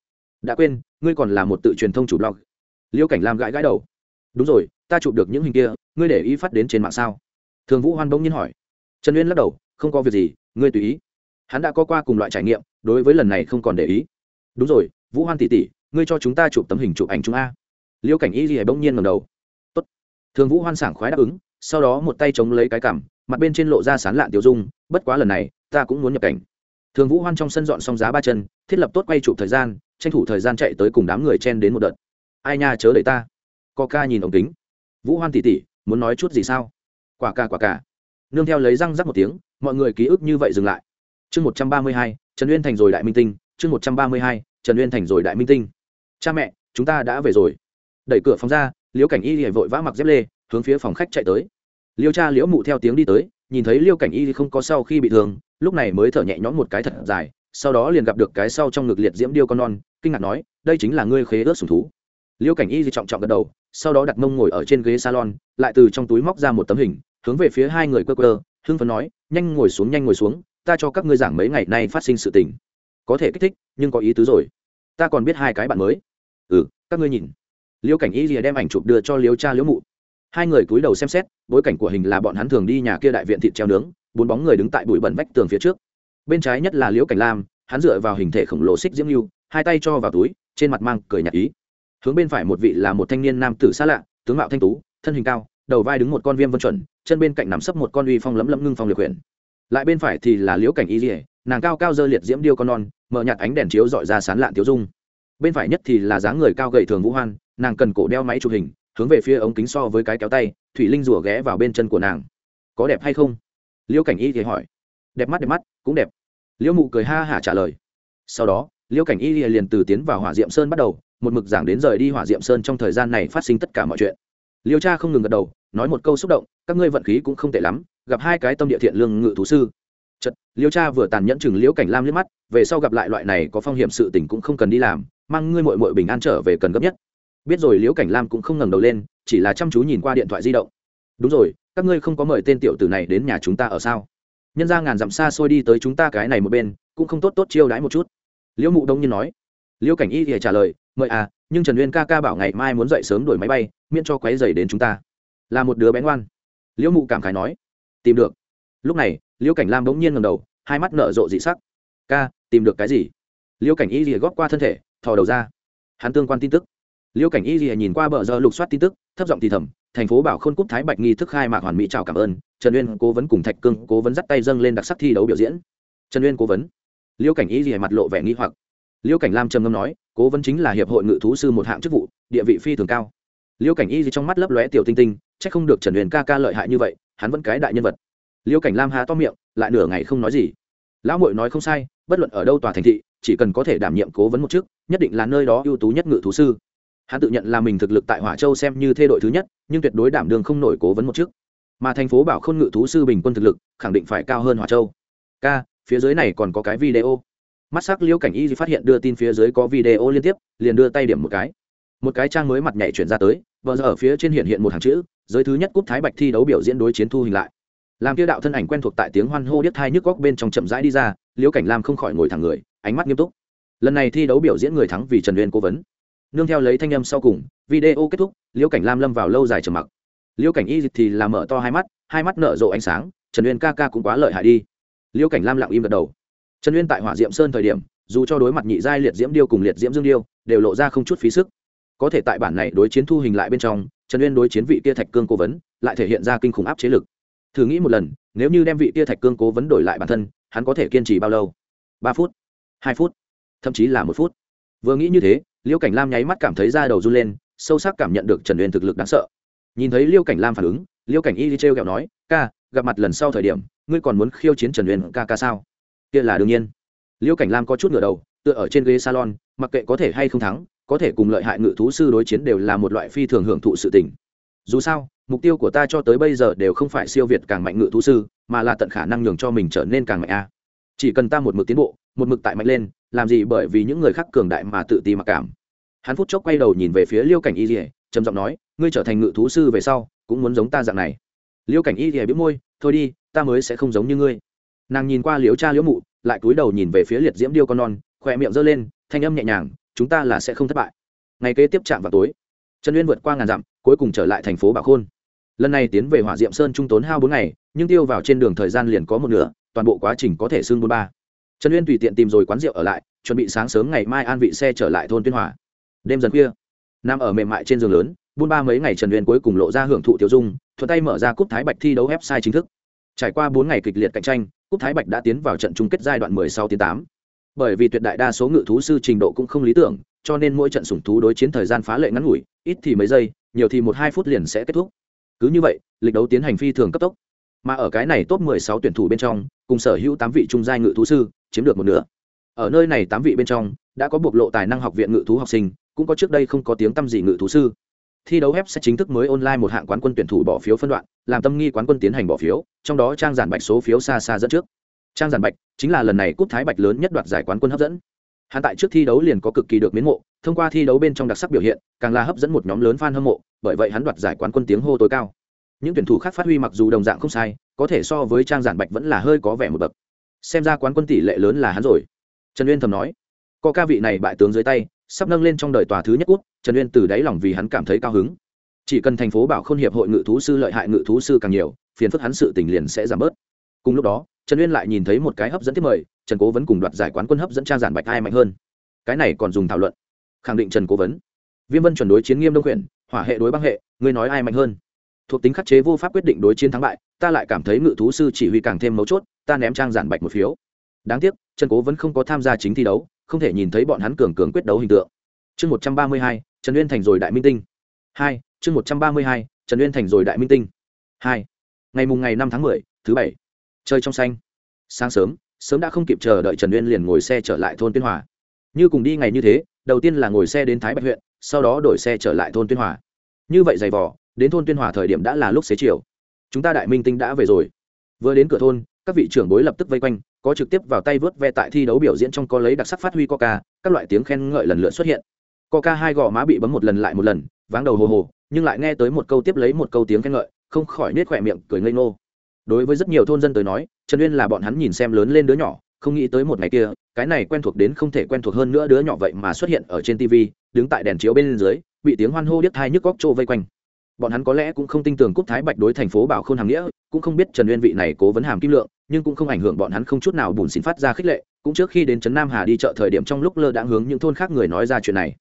Đã quên, ngươi còn là một tự truyền thông chủ blog. Liêu cảnh lam gãi gãi đầu. Đúng rồi, ta chụp được những hình kia, ngươi để ý phát đến trên mạng sao? Thường vũ hoan bỗng nhiên hỏi. Trần uyên lắc đầu, không có việc gì, ngươi tùy ý hắn đã có qua cùng loại trải nghiệm, đối với lần này không còn để ý. Đúng rồi, vũ hoan tỷ tỷ, ngươi cho chúng ta chụp tấm hình chụp ảnh chúng a. Liêu cảnh y gì bỗng nhiên ngầm đầu. Tốt. thường vũ hoan sảng khoái đáp ứng, sau đó một tay chống lấy cái cằm, mặt bên trên lộ ra sán lạn tiểu dung, bất quá lần này, ta cũng muốn nhập cảnh. Thường vũ hoan trong sân dọn xong giá ba chân, thiết lập tốt quay chụp thời gian, tranh thủ thời gian chạy tới cùng đám người chen đến một đợt. Ai nha, chớ đợi ta. Co ca nhìn ống kính. Vũ hoan tỉ tỉ muốn nói chút gì sao? Quả ca quả ca. Nương theo lấy răng rắc một tiếng, mọi người ký ức như vậy dừng lại chương một trăm ba mươi hai, trần uyên thành rồi đại minh tinh, chương một trăm ba mươi hai, trần uyên thành rồi đại minh tinh. Cha mẹ, chúng ta đã về rồi. Đẩy cửa phòng ra liễu cảnh y liền vội vã mặc dép lê, hướng phía phòng khách chạy tới. Liêu cha liễu mụ theo tiếng đi tới, nhìn thấy liêu cảnh y không có sau khi bị thương, lúc này mới thở nhẹ nhõm một cái thật dài, sau đó liền gặp được cái sau trong ngực liệt diễm điêu con non, kinh ngạc nói, đây chính là ngươi khế ước sùng thú. Liêu cảnh y thì trọng trọng gật đầu, sau đó đặt mông ngồi ở trên ghế salon, lại từ trong túi móc ra một tấm hình, hướng về phía hai người quơ quơ, hưng phấn nói, nhanh ngồi xuống, nhanh ngồi xuống ta cho các ngươi giảng mấy ngày nay phát sinh sự tình. Có thể kích thích, nhưng có ý tứ rồi. Ta còn biết hai cái bạn mới. Ừ các ngươi nhìn. Liễu cảnh y rìa đem ảnh chụp đưa cho Liễu cha liễu mụ. Hai người cúi đầu xem xét, bối cảnh của hình là bọn hắn thường đi nhà kia đại viện thịt treo nướng, bốn bóng người đứng tại bụi bẩn vách tường phía trước. Bên trái nhất là liễu cảnh lam, hắn dựa vào hình thể khổng lồ xích diễm lưu, hai tay cho vào túi, trên mặt mang cười nhạt ý. Hướng bên phải một vị là một thanh niên nam tử xa lạ, tướng mạo thanh tú, thân hình cao, đầu vai đứng một con viêm vân chuẩn, chân bên cạnh nằm sấp một con uy phong lấm lấm ngưng phong liệt quyển lại bên phải thì là liễu cảnh y dỉa nàng cao cao dơ liệt diễm điêu con non, mở nhạt ánh đèn chiếu dọi ra sán lạn thiếu dung. Bên phải nhất thì là dáng người cao gầy thường vũ hoan, nàng cần cổ đeo máy chụp hình, hướng về phía ống kính so với cái kéo tay, thủy linh rủa ghé vào bên chân của nàng. Có đẹp hay không? Liễu cảnh y thì hỏi. Đẹp mắt đẹp mắt, cũng đẹp. Liễu mụ cười ha hả trả lời. Sau đó, liễu cảnh y liền từ tiến vào hỏa diệm sơn bắt đầu, một mực giảng đến rời đi hỏa diệm sơn trong thời gian này phát sinh tất cả mọi chuyện. Liêu cha không ngừng gật đầu, nói một câu xúc động, các ngươi vận khí cũng không tệ lắm gặp hai cái tâm địa thiện lương ngự thú sư. Chật liêu cha vừa tàn nhẫn chừng liễu cảnh lam liếc mắt, về sau gặp lại loại này có phong hiểm sự tình cũng không cần đi làm, mang ngươi mội mội bình an trở về cần gấp nhất. Biết rồi liễu cảnh lam cũng không ngẩng đầu lên, chỉ là chăm chú nhìn qua điện thoại di động. Đúng rồi, các ngươi không có mời tên tiểu tử này đến nhà chúng ta ở sao? Nhân ra ngàn dặm xa xôi đi tới chúng ta cái này một bên, cũng không tốt tốt chiêu đãi một chút. Liễu mụ đông nhiên nói. Liễu cảnh y thì trả lời, mời à nhưng trần uyên ca ca bảo ngày mai muốn dậy sớm đuổi máy bay, miễn cho quấy dày đến chúng ta. Là một đứa bé ngoan. Liễu mụ cảm khái nói tìm được. Lúc này, liễu cảnh lam bỗng nhiên ngầm đầu, hai mắt nở rộ dị sắc. Ca, tìm được cái gì? Liễu cảnh y rìa góp qua thân thể, thò đầu ra. Hắn tương quan tin tức. Liễu cảnh y rìa nhìn qua bờ giờ lục soát tin tức, thấp giọng thì thầm, thành phố bảo khôn cúp thái bạch nghi thức khai mạc hoàn mỹ chào cảm ơn. Trần uyên, cố vấn cùng thạch cương, cố vấn dắt tay dâng lên đặc sắc thi đấu biểu diễn. Trần uyên, cố vấn. Liễu cảnh y rìa mặt lộ vẻ nghi hoặc. Liễu cảnh lam trầm ngâm nói, cố vấn chính là hiệp hội ngự thú sư một hạng chức vụ, địa vị phi thường cao. Liễu cảnh y gì trong mắt lấp lóe tiểu tinh tinh c h ắ c không được trần huyền ca ca lợi hại như vậy hắn vẫn cái đại nhân vật. Liêu cảnh lam há to miệng lại nửa ngày không nói gì. Lão mội nói không sai bất luận ở đâu tòa thành thị chỉ cần có thể đảm nhiệm cố vấn một chức nhất định là nơi đó ưu tú nhất ngự thú sư. Hắn tự nhận là mình thực lực tại hỏa châu xem như thê đội thứ nhất nhưng tuyệt đối đảm đường không nổi cố vấn một chức. Mà thành phố bảo khôn ngự thú sư bình quân thực lực khẳng định phải cao hơn hỏa châu. K, phía dưới này còn có cái video. Mắt sắc liễu cảnh y phát hiện đưa tin phía dưới có video liên tiếp liền đưa tay điểm một cái. Một cái trang mới mặt nhảy chuyển ra tới vợ giờ ở phía trên hiện hiện một hàng chữ giới thứ nhất cúp thái bạch thi đấu biểu diễn đối chiến thu hình lại. Làm kia đạo thân ảnh quen thuộc tại tiếng hoan hô điếc thai nhức góc bên trong chậm rãi đi ra, liễu cảnh lam không khỏi ngồi thẳng người, ánh mắt nghiêm túc. Lần này thi đấu biểu diễn người thắng vì trần uyên cố vấn. Nương theo lấy thanh âm sau cùng, video kết thúc, liễu cảnh lam lâm vào lâu dài trầm mặc. Liễu cảnh y thì làm mở to hai mắt hai mắt nở rộ ánh sáng, trần uyên ca ca cũng quá lợi hại đi. Liễu cảnh lam lặng im gật đầu. Trần uyên tại hỏa diệm sơn thời điểm, dù cho đối mặt nhị giai liệt diễm điêu cùng liệt diễm dương điêu, đều lộ ra không chút phí sức. Có thể tại bản này đối chiến thu hình lại bên trong trần uyên đối chiến vị tia thạch cương cố vấn, lại thể hiện ra kinh khủng áp chế lực. Thử nghĩ một lần, nếu như đem vị tia thạch cương cố vấn đổi lại bản thân, hắn có thể kiên trì bao lâu? Ba phút, hai phút, thậm chí là một phút. Vừa nghĩ như thế, liêu cảnh lam nháy mắt cảm thấy da đầu run lên, sâu sắc cảm nhận được trần uyên thực lực đáng sợ. Nhìn thấy liêu cảnh lam phản ứng, liêu cảnh y đi t r nói, ca, gặp mặt lần sau thời điểm, ngươi còn muốn khiêu chiến trần uyên ca ca sao? Kia là đương nhiên. Liêu cảnh lam có chút ngửa đầu, tựa ở trên ghế salon, mặc kệ có thể hay không thắng có thể cùng lợi hại ngự thú sư đối chiến đều là một loại phi thường hưởng thụ sự tình. Dù sao, mục tiêu của ta cho tới bây giờ đều không phải siêu việt càng mạnh ngự thú sư, mà là tận khả năng nhường cho mình trở nên càng mạnh a. Chỉ cần ta một mực tiến bộ, một mực tại mạnh lên, làm gì bởi vì những người khác cường đại mà tự ti mặc cảm. Hắn phút chốc quay đầu nhìn về phía liêu cảnh y dỉa trầm giọng nói, ngươi trở thành ngự thú sư về sau, cũng muốn giống ta dạng này. Liêu cảnh y dỉa biết môi, thôi đi, ta mới sẽ không giống như ngươi. Nàng nhìn qua liếu cha liễu mụ, lại cúi đầu nhìn về phía liệt diễm điêu con non, khỏe miệng giơ lên, thanh âm nhẹ nhàng chúng ta là sẽ không thất bại. Ngày kế tiếp chạm vào tối, trần uyên vượt qua ngàn dặm, cuối cùng trở lại thành phố bảo khôn. Lần này tiến về hỏa diệm sơn trung tốn hao bốn ngày, nhưng tiêu vào trên đường thời gian liền có một nửa, toàn bộ quá trình có thể xương bốn ba. Trần uyên tùy tiện tìm rồi quán rượu ở lại, chuẩn bị sáng sớm ngày mai an vị xe trở lại thôn tuyên hòa đêm dần khuya, nằm ở mềm mại trên giường lớn buôn ba mấy ngày trần uyên cuối cùng lộ ra hưởng thụ tiểu dung, thuận tay mở ra cúp thái bạch thi đấu website chính thức. Trải qua bốn ngày kịch liệt cạnh tranh, cúp thái bạch đã tiến vào trận chung kết giai đoạn 16 tiến 8 bởi vì tuyệt đại đa số ngự thú sư trình độ cũng không lý tưởng, cho nên mỗi trận sủng thú đối chiến thời gian phá lệ ngắn ngủi, ít thì mấy giây, nhiều thì một hai phút liền sẽ kết thúc. Cứ như vậy, lịch đấu tiến hành phi thường cấp tốc. Mà ở cái này top 16 tuyển thủ bên trong, cùng sở hữu tám vị trung giai ngự thú sư chiếm được một nửa. Ở nơi này tám vị bên trong, đã có bộc lộ tài năng học viện ngự thú học sinh, cũng có trước đây không có tiếng tăm gì ngự thú sư. Thi đấu web sẽ chính thức mới online một hạng quán quân tuyển thủ bỏ phiếu phân đoạn, làm tâm nghi quán quân tiến hành bỏ phiếu, trong đó trang giản bạch số phiếu xa xa dẫn trước trang giản bạch chính là lần này cúp thái bạch lớn nhất đoạt giải quán quân hấp dẫn. Hắn tại trước thi đấu liền có cực kỳ được miến mộ, thông qua thi đấu bên trong đặc sắc biểu hiện, càng là hấp dẫn một nhóm lớn fan hâm mộ, bởi vậy hắn đoạt giải quán quân tiếng hô tối cao. Những tuyển thủ khác phát huy mặc dù đồng dạng không sai, có thể so với trang giản bạch vẫn là hơi có vẻ một bậc. Xem ra quán quân tỷ lệ lớn là hắn rồi. Trần uyên thầm nói, có ca vị này bại tướng dưới tay, sắp nâng lên trong đời tòa thứ nhất quốc trần uyên từ đáy lòng vì hắn cảm thấy cao hứng. Chỉ cần thành phố bảo k h ô n hiệp hội ngự thú sư lợi hại ngự thú sư càng nhiều, phiền phức hắn sự tình liền sẽ giảm bớt. Cùng lúc đó trần uyên lại nhìn thấy một cái hấp dẫn tiếp mời trần cố vẫn cùng đoạt giải quán quân hấp dẫn trang giản bạch ai mạnh hơn cái này còn dùng thảo luận khẳng định trần cố vấn viêm vân chuẩn đối chiến nghiêm đông quyển hỏa hệ đối băng hệ ngươi nói ai mạnh hơn thuộc tính khắc chế vô pháp quyết định đối chiến thắng bại ta lại cảm thấy ngự thú sư chỉ huy càng thêm mấu chốt ta ném trang giản bạch một phiếu đáng tiếc trần cố vẫn không có tham gia chính thi đấu không thể nhìn thấy bọn hắn cường cường quyết đấu hình tượng chương một trăm ba mươi hai trần uyên thành rồi đại minh tinh hai chương một trăm ba mươi hai trần uyên thành rồi đại minh tinh hai ngày mùng ngày năm tháng mười, thứ bảy chơi trong xanh. Sáng sớm sớm đã không kịp chờ đợi trần uyên liền ngồi xe trở lại thôn tuyên hòa. Như cùng đi ngày như thế, đầu tiên là ngồi xe đến thái bạch huyện, sau đó đổi xe trở lại thôn tuyên hòa. Như vậy giày vỏ đến thôn tuyên hòa thời điểm đã là lúc xế chiều. Chúng ta đại minh tinh đã về rồi. Vừa đến cửa thôn, các vị trưởng bối lập tức vây quanh, có trực tiếp vào tay vớt ve tại thi đấu biểu diễn trong có lấy đặc sắc phát huy coca, các loại tiếng khen ngợi lần lượt xuất hiện. Coca hai gò má bị bấm một lần lại một lần, váng đầu hồ hồ, nhưng lại nghe tới một câu tiếp lấy một câu tiếng khen ngợi, không khỏi nết khỏe miệng, cười ngây ngô đối với rất nhiều thôn dân tới nói, trần uyên là bọn hắn nhìn xem lớn lên đứa nhỏ, không nghĩ tới một ngày kia, cái này quen thuộc đến không thể quen thuộc hơn nữa đứa nhỏ vậy mà xuất hiện ở trên tv, đứng tại đèn chiếu bên dưới, bị tiếng hoan hô điếc thai nhức góc trô vây quanh. Bọn hắn có lẽ cũng không tin tưởng Cúc thái bạch đối thành phố bảo khôn hàm nghĩa, cũng không biết trần uyên vị này cố vấn hàm kim lượng, nhưng cũng không ảnh hưởng bọn hắn không chút nào bùn xịn phát ra khích lệ, cũng trước khi đến trấn nam hà đi chợ thời điểm trong lúc lơ đãng hướng những thôn khác người nói ra chuyện này.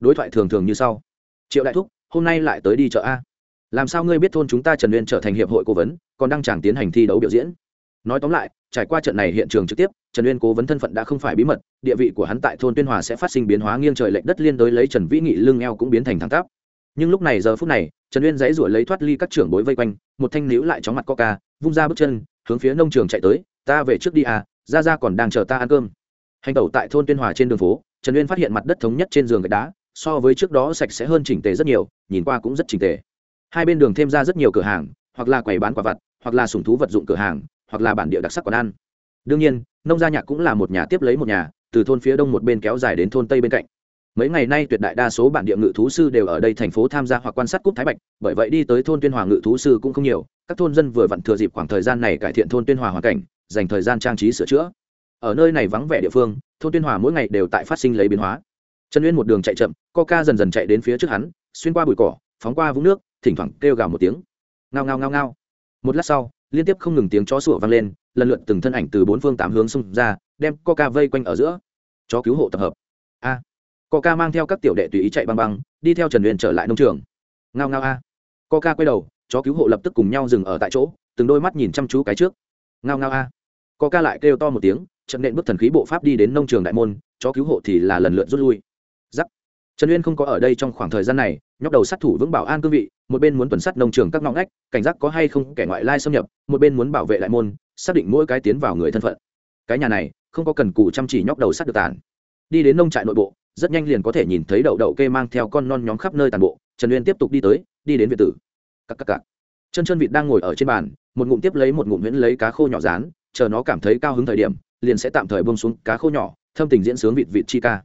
Đối thoại thường thường như sau. Triệu đại thúc, hôm nay lại tới đi chợ a làm sao ngươi biết thôn chúng ta trần uyên trở thành hiệp hội cố vấn, còn đang chẳng tiến hành thi đấu biểu diễn? Nói tóm lại, trải qua trận này hiện trường trực tiếp, trần uyên cố vấn thân phận đã không phải bí mật, địa vị của hắn tại thôn tuyên hòa sẽ phát sinh biến hóa nghiêng trời lệch đất liên đối lấy trần vĩ nghị lưng eo cũng biến thành thẳng tắp. Nhưng lúc này giờ phút này, trần uyên dãy ruổi lấy thoát ly các trưởng bối vây quanh, một thanh níu lại chóng mặt coca, vung ra bước chân, hướng phía nông trường chạy tới, ta về trước đi à ra ra còn đang chờ ta ăn cơm. Hành tẩu tại thôn tuyên hòa trên đường phố, trần uyên phát hiện mặt đất thống nhất trên giường gạch đá, so với trước đó sạch sẽ hơn chỉnh tề rất nhiều, nhìn qua cũng rất chỉnh tề hai bên đường thêm ra rất nhiều cửa hàng, hoặc là quầy bán quả vặt, hoặc là sủng thú vật dụng cửa hàng, hoặc là bản địa đặc sắc quán ăn. Đương nhiên, nông gia nhạc cũng là một nhà tiếp lấy một nhà, từ thôn phía đông một bên kéo dài đến thôn tây bên cạnh. Mấy ngày nay tuyệt đại đa số bản địa ngự thú sư đều ở đây thành phố tham gia hoặc quan sát cúp thái bạch, bởi vậy đi tới thôn tuyên hòa ngự thú sư cũng không nhiều, các thôn dân vừa vặn thừa dịp khoảng thời gian này cải thiện thôn tuyên hòa hoàn cảnh, dành thời gian trang trí sửa chữa. Ở nơi này vắng vẻ địa phương, thôn tuyên hòa mỗi ngày đều tại phát sinh lấy biến hóa. Trần uyên một đường chạy chậm coca dần dần chạy đến phía trước hắn, xuyên qua bụi cỏ, phóng qua vũng nước thỉnh thoảng kêu gào một tiếng. Ngao ngao ngao ngao. Một lát sau, liên tiếp không ngừng tiếng chó sủa vang lên, lần lượt từng thân ảnh từ bốn phương tám hướng xung ra, đem coca vây quanh ở giữa. Chó cứu hộ tập hợp. A. Coca mang theo các tiểu đệ tùy ý chạy băng băng, đi theo trần huyền trở lại nông trường. Ngao ngao a. Coca quay đầu, chó cứu hộ lập tức cùng nhau dừng ở tại chỗ, từng đôi mắt nhìn chăm chú cái trước. Ngao ngao a. Coca lại kêu to một tiếng trận nện bước thần khí bộ pháp đi đến nông trường đại môn, chó cứu hộ thì là lần lượt rút lui. Giắc trần uyên không có ở đây trong khoảng thời gian này, nhóc đầu sát thủ vững bảo an cương vị một bên muốn tuần sát nông trường các ngõ ngách, cảnh giác có hay không kẻ ngoại lai xâm nhập, một bên muốn bảo vệ lại môn, xác định mỗi cái tiến vào người thân phận. Cái nhà này, không có cần cụ chăm chỉ nhóc đầu sát được tàn. Đi đến nông trại nội bộ, rất nhanh liền có thể nhìn thấy đậu đậu kê mang theo con non nhóm khắp nơi tàn bộ, trần uyên tiếp tục đi tới, đi đến việt tử. Cắc cắc cắc chân chân vịt đang ngồi ở trên bàn, một ngụm tiếp lấy một ngụm miễn lấy cá khô nhỏ rán, chờ nó cảm thấy cao hứng thời điểm, liền sẽ tạm thời bông xuống cá khô nhỏ, thâm tình diễn sướng vịt vịt chi ca.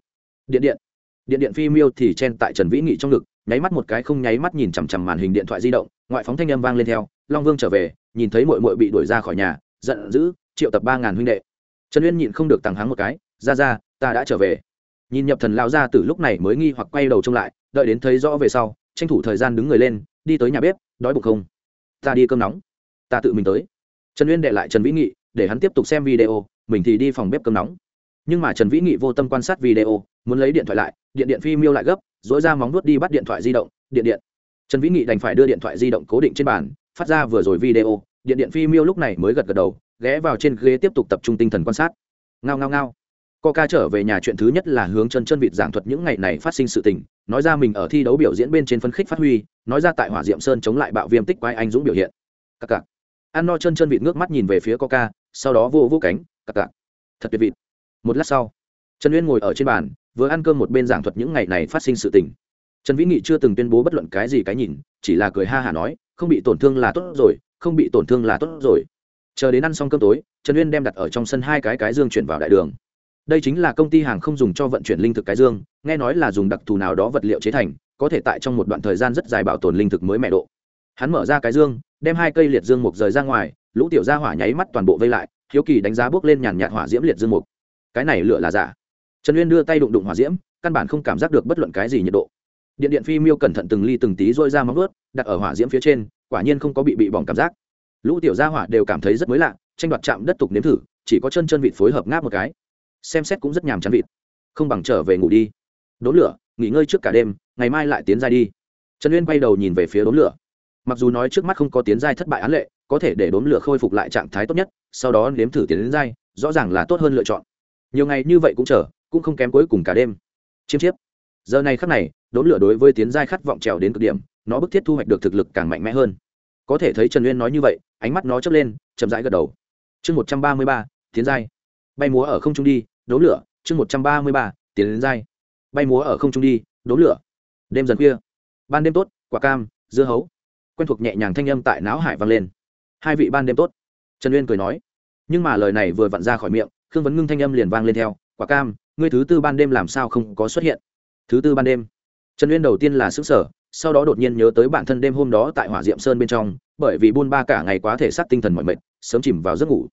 Điện điện. Điện điện phi miêu thì chen tại trần vĩ nghị trong ngực nháy mắt một cái không nháy mắt nhìn chằm chằm màn hình điện thoại di động, ngoại phóng thanh âm vang lên theo, long vương trở về, nhìn thấy mội mội bị đuổi ra khỏi nhà, giận dữ, triệu tập ba ngàn huynh đệ. Trần uyên nhịn không được tàng hắng một cái, ra ra, ta đã trở về. Nhìn nhập thần lao ra từ lúc này mới nghi hoặc quay đầu trông lại, đợi đến thấy rõ về sau, tranh thủ thời gian đứng người lên, đi tới nhà bếp, đói bụng không? Ta đi cơm nóng. Ta tự mình tới. Trần uyên đệ lại trần vĩ nghị, để hắn tiếp tục xem video, mình thì đi phòng bếp cơm nóng. Nhưng mà trần vĩ nghị vô tâm quan sát video, muốn lấy điện thoại lại, điện điện phi miêu lại gấp dỗi ra móng nuốt đi bắt điện thoại di động điện điện trần vĩ nghị đành phải đưa điện thoại di động cố định trên bàn phát ra vừa rồi video điện điện phi miêu lúc này mới gật gật đầu ghé vào trên ghế tiếp tục tập trung tinh thần quan sát ngao ngao ngao Coca trở về nhà chuyện thứ nhất là hướng chân chân vịt giảng thuật những ngày này phát sinh sự tình, nói ra mình ở thi đấu biểu diễn bên trên phân khích phát huy, nói ra tại Hỏa Diệm Sơn chống lại bạo viêm tích quái anh dũng biểu hiện. cặc cặc. An no chân chân vịt ngước mắt nhìn về phía Coca, sau đó vô vô cánh, cặc cặc. Thật tuyệt vịt. Một lát sau, Trần Uyên ngồi ở trên bàn, vừa ăn cơm một bên giảng thuật những ngày này phát sinh sự tình. Trần Vĩ Nghị chưa từng tuyên bố bất luận cái gì cái nhìn, chỉ là cười ha hả nói, không bị tổn thương là tốt rồi, không bị tổn thương là tốt rồi. Chờ đến ăn xong cơm tối, Trần Uyên đem đặt ở trong sân hai cái cái dương chuyển vào đại đường đây chính là công ty hàng không dùng cho vận chuyển linh thực cái dương nghe nói là dùng đặc thù nào đó vật liệu chế thành có thể tại trong một đoạn thời gian rất dài bảo tồn linh thực mới mẹ độ hắn mở ra cái dương đem hai cây liệt dương mục rời ra ngoài lũ tiểu ra hỏa nháy mắt toàn bộ vây lại hiếu kỳ đánh giá bước lên nhàn nhạt hỏa diễm liệt dương mục cái này lựa là giả trần uyên đưa tay đụng đụng hỏa diễm, căn bản không cảm giác được bất luận cái gì nhiệt độ. Điện điện phi miêu cẩn thận từng ly từng tí dôi ra móng ướt đặt ở hỏa diễm phía trên, quả nhiên không có bị bị bỏng cảm giác. Lũ tiểu gia hỏa đều cảm thấy rất mới lạ, tranh đoạt chạm đất tục nếm thử, chỉ có chân chân vịt phối hợp ngáp một cái. Xem xét cũng rất nhàm chán vịt. Không bằng trở về ngủ đi. Đốn lửa, nghỉ ngơi trước cả đêm, ngày mai lại tiến ra đi. Trần uyên quay đầu nhìn về phía đốn lửa. Mặc dù nói trước mắt không có tiến giai thất bại án lệ, có thể để đốn lửa khôi phục lại trạng thái tốt nhất, sau đó nếm thử tiến đến giai, rõ ràng là tốt hơn lựa chọn nhiều ngày như vậy cũng chờ, cũng không kém cuối cùng cả đêm. Chiêm chiếp. Giờ này khắc này, đốn lửa đối với tiến giai khát vọng trèo đến cực điểm, nó bức thiết thu hoạch được thực lực càng mạnh mẽ hơn. Có thể thấy trần uyên nói như vậy, ánh mắt nó chớp lên, chậm rãi gật đầu. Chương một trăm ba mươi ba, tiến giai. Bay múa ở không trung đi, đốn lửa. Chương một trăm ba mươi ba, tiến đến giai. Bay múa ở không trung đi, đốn lửa. Đêm dần khuya. Ban đêm tốt, quả cam, dưa hấu. Quen thuộc nhẹ nhàng thanh âm tại não hải vang lên. Hai vị ban đêm tốt. Trần uyên cười nói. Nhưng mà lời này vừa vặn ra khỏi miệng khương vấn ngưng thanh âm liền vang lên theo, quả cam, ngươi thứ tư ban đêm làm sao không có xuất hiện? Thứ tư ban đêm? Trần uyên đầu tiên là xứng sở sau đó đột nhiên nhớ tới bản thân đêm hôm đó tại hỏa diệm sơn bên trong, bởi vì buôn ba cả ngày quá thể xác tinh thần mọi mệt, sớm chìm vào giấc ngủ.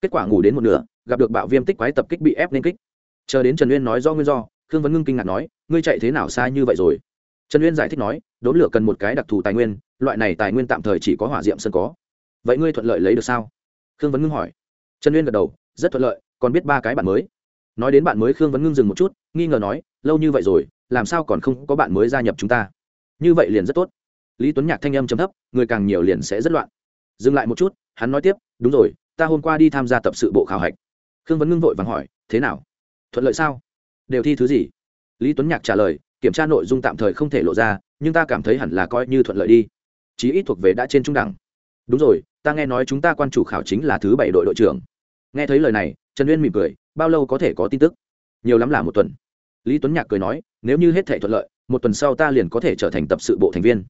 Kết quả ngủ đến một nửa, gặp được bạo viêm tích quái tập kích bị ép lên kích. Chờ đến trần uyên nói do nguyên do, khương vấn ngưng kinh ngạc nói, ngươi chạy thế nào xa như vậy rồi? Trần uyên giải thích nói, đốn lửa cần một cái đặc thù tài nguyên, loại này tài nguyên tạm thời chỉ có hỏa diệm sơn có. Vậy ngươi thuận lợi lấy được sao? Khương vấn ngưng hỏi. Trần uyên gật đầu, rất thuận lợi còn biết ba cái bạn mới. Nói đến bạn mới, khương vẫn ngưng dừng một chút, nghi ngờ nói, lâu như vậy rồi, làm sao còn không có bạn mới gia nhập chúng ta? Như vậy liền rất tốt. Lý tuấn nhạc thanh âm chấm thấp, người càng nhiều liền sẽ rất loạn. Dừng lại một chút, hắn nói tiếp, đúng rồi, ta hôm qua đi tham gia tập sự bộ khảo hạch. Khương vấn ngưng vội vàng hỏi, thế nào? Thuận lợi sao? Đều thi thứ gì? Lý tuấn nhạc trả lời, kiểm tra nội dung tạm thời không thể lộ ra, nhưng ta cảm thấy hẳn là coi như thuận lợi đi. Chí ít thuộc về đã trên trung đẳng. Đúng rồi, ta nghe nói chúng ta quan chủ khảo chính là thứ bảy đội đội trưởng. Nghe thấy lời này trần uyên mỉm cười, bao lâu có thể có tin tức? Nhiều lắm là một tuần. Lý tuấn nhạc cười nói, nếu như hết thể thuận lợi, một tuần sau ta liền có thể trở thành tập sự bộ thành viên.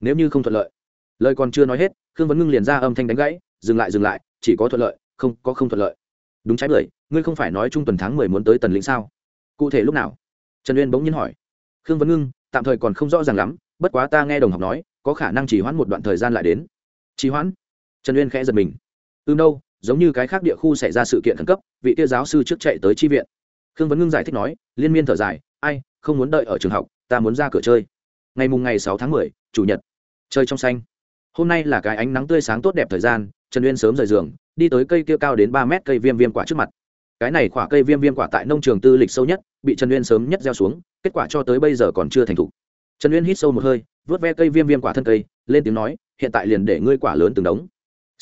Nếu như không thuận lợi. Lời còn chưa nói hết, khương vấn ngưng liền ra âm thanh đánh gãy, dừng lại dừng lại, chỉ có thuận lợi, không có không thuận lợi. Đúng trái bưởi ngươi không phải nói trung tuần tháng mười muốn tới tần lĩnh sao? Cụ thể lúc nào? Trần uyên bỗng nhiên hỏi. Khương vấn ngưng, tạm thời còn không rõ ràng lắm, bất quá ta nghe đồng học nói, có khả năng chỉ hoãn một đoạn thời gian lại đến. Trì hoãn? Trần uyên khẽ giật mình. Ư đâu giống như cái khác địa khu xảy ra sự kiện khẩn cấp, vị kia giáo sư trước chạy tới tri viện. Khương vấn ngưng giải thích nói, liên miên thở dài, ai, không muốn đợi ở trường học, ta muốn ra cửa chơi. Ngày mùng ngày sáu tháng mười, chủ nhật. Chơi trong xanh. Hôm nay là cái ánh nắng tươi sáng tốt đẹp thời gian, trần uyên sớm rời giường, đi tới cây kia cao đến ba mét cây viêm viêm quả trước mặt. Cái này quả cây viêm viêm quả tại nông trường tư lịch sâu nhất, bị trần uyên sớm nhất gieo xuống, kết quả cho tới bây giờ còn chưa thành thục. Trần uyên hít sâu một hơi vớt ve cây viêm viêm quả thân cây, lên tiếng nói, hiện tại liền để ngươi quả lớn từng đống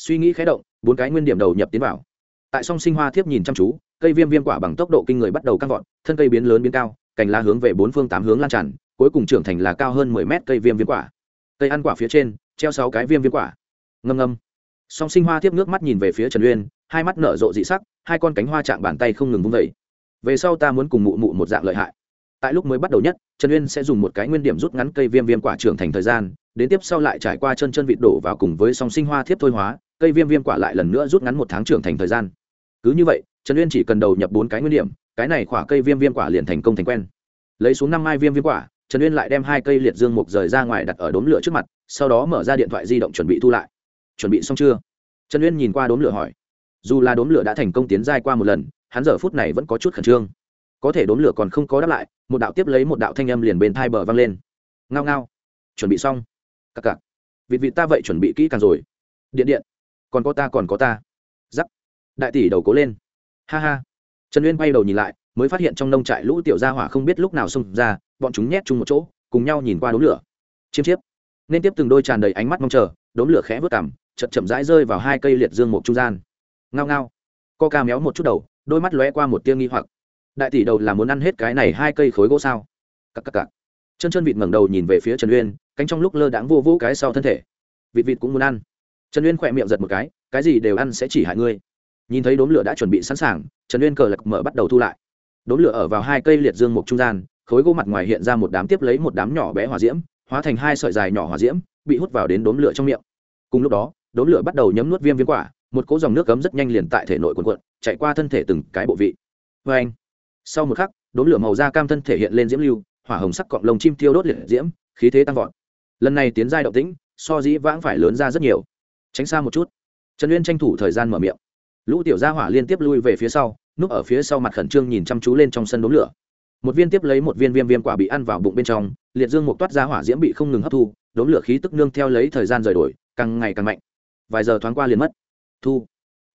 suy nghĩ khé động, bốn cái nguyên điểm đầu nhập tiến vào. Tại song sinh hoa thiếp nhìn chăm chú, cây viêm viêm quả bằng tốc độ kinh người bắt đầu căng vọt, thân cây biến lớn biến cao, cành lá hướng về bốn phương tám hướng lan tràn, cuối cùng trưởng thành là cao hơn mười mét cây viêm viêm quả. Cây ăn quả phía trên, treo sáu cái viêm viêm quả. Ngâm ngâm. Song sinh hoa thiếp nước mắt nhìn về phía trần uyên, hai mắt nở rộ dị sắc, hai con cánh hoa chạm bàn tay không ngừng vung vẩy về sau ta muốn cùng mụ mụ một dạng lợi hại. Tại lúc mới bắt đầu nhất, trần uyên sẽ dùng một cái nguyên điểm rút ngắn cây viêm viêm quả trưởng thành thời gian, đến tiếp sau lại trải qua chân chân vịt đổ vào cùng với song sinh hoa thiếp thôi hóa cây viêm viêm quả lại lần nữa rút ngắn một tháng trưởng thành thời gian. Cứ như vậy, trần uyên chỉ cần đầu nhập bốn cái nguyên điểm, cái này khỏa cây viêm viêm quả liền thành công thành quen. Lấy xuống năm mai viêm viêm quả, trần uyên lại đem hai cây liệt dương mục rời ra ngoài đặt ở đốm lửa trước mặt, sau đó mở ra điện thoại di động chuẩn bị thu lại. Chuẩn bị xong chưa? Trần uyên nhìn qua đốm lửa hỏi. Dù là đốm lửa đã thành công tiến giai qua một lần, hắn giờ phút này vẫn có chút khẩn trương. Có thể đốm lửa còn không có đáp lại, một đạo tiếp lấy một đạo thanh âm liền bên thai bờ vang lên. Ngao ngao. Chuẩn bị xong. Cặc cặc. Vịt vịt ta vậy chuẩn bị kỹ càng rồi. Điện điện còn có ta còn có ta. Giắc. Đại tỷ đầu cố lên. Ha ha. Trần uyên bay đầu nhìn lại, mới phát hiện trong nông trại lũ tiểu gia hỏa không biết lúc nào xông ra, bọn chúng nhét chung một chỗ, cùng nhau nhìn qua đốm lửa. Chiêm chiếp. Nên tiếp từng đôi tràn đầy ánh mắt mong chờ, đốm lửa khẽ vớt cảm chậm chậm rãi rơi vào hai cây liệt dương một trung gian. Ngao ngao. Co ca méo một chút đầu, đôi mắt lóe qua một tia nghi hoặc. Đại tỷ đầu là muốn ăn hết cái này hai cây khối gỗ sao? Cặp cặp cặp chân chân vịt ngẩng đầu nhìn về phía trần uyên, cánh trong lúc lơ đãng vô vũ cái sau thân thể. Vịt vịt cũng muốn ăn trần uyên khỏe miệng giật một cái cái gì đều ăn sẽ chỉ hại ngươi. Nhìn thấy đốm lửa đã chuẩn bị sẵn sàng, trần uyên cờ lạc mở bắt đầu thu lại. Đốm lửa ở vào hai cây liệt dương mục trung gian, khối gỗ mặt ngoài hiện ra một đám tiếp lấy một đám nhỏ bé hỏa diễm, hóa thành hai sợi dài nhỏ hỏa diễm, bị hút vào đến đốm lửa trong miệng. Cùng lúc đó, đốm lửa bắt đầu nhấm nuốt viêm viêm quả, một cỗ dòng nước cấm rất nhanh liền tại thể nội quần quận chạy qua thân thể từng cái bộ vị. Vê anh, sau một khắc, đốm lửa màu da cam thân thể hiện lên diễm lưu, hỏa hồng sắc cọng lồng chim tiêu đốt liệt diễm, khí thế tăng vọt. Lần này tiến giai động tĩnh, so dĩ vãng phải lớn ra rất nhiều tránh xa một chút. Trần uyên tranh thủ thời gian mở miệng. Lũ tiểu gia hỏa liên tiếp lui về phía sau, núp ở phía sau mặt khẩn trương nhìn chăm chú lên trong sân đốm lửa. Một viên tiếp lấy một viên viêm viêm quả bị ăn vào bụng bên trong, liệt dương một toát ra hỏa diễm bị không ngừng hấp thu, đốm lửa khí tức nương theo lấy thời gian rời đổi, càng ngày càng mạnh. Vài giờ thoáng qua liền mất. Thu.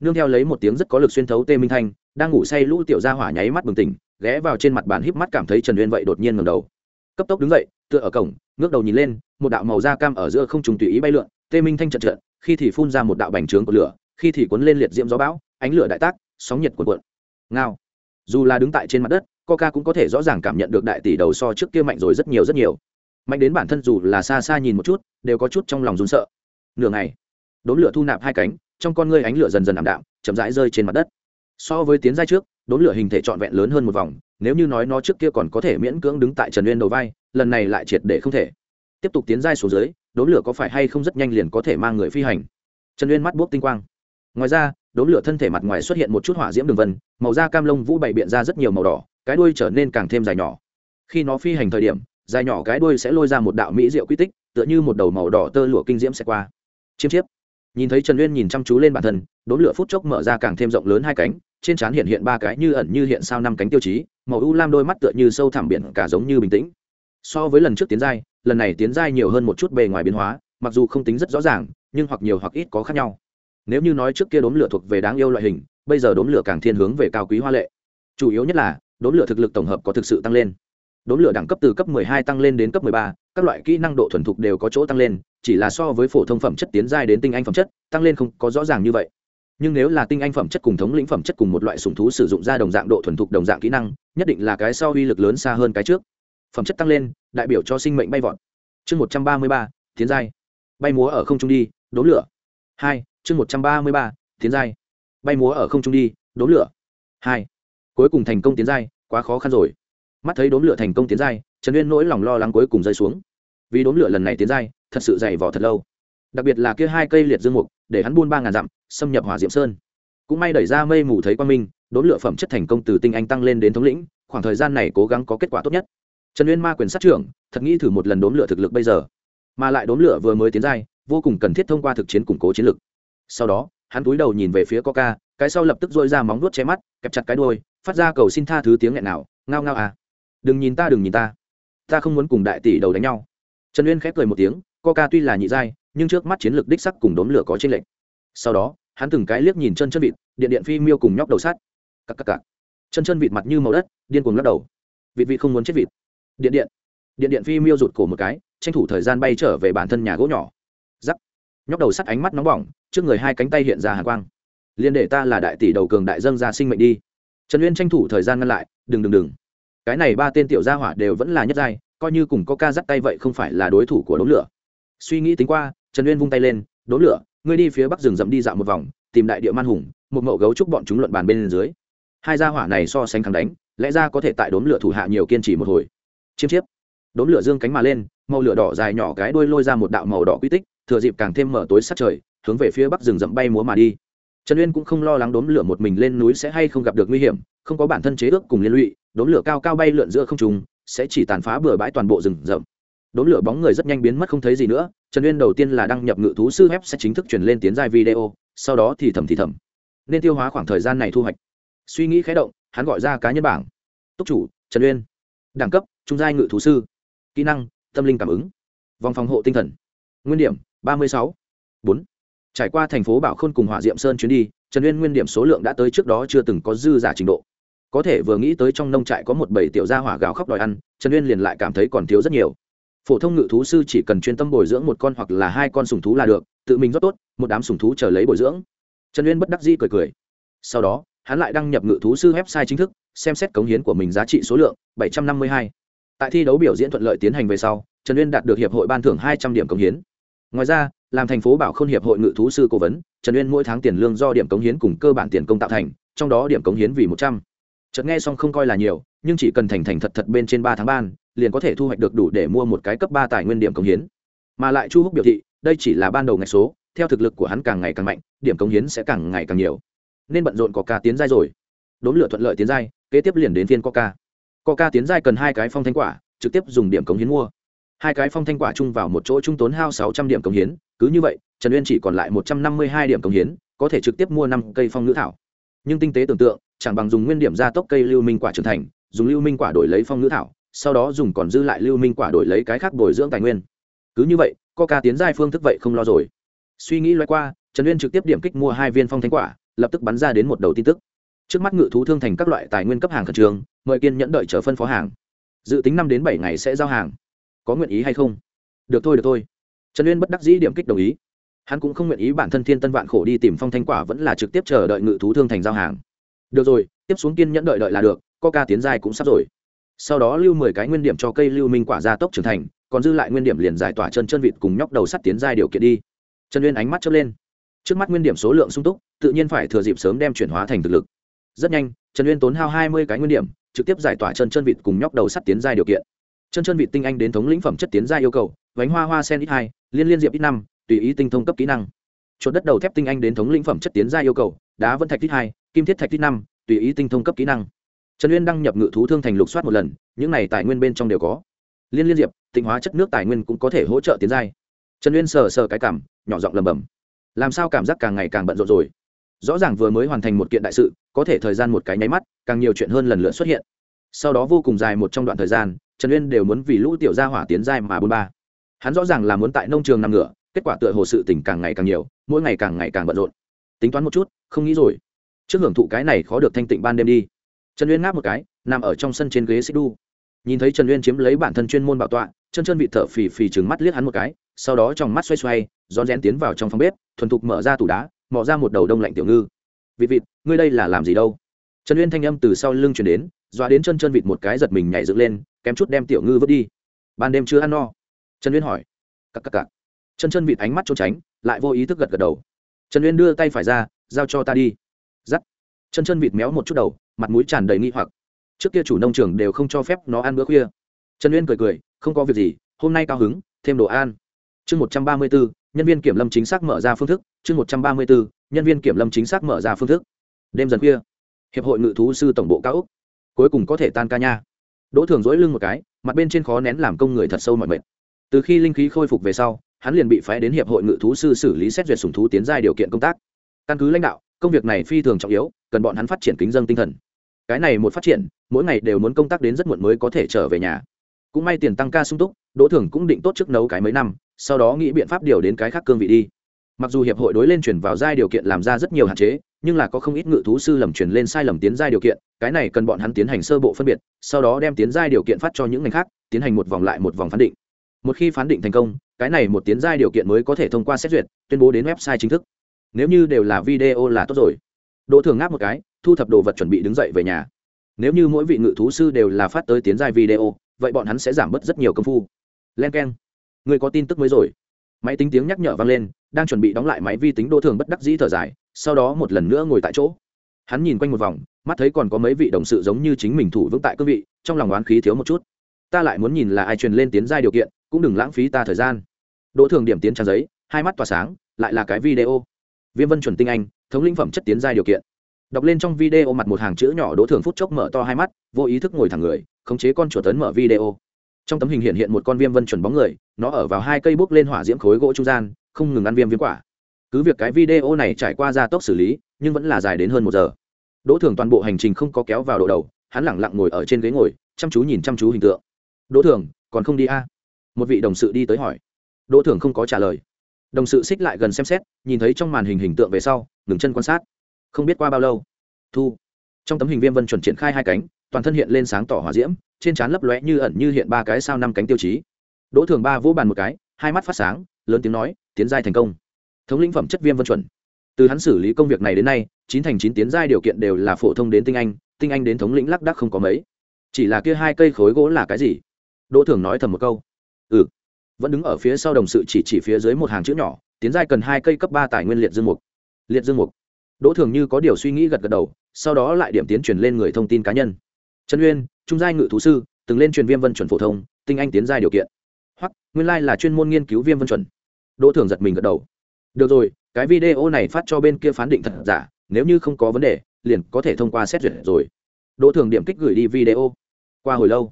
Nương theo lấy một tiếng rất có lực xuyên thấu tê minh thanh, đang ngủ say lũ tiểu gia hỏa nháy mắt bừng tỉnh, ghé vào trên mặt bàn híp mắt cảm thấy trần uyên vậy đột nhiên ngầm đầu. Cấp tốc đứng dậy, tựa ở cổng, ngước đầu nhìn lên, một đạo màu da cam ở giữa không trùng tùy ý bay lượn tê minh thanh trận trận, khi thì phun ra một đạo bành trướng của lửa, khi thì cuốn lên liệt diễm gió bão, ánh lửa đại tác, sóng nhiệt cuộn cuộn. Ngao. Dù là đứng tại trên mặt đất, coca cũng có thể rõ ràng cảm nhận được đại tỷ đầu so trước kia mạnh rồi rất nhiều rất nhiều. Mạnh đến bản thân dù là xa xa nhìn một chút, đều có chút trong lòng run sợ. Nửa ngày đốn lửa thu nạp hai cánh, trong con ngươi ánh lửa dần dần ảm đạm, chậm rãi rơi trên mặt đất. So với tiến giai trước đốn lửa hình thể trọn vẹn lớn hơn một vòng, nếu như nói nó trước kia còn có thể miễn cưỡng đứng tại trần uyên đầu vai, lần này lại triệt để không thể. Tiếp tục tiến giai xuống dưới đốm lửa có phải hay không rất nhanh liền có thể mang người phi hành? Trần uyên mắt buốc tinh quang. Ngoài ra, đốm lửa thân thể mặt ngoài xuất hiện một chút hỏa diễm đường vân, màu da cam lông vũ bày biện ra rất nhiều màu đỏ, cái đuôi trở nên càng thêm dài nhỏ. Khi nó phi hành thời điểm, dài nhỏ cái đuôi sẽ lôi ra một đạo mỹ diệu quy tích, tựa như một đầu màu đỏ tơ lụa kinh diễm sẽ qua. Chiêm chiếp. Nhìn thấy trần uyên nhìn chăm chú lên bản thân, đốm lửa phút chốc mở ra càng thêm rộng lớn hai cánh, trên trán hiện hiện ba cái như ẩn như hiện sao năm cánh tiêu chí, màu u lam đôi mắt tựa như sâu thẳm biển cả giống như bình tĩnh so với lần trước tiến giai lần này tiến giai nhiều hơn một chút bề ngoài biến hóa mặc dù không tính rất rõ ràng nhưng hoặc nhiều hoặc ít có khác nhau. Nếu như nói trước kia đốn lửa thuộc về đáng yêu loại hình bây giờ đốn lửa càng thiên hướng về cao quý hoa lệ. Chủ yếu nhất là đốn lửa thực lực tổng hợp có thực sự tăng lên. Đốn lửa đẳng cấp từ cấp 12 tăng lên đến cấp 13, các loại kỹ năng độ thuần thục đều có chỗ tăng lên chỉ là so với phổ thông phẩm chất tiến giai đến tinh anh phẩm chất tăng lên không có rõ ràng như vậy. Nhưng nếu là tinh anh phẩm chất cùng thống lĩnh phẩm chất cùng một loại sủng thú sử dụng ra đồng dạng độ thuần thục đồng dạng kỹ năng nhất định là cái sau uy lực lớn xa hơn cái trước phẩm chất tăng lên, đại biểu cho sinh mệnh bay vọt. Chương một trăm ba mươi ba, tiến giai. Bay múa ở không trung đi đốn lửa. Hai, chương một trăm ba mươi ba, tiến giai. Bay múa ở không trung đi đốn lửa. Hai, cuối cùng thành công tiến giai, quá khó khăn rồi. Mắt thấy đốn lửa thành công tiến giai, trần uyên nỗi lòng lo lắng cuối cùng rơi xuống. Vì đốn lửa lần này tiến giai, thật sự dày vỏ thật lâu. Đặc biệt là kia hai cây liệt dương mục, để hắn buôn ba ngàn dặm, xâm nhập hỏa diệm sơn. Cũng may đẩy ra mây mù thấy quan minh, đốn lửa phẩm chất thành công từ tinh anh tăng lên đến thống lĩnh, khoảng thời gian này cố gắng có kết quả tốt nhất trần uyên ma quyền sát trưởng, thật nghĩ thử một lần đốn lửa thực lực bây giờ. Mà lại đốn lửa vừa mới tiến giai, vô cùng cần thiết thông qua thực chiến củng cố chiến lực. Sau đó, hắn túi đầu nhìn về phía coca, cái sau lập tức dôi ra móng nuốt che mắt, kẹp chặt cái đôi phát ra cầu xin tha thứ tiếng nghẹn nào, ngao ngao à. Đừng nhìn ta, đừng nhìn ta. Ta không muốn cùng đại tỷ đầu đánh nhau. Trần uyên khép cười một tiếng, coca tuy là nhị giai, nhưng trước mắt chiến lược đích sắc cùng đốn lửa có trên lệnh sau đó, hắn từng cái liếc nhìn chân chân vịt, điện điện phi miêu cùng nhóc đầu sát. Cặp cặp cặp chân chân vịt mặt như màu đất, điên cuồng lắc đầu. Vịt vịt không muốn chết vịt điện điện. Điện điện phi miêu rụt cổ một cái, tranh thủ thời gian bay trở về bản thân nhà gỗ nhỏ. Giắc. Nhóc đầu sắt ánh mắt nóng bỏng, trước người hai cánh tay hiện ra hàn quang. Liên để ta là đại tỷ đầu cường đại dâng ra sinh mệnh đi. Trần uyên tranh thủ thời gian ngăn lại, đừng đừng đừng. Cái này ba tên tiểu gia hỏa đều vẫn là nhất giai, coi như cùng có ca dắt tay vậy không phải là đối thủ của đống lửa. Suy nghĩ tính qua, trần uyên vung tay lên, đống lửa, ngươi đi phía bắc rừng rậm đi dạo một vòng, tìm đại địa man hùng, một mậu gấu trúc bọn chúng luận bàn bên dưới. Hai gia hỏa này so sánh kháng đánh, lẽ ra có thể tại đốm lửa thủ hạ nhiều kiên trì một hồi chiêm chiếp. Đốm lửa dương cánh mà lên, màu lửa đỏ dài nhỏ cái đuôi lôi ra một đạo màu đỏ quy tích, thừa dịp càng thêm mở tối sát trời, hướng về phía bắc rừng rậm bay múa mà đi. Trần uyên cũng không lo lắng đốm lửa một mình lên núi sẽ hay không gặp được nguy hiểm, không có bản thân chế ước cùng liên lụy, đốm lửa cao cao bay lượn giữa không trùng sẽ chỉ tàn phá bừa bãi toàn bộ rừng rậm. Đốn lửa bóng người rất nhanh biến mất không thấy gì nữa, trần uyên đầu tiên là đăng nhập ngự thú sư web sẽ chính thức chuyển lên tiến giai video, sau đó thì thầm thì thầm. Nên tiêu hóa khoảng thời gian này thu hoạch. Suy nghĩ khé động, hắn gọi ra cá nhân bảng. Túc chủ, trần uyên. Đẳng cấp trung giai ngự thú sư. Kỹ năng, tâm linh cảm ứng. Vòng phòng hộ tinh thần. Nguyên điểm, ba mươi sáu. Bốn. Trải qua thành phố bảo khôn cùng hỏa diệm sơn chuyến đi, trần uyên nguyên điểm số lượng đã tới trước đó chưa từng có dư giả trình độ. Có thể vừa nghĩ tới trong nông trại có một bảy tiểu gia hỏa gào khóc đòi ăn, trần uyên liền lại cảm thấy còn thiếu rất nhiều. Phổ thông ngự thú sư chỉ cần chuyên tâm bồi dưỡng một con hoặc là hai con sùng thú là được, tự mình rất tốt, một đám sùng thú chờ lấy bồi dưỡng. Trần uyên bất đắc dĩ cười cười. Sau đó, hắn lại đăng nhập ngự thú sư website chính thức, xem xét cống hiến của mình giá trị số lượng 752 tại thi đấu biểu diễn thuận lợi tiến hành về sau, trần uyên đạt được hiệp hội ban thưởng 200 điểm cống hiến. Ngoài ra, làm thành phố bảo khôn hiệp hội ngự thú sư cố vấn, trần uyên mỗi tháng tiền lương do điểm cống hiến cùng cơ bản tiền công tạo thành, trong đó điểm cống hiến vì một trăm. Chợt nghe xong không coi là nhiều, nhưng chỉ cần thành thành thật thật bên trên ba tháng ban, liền có thể thu hoạch được đủ để mua một cái cấp ba tài nguyên điểm cống hiến. Mà lại chu húc biểu thị, đây chỉ là ban đầu ngày số, theo thực lực của hắn càng ngày càng mạnh, điểm cống hiến sẽ càng ngày càng nhiều. Nên bận rộn có ca tiến giai rồi. Đốn lửa thuận lợi tiến giai, kế tiếp liền đến phiên ca coca tiến giai cần hai cái phong thanh quả, trực tiếp dùng điểm cống hiến mua. Hai cái phong thanh quả chung vào một chỗ trung tốn hao sáu trăm điểm cống hiến, cứ như vậy, trần uyên chỉ còn lại một trăm năm mươi hai điểm cống hiến, có thể trực tiếp mua năm cây phong ngữ thảo. Nhưng tinh tế tưởng tượng, chẳng bằng dùng nguyên điểm gia tốc cây lưu minh quả trưởng thành, dùng lưu minh quả đổi lấy phong ngữ thảo, sau đó dùng còn dư lại lưu minh quả đổi lấy cái khác bồi dưỡng tài nguyên. Cứ như vậy, coca tiến giai phương thức vậy không lo rồi. Suy nghĩ loay qua, trần uyên trực tiếp điểm kích mua hai viên phong thanh quả, lập tức bắn ra đến một đầu tin tức trước mắt ngự thú thương thành các loại tài nguyên cấp hàng khẩn trường mời kiên nhẫn đợi chờ phân phó hàng. Dự tính năm đến bảy ngày sẽ giao hàng. Có nguyện ý hay không? Được thôi được thôi. Trần uyên bất đắc dĩ điểm kích đồng ý. Hắn cũng không nguyện ý bản thân thiên tân vạn khổ đi tìm phong thanh quả vẫn là trực tiếp chờ đợi ngự thú thương thành giao hàng. Được rồi, tiếp xuống kiên nhẫn đợi đợi là được coca tiến dài cũng sắp rồi. Sau đó lưu mười cái nguyên điểm cho cây lưu minh quả gia tốc trưởng thành, còn dư lại nguyên điểm liền giải tỏa chân chân vịt cùng nhóc đầu sắt tiến giai điều kiện đi. Trần uyên ánh mắt chớp lên. Trước mắt nguyên điểm số lượng sung túc, tự nhiên phải thừa dịp sớm đem chuyển hóa thành thực lực rất nhanh, trần uyên tốn hao hai mươi cái nguyên điểm, trực tiếp giải tỏa chân chân vịt cùng nhóc đầu sắt tiến giai điều kiện. Chân chân vịt tinh anh đến thống lĩnh phẩm chất tiến giai yêu cầu vánh hoa hoa sen ít hai, liên liên diệp ít năm, tùy ý tinh thông cấp kỹ năng. Chuột đất đầu thép tinh anh đến thống lĩnh phẩm chất tiến giai yêu cầu, đá vân thạch ít hai, kim thiết thạch ít năm, tùy ý tinh thông cấp kỹ năng. Trần uyên đăng nhập ngự thú thương thành lục soát một lần, những này tài nguyên bên trong đều có. Liên liên diệp, tịnh hóa chất nước tài nguyên cũng có thể hỗ trợ tiến giai. Trần uyên sờ sờ cái cảm, nhỏ giọng lầm bầm làm sao cảm giác càng ngày càng bận rộn rồi? Rõ ràng vừa mới hoàn thành một kiện đại sự, có thể thời gian một cái nháy mắt, càng nhiều chuyện hơn lần lượt xuất hiện. Sau đó vô cùng dài một trong đoạn thời gian, trần uyên đều muốn vì lũ tiểu gia hỏa tiến giai mà bôn ba. Hắn rõ ràng là muốn tại nông trường nằm ngửa, kết quả tựa hồ sự tỉnh càng ngày càng nhiều, mỗi ngày càng ngày càng bận rộn. Tính toán một chút, không nghĩ rồi. Trước hưởng thụ cái này khó được thanh tịnh ban đêm đi. Trần uyên ngáp một cái, nằm ở trong sân trên ghế xích đu. Nhìn thấy trần uyên chiếm lấy bản thân chuyên môn bảo tọa, chân chân vị thợ phì phì trừng mắt liếc hắn một cái, sau đó trong mắt xoay xoay, rón rén tiến vào trong phòng bếp, thuần thục mở ra tủ đá mò ra một đầu đông lạnh tiểu ngư. Vịt vịt, ngươi đây là làm gì đâu? Trần uyên thanh âm từ sau lưng chuyển đến, dọa đến chân chân vịt một cái giật mình nhảy dựng lên, kém chút đem tiểu ngư vứt đi. Ban đêm chưa ăn no? Trần uyên hỏi. Cặp cặp cặp chân chân vịt ánh mắt trốn tránh, lại vô ý thức gật gật đầu. Trần uyên đưa tay phải ra, giao cho ta đi. Giắt. Chân chân vịt méo một chút đầu, mặt mũi tràn đầy nghi hoặc. Trước kia chủ nông trường đều không cho phép nó ăn bữa khuya. Trần uyên cười cười, không có việc gì, hôm nay cao hứng, thêm đồ ăn chương một trăm ba mươi bốn nhân viên kiểm lâm chính xác mở ra phương thức. Chương một trăm ba mươi bốn nhân viên kiểm lâm chính xác mở ra phương thức. Đêm dần khuya, hiệp hội ngự thú sư tổng bộ cao úc. Cuối cùng có thể tan ca nha. Đỗ thường dỗi lưng một cái, mặt bên trên khó nén làm công người thật sâu mọi mệt. Từ khi linh khí khôi phục về sau, hắn liền bị phái đến hiệp hội ngự thú sư xử lý xét duyệt sùng thú tiến giai điều kiện công tác. Căn cứ lãnh đạo, công việc này phi thường trọng yếu, cần bọn hắn phát triển kính dân tinh thần. Cái này một phát triển, mỗi ngày đều muốn công tác đến rất muộn mới có thể trở về nhà. Cũng may tiền tăng ca sung túc, đỗ thường cũng định tốt trước nấu cái mấy năm sau đó nghĩ biện pháp điều đến cái khác cương vị đi. Mặc dù hiệp hội đối lên chuyển vào giai điều kiện làm ra rất nhiều hạn chế, nhưng là có không ít ngự thú sư lầm truyền lên sai lầm tiến giai điều kiện, cái này cần bọn hắn tiến hành sơ bộ phân biệt, sau đó đem tiến giai điều kiện phát cho những ngành khác, tiến hành một vòng lại một vòng phán định. Một khi phán định thành công, cái này một tiến giai điều kiện mới có thể thông qua xét duyệt, tuyên bố đến website chính thức. Nếu như đều là video là tốt rồi. Đỗ thường ngáp một cái, thu thập đồ vật chuẩn bị đứng dậy về nhà. Nếu như mỗi vị ngự thú sư đều là phát tới tiến giai video, vậy bọn hắn sẽ giảm bớt rất nhiều công phu. Len k e n người có tin tức mới rồi. Máy tính tiếng nhắc nhở vang lên, đang chuẩn bị đóng lại máy vi tính đỗ thường bất đắc dĩ thở dài, sau đó một lần nữa ngồi tại chỗ. Hắn nhìn quanh một vòng, mắt thấy còn có mấy vị đồng sự giống như chính mình thủ vững tại cương vị, trong lòng oán khí thiếu một chút. Ta lại muốn nhìn là ai truyền lên tiến giai điều kiện, cũng đừng lãng phí ta thời gian. Đỗ thường điểm tiến trang giấy, hai mắt tỏa sáng, lại là cái video. Viêm vân chuẩn tinh anh, thống lĩnh phẩm chất tiến giai điều kiện. Đọc lên trong video mặt một hàng chữ nhỏ đỗ thường phút chốc mở to hai mắt, vô ý thức ngồi thẳng người, khống chế con chuột tấn mở video trong tấm hình hiện hiện một con viêm vân chuẩn bóng người, nó ở vào hai cây bốc lên hỏa diễm khối gỗ trung gian, không ngừng ăn viêm viêm quả. Cứ việc cái video này trải qua gia tốc xử lý, nhưng vẫn là dài đến hơn một giờ. Đỗ thường toàn bộ hành trình không có kéo vào độ đầu, hắn lẳng lặng ngồi ở trên ghế ngồi, chăm chú nhìn chăm chú hình tượng. Đỗ thường, còn không đi a? À? một vị đồng sự đi tới hỏi. Đỗ thường không có trả lời. Đồng sự xích lại gần xem xét, nhìn thấy trong màn hình hình tượng về sau, ngừng chân quan sát. Không biết qua bao lâu. Thu trong tấm hình viêm vân chuẩn triển khai hai cánh, toàn thân hiện lên sáng tỏ hỏa diễm, trên trán lấp lóe như ẩn như hiện ba cái sao năm cánh tiêu chí. Đỗ thường ba vỗ bàn một cái, hai mắt phát sáng, lớn tiếng nói, tiến giai thành công. Thống lĩnh phẩm chất viêm vân chuẩn. Từ hắn xử lý công việc này đến nay, chín thành chín tiến giai điều kiện đều là phổ thông đến tinh anh tinh anh đến thống lĩnh lắc đắc không có mấy. Chỉ là kia hai cây khối gỗ là cái gì? Đỗ thường nói thầm một câu. Ừ vẫn đứng ở phía sau đồng sự chỉ chỉ phía dưới một hàng chữ nhỏ, tiến giai cần hai cây cấp ba tài nguyên liệt dương mục. Liệt dương mục. Đỗ thường như có điều suy nghĩ gật gật đầu sau đó lại điểm tiến truyền lên người thông tin cá nhân. Trần uyên, trung giai ngự thú sư, từng lên truyền viêm vân chuẩn phổ thông, tinh anh tiến giai điều kiện. Hoặc, nguyên lai là chuyên môn nghiên cứu viêm vân chuẩn. Đỗ thường giật mình gật đầu. Được rồi, cái video này phát cho bên kia phán định thật giả, nếu như không có vấn đề, liền có thể thông qua xét duyệt rồi. Đỗ thường điểm kích gửi đi video. Qua hồi lâu,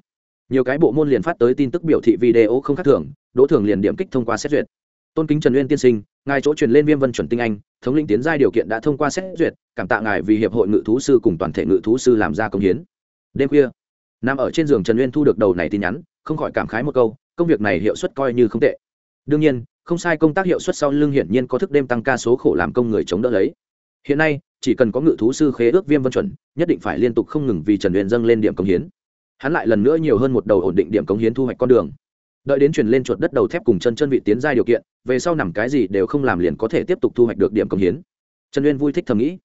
nhiều cái bộ môn liền phát tới tin tức biểu thị video không khác thường, đỗ thường liền điểm kích thông qua xét duyệt. Tôn kính trần uyên tiên sinh ngài chỗ truyền lên viêm vân chuẩn tinh anh, thống lĩnh tiến giai điều kiện đã thông qua xét duyệt, cảm tạ ngài vì hiệp hội ngự thú sư cùng toàn thể ngự thú sư làm ra công hiến. Đêm khuya, nằm ở trên giường trần uyên thu được đầu này tin nhắn, không khỏi cảm khái một câu, công việc này hiệu suất coi như không tệ. Đương nhiên, không sai công tác hiệu suất sau lưng hiển nhiên có thức đêm tăng ca số khổ làm công người chống đỡ lấy. Hiện nay, chỉ cần có ngự thú sư khế ước viêm vân chuẩn, nhất định phải liên tục không ngừng vì trần uyên dâng lên điểm công hiến. Hắn lại lần nữa nhiều hơn một đầu ổn định điểm công hiến thu hoạch con đường đợi đến truyền lên chuột đất đầu thép cùng chân chân vị tiến giai điều kiện, về sau nằm cái gì đều không làm liền có thể tiếp tục thu hoạch được điểm công hiến. Trần uyên vui thích thầm nghĩ.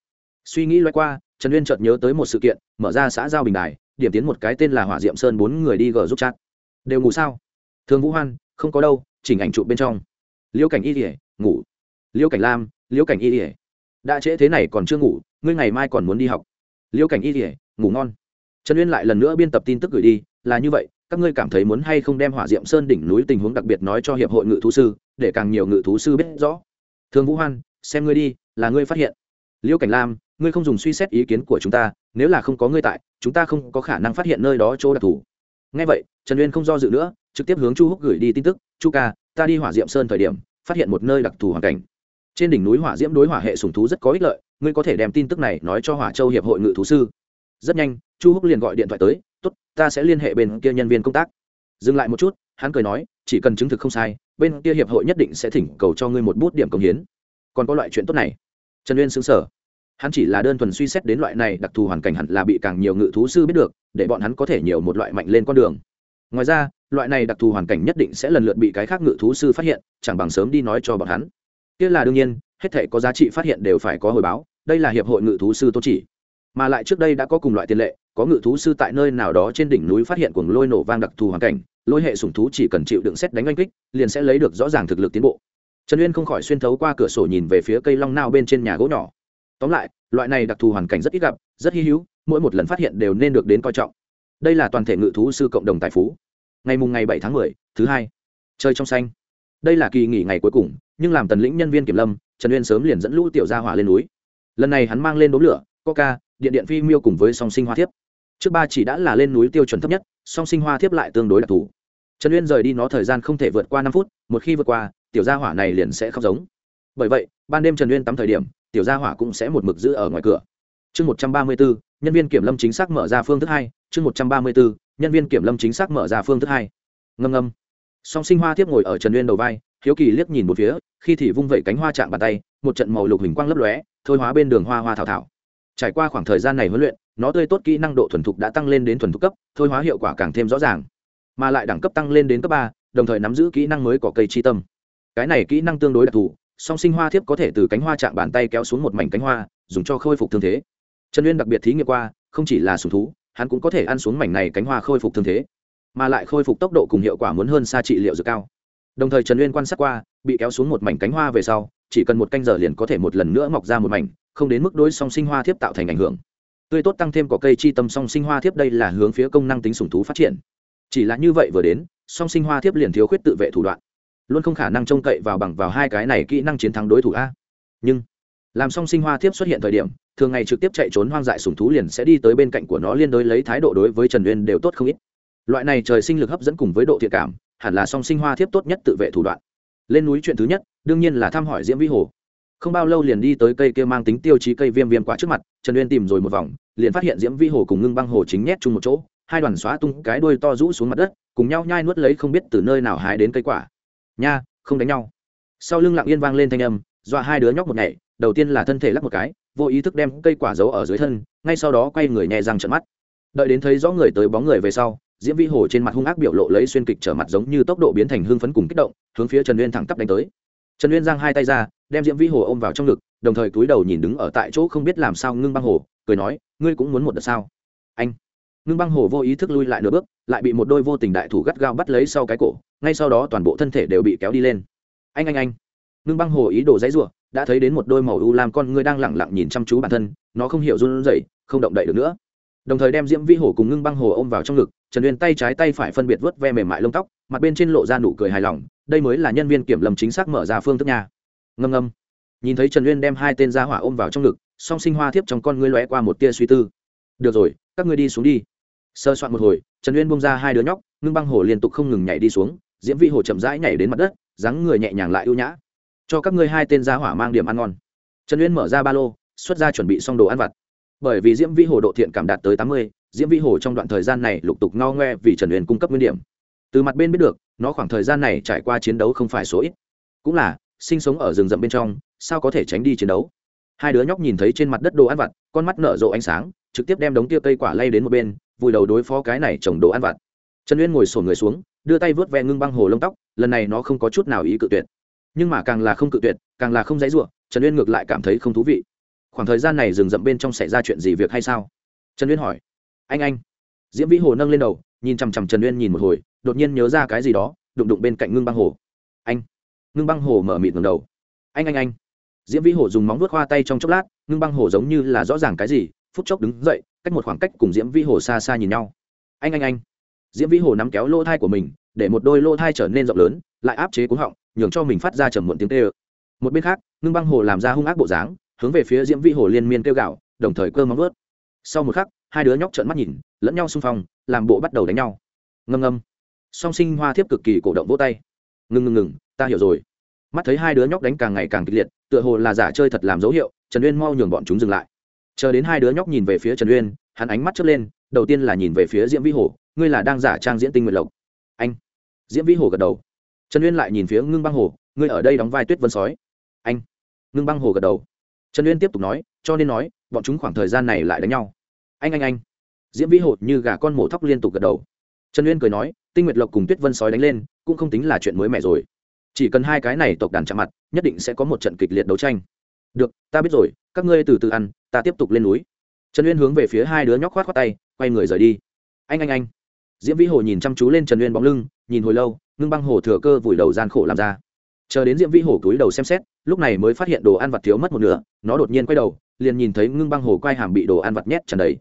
Suy nghĩ loay qua, trần uyên chợt nhớ tới một sự kiện, mở ra xã giao bình đài, điểm tiến một cái tên là hỏa diệm sơn bốn người đi gờ giúp chat. Đều ngủ sao? Thường vũ hoan, không có đâu, chỉnh ảnh trụ bên trong. Liễu cảnh y ỉa ngủ. Liễu cảnh lam liễu cảnh y ỉa đã trễ thế này còn chưa ngủ, ngươi ngày mai còn muốn đi học. Liễu cảnh y ỉa ngủ ngon. Trần uyên lại lần nữa biên tập tin tức gửi đi, là như vậy các ngươi cảm thấy muốn hay không đem hỏa diệm sơn đỉnh núi tình huống đặc biệt nói cho hiệp hội ngự thú sư, để càng nhiều ngự thú sư biết rõ. Thường vũ hoan, xem ngươi đi, là ngươi phát hiện. Liễu cảnh lam, ngươi không dùng suy xét ý kiến của chúng ta, nếu là không có ngươi tại, chúng ta không có khả năng phát hiện nơi đó chỗ đặc thù. Ngay vậy, trần uyên không do dự nữa, trực tiếp hướng chu húc gửi đi tin tức, chu ca, ta đi hỏa diệm sơn thời điểm, phát hiện một nơi đặc thù hoàn cảnh. Trên đỉnh núi hỏa diễm đối hỏa hệ sùng thú rất có ích lợi, ngươi có thể đem tin tức này nói cho hỏa châu hiệp hội ngự thú sư. Rất nhanh, chu húc liền gọi điện thoại tới tốt, ta sẽ liên hệ bên kia nhân viên công tác. Dừng lại một chút, hắn cười nói, chỉ cần chứng thực không sai, bên kia hiệp hội nhất định sẽ thỉnh cầu cho ngươi một bút điểm công hiến. Còn có loại chuyện tốt này? Trần uyên xứng sở hắn chỉ là đơn thuần suy xét đến loại này đặc thù hoàn cảnh hẳn là bị càng nhiều ngự thú sư biết được, để bọn hắn có thể nhiều một loại mạnh lên con đường. Ngoài ra, loại này đặc thù hoàn cảnh nhất định sẽ lần lượt bị cái khác ngự thú sư phát hiện, chẳng bằng sớm đi nói cho bọn hắn. Kia là đương nhiên, hết thể có giá trị phát hiện đều phải có hồi báo, đây là hiệp hội ngự thú sư tôn chỉ. Mà lại trước đây đã có cùng loại tiền lệ có ngự thú sư tại nơi nào đó trên đỉnh núi phát hiện cuồng lôi nổ vang đặc thù hoàn cảnh, lôi hệ sùng thú chỉ cần chịu đựng xét đánh oanh kích, liền sẽ lấy được rõ ràng thực lực tiến bộ. Trần uyên không khỏi xuyên thấu qua cửa sổ nhìn về phía cây long nao bên trên nhà gỗ nhỏ. Tóm lại, loại này đặc thù hoàn cảnh rất ít gặp, rất hy hữu, mỗi một lần phát hiện đều nên được đến coi trọng. Đây là toàn thể ngự thú sư cộng đồng tài phú. Ngày mùng ngày bảy tháng mười, thứ hai chơi trong xanh. Đây là kỳ nghỉ ngày cuối cùng, nhưng làm tần lĩnh nhân viên kiểm lâm, trần uyên sớm liền dẫn lũ tiểu gia hỏa lên núi. Lần này hắn mang lên đốm lửa, coca, điện điện phi miêu cùng với song sinh hoa thiếp trước ba chỉ đã là lên núi tiêu chuẩn thấp nhất, song sinh hoa thiếp lại tương đối đặc thù. Trần uyên rời đi nó thời gian không thể vượt qua năm phút, một khi vượt qua, tiểu gia hỏa này liền sẽ khóc giống. Bởi vậy, ban đêm trần uyên tắm thời điểm, tiểu gia hỏa cũng sẽ một mực giữ ở ngoài cửa. Chương một trăm ba mươi bốn, nhân viên kiểm lâm chính xác mở ra phương thức hai, chương một trăm ba mươi bốn, nhân viên kiểm lâm chính xác mở ra phương thức hai. Ngâm ngâm. Song sinh hoa thiếp ngồi ở trần uyên đầu vai, hiếu kỳ liếc nhìn một phía, khi thì vung vẩy cánh hoa chạm bàn tay, một trận màu lục hình quang lấp lóe, thôi hóa bên đường hoa hoa thảo thảo. Trải qua khoảng thời gian này huấn luyện nó tươi tốt kỹ năng độ thuần thục đã tăng lên đến thuần thục cấp, thôi hóa hiệu quả càng thêm rõ ràng. Mà lại đẳng cấp tăng lên đến cấp ba, đồng thời nắm giữ kỹ năng mới có cây chi tâm. Cái này kỹ năng tương đối đặc thù, song sinh hoa thiếp có thể từ cánh hoa chạm bàn tay kéo xuống một mảnh cánh hoa, dùng cho khôi phục thương thế. Trần uyên đặc biệt thí nghiệm qua, không chỉ là sùng thú, hắn cũng có thể ăn xuống mảnh này cánh hoa khôi phục thương thế, mà lại khôi phục tốc độ cùng hiệu quả muốn hơn xa trị liệu dược cao. Đồng thời trần uyên quan sát qua, bị kéo xuống một mảnh cánh hoa về sau, chỉ cần một canh giờ liền có thể một lần nữa mọc ra một mảnh, không đến mức đối song sinh hoa thiếp tạo thành ảnh hưởng tươi tốt tăng thêm có cây chi tâm song sinh hoa thiếp đây là hướng phía công năng tính sủng thú phát triển. Chỉ là như vậy vừa đến, song sinh hoa thiếp liền thiếu khuyết tự vệ thủ đoạn. Luôn không khả năng trông cậy vào bằng vào hai cái này kỹ năng chiến thắng đối thủ a. Nhưng, làm song sinh hoa thiếp xuất hiện thời điểm, thường ngày trực tiếp chạy trốn hoang dại sủng thú liền sẽ đi tới bên cạnh của nó liên đối lấy thái độ đối với trần uyên đều tốt không ít. Loại này trời sinh lực hấp dẫn cùng với độ thiện cảm, hẳn là song sinh hoa thiếp tốt nhất tự vệ thủ đoạn. Lên núi chuyện thứ nhất, đương nhiên là thăm hỏi diễm vĩ hồ không bao lâu liền đi tới cây kia mang tính tiêu chí cây viêm viêm quá trước mặt, trần uyên tìm rồi một vòng, liền phát hiện diễm Vi hồ cùng ngưng băng hồ chính nhét chung một chỗ, hai đoàn xóa tung cái đuôi to rũ xuống mặt đất, cùng nhau nhai nuốt lấy không biết từ nơi nào hái đến cây quả. Nha, không đánh nhau. Sau lưng lặng yên vang lên thanh âm, dọa hai đứa nhóc một ngày, đầu tiên là thân thể lắc một cái, vô ý thức đem cây quả giấu ở dưới thân, ngay sau đó quay người nhẹ răng trận mắt. Đợi đến thấy rõ người tới bóng người về sau, diễm Vi hồ trên mặt hung ác biểu lộ lấy xuyên kịch trở mặt giống như tốc độ biến thành hưng phấn cùng kích động, hướng phía trần uyên thẳng tắp đánh tới. Trần uyên giang hai tay ra đem diễm vĩ hồ ôm vào trong ngực, đồng thời túi đầu nhìn đứng ở tại chỗ không biết làm sao ngưng băng hồ, cười nói, ngươi cũng muốn một đợt sao? Anh. Ngưng băng hồ vô ý thức lui lại nửa bước, lại bị một đôi vô tình đại thủ gắt gao bắt lấy sau cái cổ, ngay sau đó toàn bộ thân thể đều bị kéo đi lên. Anh anh anh. Ngưng băng hồ ý đồ dãy rủa đã thấy đến một đôi màu u làm con ngươi đang lẳng lặng nhìn chăm chú bản thân, nó không hiểu run rẩy, không động đậy được nữa. Đồng thời đem diễm vĩ hồ cùng ngưng băng hồ ôm vào trong ngực, trần uyên tay trái tay phải phân biệt vớt ve mềm mại lông tóc, mặt bên trên lộ ra nụ cười hài lòng, đây mới là nhân viên kiểm lâm chính xác mở ra phương thức nhà ngâm ngâm. Nhìn thấy trần uyên đem hai tên gia hỏa ôm vào trong ngực, song sinh hoa thiếp trong con ngươi lóe qua một tia suy tư. Được rồi, các ngươi đi xuống đi. Sơ soạn một hồi, trần uyên bông ra hai đứa nhóc, ngưng băng hồ liên tục không ngừng nhảy đi xuống, diễm vi hồ chậm rãi nhảy đến mặt đất, dáng người nhẹ nhàng lại ưu nhã. Cho các ngươi hai tên gia hỏa mang điểm ăn ngon. Trần uyên mở ra ba lô, xuất ra chuẩn bị xong đồ ăn vặt. Bởi vì diễm vi hồ độ thiện cảm đạt tới tám mươi, diễm vi hồ trong đoạn thời gian này lục tục no ngoe vì trần uyên cung cấp nguyên điểm. Từ mặt bên biết được, nó khoảng thời gian này trải qua chiến đấu không phải số ít. Cũng là sinh sống ở rừng rậm bên trong, sao có thể tránh đi chiến đấu? Hai đứa nhóc nhìn thấy trên mặt đất đồ ăn vặt, con mắt nở rộ ánh sáng, trực tiếp đem đống tia cây quả lay đến một bên, vùi đầu đối phó cái này trồng đồ ăn vặt. Trần uyên ngồi sổn người xuống, đưa tay vớt ve ngưng băng hồ lông tóc, lần này nó không có chút nào ý cự tuyệt. Nhưng mà càng là không cự tuyệt, càng là không dãy ruộng trần uyên ngược lại cảm thấy không thú vị. Khoảng thời gian này rừng rậm bên trong xảy ra chuyện gì việc hay sao? Trần uyên hỏi. Anh anh. Diễm vĩ hồ nâng lên đầu, nhìn chằm chằm trần uyên nhìn một hồi, đột nhiên nhớ ra cái gì đó, đụng đụng bên cạnh ngưng băng hồ ngưng băng hồ mở mịt ngầm đầu. Anh anh anh. Diễm vĩ hồ dùng móng vuốt khoa tay trong chốc lát, ngưng băng hồ giống như là rõ ràng cái gì, phút chốc đứng dậy, cách một khoảng cách cùng diễm vĩ hồ xa xa nhìn nhau. Anh anh anh. Diễm vĩ hồ nắm kéo lỗ thai của mình, để một đôi lỗ thai trở nên rộng lớn, lại áp chế cúng họng, nhường cho mình phát ra trầm muộn tiếng tê ơ một bên khác, ngưng băng hồ làm ra hung ác bộ dáng, hướng về phía diễm vĩ hồ liên miên kêu gạo đồng thời cơ móng vớt sau một khắc, hai đứa nhóc trợn mắt nhìn, lẫn nhau xung phong, làm bộ bắt đầu đánh nhau. Ngâm ngâm. Song sinh hoa thiếp cực kỳ cổ động vỗ tay. Ngừng ngừng ngừng ta hiểu rồi. Mắt thấy hai đứa nhóc đánh càng ngày càng kịch liệt, tựa hồ là giả chơi thật làm dấu hiệu, trần uyên mau nhường bọn chúng dừng lại. Chờ đến hai đứa nhóc nhìn về phía trần uyên, hắn ánh mắt chớp lên, đầu tiên là nhìn về phía diễm vĩ hồ, ngươi là đang giả trang diễn tinh Nguyệt lộc. Anh. Diễm vĩ hồ gật đầu. Trần uyên lại nhìn phía ngưng băng hồ, ngươi ở đây đóng vai tuyết vân sói. Anh. Ngưng băng hồ gật đầu. Trần uyên tiếp tục nói, cho nên nói, bọn chúng khoảng thời gian này lại đánh nhau. Anh anh anh. Diễm vĩ hồ như gà con mổ thóc liên tục gật đầu. Trần uyên cười nói, tinh nguyệt lộc cùng tuyết vân sói đánh lên, cũng không tính là chuyện mới mẻ rồi chỉ cần hai cái này tộc đàn chạm mặt, nhất định sẽ có một trận kịch liệt đấu tranh. Được, ta biết rồi, các ngươi từ từ ăn, ta tiếp tục lên núi. Trần uyên hướng về phía hai đứa nhóc khoát khoát tay, quay người rời đi. Anh anh anh. Diễm vĩ hồ nhìn chăm chú lên trần uyên bóng lưng, nhìn hồi lâu, ngưng băng hồ thừa cơ vùi đầu gian khổ làm ra. Chờ đến diễm vĩ hồ túi đầu xem xét, lúc này mới phát hiện đồ ăn vặt thiếu mất một nửa, nó đột nhiên quay đầu, liền nhìn thấy ngưng băng hồ quay hàm bị đồ ăn vặt nhét tràn đầy.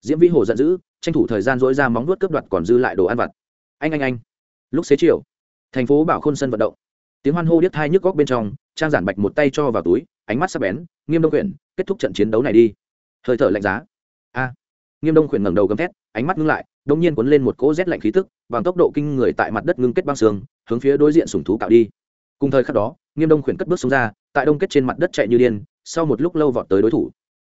Diễm vĩ hồ giận dữ, tranh thủ thời gian dỗi ra móng nuốt cướp đoạt còn dư lại đồ ăn vặt. Anh anh anh. Lúc xế chiều, thành phố bảo khôn sân vận động tiếng hoan hô điếc thai nhức góc bên trong, trang giản bạch một tay cho vào túi, ánh mắt sắc bén, nghiêm đông quyển, kết thúc trận chiến đấu này đi. Hơi thở lạnh giá. A. Nghiêm đông quyển ngẩng đầu gầm thét, ánh mắt ngưng lại đông nhiên cuốn lên một cỗ rét lạnh khí tức, bằng tốc độ kinh người tại mặt đất ngưng kết băng xương, hướng phía đối diện sùng thú cạo đi. Cùng thời khắc đó, nghiêm đông quyển cất bước xuống ra, tại đông kết trên mặt đất chạy như điên, sau một lúc lâu vọt tới đối thủ.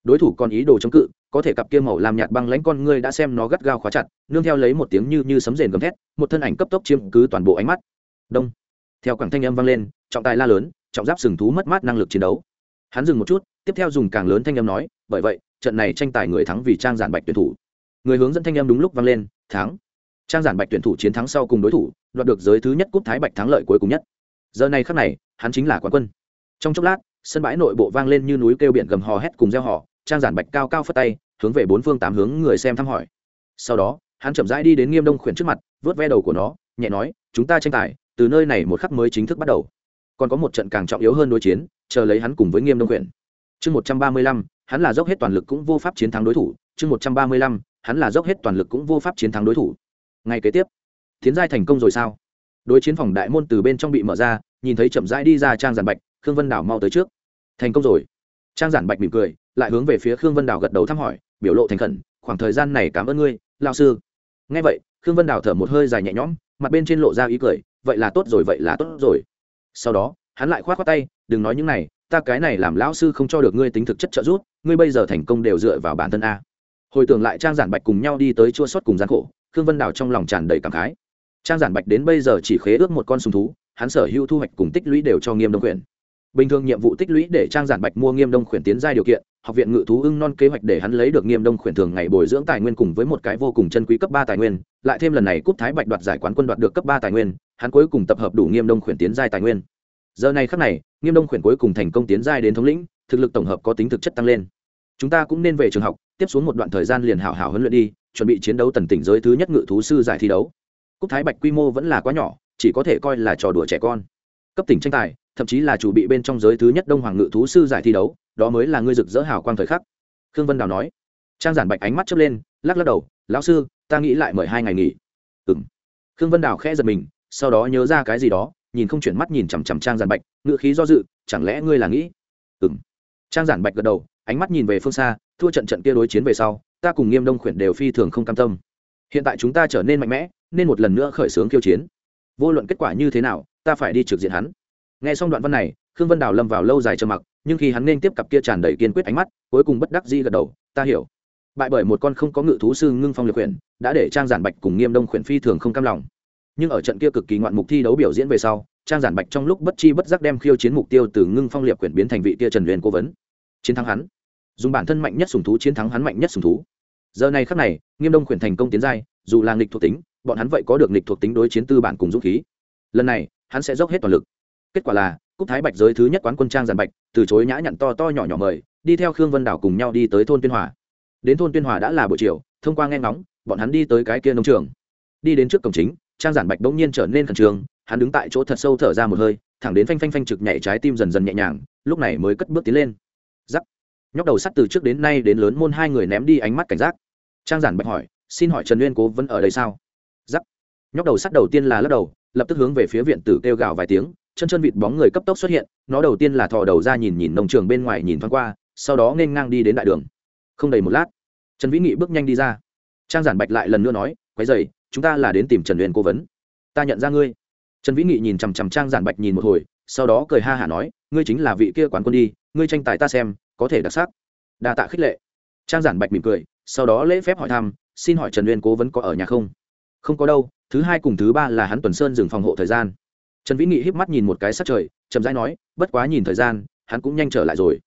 Đối thủ còn ý đồ chống cự, có thể cặp kia màu làm nhạt băng lãnh con ngươi đã xem nó gắt gao khóa chặt, nương theo lấy một tiếng như như sấm rền gầm thét, một thân ảnh cấp tốc chiếm cứ toàn bộ ánh mắt. Đông theo quảng thanh âm vang lên, trọng tài la lớn, trọng giáp sừng thú mất mát năng lực chiến đấu. Hắn dừng một chút, tiếp theo dùng càng lớn thanh âm nói, bởi vậy, trận này tranh tài người thắng vì trang giản bạch tuyển thủ. Người hướng dẫn thanh âm đúng lúc vang lên, thắng. Trang giản bạch tuyển thủ chiến thắng sau cùng đối thủ, đoạt được giới thứ nhất cúp thái bạch thắng lợi cuối cùng nhất. Giờ này khắc này, hắn chính là quán quân. Trong chốc lát, sân bãi nội bộ vang lên như núi kêu biển gầm hò hét cùng gieo họ trang giản bạch cao cao phất tay, hướng về bốn phương tám hướng người xem thăm hỏi. Sau đó, hắn chậm rãi đi đến nghiêm đông khuyển trước mặt, vớt ve đầu của nó, nhẹ nói, chúng ta tranh tài từ nơi này một khắc mới chính thức bắt đầu. Còn có một trận càng trọng yếu hơn đối chiến, chờ lấy hắn cùng với nghiêm đông khuyển chương một trăm ba mươi lăm, hắn là dốc hết toàn lực cũng vô pháp chiến thắng đối thủ. Chương một trăm ba mươi lăm, hắn là dốc hết toàn lực cũng vô pháp chiến thắng đối thủ. Ngay kế tiếp, tiến giai thành công rồi sao? Đối chiến phòng đại môn từ bên trong bị mở ra, nhìn thấy chậm rãi đi ra trang giản bạch, khương vân đảo mau tới trước. Thành công rồi. Trang giản bạch mỉm cười, lại hướng về phía khương vân đảo gật đầu thăm hỏi, biểu lộ thành khẩn, khoảng thời gian này cảm ơn ngươi lao sư. Nghe vậy, khương vân đào thở một hơi dài nhẹ nhõm, mặt bên trên lộ ra ý cười vậy là tốt rồi, vậy là tốt rồi. Sau đó, hắn lại k h o á t khoác tay, đừng nói những này, ta cái này làm lão sư không cho được ngươi tính thực chất trợ giúp, ngươi bây giờ thành công đều dựa vào bản thân a. Hồi tưởng lại trang giản bạch cùng nhau đi tới chua sót cùng gian khổ, khương vân đào trong lòng tràn đầy cảm khái. Trang giản bạch đến bây giờ chỉ khế ước một con sùng thú, hắn sở hữu thu hoạch cùng tích lũy đều cho nghiêm đông quyền bình thường nhiệm vụ tích lũy để trang giản bạch mua nghiêm đông khuyển tiến ra điều kiện học viện ngự thú ưng non kế hoạch để hắn lấy được nghiêm đông khuyển thường ngày bồi dưỡng tài nguyên cùng với một cái vô cùng chân quý cấp ba tài nguyên, lại thêm lần này cúp thái bạch đoạt giải quán quân đoạt được cấp ba tài nguyên, hắn cuối cùng tập hợp đủ nghiêm đông khuyển tiến giai tài nguyên. Giờ này khắc này, nghiêm đông khuyển cuối cùng thành công tiến giai đến thống lĩnh, thực lực tổng hợp có tính thực chất tăng lên. Chúng ta cũng nên về trường học, tiếp xuống một đoạn thời gian liền hảo hảo huấn luyện đi, chuẩn bị chiến đấu tần tỉnh giới thứ nhất ngự thú sư giải thi đấu. Cúp thái bạch quy mô vẫn là quá nhỏ, chỉ có thể coi là trò đùa trẻ con. Cấp tỉnh tranh tài, thậm chí là chủ bị bên trong giới thứ nhất đông hoàng ngự thú sư giải thi đấu đó mới là ngươi rực rỡ hào quang thời khắc. Khương vân đào nói. Trang giản bạch ánh mắt chớp lên, lắc lắc đầu, lão sư, ta nghĩ lại mời hai ngày nghỉ. Ừng khương vân đào khẽ giật mình, sau đó nhớ ra cái gì đó, nhìn không chuyển mắt nhìn chằm chằm trang giản bạch ngự khí do dự, chẳng lẽ ngươi là nghĩ? Ừng trang giản bạch gật đầu, ánh mắt nhìn về phương xa, thua trận trận kia đối chiến về sau, ta cùng nghiêm đông khuyển đều phi thường không cam tâm. Hiện tại chúng ta trở nên mạnh mẽ, nên một lần nữa khởi xướng khiêu chiến. Vô luận kết quả như thế nào, ta phải đi trực diện hắn. Nghe xong đoạn văn này khương vân đào lâm vào lâu dài trầm mặc, nhưng khi hắn nên tiếp cặp kia tràn đầy kiên quyết ánh mắt, cuối cùng bất đắc dĩ gật đầu, ta hiểu. Bại bởi một con không có ngự thú sư ngưng phong liệt quyển đã để trang giản bạch cùng nghiêm đông khuyển phi thường không cam lòng. Nhưng ở trận kia cực kỳ ngoạn mục thi đấu biểu diễn về sau, trang giản bạch trong lúc bất chi bất giác đem khiêu chiến mục tiêu từ ngưng phong liệt quyển biến thành vị tia trần huyền cố vấn. Chiến thắng hắn. Dùng bản thân mạnh nhất sùng thú chiến thắng hắn mạnh nhất sùng thú. Giờ này khắc này, nghiêm đông khuyển thành công tiến giai, dù là nghịch thuộc tính, bọn hắn vậy có được nghịch thuộc tính đối chiến tư bản cùng dũng khí. Lần này, hắn sẽ dốc hết toàn lực. Kết quả là cúc thái bạch giới thứ nhất quán quân trang giàn bạch, từ chối nhã nhặn to to nhỏ nhỏ mời, đi theo khương vân đảo cùng nhau đi tới thôn tuyên hòa. Đến thôn tuyên hòa đã là buổi chiều, thông qua nghe ngóng, bọn hắn đi tới cái kia nông trường. Đi đến trước cổng chính, trang giản bạch bỗng nhiên trở nên khẩn trương, hắn đứng tại chỗ thật sâu thở ra một hơi, thẳng đến phanh phanh phanh trực nhảy trái tim dần dần nhẹ nhàng, lúc này mới cất bước tiến lên. Giắc nhóc đầu sắt từ trước đến nay đến lớn môn hai người ném đi ánh mắt cảnh giác. Trang giản bạch hỏi, xin hỏi trần uyên cố vẫn ở đây sao? Giắc nhóc đầu sắt đầu tiên là lắc đầu, lập tức hướng về phía viện tử kêu gào vài tiếng chân chân vịt bóng người cấp tốc xuất hiện, nó đầu tiên là thò đầu ra nhìn nhìn nông trường bên ngoài nhìn thoáng qua, sau đó nên ngang đi đến đại đường. Không đầy một lát, trần vĩ nghị bước nhanh đi ra. Trang giản bạch lại lần nữa nói quái dày chúng ta là đến tìm trần huyền cố vấn. Ta nhận ra ngươi. Trần vĩ nghị nhìn chằm chằm trang giản bạch nhìn một hồi, sau đó cười ha hả nói, ngươi chính là vị kia quán quân đi, ngươi tranh tài ta xem, có thể đặc sắc. Đa tạ khích lệ. Trang giản bạch mỉm cười, sau đó lễ phép hỏi thăm, xin hỏi trần huyền cố vấn có ở nhà không? Không có đâu, thứ hai cùng thứ ba là hắn tuần sơn dừng phòng hộ thời gian trần vĩ nghị híp mắt nhìn một cái sát trời, chậm rãi nói, bất quá nhìn thời gian, hắn cũng nhanh trở lại rồi.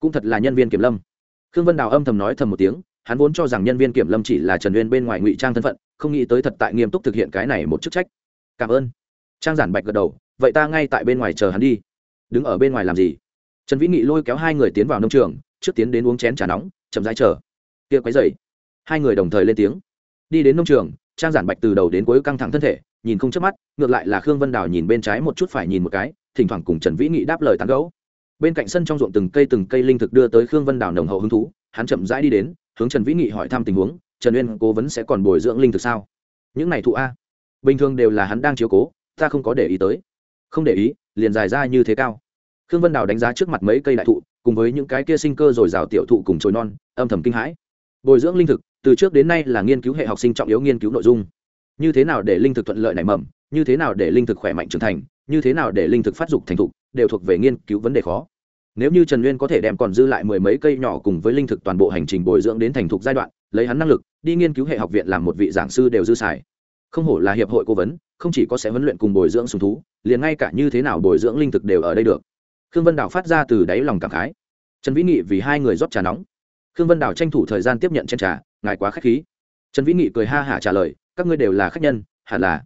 Cũng thật là nhân viên kiểm lâm. Khương vân đào âm thầm nói thầm một tiếng, hắn vốn cho rằng nhân viên kiểm lâm chỉ là trần uyên bên ngoài ngụy trang thân phận, không nghĩ tới thật tại nghiêm túc thực hiện cái này một chức trách. Cảm ơn. Trang giản bạch gật đầu, vậy ta ngay tại bên ngoài chờ hắn đi. Đứng ở bên ngoài làm gì? Trần vĩ nghị lôi kéo hai người tiến vào nông trường, trước tiến đến uống chén trà nóng, chậm rãi chờ. Kia quấy dậy hai người đồng thời lên tiếng. Đi đến nông trường, trang giản bạch từ đầu đến cuối căng thẳng thân thể nhìn không chớp mắt, ngược lại là khương vân đào nhìn bên trái một chút phải nhìn một cái, thỉnh thoảng cùng trần vĩ nghị đáp lời tán gẫu. bên cạnh sân trong ruộng từng cây từng cây linh thực đưa tới khương vân đào nồng hậu hứng thú, hắn chậm rãi đi đến, hướng trần vĩ nghị hỏi thăm tình huống, trần uyên cố vấn sẽ còn bồi dưỡng linh thực sao? Những này thụ a. Bình thường đều là hắn đang chiếu cố, ta không có để ý tới. Không để ý, liền dài ra như thế cao. Khương vân đào đánh giá trước mặt mấy cây đại thụ, cùng với những cái kia sinh cơ r ồ i r à o tiểu thụ cùng trồi non, âm thầm kinh hãi. Bồi dưỡng linh thực, từ trước đến nay là nghiên cứu hệ học sinh trọng yếu nghiên cứu nội dung như thế nào để linh thực thuận lợi nảy mầm, như thế nào để linh thực khỏe mạnh trưởng thành, như thế nào để linh thực phát dục thành thục, đều thuộc về nghiên cứu vấn đề khó. Nếu như trần nguyên có thể đem còn dư lại mười mấy cây nhỏ cùng với linh thực toàn bộ hành trình bồi dưỡng đến thành thục giai đoạn, lấy hắn năng lực, đi nghiên cứu hệ học viện làm một vị giảng sư đều dư xài. Không hổ là hiệp hội cố vấn, không chỉ có sẽ huấn luyện cùng bồi dưỡng sùng thú, liền ngay cả như thế nào bồi dưỡng linh thực đều ở đây được. Khương vân đảo phát ra từ đáy lòng cảm khái. Trần vĩ nghị vì hai người rót trà nóng. Khương vân đảo tranh thủ thời gian tiếp nhận chén trà, ngài quá k h á c h khí. Trần vĩ nghị cười ha hả trả lời các ngươi đều là khách nhân, hẳn là.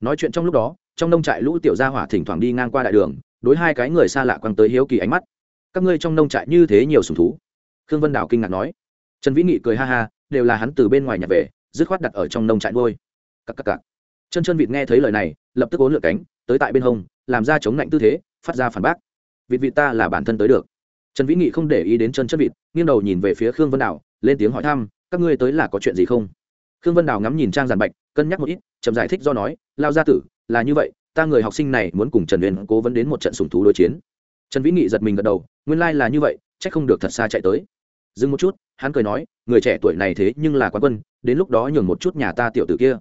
Nói chuyện trong lúc đó, trong nông trại lũ tiểu gia hỏa thỉnh thoảng đi ngang qua đại đường, đối hai cái người xa lạ quăng tới hiếu kỳ ánh mắt. Các ngươi trong nông trại như thế nhiều sùng thú. Khương vân đảo kinh ngạc nói. Trần vĩ nghị cười ha ha, đều là hắn từ bên ngoài nhặt về, dứt khoát đặt ở trong nông trại nuôi. Cặp cặp cặp chân chân vịt nghe thấy lời này, lập tức ốn lượn cánh, tới tại bên hông, làm ra chống lạnh tư thế, phát ra phản bác. Vịt vịt ta là bản thân tới được. Trần vĩ nghị không để ý đến chân chân vịt, nghiêng đầu nhìn về phía khương vân đảo, lên tiếng hỏi thăm, các ngươi tới là có chuyện gì không? Khương vân đào ngắm nhìn trang giản bạch, cân nhắc một ít, chậm giải thích do nói, lao gia tử, là như vậy, ta người học sinh này muốn cùng trần huyền cố vấn đến một trận sùng thú đối chiến. Trần vĩ nghị giật mình gật đầu, nguyên lai là như vậy c h ắ c không được thật xa chạy tới. Dừng một chút, hắn cười nói, người trẻ tuổi này thế nhưng là quán quân, đến lúc đó nhường một chút nhà ta tiểu tử kia.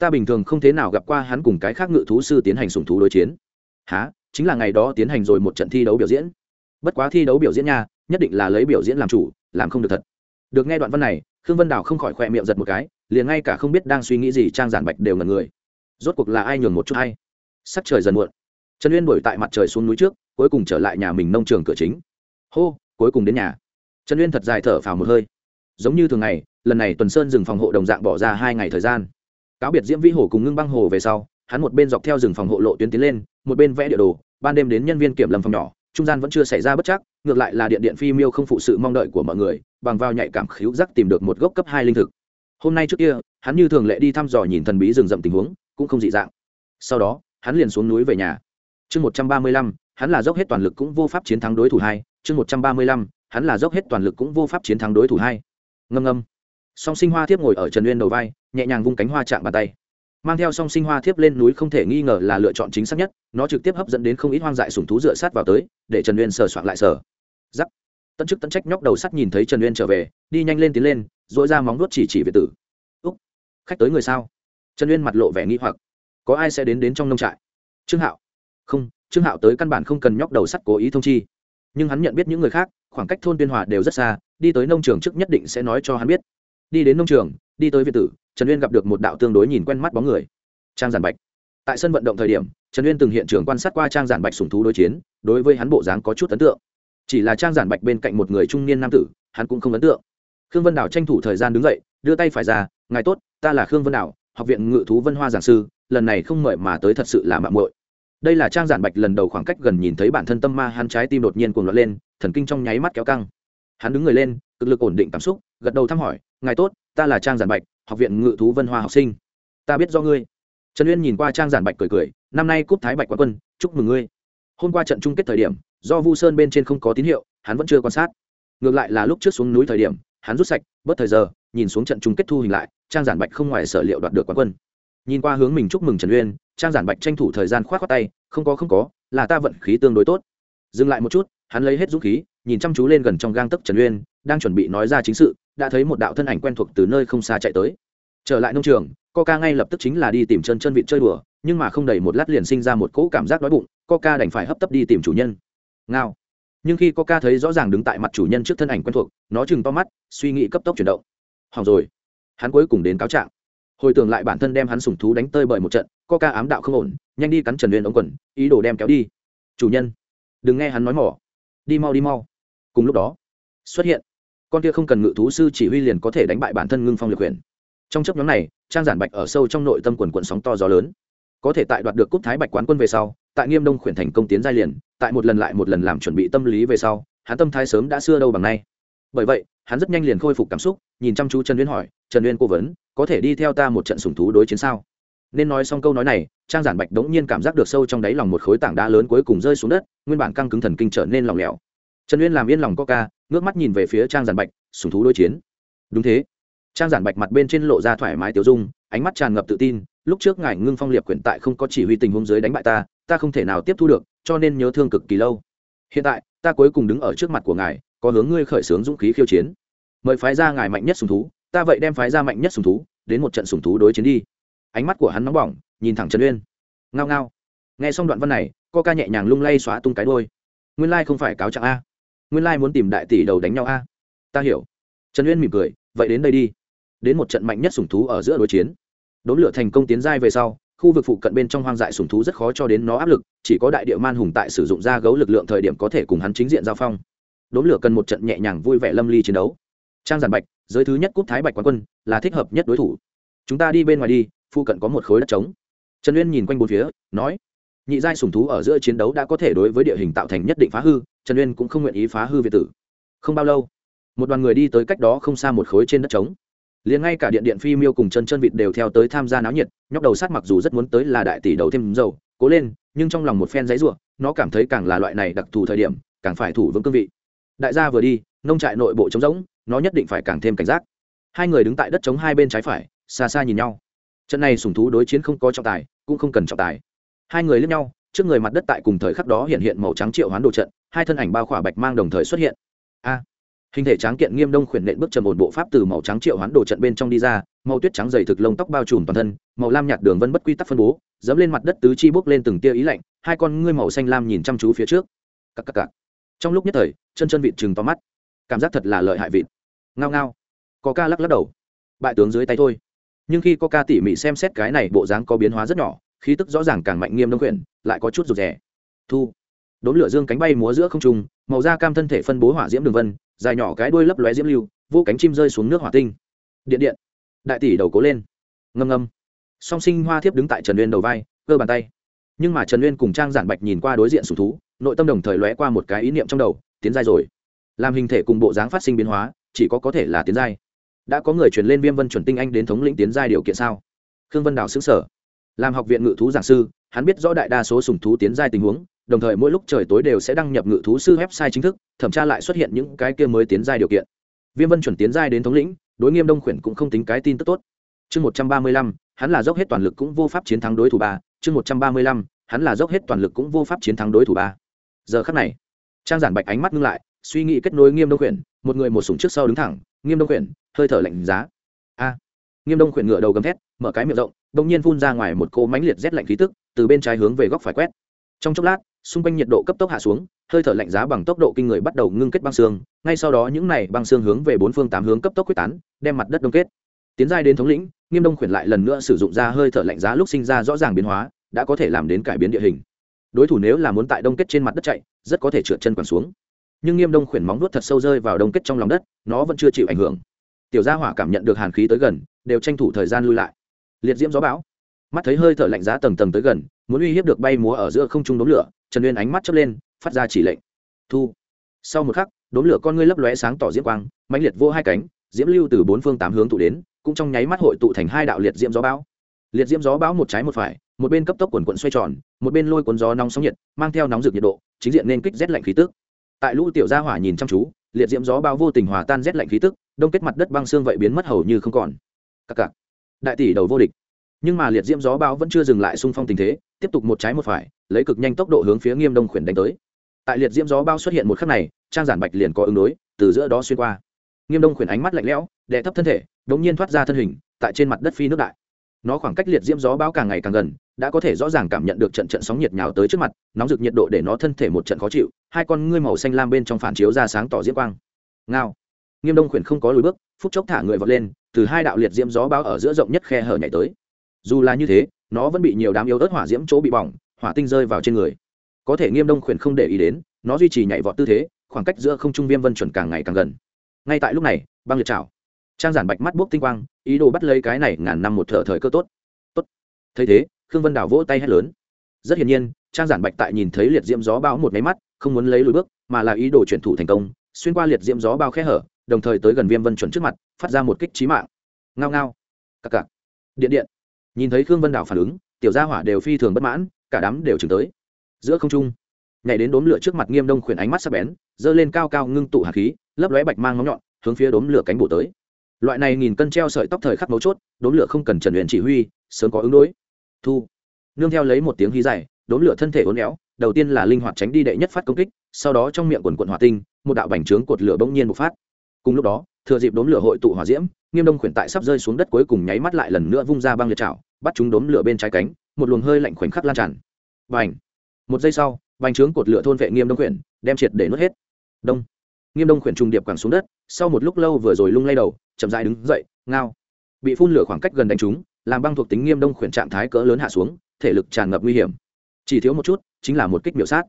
Ta bình thường không thế nào gặp qua hắn cùng cái khác ngự thú sư tiến hành sùng thú đối chiến. Há chính là ngày đó tiến hành rồi một trận thi đấu biểu diễn. Bất quá thi đấu biểu diễn nha, nhất định là lấy biểu diễn làm chủ, làm không được thật. Được nghe đoạn văn này, khương vân đào không khỏi khỏe miệng giật một cái liền ngay cả không biết đang suy nghĩ gì trang giản bạch đều ngần người. Rốt cuộc là ai nhường một chút hay? Sắc trời dần muộn. Trần uyên đổi tại mặt trời xuống núi trước, cuối cùng trở lại nhà mình nông trường cửa chính. Hô, cuối cùng đến nhà. Trần uyên thật dài thở phào một hơi. Giống như thường ngày, lần này tuần sơn dừng phòng hộ đồng dạng bỏ ra hai ngày thời gian. Cáo biệt diễm vĩ hồ cùng ngưng băng hồ về sau, hắn một bên dọc theo rừng phòng hộ lộ tuyến tiến lên, một bên vẽ địa đồ, ban đêm đến nhân viên kiểm lâm phòng nhỏ, trung gian vẫn chưa xảy ra bất chắc, ngược lại là điện điện phi miêu không phụ sự mong đợi của mọi người, bằng vào nhạy cảm khíu giác tìm được một gốc cấp hai linh thực hôm nay trước kia, hắn như thường lệ đi thăm dò nhìn thần bí rừng rậm tình huống, cũng không dị dạng. Sau đó, hắn liền xuống núi về nhà. Chương một trăm ba mươi lăm, hắn là dốc hết toàn lực cũng vô pháp chiến thắng đối thủ hai. Chương một trăm ba mươi lăm, hắn là dốc hết toàn lực cũng vô pháp chiến thắng đối thủ hai. Ngâm ngâm. Song sinh hoa thiếp ngồi ở trần uyên đầu vai, nhẹ nhàng vung cánh hoa chạm bàn tay. Mang theo song sinh hoa thiếp lên núi không thể nghi ngờ là lựa chọn chính xác nhất, nó trực tiếp hấp dẫn đến không ít hoang dại sùng thú dựa sát vào tới, để trần uyên sờ soạn lại sờ. Giắc. Tận chức tận trách nhóc đầu sắt nhìn thấy trần uyên trở về, đi nhanh lên tiến lên dội ra móng nuốt chỉ chỉ về tử. Úc, khách tới người sao? Trần uyên mặt lộ vẻ nghi hoặc. Có ai sẽ đến đến trong nông trại? Trương hạo. Không, trương hạo tới căn bản không cần nhóc đầu sắt cố ý thông chi. Nhưng hắn nhận biết những người khác, khoảng cách thôn tuyên hòa đều rất xa, đi tới nông trường trước nhất định sẽ nói cho hắn biết. Đi đến nông trường, đi tới việt tử, trần uyên gặp được một đạo tương đối nhìn quen mắt bóng người. Trang giản bạch. Tại sân vận động thời điểm, trần uyên từng hiện trường quan sát qua trang giản bạch sùng thú đối chiến, đối với hắn bộ dáng có chút ấn tượng. Chỉ là trang giản bạch bên cạnh một người trung niên nam tử, hắn cũng không ấn tượng khương vân đảo tranh thủ thời gian đứng dậy, đưa tay phải ra, ngài tốt, ta là khương vân đảo, học viện ngự thú vân hoa giảng sư, lần này không mời mà tới thật sự là mạng muội. Đây là trang giản bạch lần đầu khoảng cách gần nhìn thấy bản thân tâm ma hắn trái tim đột nhiên cuồng loạn lên, thần kinh trong nháy mắt kéo căng. Hắn đứng người lên, cực lực ổn định cảm xúc, gật đầu thăm hỏi, ngài tốt, ta là trang giản bạch, học viện ngự thú vân hoa học sinh. Ta biết do ngươi. Trần uyên nhìn qua trang giản bạch cười cười, năm nay cúp thái bạch quán quân, chúc mừng ngươi. Hôm qua trận chung kết thời điểm, do vu sơn bên trên không có tín hiệu, hắn vẫn chưa quan sát. Ngược lại là lúc trước xuống núi thời điểm hắn rút sạch, bớt thời giờ, nhìn xuống trận chung kết thu hình lại, trang giản bạch không ngoài sở liệu đoạt được quán quân. Nhìn qua hướng mình chúc mừng trần uyên, trang giản bạch tranh thủ thời gian k h o á t khoác tay, không có không có, là ta vận khí tương đối tốt. Dừng lại một chút, hắn lấy hết dũng khí, nhìn chăm chú lên gần trong gang tấc trần uyên, đang chuẩn bị nói ra chính sự, đã thấy một đạo thân ảnh quen thuộc từ nơi không xa chạy tới. Trở lại nông trường, coca ngay lập tức chính là đi tìm chân chân vịt chơi đùa, nhưng mà không đầy một lát liền sinh ra một cỗ cảm giác đói bụng, coca đành phải hấp tấp đi tìm chủ nhân. Ngao nhưng khi coca thấy rõ ràng đứng tại mặt chủ nhân trước thân ảnh quen thuộc, nó chừng to mắt, suy nghĩ cấp tốc chuyển động. Hỏng rồi. Hắn cuối cùng đến cáo trạng. Hồi tưởng lại bản thân đem hắn sủng thú đánh tơi bởi một trận coca ám đạo không ổn, nhanh đi cắn trần uyên ống quần, ý đồ đem kéo đi. Chủ nhân, đừng nghe hắn nói mỏ. Đi mau đi mau. Cùng lúc đó, xuất hiện, con kia không cần ngự thú sư chỉ huy liền có thể đánh bại bản thân ngưng phong Lược quyền trong chấp nhóm này, trang giản bạch ở sâu trong nội tâm quần quận sóng to gió lớn. Có thể tại đoạt được cúp thái bạch quán quân về sau tại nghiêm đông khuyển thành công tiến giai liền, tại một lần lại một lần làm chuẩn bị tâm lý về sau, hắn tâm thái sớm đã xưa đâu bằng nay. Bởi vậy, hắn rất nhanh liền khôi phục cảm xúc, nhìn chăm chú trần uyên hỏi, trần uyên cố vấn, có thể đi theo ta một trận sùng thú đối chiến sao? Nên nói xong câu nói này, trang giản bạch đống nhiên cảm giác được sâu trong đáy lòng một khối tảng đá lớn cuối cùng rơi xuống đất, nguyên bản căng cứng thần kinh trở nên lòng lẻo. Trần uyên làm yên lòng coca ngước mắt nhìn về phía trang giản bạch sùng thú đối chiến. Đúng thế. Trang giản bạch mặt bên trên lộ ra thoải mái tiêu dung, ánh mắt tràn ngập tự tin, lúc trước ngài ngưng phong liệt quyển tại không có chỉ huy tình huống dưới đánh bại ta ta không thể nào tiếp thu được, cho nên nhớ thương cực kỳ lâu. Hiện tại, ta cuối cùng đứng ở trước mặt của ngài, có hướng ngươi khởi xướng dũng khí khiêu chiến. Mời phái ra ngài mạnh nhất sùng thú, ta vậy đem phái ra mạnh nhất sùng thú, đến một trận sùng thú đối chiến đi. Ánh mắt của hắn nóng bỏng, nhìn thẳng trần uyên. Ngao ngao. Nghe xong đoạn văn này co ca nhẹ nhàng lung lay xóa tung cái đôi nguyên lai không phải cáo trạng a. Nguyên lai muốn tìm đại tỷ đầu đánh nhau a. Ta hiểu. Trần uyên mỉm cười, vậy đến đây đi. Đến một trận mạnh nhất sùng thú ở giữa đối chiến. Đốn lửa thành công tiến giai về sau khu vực phụ cận bên trong hoang dại sùng thú rất khó cho đến nó áp lực, chỉ có đại địa man hùng tại sử dụng da gấu lực lượng thời điểm có thể cùng hắn chính diện giao phong. Đốn lửa cần một trận nhẹ nhàng vui vẻ lâm ly chiến đấu. Trang giản bạch, giới thứ nhất cúp thái bạch quán quân, là thích hợp nhất đối thủ. Chúng ta đi bên ngoài đi, phụ cận có một khối đất trống. Trần uyên nhìn quanh bốn phía, nói, nhị giai sùng thú ở giữa chiến đấu đã có thể đối với địa hình tạo thành nhất định phá hư, trần uyên cũng không nguyện ý phá hư việt tử. Không bao lâu, một đoàn người đi tới cách đó không xa một khối trên đất trống liền ngay cả điện điện phi miêu cùng chân chân vịt đều theo tới tham gia náo nhiệt, nhóc đầu sát mặc dù rất muốn tới là đại tỷ đầu thêm dầu, cố lên, nhưng trong lòng một phen giấy ruộng, nó cảm thấy càng là loại này đặc thù thời điểm, càng phải thủ vững cương vị. Đại gia vừa đi, nông trại nội bộ trống rỗng, nó nhất định phải càng thêm cảnh giác. Hai người đứng tại đất chống hai bên trái phải, xa xa nhìn nhau. Trận này sùng thú đối chiến không có trọng tài, cũng không cần trọng tài. Hai người lướt nhau, trước người mặt đất tại cùng thời khắc đó hiện hiện màu trắng triệu hoán đồ trận, hai thân ảnh bao khỏa bạch mang đồng thời xuất hiện. A! Hình thể tráng kiện nghiêm đông khuyển nện bước trầm ổn bộ pháp từ màu trắng triệu hoán đồ trận bên trong đi ra, màu tuyết trắng dày thực lông tóc bao trùm toàn thân, màu lam nhạt đường vân bất quy tắc phân bố, dẫm lên mặt đất tứ chi bốc lên từng tia ý lạnh, hai con ngươi màu xanh lam nhìn chăm chú phía trước. Cắc cắc cắc. trong lúc nhất thời, chân chân vịt chừng to mắt. Cảm giác thật là lợi hại vịt. Ngao ngao. Có ca lắc lắc đầu. Bại tướng dưới tay thôi. Nhưng khi có ca tỉ mỉ xem xét cái này bộ dáng có biến hóa rất nhỏ, khí tức rõ ràng càng mạnh nghiêm đông quyển lại có chút rụt rè. Thu. Đốn lửa dương cánh bay múa giữa không trung, màu da cam thân thể phân bố hỏa diễm đường vân dài nhỏ cái đuôi lấp lóe diễm lưu, vô cánh chim rơi xuống nước hỏa tinh. Điện điện. Đại tỷ đầu cố lên. Ngâm ngâm. Song sinh hoa thiếp đứng tại trần uyên đầu vai, cơ bàn tay. Nhưng mà trần uyên cùng trang giản bạch nhìn qua đối diện sùng thú, nội tâm đồng thời lóe qua một cái ý niệm trong đầu, tiến giai rồi. Làm hình thể cùng bộ dáng phát sinh biến hóa, chỉ có có thể là tiến giai. Đã có người truyền lên viêm vân chuẩn tinh anh đến thống lĩnh tiến giai điều kiện sao? Khương vân đào xứng sở làm học viện ngự thú giảng sư, hắn biết rõ đại đa số sùng thú tiến giai tình huống đồng thời mỗi lúc trời tối đều sẽ đăng nhập ngự thú sư website chính thức, thẩm tra lại xuất hiện những cái kia mới tiến giai điều kiện. Viêm vân chuẩn tiến giai đến thống lĩnh, đối nghiêm đông khuyển cũng không tính cái tin tức tốt. Chương một trăm ba mươi lăm, hắn là dốc hết toàn lực cũng vô pháp chiến thắng đối thủ ba. Chương một trăm ba mươi lăm, hắn là dốc hết toàn lực cũng vô pháp chiến thắng đối thủ ba. Giờ khắc này, trang giản bạch ánh mắt ngưng lại, suy nghĩ kết nối nghiêm đông khuyển, một người một súng trước sau đứng thẳng, nghiêm đông khuyển, hơi thở lạnh giá. A! Nghiêm đông khuyển ngựa đầu gầm thét, mở cái miệng rộng đông nhiên phun ra ngoài một cỗ mánh liệt rét lạnh khí tức, từ bên trái hướng về góc phải quét. Trong chốc lát xung quanh nhiệt độ cấp tốc hạ xuống, hơi thở lạnh giá bằng tốc độ kinh người bắt đầu ngưng kết băng xương. Ngay sau đó những này băng xương hướng về bốn phương tám hướng cấp tốc quyết tán, đem mặt đất đông kết. Tiến giai đến thống lĩnh, nghiêm đông khuyển lại lần nữa sử dụng ra hơi thở lạnh giá lúc sinh ra rõ ràng biến hóa, đã có thể làm đến cải biến địa hình. Đối thủ nếu là muốn tại đông kết trên mặt đất chạy, rất có thể trượt chân quẳng xuống. Nhưng nghiêm đông khuyển móng nuốt thật sâu rơi vào đông kết trong lòng đất, nó vẫn chưa chịu ảnh hưởng. Tiểu gia hỏa cảm nhận được hàn khí tới gần, đều tranh thủ thời gian lui lại. Liệt diễm gió bão. Mắt thấy hơi thở lạnh giá tầng tầng tới gần muốn uy hiếp được bay múa ở giữa không trung đốm lửa, trần uyên ánh mắt chớp lên, phát ra chỉ lệnh. Thu. Sau một khắc, đốm lửa con ngươi lấp lóe sáng tỏ diễm quang, mãnh liệt vô hai cánh, diễm lưu từ bốn phương tám hướng tụ đến, cũng trong nháy mắt hội tụ thành hai đạo liệt diễm gió bão. Liệt diễm gió bão một trái một phải, một bên cấp tốc quần quận xoay tròn, một bên lôi cuốn gió nóng sóng nhiệt, mang theo nóng rực nhiệt độ, chính diện nên kích rét lạnh khí tức. Tại lũ tiểu gia hỏa nhìn chăm chú, liệt diễm gió bão vô tình hòa tan rét lạnh khí tức, đông kết mặt đất băng xương vậy biến mất hầu như không còn. Các cặc. Đại tỷ đầu vô địch nhưng mà liệt diễm gió bão vẫn chưa dừng lại xung phong tình thế, tiếp tục một trái một phải, lấy cực nhanh tốc độ hướng phía nghiêm đông khuyển đánh tới. Tại liệt diễm gió bão xuất hiện một khắc này, trang giản bạch liền có ứng đối, từ giữa đó xuyên qua. Nghiêm đông khuyển ánh mắt lạnh lẽo, đè thấp thân thể đống nhiên thoát ra thân hình, tại trên mặt đất phi nước đại. Nó khoảng cách liệt diễm gió bão càng ngày càng gần, đã có thể rõ ràng cảm nhận được trận trận sóng nhiệt nhào tới trước mặt, nóng rực nhiệt độ để nó thân thể một trận khó chịu, hai con ngươi màu xanh lam bên trong phản chiếu ra sáng tỏ diễm quang. Ngao. Nghiêm đông khuyển không có lùi bước, phút chốc thả người vọt lên, từ hai đạo liệt diễm gió bão ở giữa rộng nhất khe hở nhảy tới dù là như thế, nó vẫn bị nhiều đám yếu ớt hỏa diễm chỗ bị bỏng, hỏa tinh rơi vào trên người. Có thể nghiêm đông khuyển không để ý đến, nó duy trì nhảy vọt tư thế, khoảng cách giữa không trung viêm vân chuẩn càng ngày càng gần. Ngay tại lúc này, băng liệt chảo trang giản bạch mắt bốc tinh quang, ý đồ bắt lấy cái này ngàn năm một thợ thời cơ tốt. Tốt. Thấy thế, khương vân đào vỗ tay hét lớn. Rất hiển nhiên, trang giản bạch tại nhìn thấy liệt diễm gió bão một máy mắt, không muốn lấy lùi bước, mà là ý đồ chuyển thủ thành công, xuyên qua liệt diễm gió bao khe hở, đồng thời tới gần viêm vân chuẩn trước mặt, phát ra một kích trí mạng. Ngao ngao. Cặc cặc. Điện điện nhìn thấy khương vân đào phản ứng, tiểu gia hỏa đều phi thường bất mãn, cả đám đều chừng tới. Giữa không trung, nhảy đến đốm lửa trước mặt nghiêm đông khuyển ánh mắt sắc bén, giơ lên cao cao ngưng tụ hạt khí, lấp lóe bạch mang ngóng nhọn, hướng phía đốm lửa cánh bổ tới. Loại này nghìn cân treo sợi tóc thời khắc mấu chốt, đốm lửa không cần trần luyện chỉ huy, sớm có ứng đối. Thu, nương theo lấy một tiếng hí dài, đốm lửa thân thể uốn éo, đầu tiên là linh hoạt tránh đi đệ nhất phát công kích, sau đó trong miệng quần quận hỏa tinh, một đạo bành trướng cột lửa bỗng nhiên bộc phát. Cùng lúc đó thừa dịp đốm lửa hội tụ hỏa diễm nghiêm đông khuyển tại sắp rơi xuống đất cuối cùng nháy mắt lại lần nữa vung ra băng liệt chảo bắt chúng đốm lửa bên trái cánh một luồng hơi lạnh khoảnh khắc lan tràn. Bành, một giây sau bành trướng cột lửa thôn vệ nghiêm đông khuyển đem triệt để nuốt hết. Đông! Nghiêm đông khuyển trùng điệp quẳng xuống đất sau một lúc lâu vừa rồi lung lay đầu chậm dại đứng dậy ngao. Bị phun lửa khoảng cách gần đánh trúng làm băng thuộc tính nghiêm đông khuyển trạng thái cỡ lớn hạ xuống thể lực tràn ngập nguy hiểm. Chỉ thiếu một chút chính là một kích miểu sát.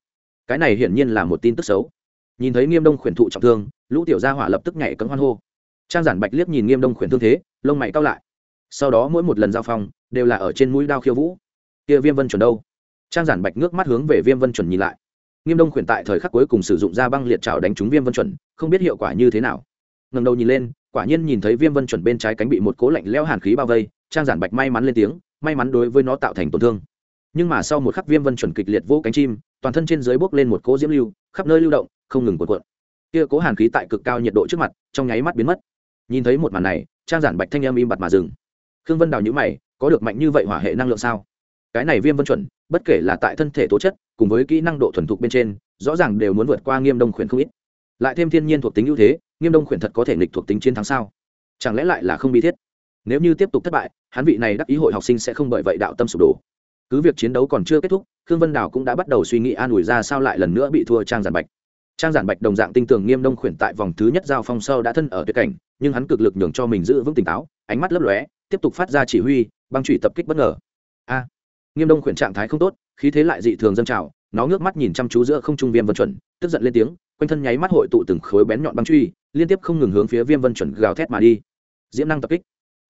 Cái này hiển nhiên là một tin tức xấu. Nhìn thấy nghiêm đông khuyển thụ trọng thương lũ tiểu gia hỏa lập tức nhảy cấm hoan hô trang giản bạch liếc nhìn nghiêm đông khuyển thương thế, lông mày cao lại. Sau đó mỗi một lần giao phong, đều là ở trên mũi đao khiêu vũ. Kia viêm vân chuẩn đâu? Trang giản bạch ngước mắt hướng về viêm vân chuẩn nhìn lại. Nghiêm đông khuyển tại thời khắc cuối cùng sử dụng ra băng liệt trào đánh trúng viêm vân chuẩn, không biết hiệu quả như thế nào. Ngần đầu nhìn lên, quả nhiên nhìn thấy viêm vân chuẩn bên trái cánh bị một cố lạnh leo hàn khí bao vây, trang giản bạch may mắn lên tiếng, may mắn đối với nó tạo thành tổn thương. Nhưng mà sau một khắc viêm vân chuẩn kịch liệt vỗ cánh chim, toàn thân trên dưới bốc lên một cỗ diễm lưu, khắp nơi lưu động, không ngừng cuộn cuộn. Kia cố hàn khí tại cực cao nhiệt độ trước mặt, trong nháy mắt biến mất nhìn thấy một màn này, trang giản bạch thanh âm im bặt mà dừng. Khương vân đào nhữ mày, có được mạnh như vậy hỏa hệ năng lượng sao? Cái này viêm vân chuẩn, bất kể là tại thân thể tố chất, cùng với kỹ năng độ thuần thục bên trên, rõ ràng đều muốn vượt qua nghiêm đông khuyển không ít. Lại thêm thiên nhiên thuộc tính ưu thế, nghiêm đông khuyển thật có thể nghịch thuộc tính chiến thắng sao? Chẳng lẽ lại là không bi thiết? Nếu như tiếp tục thất bại, hắn vị này đắc ý hội học sinh sẽ không bởi vậy đạo tâm sụp đổ. Cứ việc chiến đấu còn chưa kết thúc, khương vân đào cũng đã bắt đầu suy nghĩ an ủi ra sao lại lần nữa bị thua trang giản bạch. Trang giản bạch đồng dạng tinh tường nghiêm đông khuyển tại vòng thứ nhất giao phong sâu đã thân ở tuyệt cảnh nhưng hắn cực lực nhường cho mình giữ vững tỉnh táo, ánh mắt lấp lóe, tiếp tục phát ra chỉ huy, băng trụy tập kích bất ngờ. A! Nghiêm đông khuyển trạng thái không tốt, khí thế lại dị thường dâng trào, nó ngước mắt nhìn chăm chú giữa không trung viêm vân chuẩn, tức giận lên tiếng, quanh thân nháy mắt hội tụ từng khối bén nhọn băng truy liên tiếp không ngừng hướng phía viêm vân chuẩn gào thét mà đi. Diễm năng tập kích.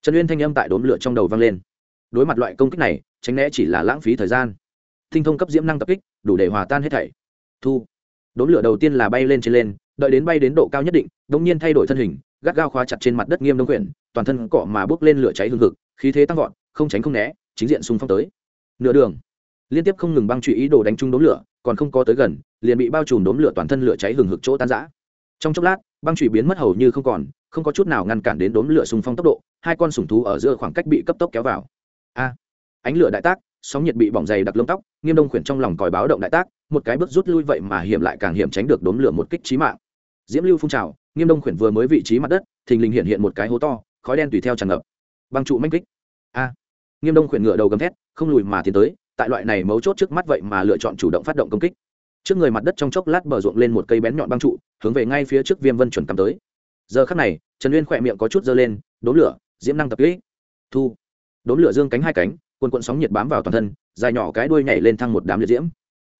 Trần uyên thanh âm tại đốn lửa trong đầu vang lên. Đối mặt loại công kích này, tránh né chỉ là lãng phí thời gian. Thinh thông cấp diễm năng tập kích, đủ để hòa tan hết thảy. Thu. Đốn lửa đầu tiên là bay lên trên lên, đợi đến bay đến độ cao nhất định đ ỗ n g nhiên thay đổi thân hình gắt gao khóa chặt trên mặt đất nghiêm đông quyển toàn thân cọ mà bước lên lửa cháy hương hực, khí thế tăng vọt không tránh không né chính diện xung phong tới. Nửa đường liên tiếp không ngừng băng truy ý đồ đánh trúng đốn lửa còn không có tới gần liền bị bao trùm đốn lửa toàn thân lửa cháy hừng hực chỗ tan rã. Trong chốc lát băng truy biến mất hầu như không còn không có chút nào ngăn cản đến đốn lửa xung phong tốc độ hai con sủng thú ở giữa khoảng cách bị cấp tốc kéo vào. A ánh lửa đại tác sóng nhiệt bị bỏng dày đặc lông tóc nghiêm đông khuyển trong lòng còi báo động đại tác một cái bước rút lui vậy mà hiểm lại càng hiểm tránh được đốn lửa một kích trí mạng diễm lưu phun trào, nghiêm đông khuyển vừa mới vị trí mặt đất, thình lình hiện hiện một cái hố to, khói đen tùy theo tràn ngập. Băng trụ manh kích. A. Nghiêm đông khuyển ngựa đầu gầm thét, không lùi mà tiến tới, tại loại này mấu chốt trước mắt vậy mà lựa chọn chủ động phát động công kích. Trước người mặt đất trong chốc lát bờ ruộng lên một cây bén nhọn băng trụ, hướng về ngay phía trước viêm vân chuẩn cắm tới. Giờ khắc này, trần uyên khỏe miệng có chút dơ lên đốn lửa, diễm năng tập kỹ thu. Đốn lửa dương cánh hai cánh quần quận sóng nhiệt bám vào toàn thân, dài nhỏ cái đuôi nhảy lên thăng một đám liệt diễm.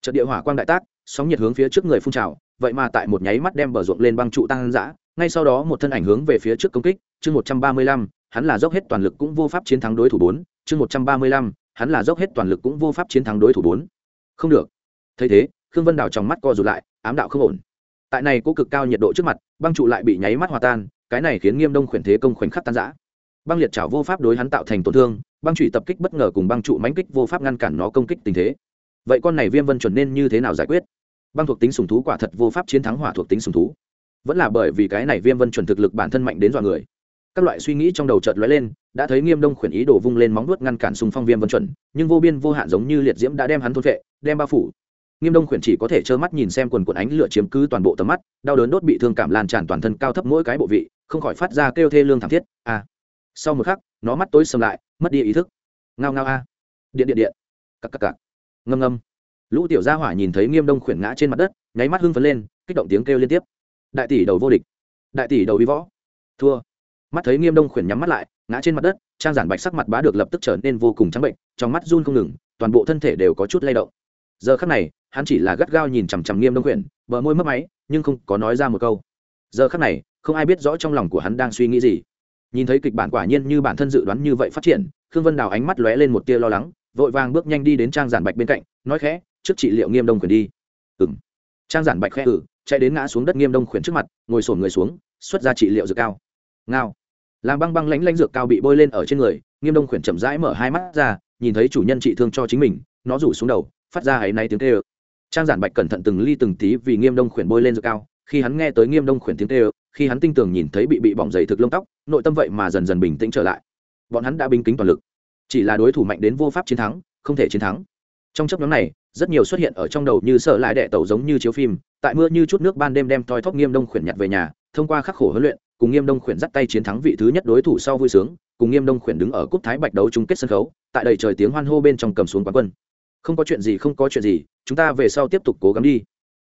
Trận địa hỏa quang đại tác, sóng nhiệt hướng phía trước người phun trào vậy mà tại một nháy mắt đem bờ ruộng lên băng trụ tăng dã, ngay sau đó một thân ảnh hướng về phía trước công kích, chương một trăm ba mươi lăm, hắn là dốc hết toàn lực cũng vô pháp chiến thắng đối thủ bốn, chương một trăm ba mươi lăm, hắn là dốc hết toàn lực cũng vô pháp chiến thắng đối thủ bốn. Không được. Thấy thế, khương vân đào trong mắt co rụt lại, ám đạo không ổn. Tại này cố cực cao nhiệt độ trước mặt, băng trụ lại bị nháy mắt hòa tan, cái này khiến nghiêm đông khuyển thế công khoảnh khắc tan giã băng liệt chảo vô pháp đối hắn tạo thành tổn thương, băng trụy tập kích bất ngờ cùng băng trụ mánh kích vô pháp ngăn cản nó công kích tình thế. Vậy con này viêm vân chuẩn nên như thế nào giải quyết? Băng thuộc tính sùng thú quả thật vô pháp chiến thắng hỏa thuộc tính sùng thú. Vẫn là bởi vì cái này viêm vân chuẩn thực lực bản thân mạnh đến dọa người. Các loại suy nghĩ trong đầu chợt lóe lên, đã thấy nghiêm đông khuyển ý đổ vung lên móng vuốt ngăn cản xung phong viêm vân chuẩn, nhưng vô biên vô hạn giống như liệt diễm đã đem hắn thôn vệ đem bao phủ. Nghiêm đông khuyển chỉ có thể trơ mắt nhìn xem quần quần ánh lửa chiếm cứ toàn bộ tầm mắt, đau đớn đốt bị thương cảm lan tràn toàn thân cao thấp mỗi cái bộ vị, không khỏi phát ra kêu thê lương thảm thiết, a. Sau một khắc, nó mắt tối sầm lại, mất đi ý thức. Ngao ngao a. Điện điện điện. Cặc cặc cặc. Ngâm ngâm lũ tiểu gia hỏa nhìn thấy nghiêm đông khuyển ngã trên mặt đất, nháy mắt hưng phấn lên, kích động tiếng kêu liên tiếp. Đại tỷ đầu vô địch. Đại tỷ đầu vi võ. Thua. Mắt thấy nghiêm đông khuyển nhắm mắt lại, ngã trên mặt đất, trang giản bạch sắc mặt bá được lập tức trở nên vô cùng trắng bệnh, trong mắt run không ngừng, toàn bộ thân thể đều có chút lay động. Giờ khắc này, hắn chỉ là gắt gao nhìn chằm chằm nghiêm đông khuyển, bờ môi mất máy, nhưng không có nói ra một câu. Giờ khắc này, không ai biết rõ trong lòng của hắn đang suy nghĩ gì. Nhìn thấy kịch bản quả nhiên như bản thân dự đoán như vậy phát triển, khương vân đào ánh mắt lóe lên một tia lo lắng, vội vàng bước nhanh đi đến trang giản bạch bên cạnh, nói khẽ trước trị liệu nghiêm đông khuyển đi. Ừ m trang giản bạch khẽ ử ừ, chạy đến ngã xuống đất nghiêm đông khuyển trước mặt ngồi sổn người xuống xuất ra trị liệu dược cao. Ngao. Làm băng băng lánh lánh dược cao bị bôi lên ở trên người nghiêm đông khuyển chậm rãi mở hai mắt ra nhìn thấy chủ nhân trị thương cho chính mình nó rủ xuống đầu phát ra áy náy tiếng tê ơ trang giản bạch cẩn thận từng ly từng tí vì nghiêm đông khuyển bôi lên dược cao khi hắn nghe tới nghiêm đông khuyển tiếng tê ơ khi hắn tinh tường nhìn thấy bị bị bỏng dày thực lông tóc nội tâm vậy mà dần dần bình tĩnh trở lại. Bọn hắn đã binh kính toàn lực. Chỉ là đối thủ mạnh đến vô pháp chiến thắng không thể chiến thắng trong chấp nhóm này, rất nhiều xuất hiện ở trong đầu như sợ lại đệ tẩu giống như chiếu phim, tại mưa như chút nước ban đêm đem toi thóc nghiêm đông khuyển nhặt về nhà, thông qua khắc khổ huấn luyện, cùng nghiêm đông khuyển dắt tay chiến thắng vị thứ nhất đối thủ sau vui sướng, cùng nghiêm đông khuyển đứng ở cúp thái bạch đấu chung kết sân khấu, tại đầy trời tiếng hoan hô bên trong cầm xuống quán quân. Không có chuyện gì, không có chuyện gì, chúng ta về sau tiếp tục cố gắng đi.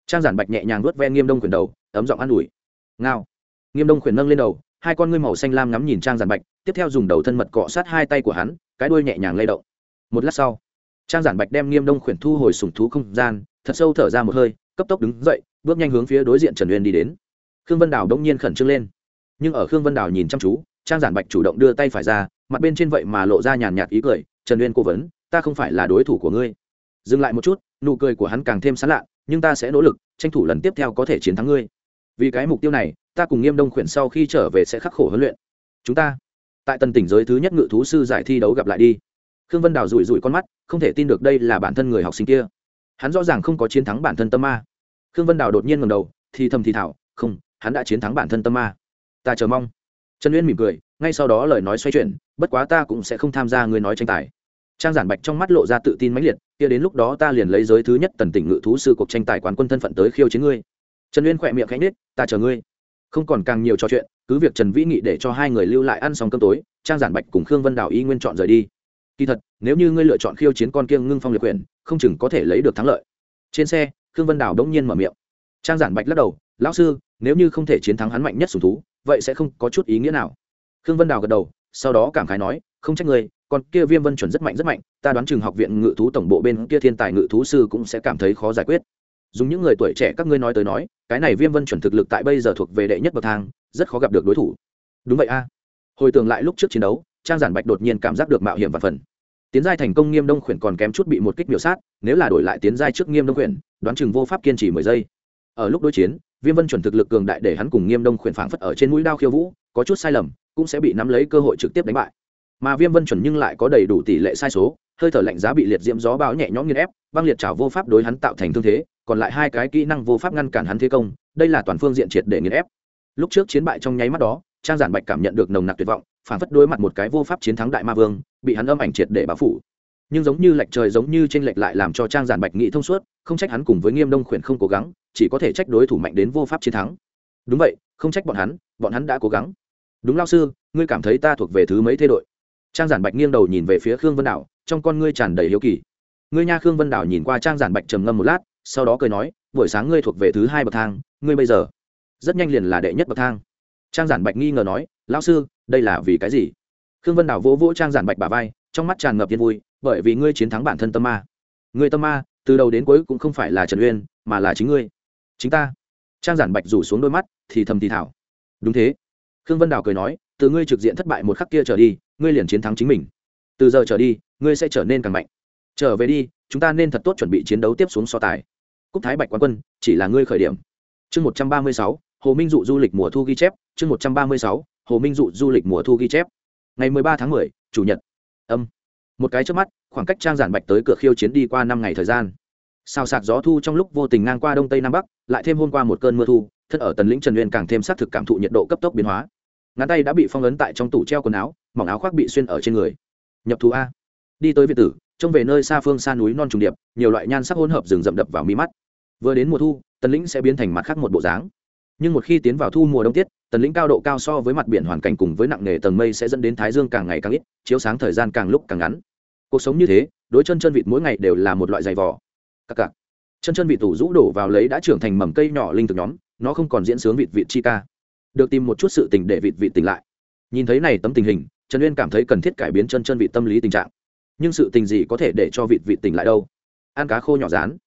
Trang giản bạch nhẹ nhàng nuốt ve nghiêm đông khuyển đầu, ấm giọng an ủi. Ngao. Nghiêm đông khuyển nâng lên đầu, hai con ngươi màu xanh lam ngắm nhìn trang giản bạch, tiếp theo dùng đầu thân mật cọ sát hai tay của hắn, cái đuôi nhẹ nhàng lay động. Một lát sau trang giản bạch đem nghiêm đông khuyển thu hồi sùng thú không gian, thật sâu thở ra một hơi, cấp tốc đứng dậy, bước nhanh hướng phía đối diện trần uyên đi đến. Khương vân đào đông nhiên khẩn trương lên. Nhưng ở khương vân đào nhìn chăm chú, trang giản bạch chủ động đưa tay phải ra, mặt bên trên vậy mà lộ ra nhàn nhạt ý cười, trần uyên cố vấn, ta không phải là đối thủ của ngươi. Dừng lại một chút, nụ cười của hắn càng thêm sán lạ, nhưng ta sẽ nỗ lực, tranh thủ lần tiếp theo có thể chiến thắng ngươi. Vì cái mục tiêu này, ta cùng nghiêm đông khuyển sau khi trở về sẽ khắc khổ huấn luyện. Chúng ta tại tần tỉnh giới thứ nhất ngự thú sư giải thi đấu gặp lại đi. Khương vân đào rủi rủi con mắt không thể tin được đây là bản thân người học sinh kia. Hắn rõ ràng không có chiến thắng bản thân tâm ma. Khương vân đào đột nhiên ngầm đầu, thì thầm thì thảo không, hắn đã chiến thắng bản thân tâm ma. Ta chờ mong. Trần uyên mỉm cười, ngay sau đó lời nói xoay chuyển, bất quá ta cũng sẽ không tham gia người nói tranh tài. Trang giản bạch trong mắt lộ ra tự tin mãnh liệt, kia đến lúc đó ta liền lấy giới thứ nhất tần tỉnh ngự thú sư cuộc tranh tài quán quân thân phận tới khiêu chiến ngươi. Trần uyên khỏe miệng khẽ nết ta chờ ngươi. Không còn càng nhiều trò chuyện, cứ việc trần vĩ nghị để cho hai người lưu lại ăn xong cơm tối, trang giản bạch cùng khương vân đào y nguyên chọn rời đi kỳ thật nếu như ngươi lựa chọn khiêu chiến con kiêng ngưng phong liệt Quyền, không chừng có thể lấy được thắng lợi. Trên xe khương vân đào đống nhiên mở miệng. Trang giản bạch lắc đầu lão sư nếu như không thể chiến thắng hắn mạnh nhất sùng thú vậy sẽ không có chút ý nghĩa nào. Khương vân đào gật đầu sau đó cảm khái nói không trách ngươi còn kia viêm vân chuẩn rất mạnh rất mạnh ta đoán chừng học viện ngự thú tổng bộ bên kia thiên tài ngự thú sư cũng sẽ cảm thấy khó giải quyết. Dùng những người tuổi trẻ các ngươi nói tới nói cái này viêm vân chuẩn thực lực tại bây giờ thuộc về đệ nhất bậc thang rất khó gặp được đối thủ. Đúng vậy a. Hồi tưởng lại lúc trước chiến đấu trang giản bạch đột nhiên cảm giác được mạo hiểm và phần tiến giai thành công nghiêm đông khuyển còn kém chút bị một kích miểu sát, nếu là đổi lại tiến giai trước nghiêm đông khuyển, đoán chừng vô pháp kiên trì mười giây. Ở lúc đối chiến, viêm vân chuẩn thực lực cường đại để hắn cùng nghiêm đông khuyển phảng phất ở trên mũi đao khiêu vũ, có chút sai lầm, cũng sẽ bị nắm lấy cơ hội trực tiếp đánh bại. Mà viêm vân chuẩn nhưng lại có đầy đủ tỷ lệ sai số, hơi thở lạnh giá bị liệt diễm gió bão nhẹ nhõm nghiên ép, băng liệt trào vô pháp đối hắn tạo thành thương thế, còn lại hai cái kỹ năng vô pháp ngăn cản hắn thế công, đây là toàn phương diện triệt để nghiên ép. Lúc trước chiến bại trong nháy mắt đó, trang giản bạch cảm nhận được nồng nặc tuyệt vọng phản phất đối mặt một cái vô pháp chiến thắng đại ma vương, bị hắn âm ảnh triệt để báo phủ. Nhưng giống như lệch trời giống như t r ê n lệch lại làm cho trang giản bạch nghĩ thông suốt, không trách hắn cùng với nghiêm đông khuyển không cố gắng, chỉ có thể trách đối thủ mạnh đến vô pháp chiến thắng. Đúng vậy, không trách bọn hắn bọn hắn đã cố gắng. Đúng lao sư, ngươi cảm thấy ta thuộc về thứ mấy thế đội? Trang giản bạch nghiêng đầu nhìn về phía khương vân đảo, trong con ngươi tràn đầy hiếu kỳ. Ngươi nha khương vân đảo nhìn qua trang giản bạch trầm ngâm một lát, sau đó cười nói, buổi sáng ngươi thuộc về thứ hai bậc thang, ngươi bây giờ rất nhanh liền là đệ nhất bậc thang trang giản bạch nghi ngờ nói, lão sư, đây là vì cái gì? Khương vân đảo vỗ vỗ trang giản bạch bà vai, trong mắt tràn ngập yên vui, bởi vì ngươi chiến thắng bản thân tâm ma. Ngươi tâm ma, từ đầu đến cuối cũng không phải là trần uyên, mà là chính ngươi. Chính ta. Trang giản bạch rủ xuống đôi mắt, thì thầm thì thảo đúng thế. Khương vân đào cười nói, từ ngươi trực diện thất bại một khắc kia trở đi, ngươi liền chiến thắng chính mình. Từ giờ trở đi, ngươi sẽ trở nên càng mạnh. Trở về đi, chúng ta nên thật tốt chuẩn bị chiến đấu tiếp xuống so tài. Cúc thái bạch quán quân, chỉ là ngươi khởi điểm. Chương một trăm ba mươi sáu hồ minh dụ du lịch mùa thu ghi chép, chương một trăm ba mươi sáu, hồ minh dụ du lịch mùa thu ghi chép. Ngày mười ba tháng mười, chủ nhật. Âm. Một cái trước mắt, khoảng cách trang giản bạch tới cửa khiêu chiến đi qua năm ngày thời gian. Sao sạc gió thu trong lúc vô tình ngang qua đông tây nam bắc, lại thêm hôm qua một cơn mưa thu thân ở tần lĩnh trần uyên càng thêm xác thực cảm thụ nhiệt độ cấp tốc biến hóa. Ngón tay đã bị phong ấn tại trong tủ treo quần áo, mỏng áo khoác bị xuyên ở trên người. Nhập thú a. Đi tới việt tử, trông về nơi xa phương xa núi non trùng điệp, nhiều loại nhan sắc hỗn hợp rừng rậm đập vào mi mắt. Vừa đến mùa thu, tần lĩnh sẽ biến thành mặt khác một bộ dáng nhưng một khi tiến vào thu mùa đông tiết, tần lĩnh cao độ cao so với mặt biển hoàn cảnh cùng với nặng nề tầng mây sẽ dẫn đến thái dương càng ngày càng ít, chiếu sáng thời gian càng lúc càng ngắn. Cuộc sống như thế, đối chân chân vịt mỗi ngày đều là một loại giày vò. Cặc cặc. Chân chân vịt tủ rũ đổ vào lấy đã trưởng thành mầm cây nhỏ linh thực nhóm, nó không còn diễn sướng vịt vịt chi ca. Được tìm một chút sự tình để vịt vịt tỉnh lại. Nhìn thấy này tấm tình hình, trần uyên cảm thấy cần thiết cải biến chân chân vịt tâm lý tình trạng. Nhưng sự tình gì có thể để cho vịt vịt tỉnh lại đâu? Ăn cá khô nhỏ rán.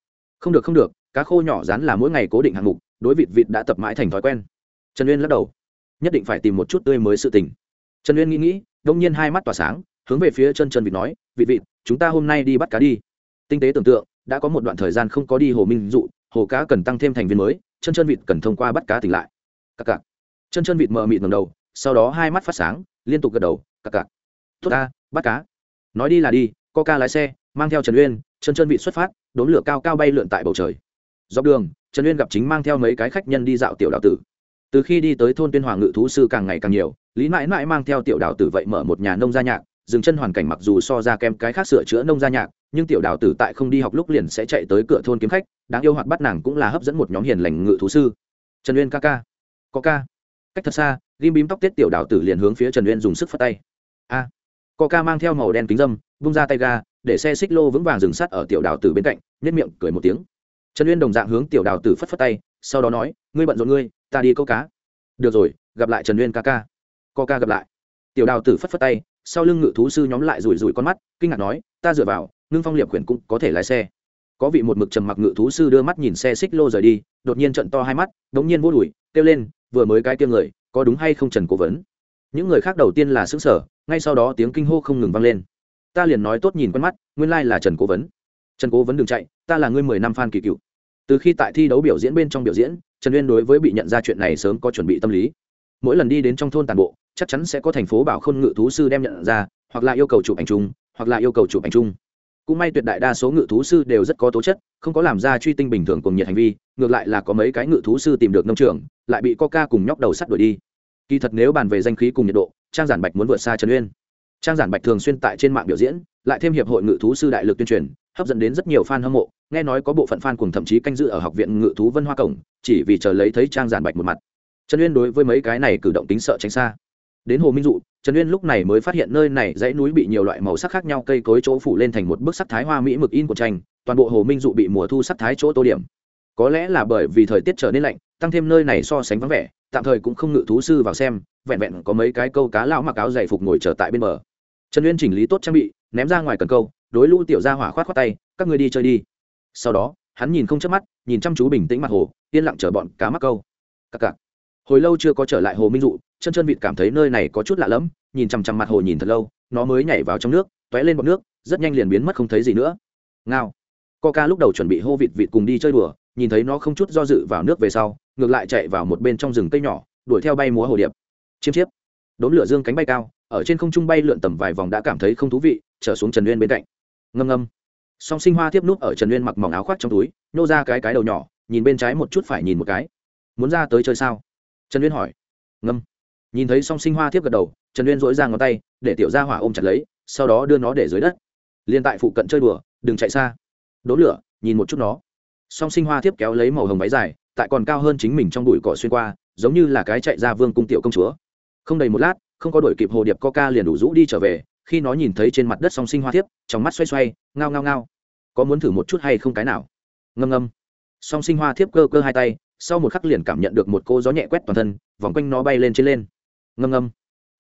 Không được không được, cá khô nhỏ rán là mỗi ngày cố định hạng mục đối vịt vịt đã tập mãi thành thói quen. Trần uyên lắc đầu. Nhất định phải tìm một chút tươi mới sự tình. Trần uyên nghĩ nghĩ, đông nhiên hai mắt tỏa sáng, hướng về phía chân chân vịt nói, vịt vịt, chúng ta hôm nay đi bắt cá đi. Tinh tế tưởng tượng, đã có một đoạn thời gian không có đi hồ minh dụ, hồ cá cần tăng thêm thành viên mới, chân chân vịt cần thông qua bắt cá tỉnh lại. Cặc cặc. Chân chân vịt mờ mịt ngầm đầu, sau đó hai mắt phát sáng, liên tục gật đầu, cặc cặc. Tốt ta, bắt cá. Nói đi là đi ca lái xe, mang theo trần uyên, chân chân vịt xuất phát, đốn lửa cao cao bay lượn tại bầu trời. Dọc đường trần uyên gặp chính mang theo mấy cái khách nhân đi dạo tiểu đạo tử. từ khi đi tới thôn tuyên hoàng ngự thú sư càng ngày càng nhiều, lý mãi mãi mang theo tiểu đạo tử vậy mở một nhà nông gia nhạc, dừng chân hoàn cảnh mặc dù so ra kem cái khác sửa chữa nông gia nhạc, nhưng tiểu đào tử tại không đi học lúc liền sẽ chạy tới cửa thôn kiếm khách, đáng yêu hoạt bắt nàng cũng là hấp dẫn một nhóm hiền lành ngự thú sư. Trần uyên ca ca, có ca. Cách thật xa ghim bím tóc tết tiểu đào tử liền hướng phía trần uyên dùng sức phất tay. A. À. có ca mang theo màu đen kính dâm bung ra tay ga, để xe xích lô vững vàng dừng sắt ở tiểu đào tử bên cạnh nhất miệng cười một tiếng trần uyên đồng dạng hướng tiểu đào tử phất phất tay, sau đó nói, ngươi bận rộn ngươi, ta đi câu cá. Được rồi, gặp lại trần uyên ca ca. Co ca gặp lại. Tiểu đào tử phất phất tay, sau lưng ngự thú sư nhóm lại rủi rủi con mắt, kinh ngạc nói, ta dựa vào, ngưng phong liệp quyển cũng có thể lái xe. Có vị một mực trầm mặc ngự thú sư đưa mắt nhìn xe xích lô rời đi, đột nhiên trận to hai mắt, đống nhiên vô đùi kêu lên, vừa mới cái tiêm người, có đúng hay không trần cố vấn? Những người khác đầu tiên là xứng sở ngay sau đó tiếng kinh hô không ngừng vang lên. Ta liền nói tốt nhìn quen mắt, nguyên lai là trần cố vấn trần cố vấn đừng chạy, ta là ngươi mười năm f a n kỳ cựu. Từ khi tại thi đấu biểu diễn bên trong biểu diễn, trần uyên đối với bị nhận ra chuyện này sớm có chuẩn bị tâm lý. Mỗi lần đi đến trong thôn tàn bộ, chắc chắn sẽ có thành phố bảo khôn ngự thú sư đem nhận ra, hoặc là yêu cầu chụp ảnh chung, hoặc là yêu cầu chụp ảnh chung. Cũng may tuyệt đại đa số ngự thú sư đều rất có tố chất, không có làm ra truy tinh bình thường cùng nhiệt hành vi, ngược lại là có mấy cái ngự thú sư tìm được nông trường, lại bị coca cùng nhóc đầu sắt đuổi đi. Kỳ thật nếu bàn về danh khí cùng nhiệt độ, trang giản bạch muốn vượt xa trần uyên. Trang giản bạch thường xuyên tại trên mạng biểu diễn, lại thêm hiệp hội ngự thú sư đại lực tuyên truyền hấp dẫn đến rất nhiều fan hâm mộ, nghe nói có bộ phận fan cùng thậm chí canh giữ ở học viện ngự thú vân hoa cổng, chỉ vì chờ lấy thấy trang giản bạch một mặt. Trần uyên đối với mấy cái này cử động tính sợ tránh xa. Đến hồ minh dụ, trần uyên lúc này mới phát hiện nơi này dãy núi bị nhiều loại màu sắc khác nhau cây cối chỗ phủ lên thành một bức sắc thái hoa mỹ mực in của tranh, toàn bộ hồ minh dụ bị mùa thu sắc thái chỗ tô điểm. Có lẽ là bởi vì thời tiết trở nên lạnh, tăng thêm nơi này so sánh vắng vẻ, tạm thời cũng không ngự thú sư vào xem, vẹn vẹn có mấy cái câu cá lão mặc áo dày phục ngồi chờ tại bên bờ. Trần uyên chỉnh lý tốt trang bị, ném ra ngoài cần câu đối lũ tiểu gia hỏa khoát khoát tay, các ngươi đi chơi đi. Sau đó, hắn nhìn không chớp mắt, nhìn chăm chú bình tĩnh mặt hồ, yên lặng chờ bọn cá mắc câu. Cặc cặc. Hồi lâu chưa có trở lại hồ minh dụ, chân chân vịt cảm thấy nơi này có chút lạ lẫm, nhìn chằm chằm mặt hồ nhìn thật lâu, nó mới nhảy vào trong nước t ó é lên bọc nước, rất nhanh liền biến mất không thấy gì nữa. Ngao. Coca lúc đầu chuẩn bị hô vịt vịt cùng đi chơi đùa, nhìn thấy nó không chút do dự vào nước về sau, ngược lại chạy vào một bên trong rừng cây nhỏ, đuổi theo bay múa hồ điệp. Chiêm chiếp. Đốn lửa dương cánh bay cao, ở trên không trung bay lượn tầm vài vòng đã cảm thấy không thú vị, trở xuống trần uyên bên cạnh ngâm ngâm. Song sinh hoa tiếp nút ở trần uyên mặc mỏng áo khoác trong túi, nhô ra cái cái đầu nhỏ, nhìn bên trái một chút phải nhìn một cái. Muốn ra tới chơi sao? Trần uyên hỏi. Ngâm. Nhìn thấy song sinh hoa tiếp gật đầu, trần uyên dỗi ra ngón tay, để tiểu ra hỏa ôm chặt lấy, sau đó đưa nó để dưới đất. Liên tại phụ cận chơi đùa, đừng chạy xa. Đốn lửa, nhìn một chút nó. Song sinh hoa tiếp kéo lấy màu hồng váy dài, tại còn cao hơn chính mình trong bụi cỏ xuyên qua, giống như là cái chạy ra vương cung tiểu công chúa. Không đầy một lát, không có đổi kịp hồ điệp coca liền đủ rũ đi trở về khi nó nhìn thấy trên mặt đất song sinh hoa thiếp, trong mắt xoay xoay, ngao ngao ngao. Có muốn thử một chút hay không cái nào? Ngâm ngâm. Song sinh hoa thiếp cơ cơ hai tay, sau một khắc liền cảm nhận được một cô gió nhẹ quét toàn thân, vòng quanh nó bay lên trên lên. Ngâm ngâm.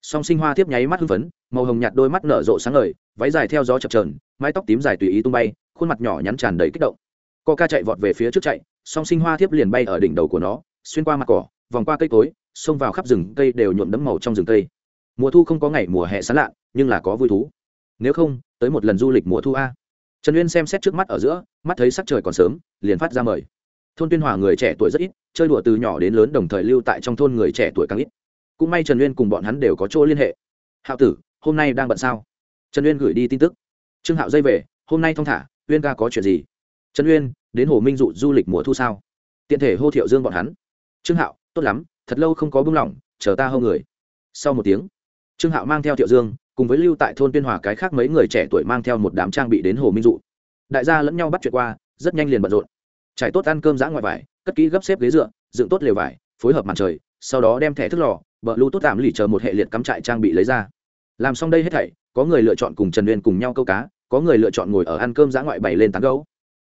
Song sinh hoa thiếp nháy mắt hưng phấn, màu hồng nhạt đôi mắt nở rộ sáng ngời, váy dài theo gió chập trờn mái tóc tím dài tùy ý tung bay, khuôn mặt nhỏ nhắn tràn đầy kích động. Co ca chạy vọt về phía trước chạy, song sinh hoa thiếp liền bay ở đỉnh đầu của nó, xuyên qua mặt cỏ, vòng qua cây cối, xông vào khắp rừng cây đều nhuộm đẫm màu trong rừng cây. Mùa thu không có ngày, mùa hè sán lạ nhưng là có vui thú. Nếu không, tới một lần du lịch mùa thu a. Trần uyên xem xét trước mắt ở giữa, mắt thấy sắc trời còn sớm, liền phát ra mời. Thôn tuyên hòa người trẻ tuổi rất ít, chơi đùa từ nhỏ đến lớn đồng thời lưu tại trong thôn người trẻ tuổi càng ít. Cũng may trần uyên cùng bọn hắn đều có chỗ liên hệ. Hạo tử, hôm nay đang bận sao? Trần uyên gửi đi tin tức. Trương hạo dây về, hôm nay thong thả, uyên ca có chuyện gì? Trần uyên, đến hồ minh dụ du lịch mùa thu sao? Tiện thể hô thiệu dương bọn hắn. Trương hạo, tốt lắm, thật lâu không có bưng lỏng, chờ ta hâu người. Sau một tiếng, trương hạo mang theo thiệu dương cùng với lưu tại thôn tuyên hòa cái khác mấy người trẻ tuổi mang theo một đám trang bị đến hồ minh dụ. Đại gia lẫn nhau bắt chuyện qua, rất nhanh liền bận rộn. Trải tốt ăn cơm giã ngoại vải, cất kỹ gấp xếp ghế dựa, dựng tốt lều vải, phối hợp màn trời, sau đó đem thẻ thức lò, bờ lưu tốt tạm lì chờ một hệ liệt cắm trại trang bị lấy ra. Làm xong đây hết thảy, có người lựa chọn cùng trần uyên cùng nhau câu cá, có người lựa chọn ngồi ở ăn cơm giã ngoại bày lên tán gấu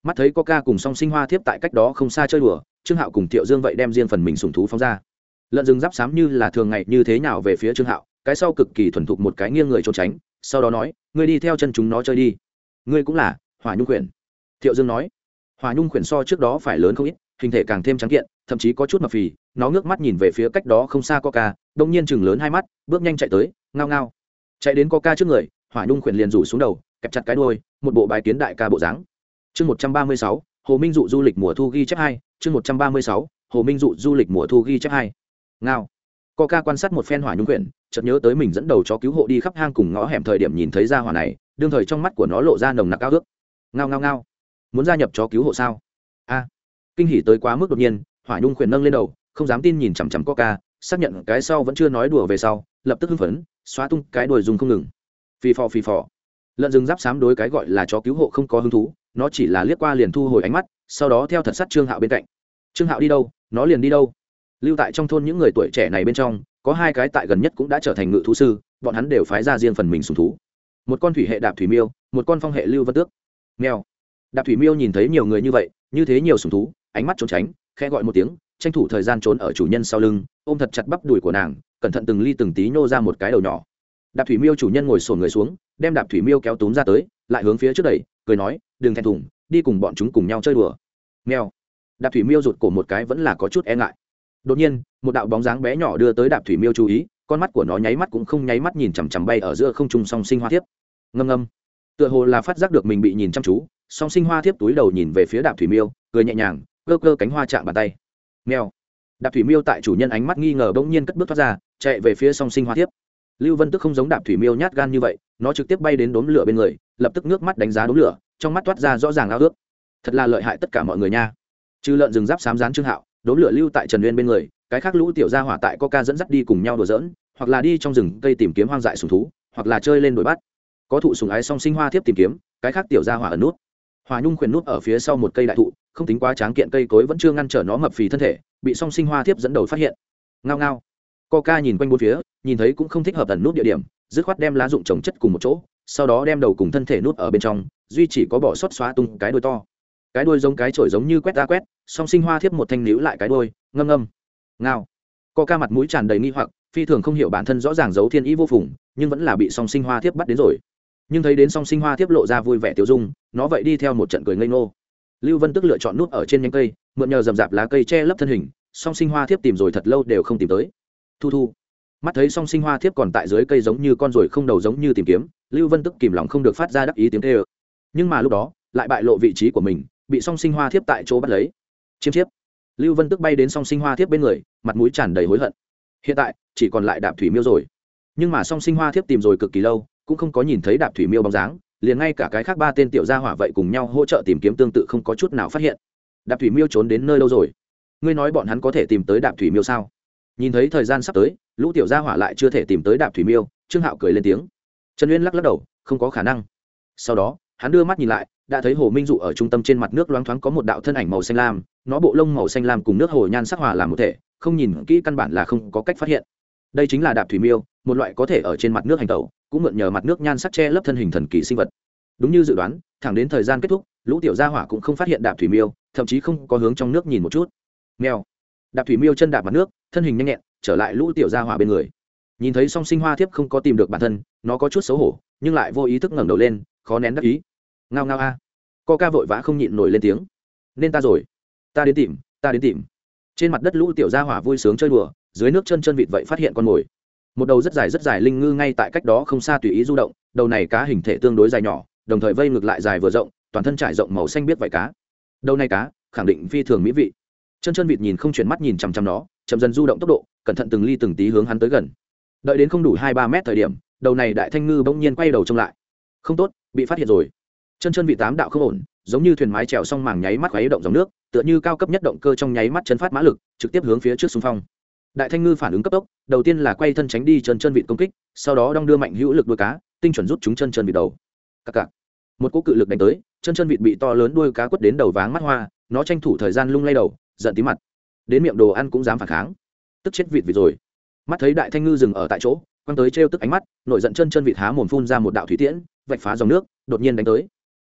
mắt thấy có ca cùng song sinh hoa thiếp tại cách đó không xa chơi đùa, trương hạo cùng thiệu dương vậy đem riêng phần mình sùng thú phóng ra. Lợn rừng giáp xám như là thường ngày như thế nào về phía trương hạo cái sau cực kỳ thuần thục một cái nghiêng người trốn tránh, sau đó nói, ngươi đi theo chân chúng nó chơi đi. Ngươi cũng là, hỏa nhung quyển thiệu dương nói. Hỏa nhung quyển so trước đó phải lớn không ít, hình thể càng thêm trắng kiện, thậm chí có chút mập phì, nó ngước mắt nhìn về phía cách đó không xa coca, đông nhiên chừng lớn hai mắt, bước nhanh chạy tới, ngao ngao. Chạy đến coca trước người, hỏa nhung quyển liền rủ xuống đầu, kẹp chặt cái đôi một bộ bài kiến đại ca bộ dáng. Chương một trăm ba mươi sáu, hồ minh dụ du lịch mùa thu ghi chép hai, chương một trăm ba mươi sáu, hồ minh dụ du lịch mùa thu ghi chép hai. Ngao coca quan sát một phen hỏa nhung quyển, chợt nhớ tới mình dẫn đầu chó cứu hộ đi khắp hang cùng ngõ hẻm thời điểm nhìn thấy ra hỏa này, đương thời trong mắt của nó lộ ra nồng nặc cao ước. Ngao ngao ngao. Muốn gia nhập chó cứu hộ sao? A. Kinh hỉ tới quá mức đột nhiên, hỏa nhung quyển nâng lên đầu, không dám tin nhìn chằm chằm coca, xác nhận cái sau vẫn chưa nói đùa về sau, lập tức hưng phấn, xóa tung cái đuôi dùng không ngừng. Phì phò phì phò. Lợn rừng giáp xám đối cái gọi là chó cứu hộ không có hứng thú, nó chỉ là liếc qua liền thu hồi ánh mắt, sau đó theo thật sát trương hạo bên cạnh. Trương hạo đi đâu? Nó liền đi đâu? Lưu tại trong thôn những người tuổi trẻ này bên trong, có hai cái tại gần nhất cũng đã trở thành ngự thú sư, bọn hắn đều phái ra riêng phần mình sùng thú. Một con thủy hệ đạp thủy miêu, một con phong hệ lưu vân tước. Mèo. Đạp thủy miêu nhìn thấy nhiều người như vậy, như thế nhiều sùng thú, ánh mắt trốn tránh, khẽ gọi một tiếng, tranh thủ thời gian trốn ở chủ nhân sau lưng, ôm thật chặt bắp đùi của nàng, cẩn thận từng ly từng tí nhô ra một cái đầu nhỏ. Đạp thủy miêu chủ nhân ngồi sổn người xuống, đem đạp thủy miêu kéo túm ra tới, lại hướng phía trước đẩy, cười nói, đừng thèm thùng, đi cùng bọn chúng cùng nhau chơi đùa. Mèo. Đạp thủy miêu rụt cổ một cái vẫn là có chút e ngại đột nhiên, một đạo bóng dáng bé nhỏ đưa tới đạp thủy miêu chú ý, con mắt của nó nháy mắt cũng không nháy mắt nhìn chằm chằm bay ở giữa không trung song sinh hoa thiếp. Ngâm ngâm. Tựa hồ là phát giác được mình bị nhìn chăm chú, song sinh hoa thiếp túi đầu nhìn về phía đạp thủy miêu, cười nhẹ nhàng, cơ cơ cánh hoa chạm bàn tay. Nghèo đạp thủy miêu tại chủ nhân ánh mắt nghi ngờ bỗng nhiên cất bước thoát ra, chạy về phía song sinh hoa thiếp. Lưu vân tức không giống đạp thủy miêu nhát gan như vậy, nó trực tiếp bay đến đốm lửa bên người, lập tức nước mắt đánh giá đốm lửa, trong mắt toát ra rõ ràng ao ước. Thật là lợi hại tất cả mọi người nha. Trừ lợn rừng giáp sám rán trương hạo đốm lửa lưu tại trần nguyên bên người, cái khác lũ tiểu gia hỏa tại coca dẫn dắt đi cùng nhau đùa giỡn, hoặc là đi trong rừng cây tìm kiếm hoang dại sùng thú, hoặc là chơi lên đuổi bắt. Có thụ sùng ái song sinh hoa thiếp tìm kiếm, cái khác tiểu gia hỏa ở nút. Hòa nhung khuyển nút ở phía sau một cây đại thụ, không tính quá tráng kiện cây cối vẫn chưa ngăn trở nó mập phì thân thể, bị song sinh hoa thiếp dẫn đầu phát hiện. Ngao ngao. Coca nhìn quanh bốn phía, nhìn thấy cũng không thích hợp ẩn nút địa điểm, dứt khoát đem lá dụng trồng chất cùng một chỗ, sau đó đem đầu cùng thân thể nút ở bên trong, duy chỉ có bỏ xót xóa tung cái đuôi to cái đuôi giống cái chổi giống như quét ra quét, song sinh hoa thiếp một thanh níu lại cái đuôi, ngâm ngâm, ngao. Coca mặt mũi tràn đầy nghi hoặc, phi thường không hiểu bản thân rõ ràng giấu thiên ý vô phùng, nhưng vẫn là bị song sinh hoa thiếp bắt đến rồi. Nhưng thấy đến song sinh hoa thiếp lộ ra vui vẻ tiêu dung, nó vậy đi theo một trận cười ngây ngô. Lưu vân tức lựa chọn nút ở trên nhánh cây, mượn nhờ rậm rạp lá cây che lấp thân hình, song sinh hoa thiếp tìm rồi thật lâu đều không tìm tới. Thu thu. Mắt thấy song sinh hoa thiếp còn tại dưới cây giống như con ruồi không đầu giống như tìm kiếm, lưu vân tức kìm lòng không được phát ra đắc ý tiếng tê ơ nhưng mà lúc đó, lại bại lộ vị trí của mình bị song sinh hoa thiếp tại chỗ bắt lấy. Chiêm chiếp. Lưu vân tức bay đến song sinh hoa thiếp bên người, mặt mũi tràn đầy hối hận. Hiện tại, chỉ còn lại đạp thủy miêu rồi. Nhưng mà song sinh hoa thiếp tìm rồi cực kỳ lâu, cũng không có nhìn thấy đạp thủy miêu bóng dáng, liền ngay cả cái khác ba tên tiểu gia hỏa vậy cùng nhau hỗ trợ tìm kiếm tương tự không có chút nào phát hiện. Đạp thủy miêu trốn đến nơi lâu rồi? Ngươi nói bọn hắn có thể tìm tới đạp thủy miêu sao? Nhìn thấy thời gian sắp tới, lũ tiểu gia hỏa lại chưa thể tìm tới đạp thủy miêu, trương hạo cười lên tiếng. Trần uyên lắc lắc đầu, không có khả năng. Sau đó hắn đưa mắt nhìn lại, đã thấy hồ minh dụ ở trung tâm trên mặt nước loáng thoáng có một đạo thân ảnh màu xanh lam, nó bộ lông màu xanh lam cùng nước hồ nhan sắc hòa làm một thể, không nhìn kỹ căn bản là không có cách phát hiện. Đây chính là đạp thủy miêu, một loại có thể ở trên mặt nước hành tẩu, cũng mượn nhờ mặt nước nhan sắc che lấp thân hình thần kỳ sinh vật. Đúng như dự đoán, thẳng đến thời gian kết thúc, lũ tiểu gia hỏa cũng không phát hiện đạp thủy miêu, thậm chí không có hướng trong nước nhìn một chút. Mèo. Đạp thủy miêu chân đạp mặt nước, thân hình nhanh nhẹn, trở lại lũ tiểu gia hỏa bên người. Nhìn thấy song sinh hoa thiếp không có tìm được bản thân, nó có chút xấu hổ, nhưng lại vô ý thức ngẩng đầu lên, khó nén đắc ý ngao ngao a. Co ca vội vã không nhịn nổi lên tiếng. Nên ta rồi. Ta đến tìm, ta đến tìm. Trên mặt đất lũ tiểu gia hỏa vui sướng chơi đùa, dưới nước chân chân vịt vậy phát hiện con mồi. Một đầu rất dài rất dài linh ngư ngay tại cách đó không xa tùy ý du động, đầu này cá hình thể tương đối dài nhỏ, đồng thời vây ngược lại dài vừa rộng, toàn thân trải rộng màu xanh biết vải cá. Đầu này cá, khẳng định phi thường mỹ vị. Chân chân vịt nhìn không chuyển mắt nhìn chằm chằm nó, chậm dần du động tốc độ, cẩn thận từng ly từng tí hướng hắn tới gần. Đợi đến không đủ hai ba mét thời điểm, đầu này đại thanh ngư bỗng nhiên quay đầu trông lại. Không tốt, bị phát hiện rồi chân chân vị tám đạo không ổn, giống như thuyền mái trèo xong màng nháy mắt khuấy động dòng nước, tựa như cao cấp nhất động cơ trong nháy mắt chân phát mã lực, trực tiếp hướng phía trước xung phong. Đại thanh ngư phản ứng cấp tốc, đầu tiên là quay thân tránh đi chân chân vịt công kích, sau đó đong đưa mạnh hữu lực đuôi cá, tinh chuẩn rút chúng chân chân vịt đầu. Cặc cặc. Một cú cự lực đánh tới, chân chân vịt bị to lớn đuôi cá quất đến đầu váng mắt hoa, nó tranh thủ thời gian lung lay đầu, giận tí mặt. Đến miệng đồ ăn cũng dám phản kháng. Tức chết vịt vịt rồi. Mắt thấy đại thanh ngư dừng ở tại chỗ, quăng tới trêu tức ánh mắt, nội giận chân chân vịt há mồm phun ra một đạo thủy tiễn, vạch phá dòng nước, đột nhiên đánh tới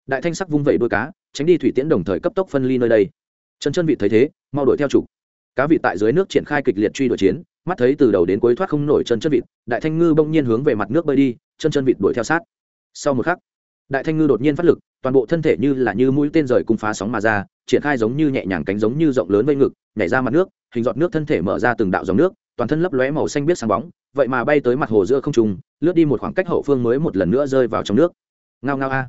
đại thanh sắc vung vẩy đuôi cá, tránh đi thủy tiễn đồng thời cấp tốc phân ly nơi đây. Chân chân vịt thấy thế, mau đuổi theo chủ. Cá vịt tại dưới nước triển khai kịch liệt truy đuổi chiến, mắt thấy từ đầu đến cuối thoát không nổi chân chân vịt đại thanh ngư bỗng nhiên hướng về mặt nước bơi đi chân chân vịt đuổi theo sát. Sau một khắc, đại thanh ngư đột nhiên phát lực, toàn bộ thân thể như là như mũi tên rời cung phá sóng mà ra, triển khai giống như nhẹ nhàng cánh giống như rộng lớn vây ngực, nhảy ra mặt nước, hình giọt nước thân thể mở ra từng đạo dòng nước, toàn thân lấp lóe màu xanh biết sáng bóng, vậy mà bay tới mặt hồ giữa không trung, lướt đi một khoảng cách hậu phương mới một lần nữa rơi vào trong nước. Ngao ngao a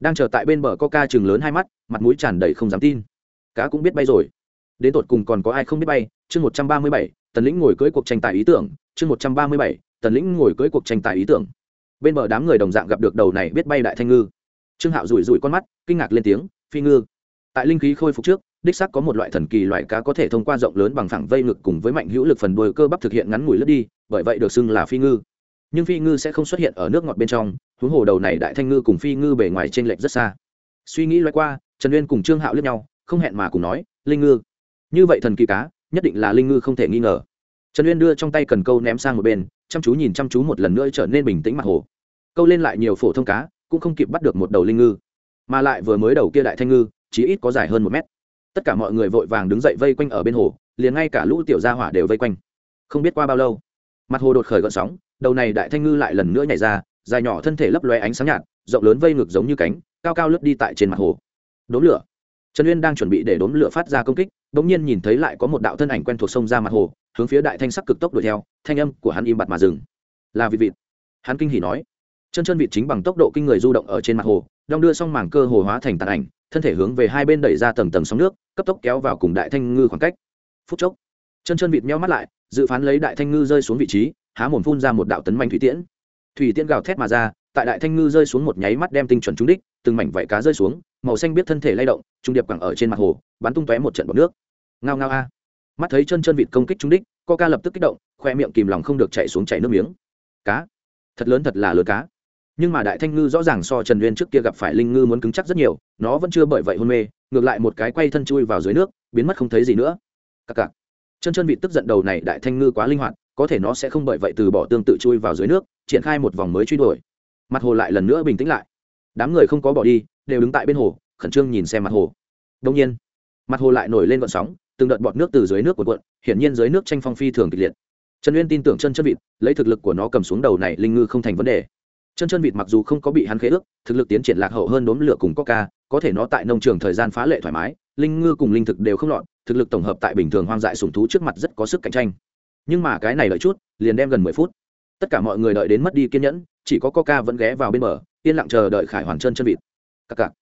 đang chờ tại bên bờ coca chừng lớn hai mắt, mặt mũi tràn đầy không dám tin. Cá cũng biết bay rồi. Đến tột cùng còn có ai không biết bay? Chương một trăm ba mươi bảy, tần lĩnh ngồi cưỡi cuộc tranh tài ý tưởng. Chương một trăm ba mươi bảy, tần lĩnh ngồi cưỡi cuộc tranh tài ý tưởng. Bên bờ đám người đồng dạng gặp được đầu này biết bay đại thanh ngư. Trương hạo rủi rủi con mắt, kinh ngạc lên tiếng, phi ngư. Tại linh khí khôi phục trước, đích sắc có một loại thần kỳ loại cá có thể thông qua rộng lớn bằng phẳng vây ngực cùng với mạnh hữu lực phần đuôi cơ bắp thực hiện ngắn ngủi lướt đi, bởi vậy được xưng là phi ngư. Nhưng phi ngư sẽ không xuất hiện ở nước ngọt bên trong huống hồ đầu này đại thanh ngư cùng phi ngư bề ngoài t r ê n lệch rất xa. Suy nghĩ loay qua, trần uyên cùng trương hạo lướt nhau, không hẹn mà cùng nói, linh ngư. Như vậy thần kỳ cá, nhất định là linh ngư không thể nghi ngờ. Trần uyên đưa trong tay cần câu ném sang một bên, chăm chú nhìn chăm chú một lần nữa trở nên bình tĩnh mặt hồ. Câu lên lại nhiều phổ thông cá, cũng không kịp bắt được một đầu linh ngư. Mà lại vừa mới đầu kia đại thanh ngư, chỉ ít có dài hơn một mét. Tất cả mọi người vội vàng đứng dậy vây quanh ở bên hồ, liền ngay cả lũ tiểu gia hỏa đều vây quanh. Không biết qua bao lâu, mặt hồ đột khởi gợn sóng, đầu này đại thanh ngư lại lần nữa nhảy ra dài nhỏ thân thể lấp lóe ánh sáng nhạt, rộng lớn vây ngực giống như cánh, cao cao lướt đi tại trên mặt hồ. Đốm lửa. Trần uyên đang chuẩn bị để đốm lửa phát ra công kích đ ỗ n g nhiên nhìn thấy lại có một đạo thân ảnh quen thuộc sông ra mặt hồ, hướng phía đại thanh sắc cực tốc đuổi theo, thanh âm của hắn im bặt mà dừng. Là vị vịt. Hắn kinh hỉ nói. Chân chân vịt chính bằng tốc độ kinh người du động ở trên mặt hồ, đong đưa xong mảng cơ hồ hóa thành tàn ảnh, thân thể hướng về hai bên đẩy ra tầng tầng sóng nước, cấp tốc kéo vào cùng đại thanh ngư khoảng cách. Phút chốc, chân chân vịt meo mắt lại, dự phán lấy đại thanh ngư rơi xuống vị trí, há mồm phun ra một đạo tấn manh thủy tiễn thủy tiễn gào thét mà ra, tại đại thanh ngư rơi xuống một nháy mắt đem tinh chuẩn trúng đích, từng mảnh vảy cá rơi xuống, màu xanh biết thân thể lay động, trung điệp cẳng ở trên mặt hồ, bắn tung tóe một trận bọt nước. Ngao ngao a. Mắt thấy chân chân vịt công kích trúng đích co ca lập tức kích động, khoe miệng kìm lòng không được chạy xuống chảy nước miếng. Cá. Thật lớn thật là lớn cá. Nhưng mà đại thanh ngư rõ ràng so trần uyên trước kia gặp phải linh ngư muốn cứng chắc rất nhiều, nó vẫn chưa bởi vậy hôn mê, ngược lại một cái quay thân chui vào dưới nước, biến mất không thấy gì nữa. Cặc cặc. Chân chân vịt tức giận đầu này đại thanh ngư quá linh hoạt, có thể nó sẽ không bởi vậy từ bỏ tương tự chui vào dưới nước triển khai một vòng mới truy đuổi. Mặt hồ lại lần nữa bình tĩnh lại. Đám người không có bỏ đi, đều đứng tại bên hồ, khẩn trương nhìn xem mặt hồ. Đông nhiên, mặt hồ lại nổi lên vận sóng, từng đợt bọt nước từ dưới nước của quận hiển nhiên dưới nước tranh phong phi thường kịch liệt. Trần uyên tin tưởng chân chân vịt, lấy thực lực của nó cầm xuống đầu này linh ngư không thành vấn đề. Chân chân vịt mặc dù không có bị hắn khế ước, thực lực tiến triển lạc hậu hơn đốm lửa cùng coca, có thể nó tại nông trường thời gian phá lệ thoải mái, linh ngư cùng linh thực đều không lọt, thực lực tổng hợp tại bình thường hoang dại sùng thú trước mặt rất có sức cạnh tranh. Nhưng mà cái này lợi chút, liền đem gần mười phút tất cả mọi người đợi đến mất đi kiên nhẫn, chỉ có coca vẫn ghé vào bên bờ, yên lặng chờ đợi khải hoàn chân chân vịt. Cặc cặc.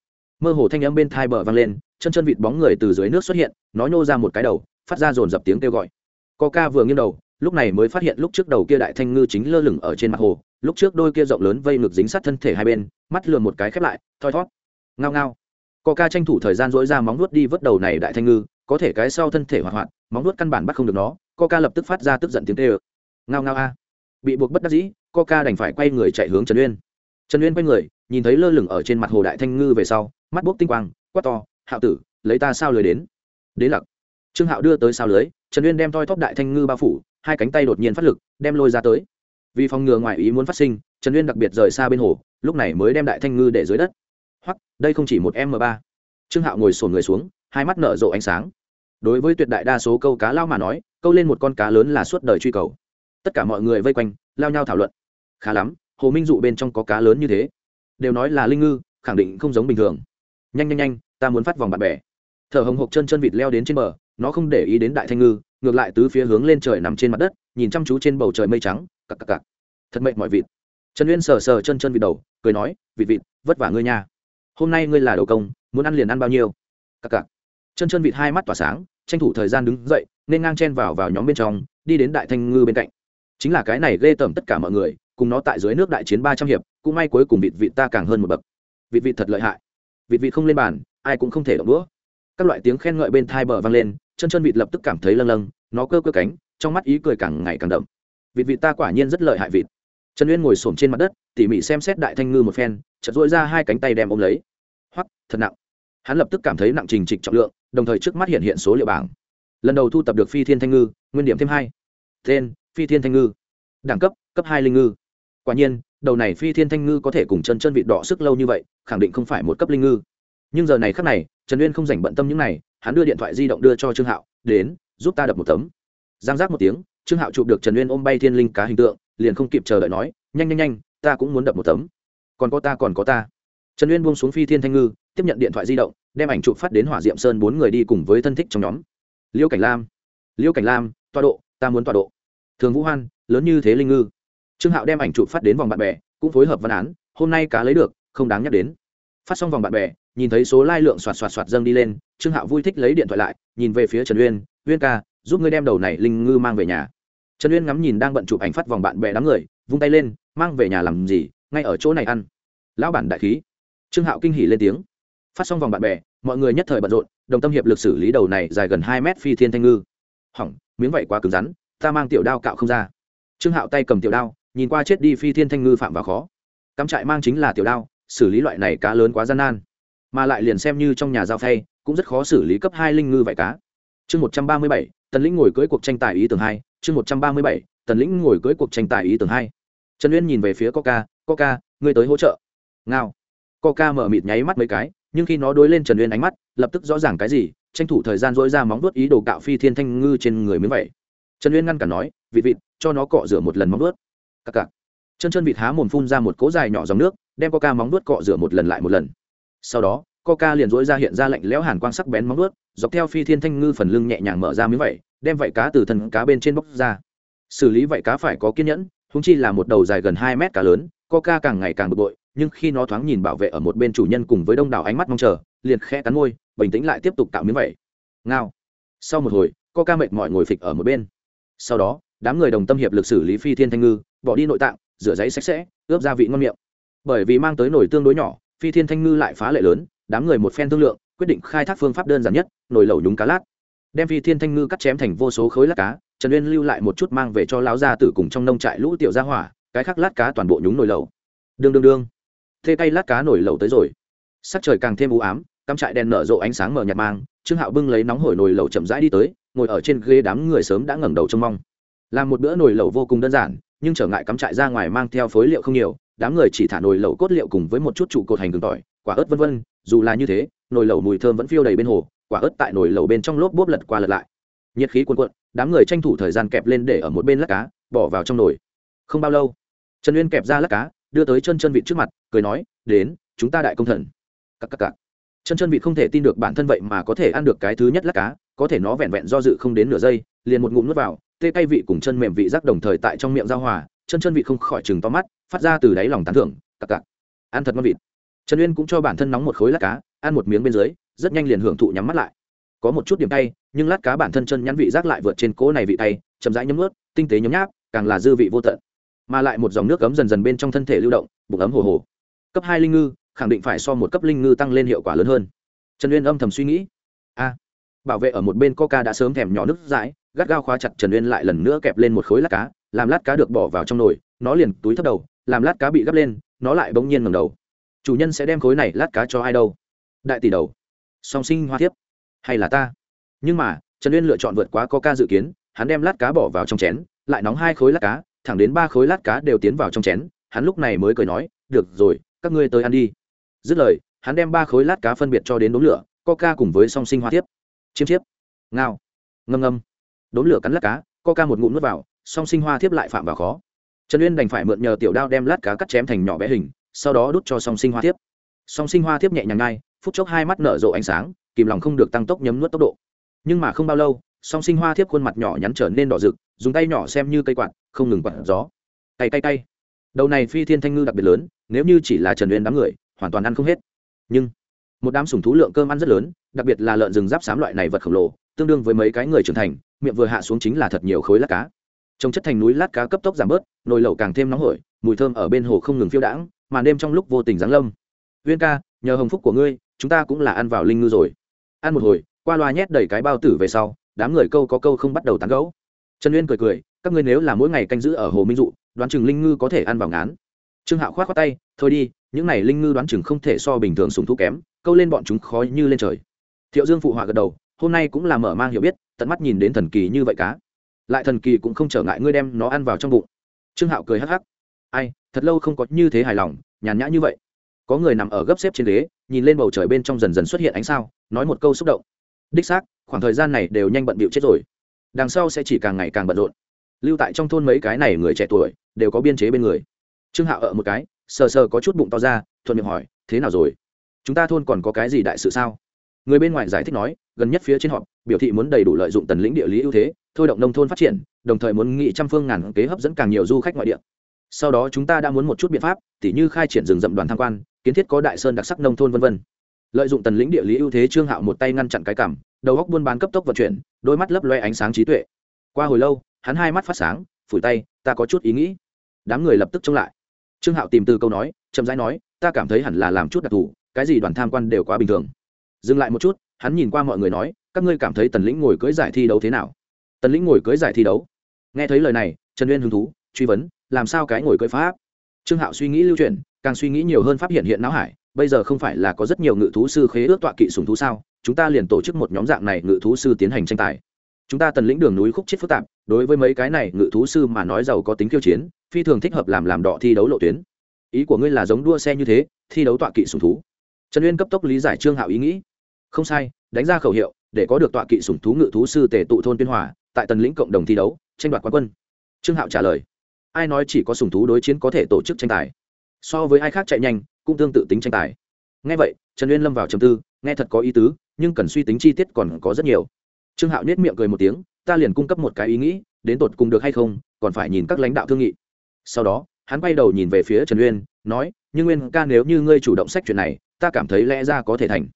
Mơ hồ thanh âm bên thai bờ vang lên, chân chân vịt bóng người từ dưới nước xuất hiện, nó nhô ra một cái đầu, phát ra dồn dập tiếng kêu gọi. Coca vừa nghiêng đầu, lúc này mới phát hiện lúc trước đầu kia đại thanh ngư chính lơ lửng ở trên mặt hồ, lúc trước đôi kia rộng lớn vây ngực dính sát thân thể hai bên, mắt lườm một cái khép lại, thoi thót. Ngao ngao. Coca tranh thủ thời gian dỗi ra móng nuốt đi vớt đầu này đại thanh ngư, có thể cái sau thân thể hoạt hoạt, móng nuốt căn bản bắt không được nó, coca lập tức phát ra tức giận tiếng tê ngao ngao a bị buộc bất đắc dĩ, coca đành phải quay người chạy hướng trần uyên. Trần uyên quay người, nhìn thấy lơ lửng ở trên mặt hồ đại thanh ngư về sau, mắt bốc tinh quang, quát to, hạo tử, lấy ta sao lưới đến? Đến lặc. Trương hạo đưa tới sao lưới, trần uyên đem toi thóp đại thanh ngư bao phủ, hai cánh tay đột nhiên phát lực, đem lôi ra tới. Vì phòng ngừa ngoài ý muốn phát sinh, trần uyên đặc biệt rời xa bên hồ, lúc này mới đem đại thanh ngư để dưới đất. Hoặc đây không chỉ một m ba. Trương hạo ngồi sổn người xuống, hai mắt nở rộ ánh sáng. Đối với tuyệt đại đa số câu cá lao mà nói, câu lên một con cá lớn là suốt đời truy cầu tất cả mọi người vây quanh, lao nhau thảo luận. Khá lắm, hồ minh dụ bên trong có cá lớn như thế. Đều nói là linh ngư, khẳng định không giống bình thường. Nhanh nhanh nhanh, ta muốn phát vòng bạn bè. Thở hồng hộc chân chân vịt leo đến trên bờ, nó không để ý đến đại thanh ngư, ngược lại tứ phía hướng lên trời nằm trên mặt đất, nhìn chăm chú trên bầu trời mây trắng, cặc cặc cặc. Thật mệnh mọi vịt. Trần uyên sờ sờ chân chân vịt đầu, cười nói, vịt vịt, vất vả ngươi nha. Hôm nay ngươi là đầu công, muốn ăn liền ăn bao nhiêu? Cặc cặc. Chân chân vịt hai mắt tỏa sáng, tranh thủ thời gian đứng dậy, nên ngang chen vào vào nhóm bên trong, đi đến đại thanh ngư bên cạnh chính là cái này ghê tởm tất cả mọi người, cùng nó tại dưới nước đại chiến ba trăm hiệp, cũng may cuối cùng vịt vịt ta càng hơn một bậc. Vịt vịt thật lợi hại. Vịt vịt không lên bàn, ai cũng không thể động đũa. Các loại tiếng khen ngợi bên thai bờ vang lên, chân chân vịt lập tức cảm thấy lâng lâng, nó cơ cơ cánh, trong mắt ý cười càng ngày càng đậm. Vịt vịt ta quả nhiên rất lợi hại vịt. Trần uyên ngồi s trên mặt đất, tỉ mỉ xem xét đại thanh ngư một phen, chợt dội ra hai cánh tay đem ôm lấy. Hoắc, thật nặng. Hắn lập tức cảm thấy nặng trình trịch trọng lượng, đồng thời trước mắt hiện hiện số liệu bảng. Lần đầu thu tập được phi thiên thanh ngư, nguyên điểm thêm hai. Tên phi thiên thanh ngư. Đẳng cấp cấp hai linh ngư. Quả nhiên, đầu này phi thiên thanh ngư có thể cùng chân chân vịt đỏ sức lâu như vậy, khẳng định không phải một cấp linh ngư. Nhưng giờ này khắc này, trần uyên không dành bận tâm những này, hắn đưa điện thoại di động đưa cho trương hạo, đến, giúp ta đập một tấm. Giang giác một tiếng, trương hạo chụp được trần uyên ôm bay thiên linh cá hình tượng, liền không kịp chờ đợi nói, nhanh nhanh nhanh, ta cũng muốn đập một tấm. Còn có ta, còn có ta. Trần uyên buông xuống phi thiên thanh ngư, tiếp nhận điện thoại di động, đem ảnh chụp phát đến hỏa diệm sơn bốn người đi cùng với thân thích trong nhóm. Liêu cảnh lam, liêu cảnh lam, tọa độ, ta muốn tọa độ thường vũ hoan, lớn như thế linh ngư. Trương hạo đem ảnh chụp phát đến vòng bạn bè, cũng phối hợp văn án, hôm nay cá lấy được, không đáng nhắc đến. Phát xong vòng bạn bè, nhìn thấy số lai lượng soạt soạt soạt dâng đi lên, trương hạo vui thích lấy điện thoại lại, nhìn về phía trần uyên uyên ca, giúp ngươi đem đầu này linh ngư mang về nhà. Trần uyên ngắm nhìn đang bận chụp ảnh phát vòng bạn bè đám người, vung tay lên, mang về nhà làm gì? Ngay ở chỗ này ăn. Lão bản đại khí. Trương hạo kinh hỉ lên tiếng. Phát xong vòng bạn bè, mọi người nhất thời bận rộn, đồng tâm hiệp lực xử lý đầu này dài gần hai mét phi thiên thanh ngư. Hỏng, miếng vậy quá cứng rắn ta mang tiểu đao cạo không ra. Trương hạo tay cầm tiểu đao nhìn qua chết đi phi thiên thanh ngư phạm vào khó. Cắm trại mang chính là tiểu đao xử lý loại này cá lớn quá gian nan. Mà lại liền xem như trong nhà giao thay, cũng rất khó xử lý cấp hai linh ngư vải cá. Chương một trăm ba mươi bảy tần lĩnh ngồi cưới cuộc tranh tài ý tưởng hai. Chương một trăm ba mươi bảy tần lĩnh ngồi cưới cuộc tranh tài ý tưởng hai. Trần uyên nhìn về phía coca coca ngươi tới hỗ trợ. Ngao. Coca mở mịt nháy mắt mấy cái nhưng khi nó đối lên trần uyên ánh mắt lập tức rõ ràng cái gì tranh thủ thời gian dỗi ra móng vuốt ý đồ cạo phi thiên thanh ngư trên người miếng vậy trần uyên ngăn cản nói vịt vịt cho nó cọ rửa một lần móng vuốt. Cặc cặc. Chân chân vịt há mồm phun ra một cỗ dài nhỏ dòng nước, đem coca móng vuốt cọ rửa một lần lại một lần. Sau đó, coca liền dỗi ra hiện ra lạnh lẽo hàn quang sắc bén móng vuốt, dọc theo phi thiên thanh ngư phần lưng nhẹ nhàng mở ra miếng vẩy đem vảy cá từ thân cá bên trên bóc ra. Xử lý vảy cá phải có kiên nhẫn húng chi là một đầu dài gần hai mét cá lớn, coca càng ngày càng bực bội, nhưng khi nó thoáng nhìn bảo vệ ở một bên chủ nhân cùng với đông đảo ánh mắt mong chờ, liền khẽ cắn môi, bình tĩnh lại tiếp tục tạo miếng vẩy ngao. Sau một hồi, coca mệt mỏi ngồi phịch ở một bên sau đó, đám người đồng tâm hiệp lực xử lý phi thiên thanh ngư, bỏ đi nội tạng, rửa giấy sạch sẽ, ướp gia vị ngon miệng. Bởi vì mang tới nồi tương đối nhỏ, phi thiên thanh ngư lại phá lệ lớn, đám người một phen thương lượng, quyết định khai thác phương pháp đơn giản nhất, nồi lẩu nhúng cá lát. Đem phi thiên thanh ngư cắt chém thành vô số khối lát cá, trần uyên lưu lại một chút mang về cho lão gia tử cùng trong nông trại lũ tiểu gia hỏa, cái khác lát cá toàn bộ nhúng nồi lẩu. Đương đương đương. Thê tay lát cá nồi lẩu tới rồi. Sắc trời càng thêm u ám, cắm trại đèn nở rộ ánh sáng mờ nhạt mang trương hạo bưng lấy nóng hổi nồi lẩu chậm rãi đi tới, ngồi ở trên ghế đám người sớm đã ngẩng đầu trông mong. Làm một bữa nồi lẩu vô cùng đơn giản, nhưng trở ngại cắm trại ra ngoài mang theo phối liệu không nhiều, đám người chỉ thả nồi lẩu cốt liệu cùng với một chút trụ cột hành gừng tỏi, quả ớt vân vân, dù là như thế, nồi lẩu mùi thơm vẫn phiêu đầy bên hồ, quả ớt tại nồi lẩu bên trong lốp bốp lật qua lật lại. Nhiệt khí cuồn cuộn, đám người tranh thủ thời gian kẹp lên để ở một bên lát cá, bỏ vào trong nồi. Không bao lâu, trần uyên kẹp ra lát cá, đưa tới chân chân vịt trước mặt, cười nói, đến, chúng ta đại công thần. Cắc cắc cắc chân chân vịt không thể tin được bản thân vậy mà có thể ăn được cái thứ nhất lát cá, có thể nó vẹn vẹn do dự không đến nửa giây, liền một ngụm nuốt vào, tê cay vị cùng chân mềm vị giác đồng thời tại trong miệng giao hòa, chân chân vịt không khỏi chừng to mắt, phát ra từ đáy lòng tán thưởng, cặc cặc. Ăn thật ngon vịt. Trần uyên cũng cho bản thân nóng một khối lát cá, ăn một miếng bên dưới, rất nhanh liền hưởng thụ nhắm mắt lại. Có một chút điểm tay nhưng lát cá bản thân chân nhắn vị rác lại vượt trên cỗ này vị tay chậm rãi nhấm ướt tinh tế nhấm nháp, càng là dư vị vô tận. Mà lại một dòng nước cấm dần dần bên trong thân thể lưu động, bụng ấm hồ hồ. Cấp hai linh ngư khẳng định phải so một cấp linh ngư tăng lên hiệu quả lớn hơn. Trần uyên âm thầm suy nghĩ. A, bảo vệ ở một bên coca đã sớm thèm nhỏ nước dãi, gắt gao khóa chặt trần uyên lại lần nữa kẹp lên một khối lát cá, làm lát cá được bỏ vào trong nồi, nó liền túi thấp đầu, làm lát cá bị gấp lên, nó lại bỗng nhiên ngầm đầu. Chủ nhân sẽ đem khối này lát cá cho ai đâu? Đại tỷ đầu. Song sinh hoa thiếp. Hay là ta? Nhưng mà, trần uyên lựa chọn vượt quá coca dự kiến, hắn đem lát cá bỏ vào trong chén, lại nóng hai khối lát cá, thẳng đến ba khối lát cá đều tiến vào trong chén, hắn lúc này mới cười nói, được rồi, các ngươi tới ăn đi dứt lời, hắn đem ba khối lát cá phân biệt cho đến đốm lửa, coca cùng với song sinh hoa thiếp. Chiêm chiếp. Ngao. Ngâm ngâm. Đốn lửa cắn lát cá, coca một ngụm nuốt vào, song sinh hoa thiếp lại phạm vào khó. Trần uyên đành phải mượn nhờ tiểu đao đem lát cá cắt chém thành nhỏ bé hình, sau đó đút cho song sinh hoa thiếp. Song sinh hoa thiếp nhẹ nhàng ngay phút chốc hai mắt nở rộ ánh sáng, kìm lòng không được tăng tốc nhấm nuốt tốc độ. Nhưng mà không bao lâu, song sinh hoa thiếp khuôn mặt nhỏ nhắn trở nên đỏ rực, dùng tay nhỏ xem như cây quạt, không ngừng quạt gió. Tay tay tay đầu này phi thiên thanh ngư đặc biệt lớn, nếu như chỉ là trần uyên đám người hoàn toàn ăn không hết. Nhưng, một đám sùng thú lượng cơm ăn rất lớn, đặc biệt là lợn rừng giáp xám loại này vật khổng lồ, tương đương với mấy cái người trưởng thành, miệng vừa hạ xuống chính là thật nhiều khối lát cá. Trồng chất thành núi lát cá cấp tốc giảm bớt, nồi lẩu càng thêm nóng hổi, mùi thơm ở bên hồ không ngừng phiêu đãng, mà đêm trong lúc vô tình giáng lâm. Viên ca, nhờ hồng phúc của ngươi, chúng ta cũng là ăn vào linh ngư rồi. Ăn một hồi, qua loa nhét đầy cái bao tử về sau, đám người câu có câu không bắt đầu tán gẫu. Trần uyên cười cười, các ngươi nếu là mỗi ngày canh giữ ở hồ minh dụ, đoán chừng linh ngư có thể ăn vào ngán. Trương hạo khoát khoát tay, thôi đi những này linh ngư đoán chừng không thể so bình thường sùng thu kém, câu lên bọn chúng khó như lên trời. Thiệu dương phụ họa gật đầu, hôm nay cũng là mở mang hiểu biết, tận mắt nhìn đến thần kỳ như vậy cá. Lại thần kỳ cũng không trở ngại ngươi đem nó ăn vào trong bụng. Trương hạo cười hắc hắc. Ai, thật lâu không có như thế hài lòng, nhàn nhã như vậy. Có người nằm ở gấp xếp trên ghế, nhìn lên bầu trời bên trong dần dần xuất hiện ánh sao, nói một câu xúc động. Đích xác, khoảng thời gian này đều nhanh bận bịu chết rồi. Đằng sau sẽ chỉ càng ngày càng bận rộn. Lưu tại trong thôn mấy cái này người trẻ tuổi, đều có biên chế bên người. Trương hạo ở một cái sờ sờ có chút bụng to ra, thuận miệng hỏi, thế nào rồi? Chúng ta thôn còn có cái gì đại sự sao? Người bên ngoài giải thích nói, gần nhất phía trên họp, biểu thị muốn đầy đủ lợi dụng tần lĩnh địa lý ưu thế, thôi động nông thôn phát triển, đồng thời muốn nghị trăm phương ngàn kế hấp dẫn càng nhiều du khách ngoại địa. Sau đó chúng ta đã muốn một chút biện pháp, tỉ như khai triển rừng rậm đoàn tham quan, kiến thiết có đại sơn đặc sắc nông thôn v v lợi dụng tần lĩnh địa lý ưu thế trương hạo một tay ngăn chặn cái cảm, đầu góc buôn bán cấp tốc vận chuyển, đôi mắt lấp loe ánh sáng trí tuệ. Qua hồi lâu, hắn hai mắt phát sáng, phủi tay, ta có chút ý nghĩ. Đám người lập tức trông lại trương hạo tìm từ câu nói, chậm rãi nói, ta cảm thấy hẳn là làm chút đặc thù, cái gì đoàn tham quan đều quá bình thường. Dừng lại một chút, hắn nhìn qua mọi người nói, các ngươi cảm thấy tần lĩnh ngồi cưới giải thi đấu thế nào? Tần lĩnh ngồi cưới giải thi đấu? Nghe thấy lời này, trần uyên hứng thú, truy vấn, làm sao cái ngồi cưới pháp? Trương hạo suy nghĩ lưu truyền càng suy nghĩ nhiều hơn pháp hiện hiện não hải, bây giờ không phải là có rất nhiều ngự thú sư khế ước tọa kỵ sùng thú sao? Chúng ta liền tổ chức một nhóm dạng này ngự thú sư tiến hành tranh tài. Chúng ta tần lĩnh đường núi khúc chết phức tạp, đối với mấy cái này ngự thú sư mà nói giàu có tính khiêu chiến phi thường thích hợp làm làm đọ thi đấu lộ tuyến. Ý của ngươi là giống đua xe như thế, thi đấu tọa kỵ sùng thú. Trần uyên cấp tốc lý giải trương hạo ý nghĩ. Không sai, đánh ra khẩu hiệu, để có được tọa kỵ sùng thú ngự thú sư tề tụ thôn tuyên hòa, tại tần lĩnh cộng đồng thi đấu, tranh đoạt quán quân. Trương hạo trả lời. Ai nói chỉ có sùng thú đối chiến có thể tổ chức tranh tài? So với ai khác chạy nhanh, cũng tương tự tính tranh tài. Nghe vậy, trần uyên lâm vào trầm tư, nghe thật có ý tứ, nhưng cần suy tính chi tiết còn có rất nhiều. Trương hạo nết miệng cười một tiếng, ta liền cung cấp một cái ý nghĩ, đến tột cùng được hay không, còn phải nhìn các lãnh đạo thương nghị sau đó, hắn quay đầu nhìn về phía trần uyên, nói, nhưng nguyên ca nếu như ngươi chủ động sách chuyện này, ta cảm thấy lẽ ra có thể thành.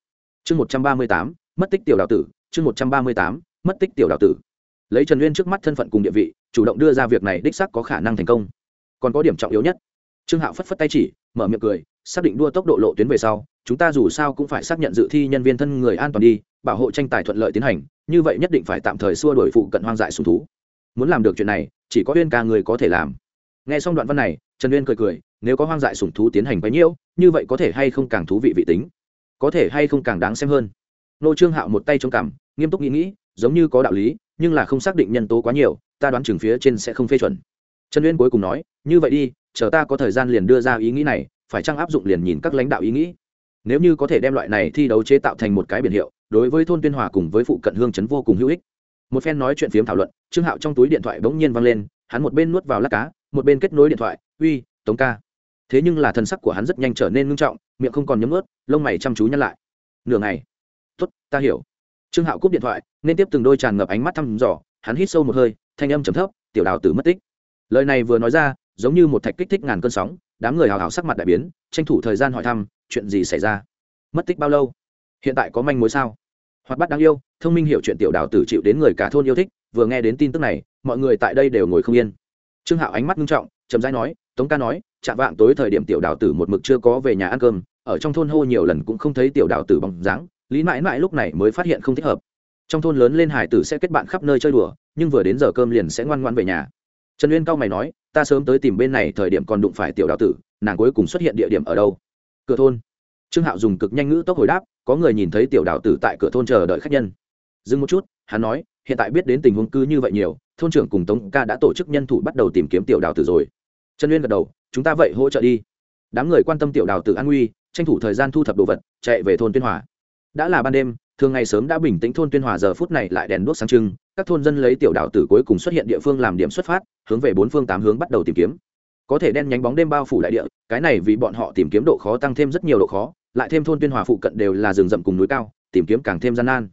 Chương một trăm ba mươi tám, mất tích tiểu đạo tử, chương một trăm ba mươi tám, mất tích tiểu đạo tử. Lấy trần uyên trước mắt thân phận cùng địa vị, chủ động đưa ra việc này đích sắc có khả năng thành công. Còn có điểm trọng yếu nhất, trương hạo phất phất tay chỉ, mở miệng cười, xác định đua tốc độ lộ tuyến về sau, chúng ta dù sao cũng phải xác nhận dự thi nhân viên thân người an toàn đi, bảo hộ tranh tài thuận lợi tiến hành, như vậy nhất định phải tạm thời xua đổi phụ cận hoang dại sùng thú. Muốn làm được chuyện này, chỉ có uyên ca người có thể làm nghe xong đoạn văn này, trần uyên cười cười, nếu có hoang dại sùng thú tiến hành bấy nhiêu, như vậy có thể hay không càng thú vị vị tính? Có thể hay không càng đáng xem hơn? Nô trương hạo một tay trong cằm, nghiêm túc nghĩ nghĩ, giống như có đạo lý, nhưng là không xác định nhân tố quá nhiều, ta đoán chừng phía trên sẽ không phê chuẩn. Trần uyên cuối cùng nói, như vậy đi, chờ ta có thời gian liền đưa ra ý nghĩ này, phải chăng áp dụng liền nhìn các lãnh đạo ý nghĩ? Nếu như có thể đem loại này thi đấu chế tạo thành một cái biển hiệu, đối với thôn tuyên hòa cùng với phụ cận hương chấn vô cùng hữu ích. Một phen nói chuyện phiếm thảo luận, trương hạo trong túi điện thoại bỗng nhiên văng lên, hắn một bên nuốt vào lát cá một bên kết nối điện thoại, uy, tống ca. Thế nhưng là thân sắc của hắn rất nhanh trở nên ngưng trọng, miệng không còn nhấm ướt, lông mày chăm chú nhăn lại. Nửa ngày. Tuất ta hiểu. Trương hạo cúp điện thoại, nên tiếp từng đôi tràn ngập ánh mắt thăm dò, hắn hít sâu một hơi, thanh âm trầm thấp, tiểu đào tử mất tích. Lời này vừa nói ra, giống như một thạch kích thích ngàn cơn sóng, đám người hào hào sắc mặt đại biến, tranh thủ thời gian hỏi thăm, chuyện gì xảy ra? Mất tích bao lâu? Hiện tại có manh mối sao? Hoạt bát đáng yêu, thông minh hiểu chuyện tiểu đào tử chịu đến người cả thôn yêu thích, vừa nghe đến tin tức này, mọi người tại đây đều ngồi không yên trương hạo ánh mắt nghiêm trọng, chậm rãi nói, tống ca nói, chạm vạng tối thời điểm tiểu đào tử một mực chưa có về nhà ăn cơm, ở trong thôn hô nhiều lần cũng không thấy tiểu đào tử bằng dáng, lý mãi mãi lúc này mới phát hiện không thích hợp. Trong thôn lớn lên hải tử sẽ kết bạn khắp nơi chơi đùa, nhưng vừa đến giờ cơm liền sẽ ngoan ngoan về nhà. Trần uyên cao mày nói, ta sớm tới tìm bên này thời điểm còn đụng phải tiểu đào tử, nàng cuối cùng xuất hiện địa điểm ở đâu? Cửa thôn. Trương hạo dùng cực nhanh ngữ tốc hồi đáp, có người nhìn thấy tiểu đào tử tại cửa thôn chờ đợi khách nhân. Dừng một chút, hắn nói hiện tại biết đến tình huống cứ như vậy nhiều, thôn trưởng cùng tống ca đã tổ chức nhân thủ bắt đầu tìm kiếm tiểu đào tử rồi. Trần uyên gật đầu, chúng ta vậy hỗ trợ đi. Đám người quan tâm tiểu đào tử an nguy, tranh thủ thời gian thu thập đồ vật, chạy về thôn tuyên hòa. Đã là ban đêm, thường ngày sớm đã bình tĩnh thôn tuyên hòa giờ phút này lại đèn đuốc sáng trưng, các thôn dân lấy tiểu đào tử cuối cùng xuất hiện địa phương làm điểm xuất phát, hướng về bốn phương tám hướng bắt đầu tìm kiếm. Có thể đen nhánh bóng đêm bao phủ đại địa, cái này vì bọn họ tìm kiếm độ khó tăng thêm rất nhiều độ khó, lại thêm thôn tuyên hòa phụ cận đều là rừng rậm cùng núi cao, tìm kiếm càng thêm gian nan.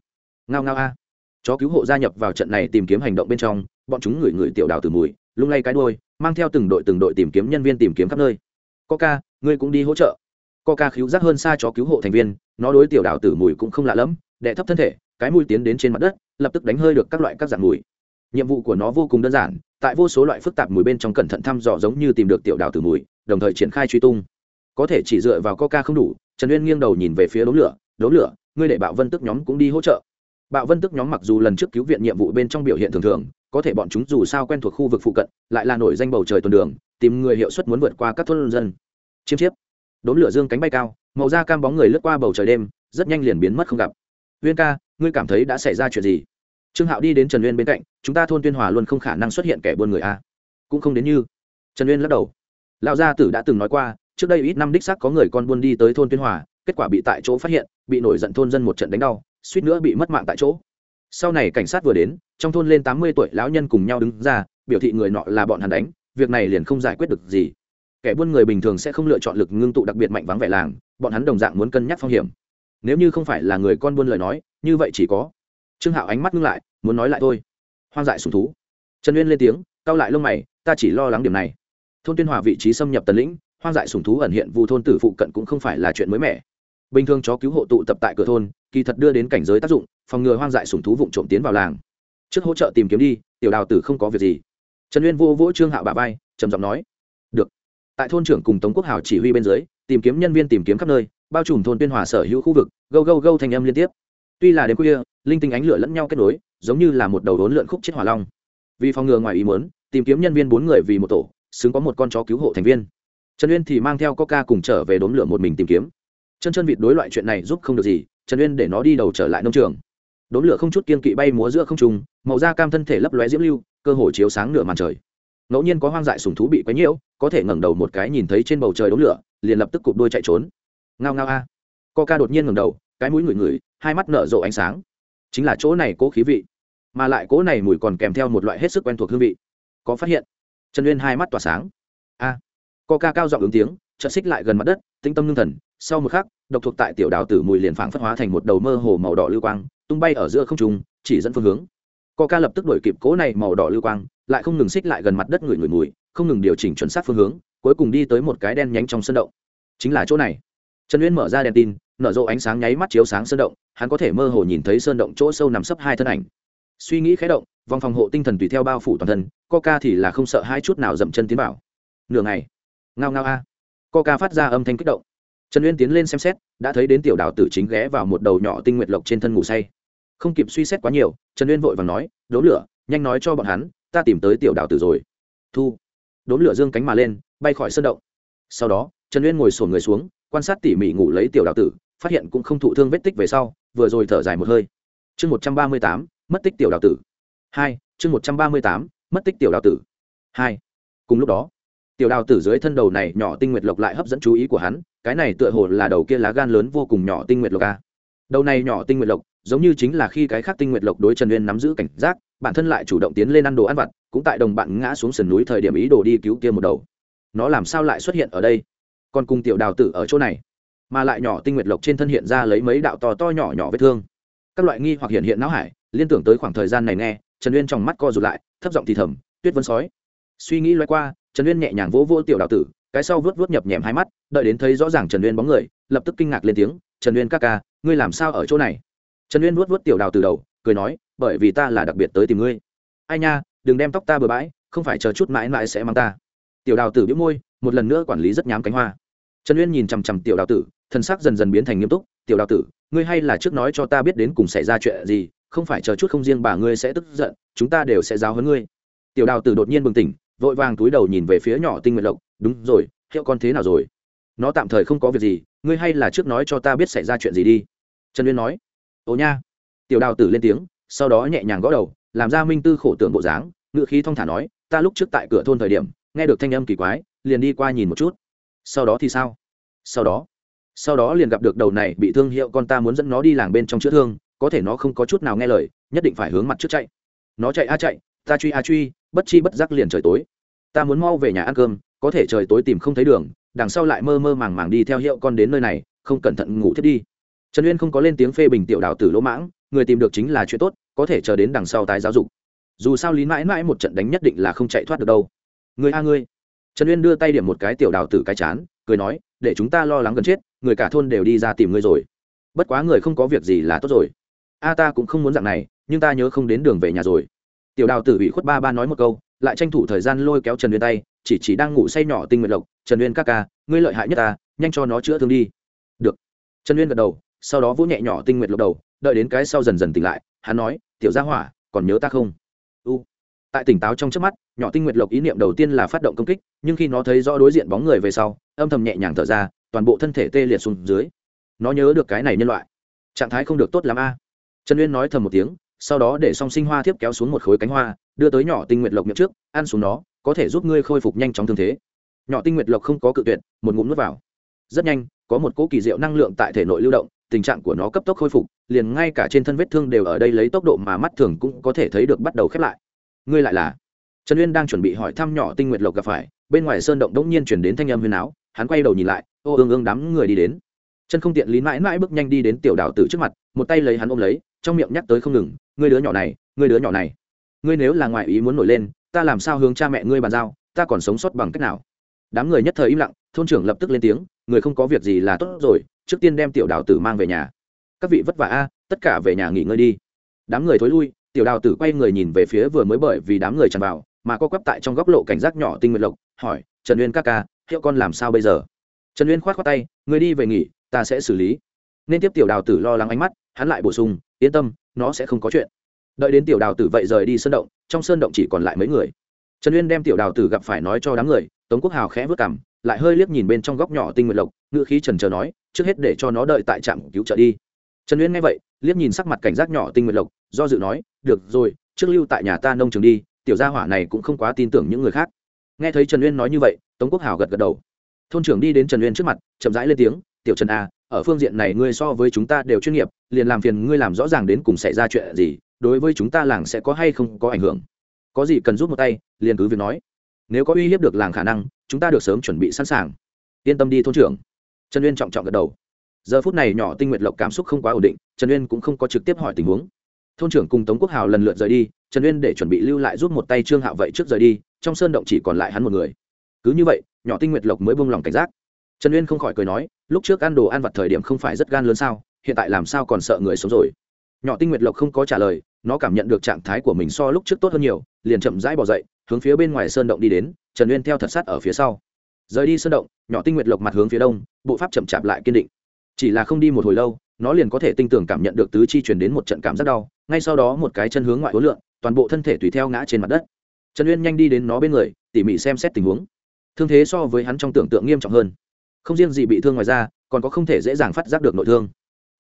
Ngao ngao a chó cứu hộ gia nhập vào trận này tìm kiếm hành động bên trong, bọn chúng ngửi ngửi tiểu đào từ mùi, lung lay cái đôi mang theo từng đội từng đội tìm kiếm nhân viên tìm kiếm khắp nơi. Coca, ngươi cũng đi hỗ trợ. Coca khíu rác hơn xa chó cứu hộ thành viên, nó đối tiểu đào tử mùi cũng không lạ lẫm đệ thấp thân thể, cái mùi tiến đến trên mặt đất, lập tức đánh hơi được các loại các dạng mùi. Nhiệm vụ của nó vô cùng đơn giản, tại vô số loại phức tạp mùi bên trong cẩn thận thăm dò giống như tìm được tiểu đào tử mùi, đồng thời triển khai truy tung. Có thể chỉ dựa vào coca không đủ, trần uyên nghiêng đầu nhìn về phía đống lửa đống lửa, ngươi để bạo vân tức nhóm cũng đi hỗ trợ bạo vân tức nhóm mặc dù lần trước cứu viện nhiệm vụ bên trong biểu hiện thường thường, có thể bọn chúng dù sao quen thuộc khu vực phụ cận, lại là nổi danh bầu trời tuần đường, tìm người hiệu suất muốn vượt qua các thôn dân. Chiêm chiếp. Đốn lửa dương cánh bay cao, màu da cam bóng người lướt qua bầu trời đêm, rất nhanh liền biến mất không gặp. Uyên ca, ngươi cảm thấy đã xảy ra chuyện gì? Trương hạo đi đến trần uyên bên cạnh, chúng ta thôn tuyên hòa luôn không khả năng xuất hiện kẻ buôn người a. Cũng không đến như. Trần uyên lắc đầu. Lão gia tử đã từng nói qua, trước đây ít năm đích xác có người con buôn đi tới thôn tuyên hòa, kết quả bị tại chỗ phát hiện, bị nổi giận thôn dân một trận đánh đau suýt nữa bị mất mạng tại chỗ. Sau này cảnh sát vừa đến, trong thôn lên tám mươi tuổi lão nhân cùng nhau đứng ra, biểu thị người nọ là bọn hắn đánh, việc này liền không giải quyết được gì. Kẻ buôn người bình thường sẽ không lựa chọn lực ngưng tụ đặc biệt mạnh vắng vẻ làng, bọn hắn đồng dạng muốn cân nhắc phong hiểm. Nếu như không phải là người con buôn lời nói, như vậy chỉ có trương hạo ánh mắt ngưng lại, muốn nói lại thôi. Hoang dại sùng thú. Trần uyên lên tiếng, cau lại lông mày, ta chỉ lo lắng điểm này. Thôn tuyên hòa vị trí xâm nhập tần lĩnh, hoang dại sùng thú ẩn hiện vu thôn tử phụ cận cũng không phải là chuyện mới mẻ bình thường chó cứu hộ tụ tập tại cửa thôn, kỳ thật đưa đến cảnh giới tác dụng, phòng ngừa hoang dại sùng thú vụng trộm tiến vào làng. Trước hỗ trợ tìm kiếm đi, tiểu đào tử không có việc gì. Trần uyên vô vỗ trương hạo bà vai, trầm giọng nói, được. Tại thôn trưởng cùng tống quốc hào chỉ huy bên dưới, tìm kiếm nhân viên tìm kiếm khắp nơi, bao trùm thôn tuyên hòa sở hữu khu vực, gâu gâu gâu thành âm liên tiếp. Tuy là đêm khuya, linh tinh ánh lửa lẫn nhau kết nối, giống như là một đầu đốn lượn khúc chết hỏa long. Vì phòng ngừa ngoài ý muốn, tìm kiếm nhân viên bốn người vì một tổ, xứng có một con chó cứu hộ thành viên. Trần uyên thì mang theo coca cùng trở về đốn lửa một mình tìm kiếm chân chân vịt đối loại chuyện này giúp không được gì, trần uyên để nó đi đầu trở lại nông trường. Đốn lửa không chút kiên kỵ bay múa giữa không trùng màu da cam thân thể lấp lóe diễm lưu, cơ hồ chiếu sáng nửa màn trời. Ngẫu nhiên có hoang dại sùng thú bị quấy nhiễu, có thể ngẩng đầu một cái nhìn thấy trên bầu trời đốn lửa, liền lập tức cụp đuôi chạy trốn. Ngao ngao a. Co ca đột nhiên ngẩng đầu, cái mũi ngửi ngửi, hai mắt nở rộ ánh sáng. Chính là chỗ này cố khí vị, mà lại cố này mùi còn kèm theo một loại hết sức quen thuộc hương vị. Có phát hiện? Trần uyên hai mắt tỏa sáng. A. Co ca cao giọng ứng tiếng, chợt xích lại gần mặt đất, tĩnh tâm ngưng thần sau một khắc, độc thuộc tại tiểu đào tử mùi liền phảng phất hóa thành một đầu mơ hồ màu đỏ lưu quang, tung bay ở giữa không trung, chỉ dẫn phương hướng. Co ca lập tức đổi kịp cố này màu đỏ lưu quang, lại không ngừng xích lại gần mặt đất người người mùi, không ngừng điều chỉnh chuẩn xác phương hướng, cuối cùng đi tới một cái đen nhánh trong sân động. Chính là chỗ này. Trần uyên mở ra đèn tin, nở rộ ánh sáng nháy mắt chiếu sáng sơn động, hắn có thể mơ hồ nhìn thấy sơn động chỗ sâu nằm sấp hai thân ảnh. Suy nghĩ khé động, vòng phòng hộ tinh thần tùy theo bao phủ toàn thân, coca thì là không sợ hai chút nào dậm chân tiến vào. Nửa ngày. Ngao ngao a. Coca phát ra âm thanh kích động trần uyên tiến lên xem xét, đã thấy đến tiểu đào tử chính ghé vào một đầu nhỏ tinh nguyệt lộc trên thân ngủ say. Không kịp suy xét quá nhiều, trần uyên vội vàng nói đố lửa, nhanh nói cho bọn hắn, ta tìm tới tiểu đào tử rồi. Thu. Đố lửa dương cánh mà lên, bay khỏi sân động. Sau đó, trần uyên ngồi sổn người xuống, quan sát tỉ mỉ ngủ lấy tiểu đào tử, phát hiện cũng không thụ thương vết tích về sau, vừa rồi thở dài một hơi. Chương một trăm ba mươi tám, mất tích tiểu đào tử. Hai, chương một trăm ba mươi tám, mất tích tiểu đào tử. Hai. Cùng lúc đó tiểu đào tử dưới thân đầu này nhỏ tinh nguyệt lộc lại hấp dẫn chú ý của hắn, cái này tựa hồ là đầu kia lá gan lớn vô cùng nhỏ tinh nguyệt lộc a đầu này nhỏ tinh nguyệt lộc, giống như chính là khi cái khác tinh nguyệt lộc đối trần uyên nắm giữ cảnh giác, bản thân lại chủ động tiến lên ăn đồ ăn vặt, cũng tại đồng bạn ngã xuống sườn núi thời điểm ý đồ đi cứu kia một đầu. Nó làm sao lại xuất hiện ở đây? Còn cùng tiểu đào tử ở chỗ này, mà lại nhỏ tinh nguyệt lộc trên thân hiện ra lấy mấy đạo to to nhỏ nhỏ vết thương. Các loại nghi hoặc hiện hiện não hải, liên tưởng tới khoảng thời gian này nghe, trần uyên trong mắt co rụt lại, thấp giọng thì thầm, tuyết vân sói. Suy nghĩ loay qua trần uyên nhẹ nhàng vỗ vỗ tiểu đào tử, cái sau vớt vớt nhập nhèm hai mắt, đợi đến thấy rõ ràng trần uyên bóng người, lập tức kinh ngạc lên tiếng, trần uyên ca ca, ngươi làm sao ở chỗ này? Trần uyên vớt vớt tiểu đào từ đầu, cười nói, bởi vì ta là đặc biệt tới tìm ngươi. Ai nha, đừng đem tóc ta bừa bãi, không phải chờ chút mãi mãi sẽ mang ta. Tiểu đào tử biếu môi, một lần nữa quản lý rất nhám cánh hoa. Trần uyên nhìn chằm chằm tiểu đào tử thân sắc dần dần biến thành nghiêm túc, tiểu đào tử, ngươi hay là trước nói cho ta biết đến cùng xảy ra chuyện gì, không phải chờ chút không riêng bà ngươi sẽ tức giận, chúng ta đều sẽ giáo hơn ngươi. Tiểu đào tử đột nhiên bừng tỉnh vội vàng túi đầu nhìn về phía nhỏ tinh nguyệt lộc, đúng rồi, hiệu con thế nào rồi? Nó tạm thời không có việc gì, ngươi hay là trước nói cho ta biết xảy ra chuyện gì đi. Trần uyên nói, ồ nha. Tiểu đào tử lên tiếng, sau đó nhẹ nhàng gõ đầu, làm ra minh tư khổ tưởng bộ dáng ngự khí thong thả nói, ta lúc trước tại cửa thôn thời điểm, nghe được thanh âm kỳ quái, liền đi qua nhìn một chút. Sau đó thì sao? Sau đó sau đó liền gặp được đầu này bị thương, hiệu con ta muốn dẫn nó đi làng bên trong chữa thương, có thể nó không có chút nào nghe lời, nhất định phải hướng mặt trước chạy. Nó chạy a chạy, ta truy a truy bất chi bất giác liền trời tối. Ta muốn mau về nhà ăn cơm, có thể trời tối tìm không thấy đường, đằng sau lại mơ mơ màng màng đi theo hiệu con đến nơi này, không cẩn thận ngủ thiết đi. Trần uyên không có lên tiếng phê bình tiểu đào tử lỗ mãng, người tìm được chính là chuyện tốt, có thể chờ đến đằng sau tái giáo dục. Dù sao lý mãi mãi một trận đánh nhất định là không chạy thoát được đâu. Người a ngươi. Trần uyên đưa tay điểm một cái tiểu đào tử cái chán, cười nói, để chúng ta lo lắng gần chết, người cả thôn đều đi ra tìm ngươi rồi. Bất quá người không có việc gì là tốt rồi. A ta cũng không muốn dạng này, nhưng ta nhớ không đến đường về nhà rồi tiểu đào tử ủy khuất ba ba nói một câu, lại tranh thủ thời gian lôi kéo trần uyên tay, chỉ chỉ đang ngủ say nhỏ tinh nguyện lộc, trần uyên ca ca, ngươi lợi hại nhất ta, nhanh cho nó chữa thương đi. Được. Trần uyên gật đầu, sau đó vỗ nhẹ nhỏ tinh nguyện lộc đầu, đợi đến cái sau dần dần tỉnh lại, hắn nói, tiểu gia hỏa, còn nhớ ta không? U. Tại tỉnh táo trong trước mắt, nhỏ tinh nguyệt lộc ý niệm đầu tiên là phát động công kích, nhưng khi nó thấy rõ đối diện bóng người về sau, âm thầm nhẹ nhàng thở ra, toàn bộ thân thể tê liệt xuống dưới. Nó nhớ được cái này nhân loại. Trạng thái không được tốt lắm a. Trần uyên nói thầm một tiếng sau đó để song sinh hoa thiếp kéo xuống một khối cánh hoa, đưa tới nhỏ tinh nguyệt lộc miệng trước, ăn xuống nó, có thể giúp ngươi khôi phục nhanh chóng thương thế. Nhỏ tinh nguyệt lộc không có cự tuyệt, một ngụm nuốt vào. Rất nhanh, có một cỗ kỳ diệu năng lượng tại thể nội lưu động, tình trạng của nó cấp tốc khôi phục, liền ngay cả trên thân vết thương đều ở đây lấy tốc độ mà mắt thường cũng có thể thấy được bắt đầu khép lại. Ngươi lại là? Trần uyên đang chuẩn bị hỏi thăm nhỏ tinh nguyệt lộc gặp phải, bên ngoài sơn động đống nhiên chuyển đến thanh âm huyền áo, hắn quay đầu nhìn lại, ô, ương ương đám người đi đến. Chân không tiện lý mãi mãi bước nhanh đi đến tiểu đào tử trước mặt, một tay lấy hắn ôm lấy trong miệng nhắc tới không ngừng, ngươi đứa nhỏ này, ngươi đứa nhỏ này. Ngươi nếu là ngoại ý muốn nổi lên, ta làm sao hướng cha mẹ ngươi bàn giao, ta còn sống sót bằng cách nào? Đám người nhất thời im lặng, thôn trưởng lập tức lên tiếng, người không có việc gì là tốt rồi, trước tiên đem tiểu đào tử mang về nhà. Các vị vất vả a, tất cả về nhà nghỉ ngơi đi. Đám người thối lui, tiểu đào tử quay người nhìn về phía vừa mới bởi vì đám người tràn vào, mà co quắp tại trong góc lộ cảnh giác nhỏ tinh nguyệt lộc, hỏi, trần uyên các ca, hiệu con làm sao bây giờ? Trần uyên k h o á t tay, người đi về nghỉ, ta sẽ xử lý. Nên tiếp tiểu đào tử lo lắng ánh mắt hắn lại bổ sung, yên tâm, nó sẽ không có chuyện. Đợi đến tiểu đào tử vậy rời đi sơn động, trong sơn động chỉ còn lại mấy người. Trần uyên đem tiểu đào tử gặp phải nói cho đám người, tống quốc hào khẽ vớt cảm lại hơi liếc nhìn bên trong góc nhỏ tinh nguyện lộc ngự khí trần trờ nói, trước hết để cho nó đợi tại trạm cứu trợ đi. Trần uyên nghe vậy, liếc nhìn sắc mặt cảnh giác nhỏ tinh nguyện lộc, do dự nói, được rồi, trước lưu tại nhà ta nông trường đi, tiểu gia hỏa này cũng không quá tin tưởng những người khác. Nghe thấy trần uyên nói như vậy, tống quốc hào gật gật đầu. Thôn trưởng đi đến trần uyên trước mặt, chậm rãi lên tiếng, tiểu trần a ở phương diện này ngươi so với chúng ta đều chuyên nghiệp, liền làm phiền ngươi làm rõ ràng đến cùng xảy ra chuyện gì, đối với chúng ta làng sẽ có hay không có ảnh hưởng. Có gì cần giúp một tay, liền cứ việc nói. Nếu có uy hiếp được làng khả năng, chúng ta được sớm chuẩn bị sẵn sàng. Yên tâm đi thôn trưởng. Trần uyên trọng trọng gật đầu. Giờ phút này nhỏ tinh nguyệt lộc cảm xúc không quá ổn định, trần uyên cũng không có trực tiếp hỏi tình huống. Thôn trưởng cùng tống quốc hào lần lượt rời đi, trần uyên để chuẩn bị lưu lại giúp một tay trương hạo vậy trước rời đi, trong sơn động chỉ còn lại hắn một người. Cứ như vậy, nhỏ tinh nguyệt lộc mới buông lòng cảnh giác trần uyên không khỏi cười nói, lúc trước ăn đồ ăn vặt thời điểm không phải rất gan lớn sao, hiện tại làm sao còn sợ người sống rồi? Nhỏ tinh nguyệt lộc không có trả lời, nó cảm nhận được trạng thái của mình so lúc trước tốt hơn nhiều, liền chậm rãi bỏ dậy, hướng phía bên ngoài sơn động đi đến, trần uyên theo thật sát ở phía sau. Rời đi sơn động, nhỏ tinh nguyệt lộc mặt hướng phía đông, bộ pháp chậm chạp lại kiên định. Chỉ là không đi một hồi lâu, nó liền có thể tinh tưởng cảm nhận được tứ chi truyền đến một trận cảm rất đau, ngay sau đó một cái chân hướng ngoại hối lượng toàn bộ thân thể tùy theo ngã trên mặt đất. Trần uyên nhanh đi đến nó bên người, tỉ mỉ xem xét tình huống. Thương thế so với hắn trong tưởng tượng nghiêm trọng hơn không riêng gì bị thương ngoài ra còn có không thể dễ dàng phát giác được nội thương.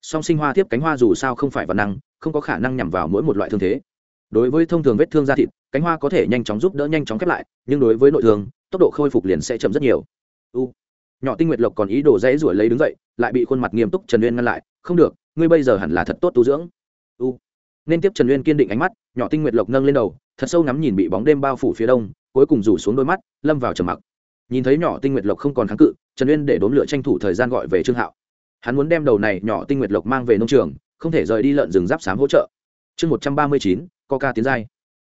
Song sinh hoa tiếp cánh hoa dù sao không phải văn năng, không có khả năng nhằm vào mỗi một loại thương thế. Đối với thông thường vết thương da thịt, cánh hoa có thể nhanh chóng giúp đỡ nhanh chóng khép lại, nhưng đối với nội thương, tốc độ khôi phục liền sẽ chậm rất nhiều. U. Nhỏ tinh nguyệt lộc còn ý đồ dễ ruổi lấy đứng dậy, lại bị khuôn mặt nghiêm túc trần uyên ngăn lại, không được, ngươi bây giờ hẳn là thật tốt tu dưỡng. U. Nên tiếp trần uyên kiên định ánh mắt, nhỏ tinh nguyệt lộc nâng lên đầu, thật sâu ngắm nhìn bị bóng đêm bao phủ phía đông, cuối cùng rủ xuống đôi mắt, lâm vào trầm mặc. Nhìn thấy nhỏ tinh nguyệt lộc không còn kháng cự trần uyên để đốn lửa tranh thủ thời gian gọi về trương hạo. Hắn muốn đem đầu này nhỏ tinh nguyệt lộc mang về nông trường, không thể rời đi lợn rừng giáp sám hỗ trợ. Chương một trăm ba mươi chín coca tiến giai.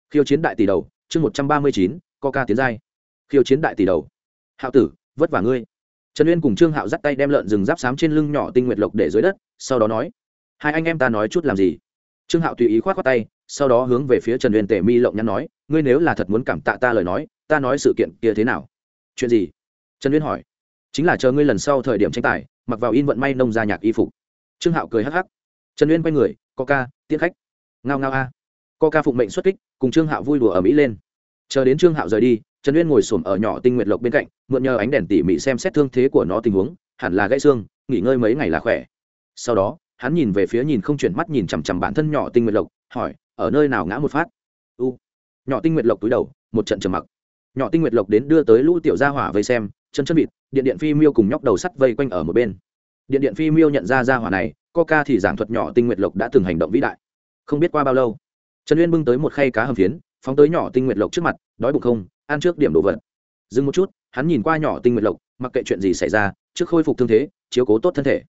Khiêu chiến đại tỷ đầu, chương một trăm ba mươi chín coca tiến giai. Khiêu chiến đại tỷ đầu. Hạo tử, vất vả ngươi. Trần uyên cùng trương hạo dắt tay đem lợn rừng giáp xám trên lưng nhỏ tinh nguyệt lộc để dưới đất, sau đó nói, hai anh em ta nói chút làm gì? Trương hạo tùy ý k h o á t khoác tay, sau đó hướng về phía trần uyên tể mi lộng nhắn nói, ngươi nếu là thật muốn cảm tạ ta lời nói, ta nói sự kiện kia thế nào? Chuyện gì? Trần uyên hỏi chính là chờ ngươi lần sau thời điểm tranh tài, mặc vào in vận may nông ra nhạc y phục. Trương hạo cười hắc hắc. Trần uyên quay người, coca tiết khách. Ngao ngao a. Coca phụng mệnh xuất kích, cùng trương hạo vui đùa ở mỹ lên. Chờ đến trương hạo rời đi, trần uyên ngồi s ổ m ở nhỏ tinh nguyệt lộc bên cạnh, mượn nhờ ánh đèn tỉ mỉ xem xét thương thế của nó tình huống, hẳn là gãy xương, nghỉ ngơi mấy ngày là khỏe. Sau đó, hắn nhìn về phía nhìn không chuyển mắt nhìn chằm chằm bản thân nhỏ tinh nguyệt lộc, hỏi, ở nơi nào ngã một phát? U. Nhỏ tinh nguyệt lộc túi đầu, một trận trầm mặc. Nhỏ tinh nguyệt lộc đến đưa tới lũ tiểu gia hỏa vây xem chân chân vịt, điện điện phi miêu cùng nhóc đầu sắt vây quanh ở một bên. Điện điện phi miêu nhận ra gia hỏa này, coca thì giảng thuật nhỏ tinh nguyệt lộc đã từng hành động vĩ đại. Không biết qua bao lâu, trần uyên bưng tới một khay cá hầm phiến, phóng tới nhỏ tinh nguyệt lộc trước mặt, đói bụng không, ăn trước điểm đồ vật. Dừng một chút, hắn nhìn qua nhỏ tinh nguyệt lộc, mặc kệ chuyện gì xảy ra, trước khôi phục thương thế, chiếu cố tốt thân thể.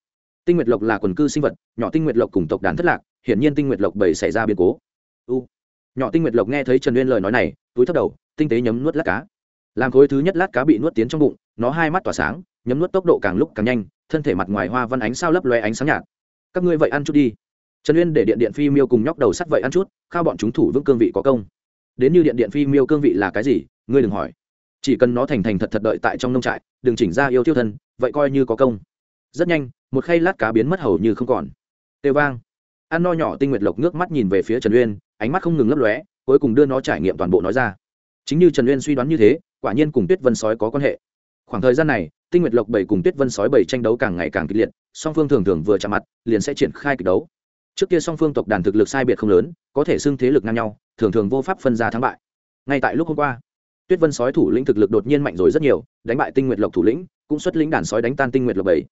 Tinh nguyệt lộc là quần cư sinh vật, nhỏ tinh nguyệt lộc cùng tộc đàn thất lạc, hiển nhiên tinh nguyệt lộc bảy xảy ra biến cố. U, nhỏ tinh nguyệt lộc nghe thấy trần uyên lời nói này, túi thấp đầu, tinh tế nhấm nuốt lát cá làm khối thứ nhất lát cá bị nuốt tiến trong bụng, nó hai mắt tỏa sáng, nhấm nuốt tốc độ càng lúc càng nhanh, thân thể mặt ngoài hoa văn ánh sao lấp loe ánh sáng nhạt. Các ngươi vậy ăn chút đi. Trần uyên để điện điện phi miêu cùng nhóc đầu sắt vậy ăn chút, khao bọn chúng thủ vững cương vị có công. Đến như điện điện phi miêu cương vị là cái gì, ngươi đừng hỏi. Chỉ cần nó thành thành thật thật đợi tại trong nông trại, đừng chỉnh ra yêu thiêu thân, vậy coi như có công. Rất nhanh, một khay lát cá biến mất hầu như không còn. Têu vang. Ăn no nhỏ tinh nguyệt lộc nước mắt nhìn về phía trần uyên, ánh mắt không ngừng lấp lóe, cuối cùng đưa nó trải nghiệm toàn bộ nói ra. Chính như trần uyên suy đoán như thế quả nhiên cùng tuyết vân sói có quan hệ. Khoảng thời gian này, tinh nguyệt lộc bảy cùng tuyết vân sói bảy tranh đấu càng ngày càng kịch liệt, song phương thường thường vừa chạm mặt, liền sẽ triển khai kịch đấu. Trước kia song phương tộc đàn thực lực sai biệt không lớn, có thể xưng thế lực ngang nhau, thường thường vô pháp phân ra thắng bại. Ngay tại lúc hôm qua, tuyết vân sói thủ lĩnh thực lực đột nhiên mạnh rồi rất nhiều, đánh bại tinh nguyệt lộc thủ lĩnh, cũng xuất lĩnh đàn sói đánh tan tinh nguyệt lộc bảy.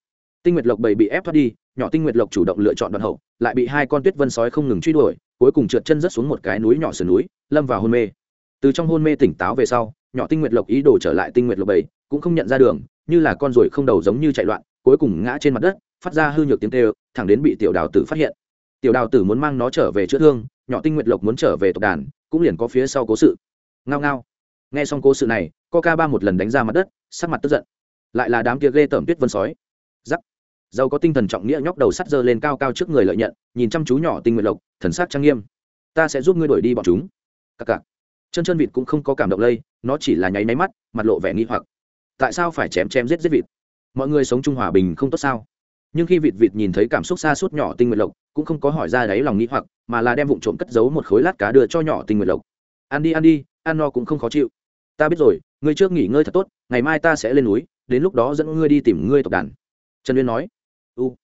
Tinh nguyệt lộc bảy bị ép thoát đi, nhỏ tinh nguyệt lộc chủ động lựa chọn đoạn hậu, lại bị hai con tuyết vân sói không ngừng truy đuổi, cuối cùng trượt chân rớt xuống một cái núi nhỏ sườn núi, lâm vào hôn mê từ trong hôn mê tỉnh táo về sau, nhỏ tinh nguyệt lộc ý đồ trở lại tinh nguyệt lộc bảy cũng không nhận ra đường, như là con ruồi không đầu giống như chạy loạn, cuối cùng ngã trên mặt đất, phát ra hư nhược tiếng tê thẳng đến bị tiểu đào tử phát hiện. Tiểu đào tử muốn mang nó trở về chữa thương, nhỏ tinh nguyệt lộc muốn trở về tộc đàn, cũng liền có phía sau cố sự. Ngao ngao. Nghe xong cố sự này, coca ba một lần đánh ra mặt đất, sắc mặt tức giận. Lại là đám kia ghê tởm tuyết vân sói. Giắc dâu có tinh thần trọng nghĩa nhóc đầu sắt dơ lên cao cao trước người lợi nhận, nhìn chăm chú nhỏ tinh nguyệt lộc, thần sắc trang nghiêm. Ta sẽ giúp ngươi đuổi đi bọn chúng. Cặc cặc chân chân vịt cũng không có cảm động lây, nó chỉ là nháy máy mắt, mặt lộ vẻ nghi hoặc. Tại sao phải chém chém giết giết vịt? Mọi người sống chung hòa bình không tốt sao? Nhưng khi vịt vịt nhìn thấy cảm xúc xa suốt nhỏ tinh nguyệt lộc, cũng không có hỏi ra đáy lòng nghĩ hoặc, mà là đem vụn trộm cất giấu một khối lát cá đưa cho nhỏ tinh nguyệt lộc. Ăn đi ăn đi, ăn no cũng không khó chịu. Ta biết rồi, ngươi trước nghỉ ngơi thật tốt, ngày mai ta sẽ lên núi, đến lúc đó dẫn ngươi đi tìm ngươi tộc đàn. Trần uyên nói. U.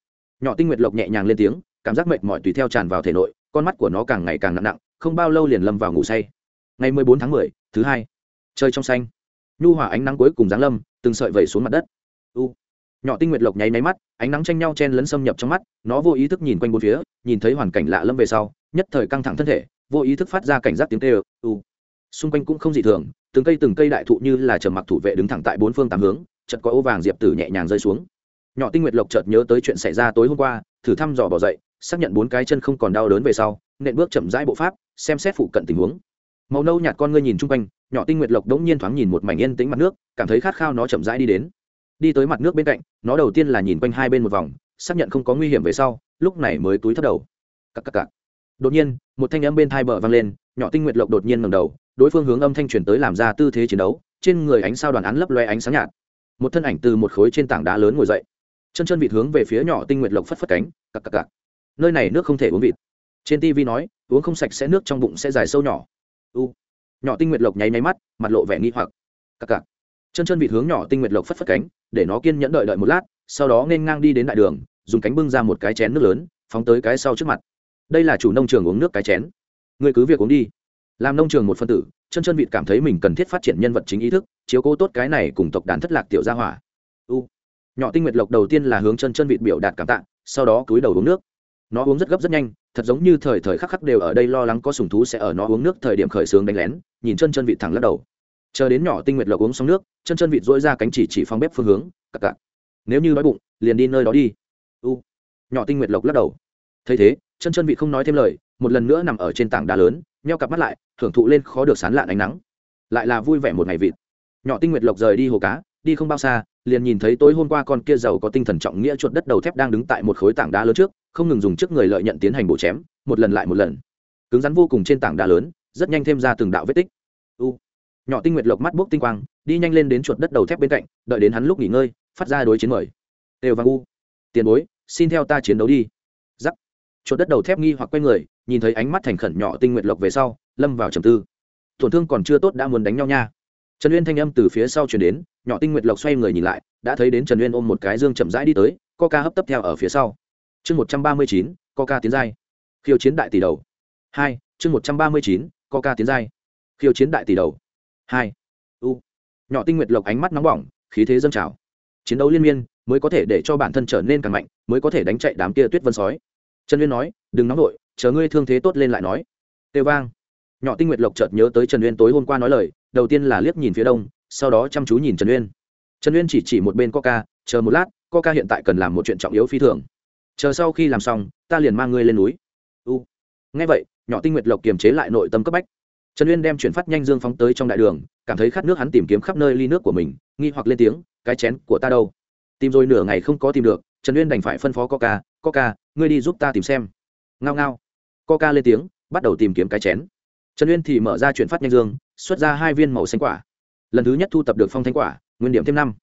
Nhỏ tinh nguyệt lộc nhẹ nhàng lên tiếng, cảm giác mệt mỏi tùy theo tràn vào thể nội, con mắt của nó càng ngày càng nặng nặng, không bao lâu liền lâm vào ngủ say ngày mười bốn tháng mười, thứ hai. Chơi trong xanh. Nhu hòa ánh nắng cuối cùng giáng lâm, từng sợi vẩy xuống mặt đất. U. Nhỏ tinh nguyệt lộc nháy máy mắt, ánh nắng tranh nhau chen lấn xâm nhập trong mắt, nó vô ý thức nhìn quanh bốn phía, nhìn thấy hoàn cảnh lạ lâm về sau, nhất thời căng thẳng thân thể, vô ý thức phát ra cảnh giác tiếng tê u. Xung quanh cũng không dị thường, từng cây từng cây đại thụ như là trầm mặc thủ vệ đứng thẳng tại bốn phương tám hướng, chợt có ô vàng diệp tử nhẹ nhàng rơi xuống. Nhỏ tinh nguyệt lộc chợt nhớ tới chuyện xảy ra tối hôm qua, thử thăm dò bỏ dậy, xác nhận bốn cái chân không còn đau đớn về sau, nện bước chậm rãi bộ pháp, xem xét phụ cận tình huống màu nâu nhạt con ngươi nhìn chung quanh, nhỏ tinh nguyệt lộc đống nhiên thoáng nhìn một mảnh yên tĩnh mặt nước, cảm thấy khát khao nó chậm rãi đi đến. Đi tới mặt nước bên cạnh, nó đầu tiên là nhìn quanh hai bên một vòng, xác nhận không có nguy hiểm về sau, lúc này mới túi thất đầu. Cắc cắc cắc. đột nhiên, một thanh âm bên thai bờ vang lên, nhỏ tinh nguyệt lộc đột nhiên ngầm đầu, đối phương hướng âm thanh truyền tới làm ra tư thế chiến đấu, trên người ánh sao đoàn án lấp loe ánh sáng nhạt. Một thân ảnh từ một khối trên tảng đá lớn ngồi dậy. Chân chân vịt hướng về phía nhỏ tinh nguyệt lộc phất phất cánh, cặc cặc cặc. Nơi này nước không thể uống vịt. Trên tv nói, uống không sạch sẽ, nước trong bụng sẽ dài sâu nhỏ u. Nhỏ tinh nguyệt lộc nháy nháy mắt, mặt lộ vẻ nghi hoặc. Cặc cặc. Chân chân vịt hướng nhỏ tinh nguyệt lộc phất phất cánh, để nó kiên nhẫn đợi đợi một lát, sau đó nên ngang đi đến đại đường, dùng cánh bưng ra một cái chén nước lớn, phóng tới cái sau trước mặt. Đây là chủ nông trường uống nước cái chén. Ngươi cứ việc uống đi. Làm nông trường một phân tử, chân chân vịt cảm thấy mình cần thiết phát triển nhân vật chính ý thức, chiếu cố tốt cái này cùng tộc đàn thất lạc tiểu gia hỏa. U. Nhỏ tinh nguyệt lộc đầu tiên là hướng chân chân vịt biểu đạt cảm tạ, sau đó cúi đầu uống nước. Nó uống rất gấp rất nhanh thật giống như thời thời khắc khắc đều ở đây lo lắng có sùng thú sẽ ở nó uống nước thời điểm khởi sướng đánh lén, nhìn chân chân vịt thẳng lắc đầu. Chờ đến nhỏ tinh nguyệt lộc uống xong nước, chân chân vịt dỗi ra cánh chỉ chỉ phong bếp phương hướng, cặc cặc. Nếu như đói bụng, liền đi nơi đó đi. U. Nhỏ tinh nguyệt lộc lắc đầu. Thấy thế, chân chân vịt không nói thêm lời, một lần nữa nằm ở trên tảng đá lớn, nheo cặp mắt lại, thưởng thụ lên khó được sán lạn ánh nắng. Lại là vui vẻ một ngày vịt. Nhỏ tinh nguyệt lộc rời đi hồ cá, đi không bao xa liền nhìn thấy tối hôm qua con kia giàu có tinh thần trọng nghĩa chuột đất đầu thép đang đứng tại một khối tảng đá lớn trước, không ngừng dùng trước người lợi nhận tiến hành bổ chém, một lần lại một lần. Cứng rắn vô cùng trên tảng đá lớn, rất nhanh thêm ra từng đạo vết tích. U. Nhỏ tinh nguyệt lộc mắt bốc tinh quang, đi nhanh lên đến chuột đất đầu thép bên cạnh, đợi đến hắn lúc nghỉ ngơi, phát ra đối chiến mời. Đều vang u. Tiền bối, xin theo ta chiến đấu đi. Giắc. Chuột đất đầu thép nghi hoặc quay người, nhìn thấy ánh mắt thành khẩn nhỏ tinh nguyệt lộc về sau, lâm vào trầm tư. Tổn thương còn chưa tốt đã muốn đánh nhau nha. Trần uyên thanh âm từ phía sau chuyển đến nhỏ tinh nguyệt lộc xoay người nhìn lại, đã thấy đến trần uyên ôm một cái dương chậm rãi đi tới coca hấp tấp theo ở phía sau. Chương một trăm ba mươi chín coca tiến giai. Khiêu chiến đại tỷ đầu. Hai, chương một trăm ba mươi chín coca tiến giai. Khiêu chiến đại tỷ đầu. Hai, u. Nhỏ tinh nguyệt lộc ánh mắt nóng bỏng, khí thế dâng trào. Chiến đấu liên miên, mới có thể để cho bản thân trở nên càng mạnh, mới có thể đánh chạy đám kia tuyết vân sói. Trần uyên nói, đừng nóng vội, chờ ngươi thương thế tốt lên lại nói. Têu vang. Nhỏ tinh nguyệt lộc chợt nhớ tới trần uyên tối hôm qua nói lời, đầu tiên là liếc nhìn phía đông sau đó chăm chú nhìn trần uyên. Trần uyên chỉ chỉ một bên coca, chờ một lát, coca hiện tại cần làm một chuyện trọng yếu phi thường. Chờ sau khi làm xong, ta liền mang ngươi lên núi. U. Ngay vậy, nhỏ tinh nguyệt lộc kiềm chế lại nội tâm cấp bách. Trần uyên đem chuyển phát nhanh dương phóng tới trong đại đường, cảm thấy khát nước hắn tìm kiếm khắp nơi ly nước của mình, nghi hoặc lên tiếng, cái chén của ta đâu? Tìm rồi nửa ngày không có tìm được, trần uyên đành phải phân phó coca coca, ngươi đi giúp ta tìm xem. Ngao ngao. Coca lên tiếng, bắt đầu tìm kiếm cái chén. Trần uyên thì mở ra chuyển phát nhanh dương, xuất ra hai viên màu xanh quả lần thứ nhất thu tập được phong thanh quả, nguyên điểm thêm năm.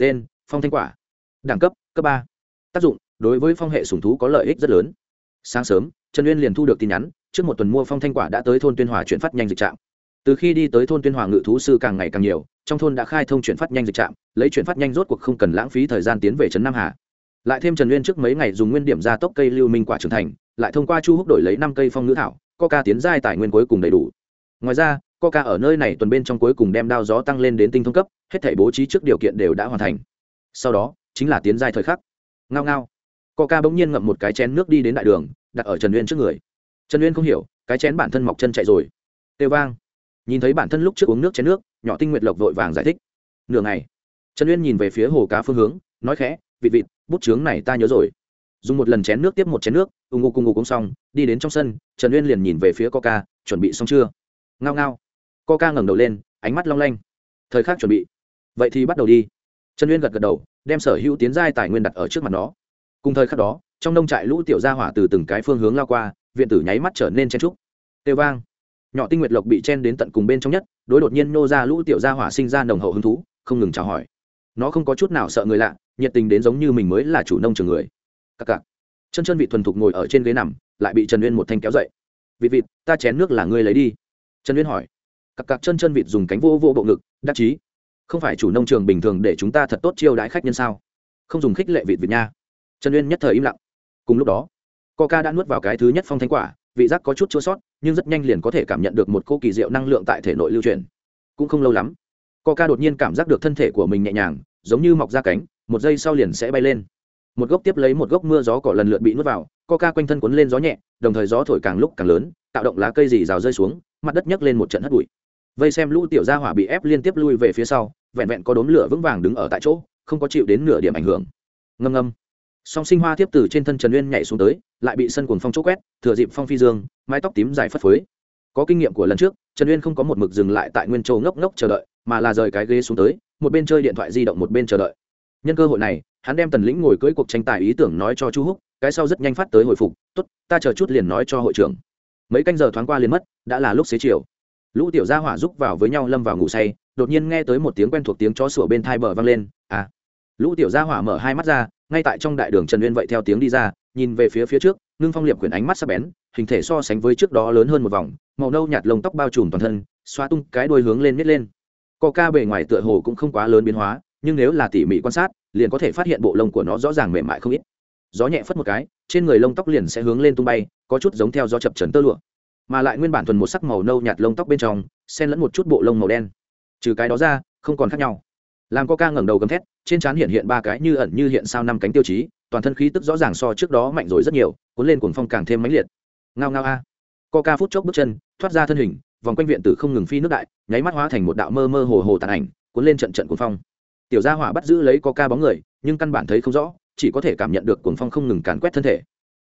Tên, phong thanh quả. Đẳng cấp cấp ba. Tác dụng, đối với phong hệ sùng thú có lợi ích rất lớn. Sáng sớm, trần uyên liền thu được tin nhắn, trước một tuần mua phong thanh quả đã tới thôn tuyên hòa chuyển phát nhanh dịch trạm. Từ khi đi tới thôn tuyên hòa ngự thú sư càng ngày càng nhiều, trong thôn đã khai thông chuyển phát nhanh dịch trạm, lấy chuyển phát nhanh rốt cuộc không cần lãng phí thời gian tiến về trấn nam hà. Lại thêm trần uyên trước mấy ngày dùng nguyên điểm gia tốc cây lưu minh quả trưởng thành, lại thông qua chu húc đổi lấy năm cây phong ngữ thảo coca tiến giai tài nguyên cuối cùng đầy đủ. Ngoài ra coca ở nơi này tuần bên trong cuối cùng đem đao gió tăng lên đến tinh thông cấp, hết thể bố trí trước điều kiện đều đã hoàn thành. Sau đó, chính là tiến giai thời khắc. Ngao ngao. Coca bỗng nhiên ngậm một cái chén nước đi đến đại đường, đặt ở trần uyên trước người. Trần uyên không hiểu, cái chén bản thân mọc chân chạy rồi. Têu vang. Nhìn thấy bản thân lúc trước uống nước chén nước, nhỏ tinh nguyệt lộc vội vàng giải thích. Nửa ngày, trần uyên nhìn về phía hồ cá phương hướng, nói khẽ, vịt vịt, bút chướng này ta nhớ rồi. Dùng một lần chén nước tiếp một chén nước, ù ngụ cùng ngụ cũng xong, đi đến trong sân, trần uyên liền nhìn về phía coca, chuẩn bị xong chưa? Ngao ngao coca ngẩng đầu lên, ánh mắt long lanh. Thời khắc chuẩn bị. Vậy thì bắt đầu đi. Trần uyên gật gật đầu, đem sở hữu tiến giai tài nguyên đặt ở trước mặt nó. Cùng thời khắc đó, trong nông trại lũ tiểu gia hỏa từ từng cái phương hướng lao qua, viện tử nháy mắt trở nên chen trúc. Tê vang. Nhỏ tinh nguyệt lộc bị chen đến tận cùng bên trong nhất, đối đột nhiên nô ra lũ tiểu gia hỏa sinh ra nồng hậu hứng thú, không ngừng chào hỏi. Nó không có chút nào sợ người lạ, nhiệt tình đến giống như mình mới là chủ nông trường người. Cặc cặc chân chân vị thuần thục ngồi ở trên ghế nằm, lại bị trần uyên một thanh kéo dậy. Vịt vịt, ta chén nước là ngươi lấy đi. Trần uyên hỏi cặp cặp chân chân vịt dùng cánh vô vô bộ ngực, đắc chí. Không phải chủ nông trường bình thường để chúng ta thật tốt chiêu đãi khách nhân sao? Không dùng khích lệ vịt vịt nha. Trần uyên nhất thời im lặng. Cùng lúc đó, coca đã nuốt vào cái thứ nhất phong thanh quả, vị giác có chút chua sót, nhưng rất nhanh liền có thể cảm nhận được một cô kỳ diệu năng lượng tại thể nội lưu truyền. Cũng không lâu lắm, coca đột nhiên cảm giác được thân thể của mình nhẹ nhàng, giống như mọc ra cánh, một giây sau liền sẽ bay lên. Một gốc tiếp lấy một gốc mưa gió cỏ lần lượt bị nuốt vào, coca quanh thân cuốn lên gió nhẹ, đồng thời gió thổi càng lúc càng lớn, tạo động lá cây dì rào rơi xuống, mặt đất nhấc lên một trận hất bụi vây xem lũ tiểu gia hỏa bị ép liên tiếp lui về phía sau, vẹn vẹn có đốm lửa vững vàng đứng ở tại chỗ, không có chịu đến nửa điểm ảnh hưởng. Ngâm ngâm. Song sinh hoa tiếp từ trên thân trần uyên nhảy xuống tới, lại bị sân cuồng phong chỗ quét, thừa dịp phong phi dương, mái tóc tím dài phất phới. Có kinh nghiệm của lần trước, trần uyên không có một mực dừng lại tại nguyên châu ngốc ngốc chờ đợi, mà là rời cái ghế xuống tới, một bên chơi điện thoại di động một bên chờ đợi. Nhân cơ hội này, hắn đem tần lĩnh ngồi cưỡi cuộc tranh tài ý tưởng nói cho chu húc, cái sau rất nhanh phát tới hồi phục, tốt, ta chờ chút liền nói cho hội trưởng. Mấy canh giờ thoáng qua liền mất, đã là lúc xế chiều lũ tiểu gia hỏa rúc vào với nhau lâm vào ngủ say, đột nhiên nghe tới một tiếng quen thuộc tiếng chó sủa bên thai bờ vang lên à. Lũ tiểu gia hỏa mở hai mắt ra, ngay tại trong đại đường trần uyên vậy theo tiếng đi ra, nhìn về phía phía trước, ngưng phong liệp quyển ánh mắt sắc bén, hình thể so sánh với trước đó lớn hơn một vòng, màu nâu nhạt lông tóc bao trùm toàn thân, xoa tung cái đuôi hướng lên nít lên. Co ca bề ngoài tựa hồ cũng không quá lớn biến hóa, nhưng nếu là tỉ mỉ quan sát, liền có thể phát hiện bộ lông của nó rõ ràng mềm mại không ít. Gió nhẹ phất một cái, trên người lông tóc liền sẽ hướng lên tung bay, có chút giống theo gió chập trần tơ lụa mà lại nguyên bản thuần một sắc màu nâu nhạt lông tóc bên trong, xen lẫn một chút bộ lông màu đen. Trừ cái đó ra, không còn khác nhau. Làm coca ngẩng đầu gầm thét, trên trán hiện hiện ba cái như ẩn như hiện sao năm cánh tiêu chí, toàn thân khí tức rõ ràng so trước đó mạnh rồi rất nhiều, cuốn lên cuồng phong càng thêm mãnh liệt. Ngao ngao a. Coca phút chốc bước chân, thoát ra thân hình, vòng quanh viện tử không ngừng phi nước đại, nháy mắt hóa thành một đạo mơ mơ hồ hồ tàn ảnh, cuốn lên trận trận cuồng phong. Tiểu gia hỏa bắt giữ lấy coca bóng người, nhưng căn bản thấy không rõ, chỉ có thể cảm nhận được cuồng phong không ngừng càn quét thân thể.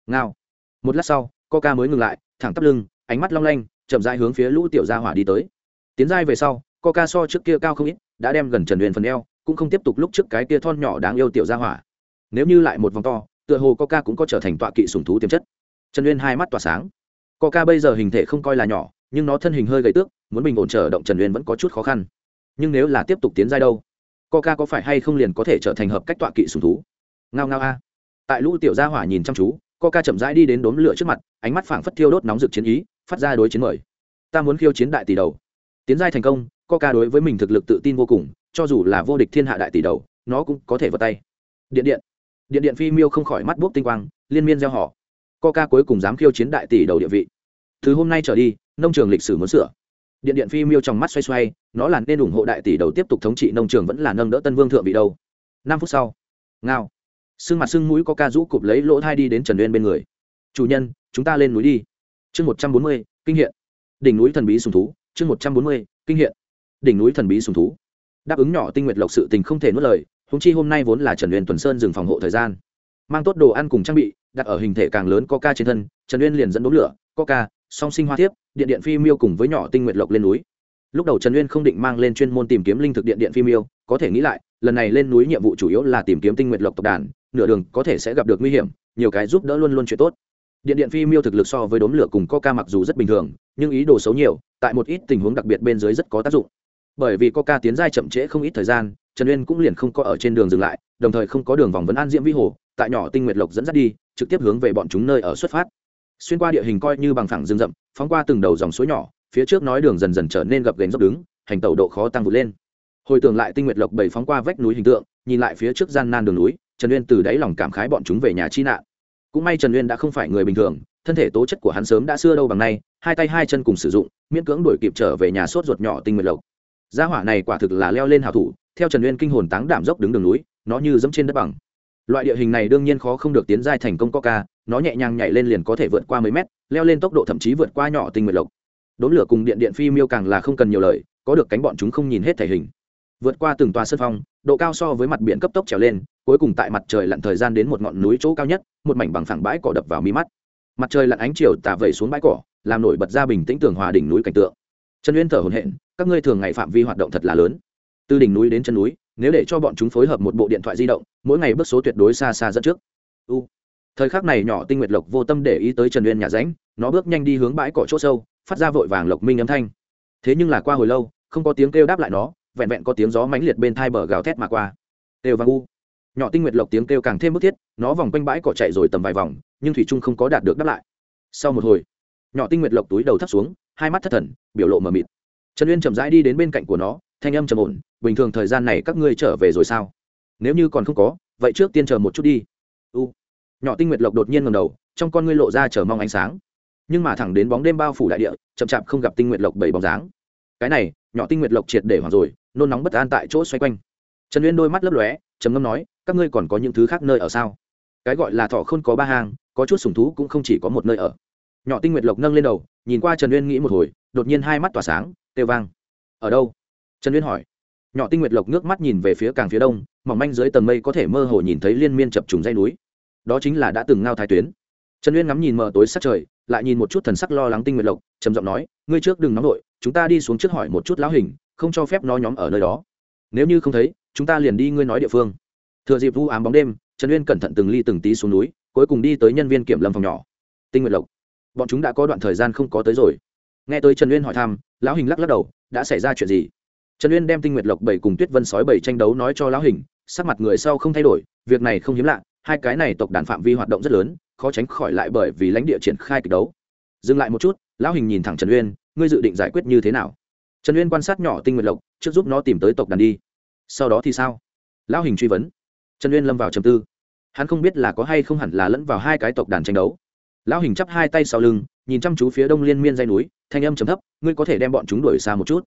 Ngao. Một lát sau, coca mới ngừng lại, thẳng tắp lưng ánh mắt long lanh, chậm rãi hướng phía lũ tiểu gia hỏa đi tới. Tiến giai về sau, coca so trước kia cao không ít, đã đem gần trần huyền phần eo, cũng không tiếp tục lúc trước cái kia thon nhỏ đáng yêu tiểu gia hỏa. Nếu như lại một vòng to, tựa hồ coca cũng có trở thành tọa kỵ sùng thú tiềm chất. Trần uyên hai mắt tỏa sáng. Coca bây giờ hình thể không coi là nhỏ, nhưng nó thân hình hơi gầy tước, muốn bình ổn trở động trần uyên vẫn có chút khó khăn. Nhưng nếu là tiếp tục tiến giai đâu, coca có phải hay không liền có thể trở thành hợp cách tọa kỵ sùng thú? Ngao ngao a. Tại lũ tiểu gia hỏa nhìn chăm chú, coca chậm rãi đi đến đốm lửa trước mặt, ánh mắt phảng phất thiêu đốt nóng rực chiến ý phát ra đối chiến mời. Ta muốn khiêu chiến đại tỷ đầu. Tiến giai thành công, coca đối với mình thực lực tự tin vô cùng, cho dù là vô địch thiên hạ đại tỷ đầu, nó cũng có thể vào tay. Điện điện. Điện điện phi miêu không khỏi mắt bốc tinh quang, liên miên gieo họ. Coca cuối cùng dám khiêu chiến đại tỷ đầu địa vị. Từ hôm nay trở đi, nông trường lịch sử muốn sửa. Điện điện phi miêu trong mắt xoay xoay, nó là nên ủng hộ đại tỷ đầu tiếp tục thống trị nông trường vẫn là nâng đỡ tân vương thượng vị đâu. Năm phút sau, ngao. Sưng mặt sưng mũi coca rũ cụp lấy lỗ thai đi đến trần uyên bên người. Chủ nhân, chúng ta lên núi đi chương một trăm bốn mươi, kinh hiện. Đỉnh núi thần bí sùng thú. Chương một trăm bốn mươi, kinh hiện. Đỉnh núi thần bí sùng thú. Đáp ứng nhỏ tinh nguyệt lộc sự tình không thể nuốt lời húng chi hôm nay vốn là trần uyên tuần sơn dừng phòng hộ thời gian. Mang tốt đồ ăn cùng trang bị, đặt ở hình thể càng lớn coca trên thân, trần uyên liền dẫn đốm lửa, coca, song sinh hoa thiếp, điện điện phi miêu cùng với nhỏ tinh nguyệt lộc lên núi. Lúc đầu trần uyên không định mang lên chuyên môn tìm kiếm linh thực điện điện phi miêu, có thể nghĩ lại, lần này lên núi nhiệm vụ chủ yếu là tìm kiếm tinh nguyệt lộc tộc đàn, nửa đường có thể sẽ gặp được nguy hiểm, nhiều cái giúp đỡ luôn luôn chuyện tốt điện điện phi miêu thực lực so với đốm lửa cùng coca mặc dù rất bình thường, nhưng ý đồ xấu nhiều, tại một ít tình huống đặc biệt bên dưới rất có tác dụng. Bởi vì coca tiến giai chậm trễ không ít thời gian, trần uyên cũng liền không có ở trên đường dừng lại, đồng thời không có đường vòng vấn an diễm vĩ hồ, tại nhỏ tinh nguyệt lộc dẫn dắt đi, trực tiếp hướng về bọn chúng nơi ở xuất phát. Xuyên qua địa hình coi như bằng phẳng rừng rậm, phóng qua từng đầu dòng suối nhỏ, phía trước nói đường dần dần trở nên gập ghềnh dốc đứng, hành tẩu độ khó tăng vụt lên. Hồi tưởng lại tinh nguyệt lộc bảy phóng qua vách núi hình tượng, nhìn lại phía trước gian nan đường núi, trần uyên từ đáy lòng cảm khái bọn chúng về nhà chi nạn cũng may trần uyên đã không phải người bình thường, thân thể tố chất của hắn sớm đã xưa đâu bằng nay, hai tay hai chân cùng sử dụng, miễn cưỡng đuổi kịp trở về nhà sốt ruột nhỏ tinh nguyệt lộc. Gia hỏa này quả thực là leo lên hảo thủ, theo trần uyên kinh hồn táng đảm dốc đứng đường núi, nó như dẫm trên đất bằng. Loại địa hình này đương nhiên khó không được tiến giai thành công coca, nó nhẹ nhàng nhảy lên liền có thể vượt qua mấy mét, leo lên tốc độ thậm chí vượt qua nhỏ tinh nguyệt lộc. Đốn lửa cùng điện điện phi miêu càng là không cần nhiều lời, có được cánh bọn chúng không nhìn hết thể hình. Vượt qua từng tòa sân phong, độ cao so với mặt biển cấp tốc trèo lên, cuối cùng tại mặt trời lặn thời gian đến một ngọn núi chỗ cao nhất một mảnh bằng phẳng bãi cỏ đập vào mi mắt. Mặt trời lặn ánh chiều tà vẩy xuống bãi cỏ, làm nổi bật ra bình tĩnh tường hòa đỉnh núi cảnh tượng. Trần uyên thở hồn hện các ngươi thường ngày phạm vi hoạt động thật là lớn. Từ đỉnh núi đến chân núi, nếu để cho bọn chúng phối hợp một bộ điện thoại di động, mỗi ngày bước số tuyệt đối xa xa dẫn trước. U. Thời khắc này nhỏ tinh nguyệt lộc vô tâm để ý tới trần uyên nhà ránh, nó bước nhanh đi hướng bãi cỏ chỗ sâu, phát ra vội vàng lộc minh âm thanh. Thế nhưng là qua hồi lâu, không có tiếng kêu đáp lại nó, vẹn vẹn có tiếng gió mãnh liệt bên thai bờ gào thét mà qua. Đều vang u nhỏ tinh nguyệt lộc tiếng kêu càng thêm bức thiết, nó vòng quanh bãi cỏ chạy rồi tầm vài vòng, nhưng thủy trung không có đạt được đáp lại. Sau một hồi, nhỏ tinh nguyệt lộc túi đầu thấp xuống, hai mắt thất thần, biểu lộ mờ mịt. Trần uyên chậm rãi đi đến bên cạnh của nó, thanh âm trầm ổn, bình thường thời gian này các ngươi trở về rồi sao? Nếu như còn không có, vậy trước tiên chờ một chút đi. U, nhỏ tinh nguyệt lộc đột nhiên ngầm đầu, trong con ngươi lộ ra chờ mong ánh sáng. Nhưng mà thẳng đến bóng đêm bao phủ đại địa, chậm chạp không gặp tinh nguyệt lộc bảy bóng dáng. Cái này, nhỏ tinh nguyệt lộc triệt để hoảng rồi, nôn nóng bất an tại chỗ xoay quanh. Trần uyên đôi mắt lấp lóe, trầm ngâm nói các ngươi còn có những thứ khác nơi ở sao? Cái gọi là thỏ không có ba hang, có chút sùng thú cũng không chỉ có một nơi ở. Nhỏ tinh nguyệt lộc nâng lên đầu, nhìn qua trần uyên nghĩ một hồi, đột nhiên hai mắt tỏa sáng têu vang. Ở đâu? Trần uyên hỏi. Nhỏ tinh nguyệt lộc nước mắt nhìn về phía càng phía đông, mỏng manh dưới tầng mây có thể mơ hồ nhìn thấy liên miên chập trùng dây núi. Đó chính là đã từng ngao thái tuyến. Trần uyên ngắm nhìn mờ tối sát trời, lại nhìn một chút thần sắc lo lắng tinh nguyệt lộc, trầm giọng nói, ngươi trước đừng nóng nổi chúng ta đi xuống trước hỏi một chút lão hình, không cho phép nó nhóm ở nơi đó. Nếu như không thấy, chúng ta liền đi ngươi nói địa phương thừa dịp vu ám bóng đêm, trần uyên cẩn thận từng ly từng tí xuống núi, cuối cùng đi tới nhân viên kiểm lâm phòng nhỏ. Tinh nguyệt lộc, bọn chúng đã có đoạn thời gian không có tới rồi. Nghe tới trần uyên hỏi thăm, lão hình lắc lắc đầu, đã xảy ra chuyện gì? Trần uyên đem tinh nguyệt lộc bảy cùng tuyết vân sói bảy tranh đấu nói cho lão hình, sắc mặt người sau không thay đổi, việc này không hiếm lạ, hai cái này tộc đàn phạm vi hoạt động rất lớn, khó tránh khỏi lại bởi vì lãnh địa triển khai kịch đấu. Dừng lại một chút, lão hình nhìn thẳng trần uyên, ngươi dự định giải quyết như thế nào? Trần uyên quan sát nhỏ tinh nguyệt lộc, trước giúp nó tìm tới tộc đàn đi. Sau đó thì sao? Lão hình truy vấn trần uyên lâm vào trầm tư hắn không biết là có hay không hẳn là lẫn vào hai cái tộc đàn tranh đấu lão hình chắp hai tay sau lưng nhìn chăm chú phía đông liên miên dây núi thanh âm chấm thấp ngươi có thể đem bọn chúng đuổi xa một chút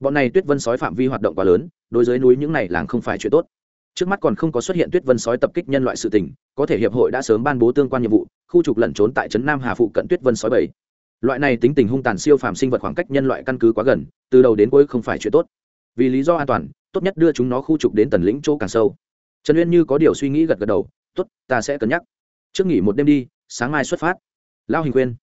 bọn này tuyết vân sói phạm vi hoạt động quá lớn đối với núi những này làng không phải chuyện tốt trước mắt còn không có xuất hiện tuyết vân sói tập kích nhân loại sự tình có thể hiệp hội đã sớm ban bố tương quan nhiệm vụ khu trục lẩn trốn tại trấn nam hà phụ cận tuyết vân sói bảy loại này tính tình hung tàn siêu phàm sinh vật khoảng cách nhân loại căn cứ quá gần từ đầu đến cuối không phải chuyện tốt vì lý do an toàn tốt nhất đưa chúng nó khu trục đến tần lĩnh chỗ càng sâu trần uyên như có điều suy nghĩ gật gật đầu, tốt, ta sẽ cân nhắc. Trước nghỉ một đêm đi, sáng mai xuất phát. Lao hình khuyên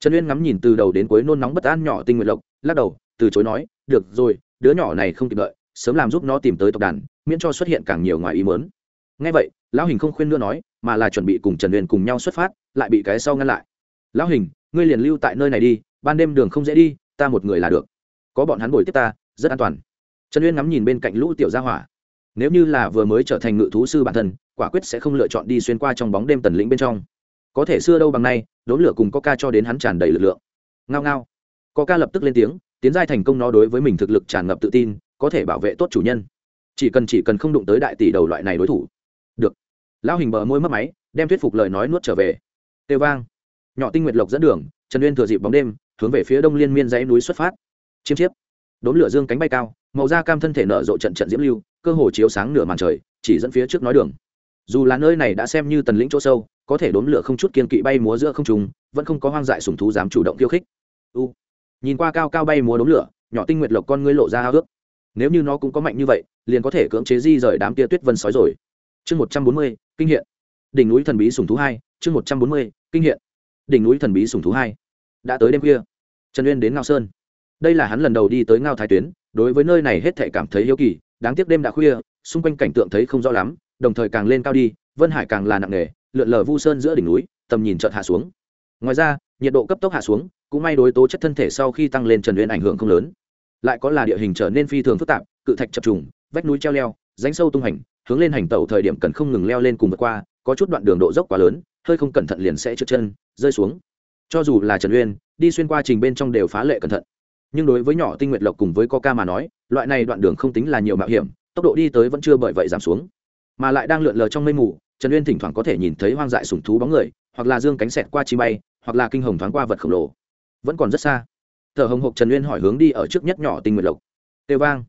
trần uyên ngắm nhìn từ đầu đến cuối nôn nóng bất an nhỏ tinh nguyện lộc, lắc đầu, từ chối nói, được rồi, đứa nhỏ này không kịp đợi, sớm làm giúp nó tìm tới tộc đàn, miễn cho xuất hiện càng nhiều ngoài ý mớn ngay vậy, lão hình không khuyên nữa nói, mà là chuẩn bị cùng trần uyên cùng nhau xuất phát, lại bị cái sau ngăn lại. Lão hình, ngươi liền lưu tại nơi này đi, ban đêm đường không dễ đi, ta một người là được. Có bọn hắn bồi tiếp ta, rất an toàn. Trần uyên ngắm nhìn bên cạnh lũ tiểu gia hỏa nếu như là vừa mới trở thành ngự thú sư bản thân, quả quyết sẽ không lựa chọn đi xuyên qua trong bóng đêm tần lĩnh bên trong. Có thể xưa đâu bằng nay, đốn lửa cùng coca cho đến hắn tràn đầy lực lượng. Ngao ngao. Coca lập tức lên tiếng, tiến giai thành công nó đối với mình thực lực tràn ngập tự tin, có thể bảo vệ tốt chủ nhân. Chỉ cần chỉ cần không đụng tới đại tỷ đầu loại này đối thủ. Được. Lão hình bờ môi mất máy, đem thuyết phục lời nói nuốt trở về. Tê vang. Nhỏ tinh nguyệt lộc dẫn đường, trần uyên thừa dịp bóng đêm, hướng về phía đông liên miên dãy núi xuất phát. Chiêm chiếp. Đốn lửa dương cánh bay cao màu da cam thân thể nở rộ trận trận diễm lưu, cơ hồ chiếu sáng nửa màn trời, chỉ dẫn phía trước nói đường. Dù là nơi này đã xem như tần lĩnh chỗ sâu, có thể đốn lửa không chút kiên kỵ bay múa giữa không trùng vẫn không có hoang dại sùng thú dám chủ động khiêu khích. U. Nhìn qua cao cao bay múa đốn lửa, nhỏ tinh nguyệt lộc con ngươi lộ ra hao ước nếu như nó cũng có mạnh như vậy, liền có thể cưỡng chế di rời đám tia tuyết vân sói rồi. Chương một trăm bốn mươi, kinh hiện. Đỉnh núi thần bí sùng thú hai, chương một trăm bốn mươi, kinh hiện. Đỉnh núi thần bí sùng thú hai. Đã tới đêm khuya. Trần uyên đến ngao sơn. Đây là hắn lần đầu đi tới ngao thái tuyến đối với nơi này hết thảy cảm thấy hiếu kỳ, đáng tiếc đêm đã khuya, xung quanh cảnh tượng thấy không rõ lắm, đồng thời càng lên cao đi, vân hải càng là nặng nề, lượn lờ vu sơn giữa đỉnh núi, tầm nhìn chợt hạ xuống. Ngoài ra, nhiệt độ cấp tốc hạ xuống, cũng may đối tố chất thân thể sau khi tăng lên trần uyên ảnh hưởng không lớn. Lại có là địa hình trở nên phi thường phức tạp, cự thạch chập trùng, vách núi treo leo, rãnh sâu tung hành, hướng lên hành tẩu thời điểm cần không ngừng leo lên cùng vượt qua, có chút đoạn đường độ dốc quá lớn, hơi không cẩn thận liền sẽ trượt chân, rơi xuống. Cho dù là trần uyên đi xuyên qua trình bên trong đều phá lệ cẩn thận nhưng đối với nhỏ tinh nguyệt lộc cùng với coca mà nói, loại này đoạn đường không tính là nhiều mạo hiểm, tốc độ đi tới vẫn chưa bởi vậy giảm xuống. Mà lại đang lượn lờ trong mây mù, trần uyên thỉnh thoảng có thể nhìn thấy hoang dại sùng thú bóng người, hoặc là dương cánh xẹt qua chi bay, hoặc là kinh hồng thoáng qua vật khổng lồ. Vẫn còn rất xa. Thở hồng hộc trần uyên hỏi hướng đi ở trước nhất nhỏ tinh nguyệt lộc. Tê vang.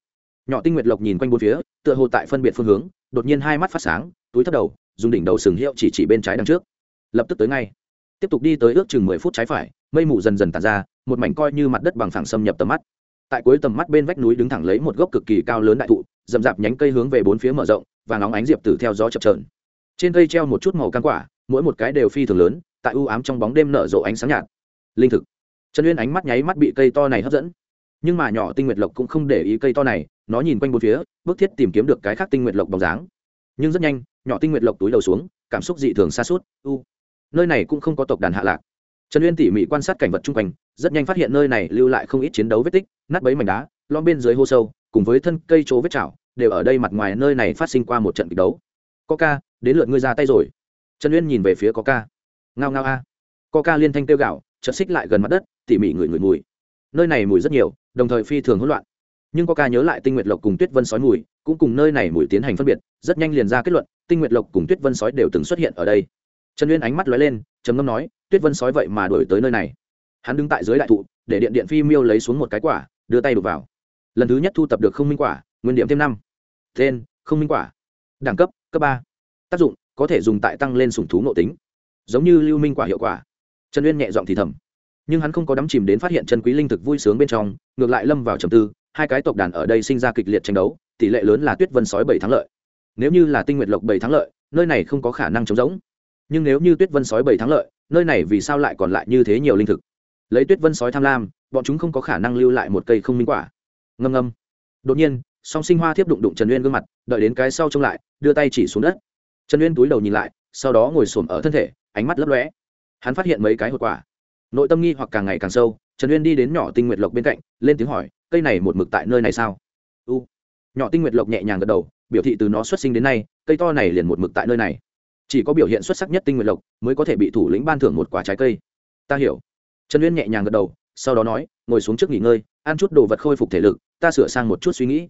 Nhỏ tinh nguyệt lộc nhìn quanh bốn phía, tựa hồ tại phân biệt phương hướng, đột nhiên hai mắt phát sáng, túi thất đầu, dùng đỉnh đầu sừng hiệu chỉ chỉ bên trái đằng trước. Lập tức tới ngay. Tiếp tục đi tới ước chừng mười phút trái phải, mây mù dần dần tàn ra một mảnh coi như mặt đất bằng phẳng xâm nhập tầm mắt. Tại cuối tầm mắt bên vách núi đứng thẳng lấy một gốc cực kỳ cao lớn đại thụ, rậm rạp nhánh cây hướng về bốn phía mở rộng, và nóng ánh diệp tử theo gió chập trờn trên cây treo một chút màu căng quả, mỗi một cái đều phi thường lớn, tại u ám trong bóng đêm nở rộ ánh sáng nhạt. Linh thực. Trần uyên ánh mắt nháy mắt bị cây to này hấp dẫn. Nhưng mà nhỏ tinh nguyệt lộc cũng không để ý cây to này, nó nhìn quanh bốn phía bước thiết tìm kiếm được cái khác tinh nguyệt lộc bóng dáng. Nhưng rất nhanh, nhỏ tinh nguyệt lộc túi đầu xuống, cảm xúc dị thường xa suốt. U. Nơi này cũng không có tộc đàn hạ lạc trần uyên tỉ mỉ quan sát cảnh vật chung quanh, rất nhanh phát hiện nơi này lưu lại không ít chiến đấu vết tích, nát bấy mảnh đá lom bên dưới hô sâu, cùng với thân cây chỗ vết chảo, đều ở đây mặt ngoài nơi này phát sinh qua một trận kịch đấu. Coca đến lượt ngươi ra tay rồi. Trần uyên nhìn về phía coca ngao ngao a. Coca liên thanh tiêu gạo chật xích lại gần mặt đất, tỉ mỉ ngửi ngửi mùi. Nơi này mùi rất nhiều, đồng thời phi thường hỗn loạn. Nhưng coca nhớ lại tinh nguyệt lộc cùng tuyết vân sói mùi, cũng cùng nơi này mùi tiến hành phân biệt, rất nhanh liền ra kết luận, tinh nguyệt lộc cùng tuyết vân sói đều từng xuất hiện ở đây. Trần uyên ánh mắt lóe lên, trầm ngâm nói tuyết vân sói vậy mà đổi tới nơi này. Hắn đứng tại dưới đại thụ, để điện điện phi miêu lấy xuống một cái quả, đưa tay đục vào. Lần thứ nhất thu tập được không minh quả, nguyên điểm thêm năm. Tên, không minh quả. Đẳng cấp cấp ba. Tác dụng, có thể dùng tại tăng lên sủng thú nội tính. Giống như lưu minh quả hiệu quả. Trần uyên nhẹ giọng thì thầm. Nhưng hắn không có đắm chìm đến phát hiện chân quý linh thực vui sướng bên trong, ngược lại lâm vào trầm tư, hai cái tộc đàn ở đây sinh ra kịch liệt tranh đấu, tỷ lệ lớn là tuyết vân sói bảy thắng lợi. Nếu như là tinh nguyệt lộc bảy thắng lợi, nơi này không có khả năng chống giống nhưng nếu như tuyết vân sói bảy thắng lợi, nơi này vì sao lại còn lại như thế nhiều linh thực? Lấy tuyết vân sói tham lam, bọn chúng không có khả năng lưu lại một cây không minh quả. Ngâm ngâm. Đột nhiên, song sinh hoa thiếp đụng đụng trần uyên gương mặt, đợi đến cái sau trông lại, đưa tay chỉ xuống đất. Trần uyên túi đầu nhìn lại, sau đó ngồi xổm ở thân thể, ánh mắt lấp lóe. Hắn phát hiện mấy cái hột quả. Nội tâm nghi hoặc càng ngày càng sâu, trần uyên đi đến nhỏ tinh nguyệt lộc bên cạnh, lên tiếng hỏi, cây này một mực tại nơi này sao? U. Nhỏ tinh nguyệt lộc nhẹ nhàng gật đầu, biểu thị từ nó xuất sinh đến nay, cây to này liền một mực tại nơi này chỉ có biểu hiện xuất sắc nhất tinh nguyện lộc mới có thể bị thủ lĩnh ban thưởng một quả trái cây. Ta hiểu. Trần uyên nhẹ nhàng gật đầu, sau đó nói, ngồi xuống trước nghỉ ngơi, ăn chút đồ vật khôi phục thể lực, ta sửa sang một chút suy nghĩ.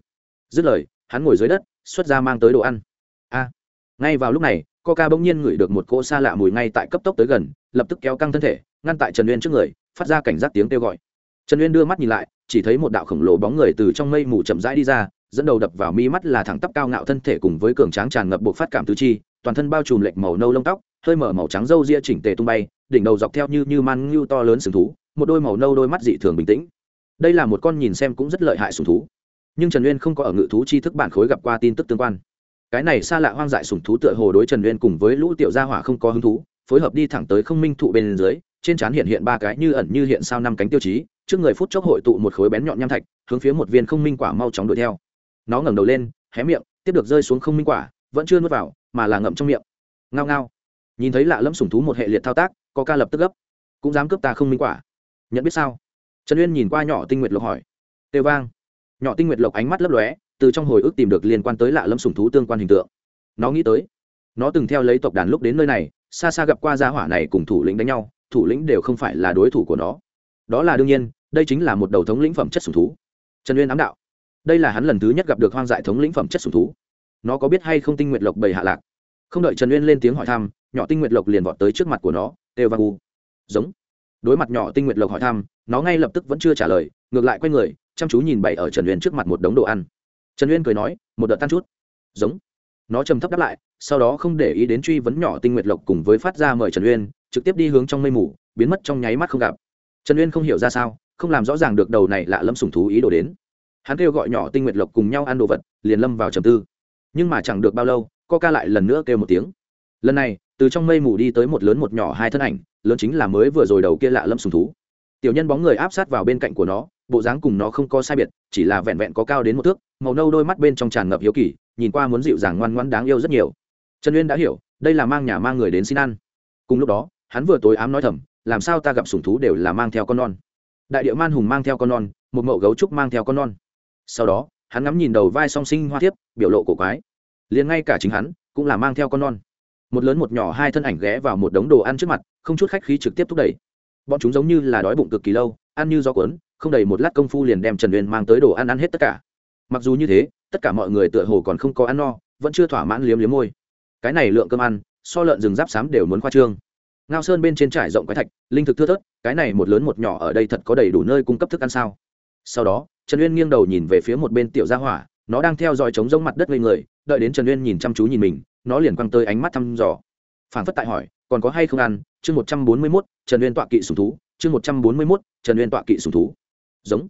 Dứt lời, hắn ngồi dưới đất, xuất ra mang tới đồ ăn. A. Ngay vào lúc này, coca bỗng nhiên ngửi được một cỗ xa lạ mùi ngay tại cấp tốc tới gần, lập tức kéo căng thân thể, ngăn tại trần uyên trước người, phát ra cảnh giác tiếng kêu gọi. Trần uyên đưa mắt nhìn lại, chỉ thấy một đạo khổng lồ bóng người từ trong mây mù chậm rãi đi ra, dẫn đầu đập vào mi mắt là thẳng tắp cao ngạo thân thể cùng với cường tráng tràn ngập buộc phát cảm tứ chi toàn thân bao trùm lệch màu nâu lông tóc, hơi mở màu trắng râu ria chỉnh tề tung bay, đỉnh đầu dọc theo như như man ngưu to lớn sừng thú, một đôi màu nâu đôi mắt dị thường bình tĩnh. Đây là một con nhìn xem cũng rất lợi hại sùng thú. Nhưng trần uyên không có ở ngự thú chi thức bản khối gặp qua tin tức tương quan. Cái này xa lạ hoang dại sùng thú tựa hồ đối trần uyên cùng với lũ tiểu gia hỏa không có hứng thú, phối hợp đi thẳng tới không minh thụ bên dưới, trên trán hiện hiện ba cái như ẩn như hiện sao năm cánh tiêu chí, trước người phút chốc hội tụ một khối bén nhọn nham thạch, hướng phía một viên không minh quả mau chóng đuổi theo. Nó ngẩng đầu lên, hé miệng, tiếp được rơi xuống không minh quả, vẫn chưa nuốt vào mà là ngậm trong miệng. Ngao ngao. Nhìn thấy lạ lẫm sùng thú một hệ liệt thao tác, có ca lập tức gấp. Cũng dám cướp ta không minh quả. Nhận biết sao? Trần uyên nhìn qua nhỏ tinh nguyệt lộc hỏi. Tê vang. Nhỏ tinh nguyệt lộc ánh mắt lấp lóe, từ trong hồi ức tìm được liên quan tới lạ lẫm sùng thú tương quan hình tượng. Nó nghĩ tới, nó từng theo lấy tộc đàn lúc đến nơi này, xa xa gặp qua gia hỏa này cùng thủ lĩnh đánh nhau, thủ lĩnh đều không phải là đối thủ của nó. Đó là đương nhiên, đây chính là một đầu thống lĩnh phẩm chất sùng thú. Trần uyên ám đạo. Đây là hắn lần thứ nhất gặp được hoang dại thống lĩnh phẩm chất sùng thú nó có biết hay không tinh nguyệt lộc bầy hạ lạc? Không đợi trần uyên lên tiếng hỏi thăm, nhỏ tinh nguyệt lộc liền vọt tới trước mặt của nó, têu vang u giống. Đối mặt nhỏ tinh nguyệt lộc hỏi thăm, nó ngay lập tức vẫn chưa trả lời, ngược lại quay người, chăm chú nhìn bày ở trần uyên trước mặt một đống đồ ăn. Trần uyên cười nói, một đợt tan chút. Giống. Nó trầm thấp đáp lại, sau đó không để ý đến truy vấn nhỏ tinh nguyệt lộc cùng với phát ra mời trần uyên, trực tiếp đi hướng trong mây mù, biến mất trong nháy mắt không gặp. Trần uyên không hiểu ra sao, không làm rõ ràng được đầu này lạ lâm sùng thú ý đồ đến. Hắn kêu gọi nhỏ tinh nguyệt lộc cùng nhau ăn đồ vật, liền lâm vào trầm tư nhưng mà chẳng được bao lâu, coca lại lần nữa kêu một tiếng. Lần này, từ trong mây mù đi tới một lớn một nhỏ hai thân ảnh, lớn chính là mới vừa rồi đầu kia lạ lâm sùng thú. Tiểu nhân bóng người áp sát vào bên cạnh của nó, bộ dáng cùng nó không có sai biệt, chỉ là vẹn vẹn có cao đến một thước, màu nâu đôi mắt bên trong tràn ngập hiếu kỳ, nhìn qua muốn dịu dàng ngoan ngoãn đáng yêu rất nhiều. Trần uyên đã hiểu, đây là mang nhà mang người đến xin ăn. Cùng lúc đó, hắn vừa tối ám nói thầm, làm sao ta gặp sùng thú đều là mang theo con non? Đại địa man hùng mang theo con non, một mậu gấu trúc mang theo con non. Sau đó hắn ngắm nhìn đầu vai song sinh hoa thiếp, biểu lộ cổ quái. Liền ngay cả chính hắn, cũng là mang theo con non. Một lớn một nhỏ hai thân ảnh ghé vào một đống đồ ăn trước mặt, không chút khách khí trực tiếp thúc đẩy. Bọn chúng giống như là đói bụng cực kỳ lâu, ăn như gió cuốn, không đầy một lát công phu liền đem trần uyên mang tới đồ ăn ăn hết tất cả. Mặc dù như thế, tất cả mọi người tựa hồ còn không có ăn no, vẫn chưa thỏa mãn liếm liếm môi. Cái này lượng cơm ăn, so lợn rừng giáp xám đều muốn khoa trương. Ngao sơn bên trên trải rộng quái thạch, linh thực thưa thớt, cái này một lớn một nhỏ ở đây thật có đầy đủ nơi cung cấp thức ăn sao? Sau đó trần uyên nghiêng đầu nhìn về phía một bên tiểu gia hỏa, nó đang theo dõi trống rỗng mặt đất ngây người, đợi đến trần uyên nhìn chăm chú nhìn mình, nó liền quăng tới ánh mắt thăm dò. Phản phất tại hỏi, còn có hay không ăn? Chương một trăm bốn mươi mốt, trần uyên tọa kỵ sùng thú. Chương một trăm bốn mươi mốt, trần uyên tọa kỵ sùng thú. Giống.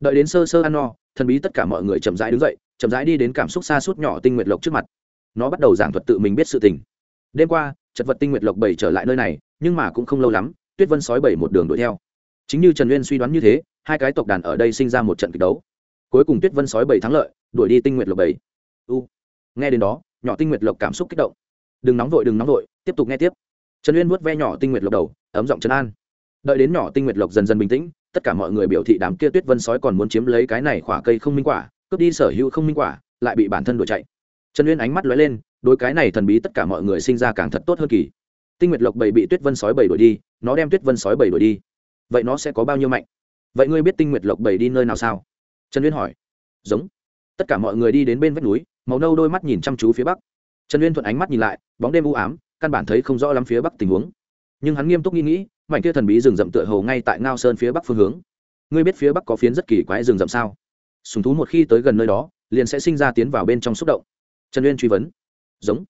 Đợi đến sơ sơ ăn no, thần bí tất cả mọi người chậm rãi đứng dậy, chậm rãi đi đến cảm xúc xa suốt nhỏ tinh nguyệt lộc trước mặt. Nó bắt đầu giảng thuật tự mình biết sự tình. Đêm qua, chật vật tinh nguyệt lộc bảy trở lại nơi này, nhưng mà cũng không lâu lắm, tuyết vân sói bảy một đường đuổi theo. Chính như trần uyên suy đoán như thế hai cái tộc đàn ở đây sinh ra một trận kịch đấu. Cuối cùng tuyết vân sói bảy thắng lợi, đuổi đi tinh nguyệt lộc bảy. U. Nghe đến đó, nhỏ tinh nguyệt lộc cảm xúc kích động. Đừng nóng vội, đừng nóng vội, tiếp tục nghe tiếp. Trần uyên vuốt ve nhỏ tinh nguyệt lộc đầu, ấm giọng trấn an. Đợi đến nhỏ tinh nguyệt lộc dần dần bình tĩnh, tất cả mọi người biểu thị đám kia tuyết vân sói còn muốn chiếm lấy cái này khỏa cây không minh quả, cướp đi sở hữu không minh quả, lại bị bản thân đuổi chạy. Trần uyên ánh mắt lóe lên đôi cái này thần bí tất cả mọi người sinh ra càng thật tốt hơn kỳ. Tinh nguyệt lộc bảy bị tuyết vân sói bảy đuổi đi, nó đem tuyết vân sói bảy đuổi đi. Vậy nó sẽ có bao nhiêu mạnh? Vậy ngươi biết tinh nguyệt lộc bảy đi nơi nào sao? Trần uyên hỏi. Giống. Tất cả mọi người đi đến bên vách núi, màu nâu đôi mắt nhìn chăm chú phía bắc. Trần uyên thuận ánh mắt nhìn lại, bóng đêm u ám, căn bản thấy không rõ lắm phía bắc tình huống. Nhưng hắn nghiêm túc nghĩ nghĩ, mảnh kia thần bí rừng rậm tựa hồ ngay tại ngao sơn phía bắc phương hướng. Ngươi biết phía bắc có phiến rất kỳ quái rừng rậm sao? Sùng thú một khi tới gần nơi đó, liền sẽ sinh ra tiến vào bên trong xúc động. Trần uyên truy vấn. Giống.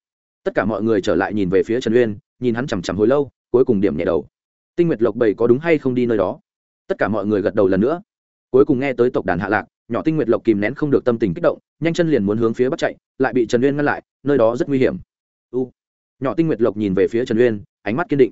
Tất cả mọi người trở lại nhìn về phía trần uyên, nhìn hắn chằm chằm hồi lâu, cuối cùng điểm nhẹ đầu. Tinh nguyệt lộc bảy có đúng hay không đi nơi đó? Tất cả mọi người gật đầu lần nữa. Cuối cùng nghe tới tộc đàn hạ lạc, nhỏ tinh nguyệt lộc kìm nén không được tâm tình kích động, nhanh chân liền muốn hướng phía bắc chạy, lại bị trần uyên ngăn lại, nơi đó rất nguy hiểm. U, nhỏ tinh nguyệt lộc nhìn về phía trần uyên, ánh mắt kiên định.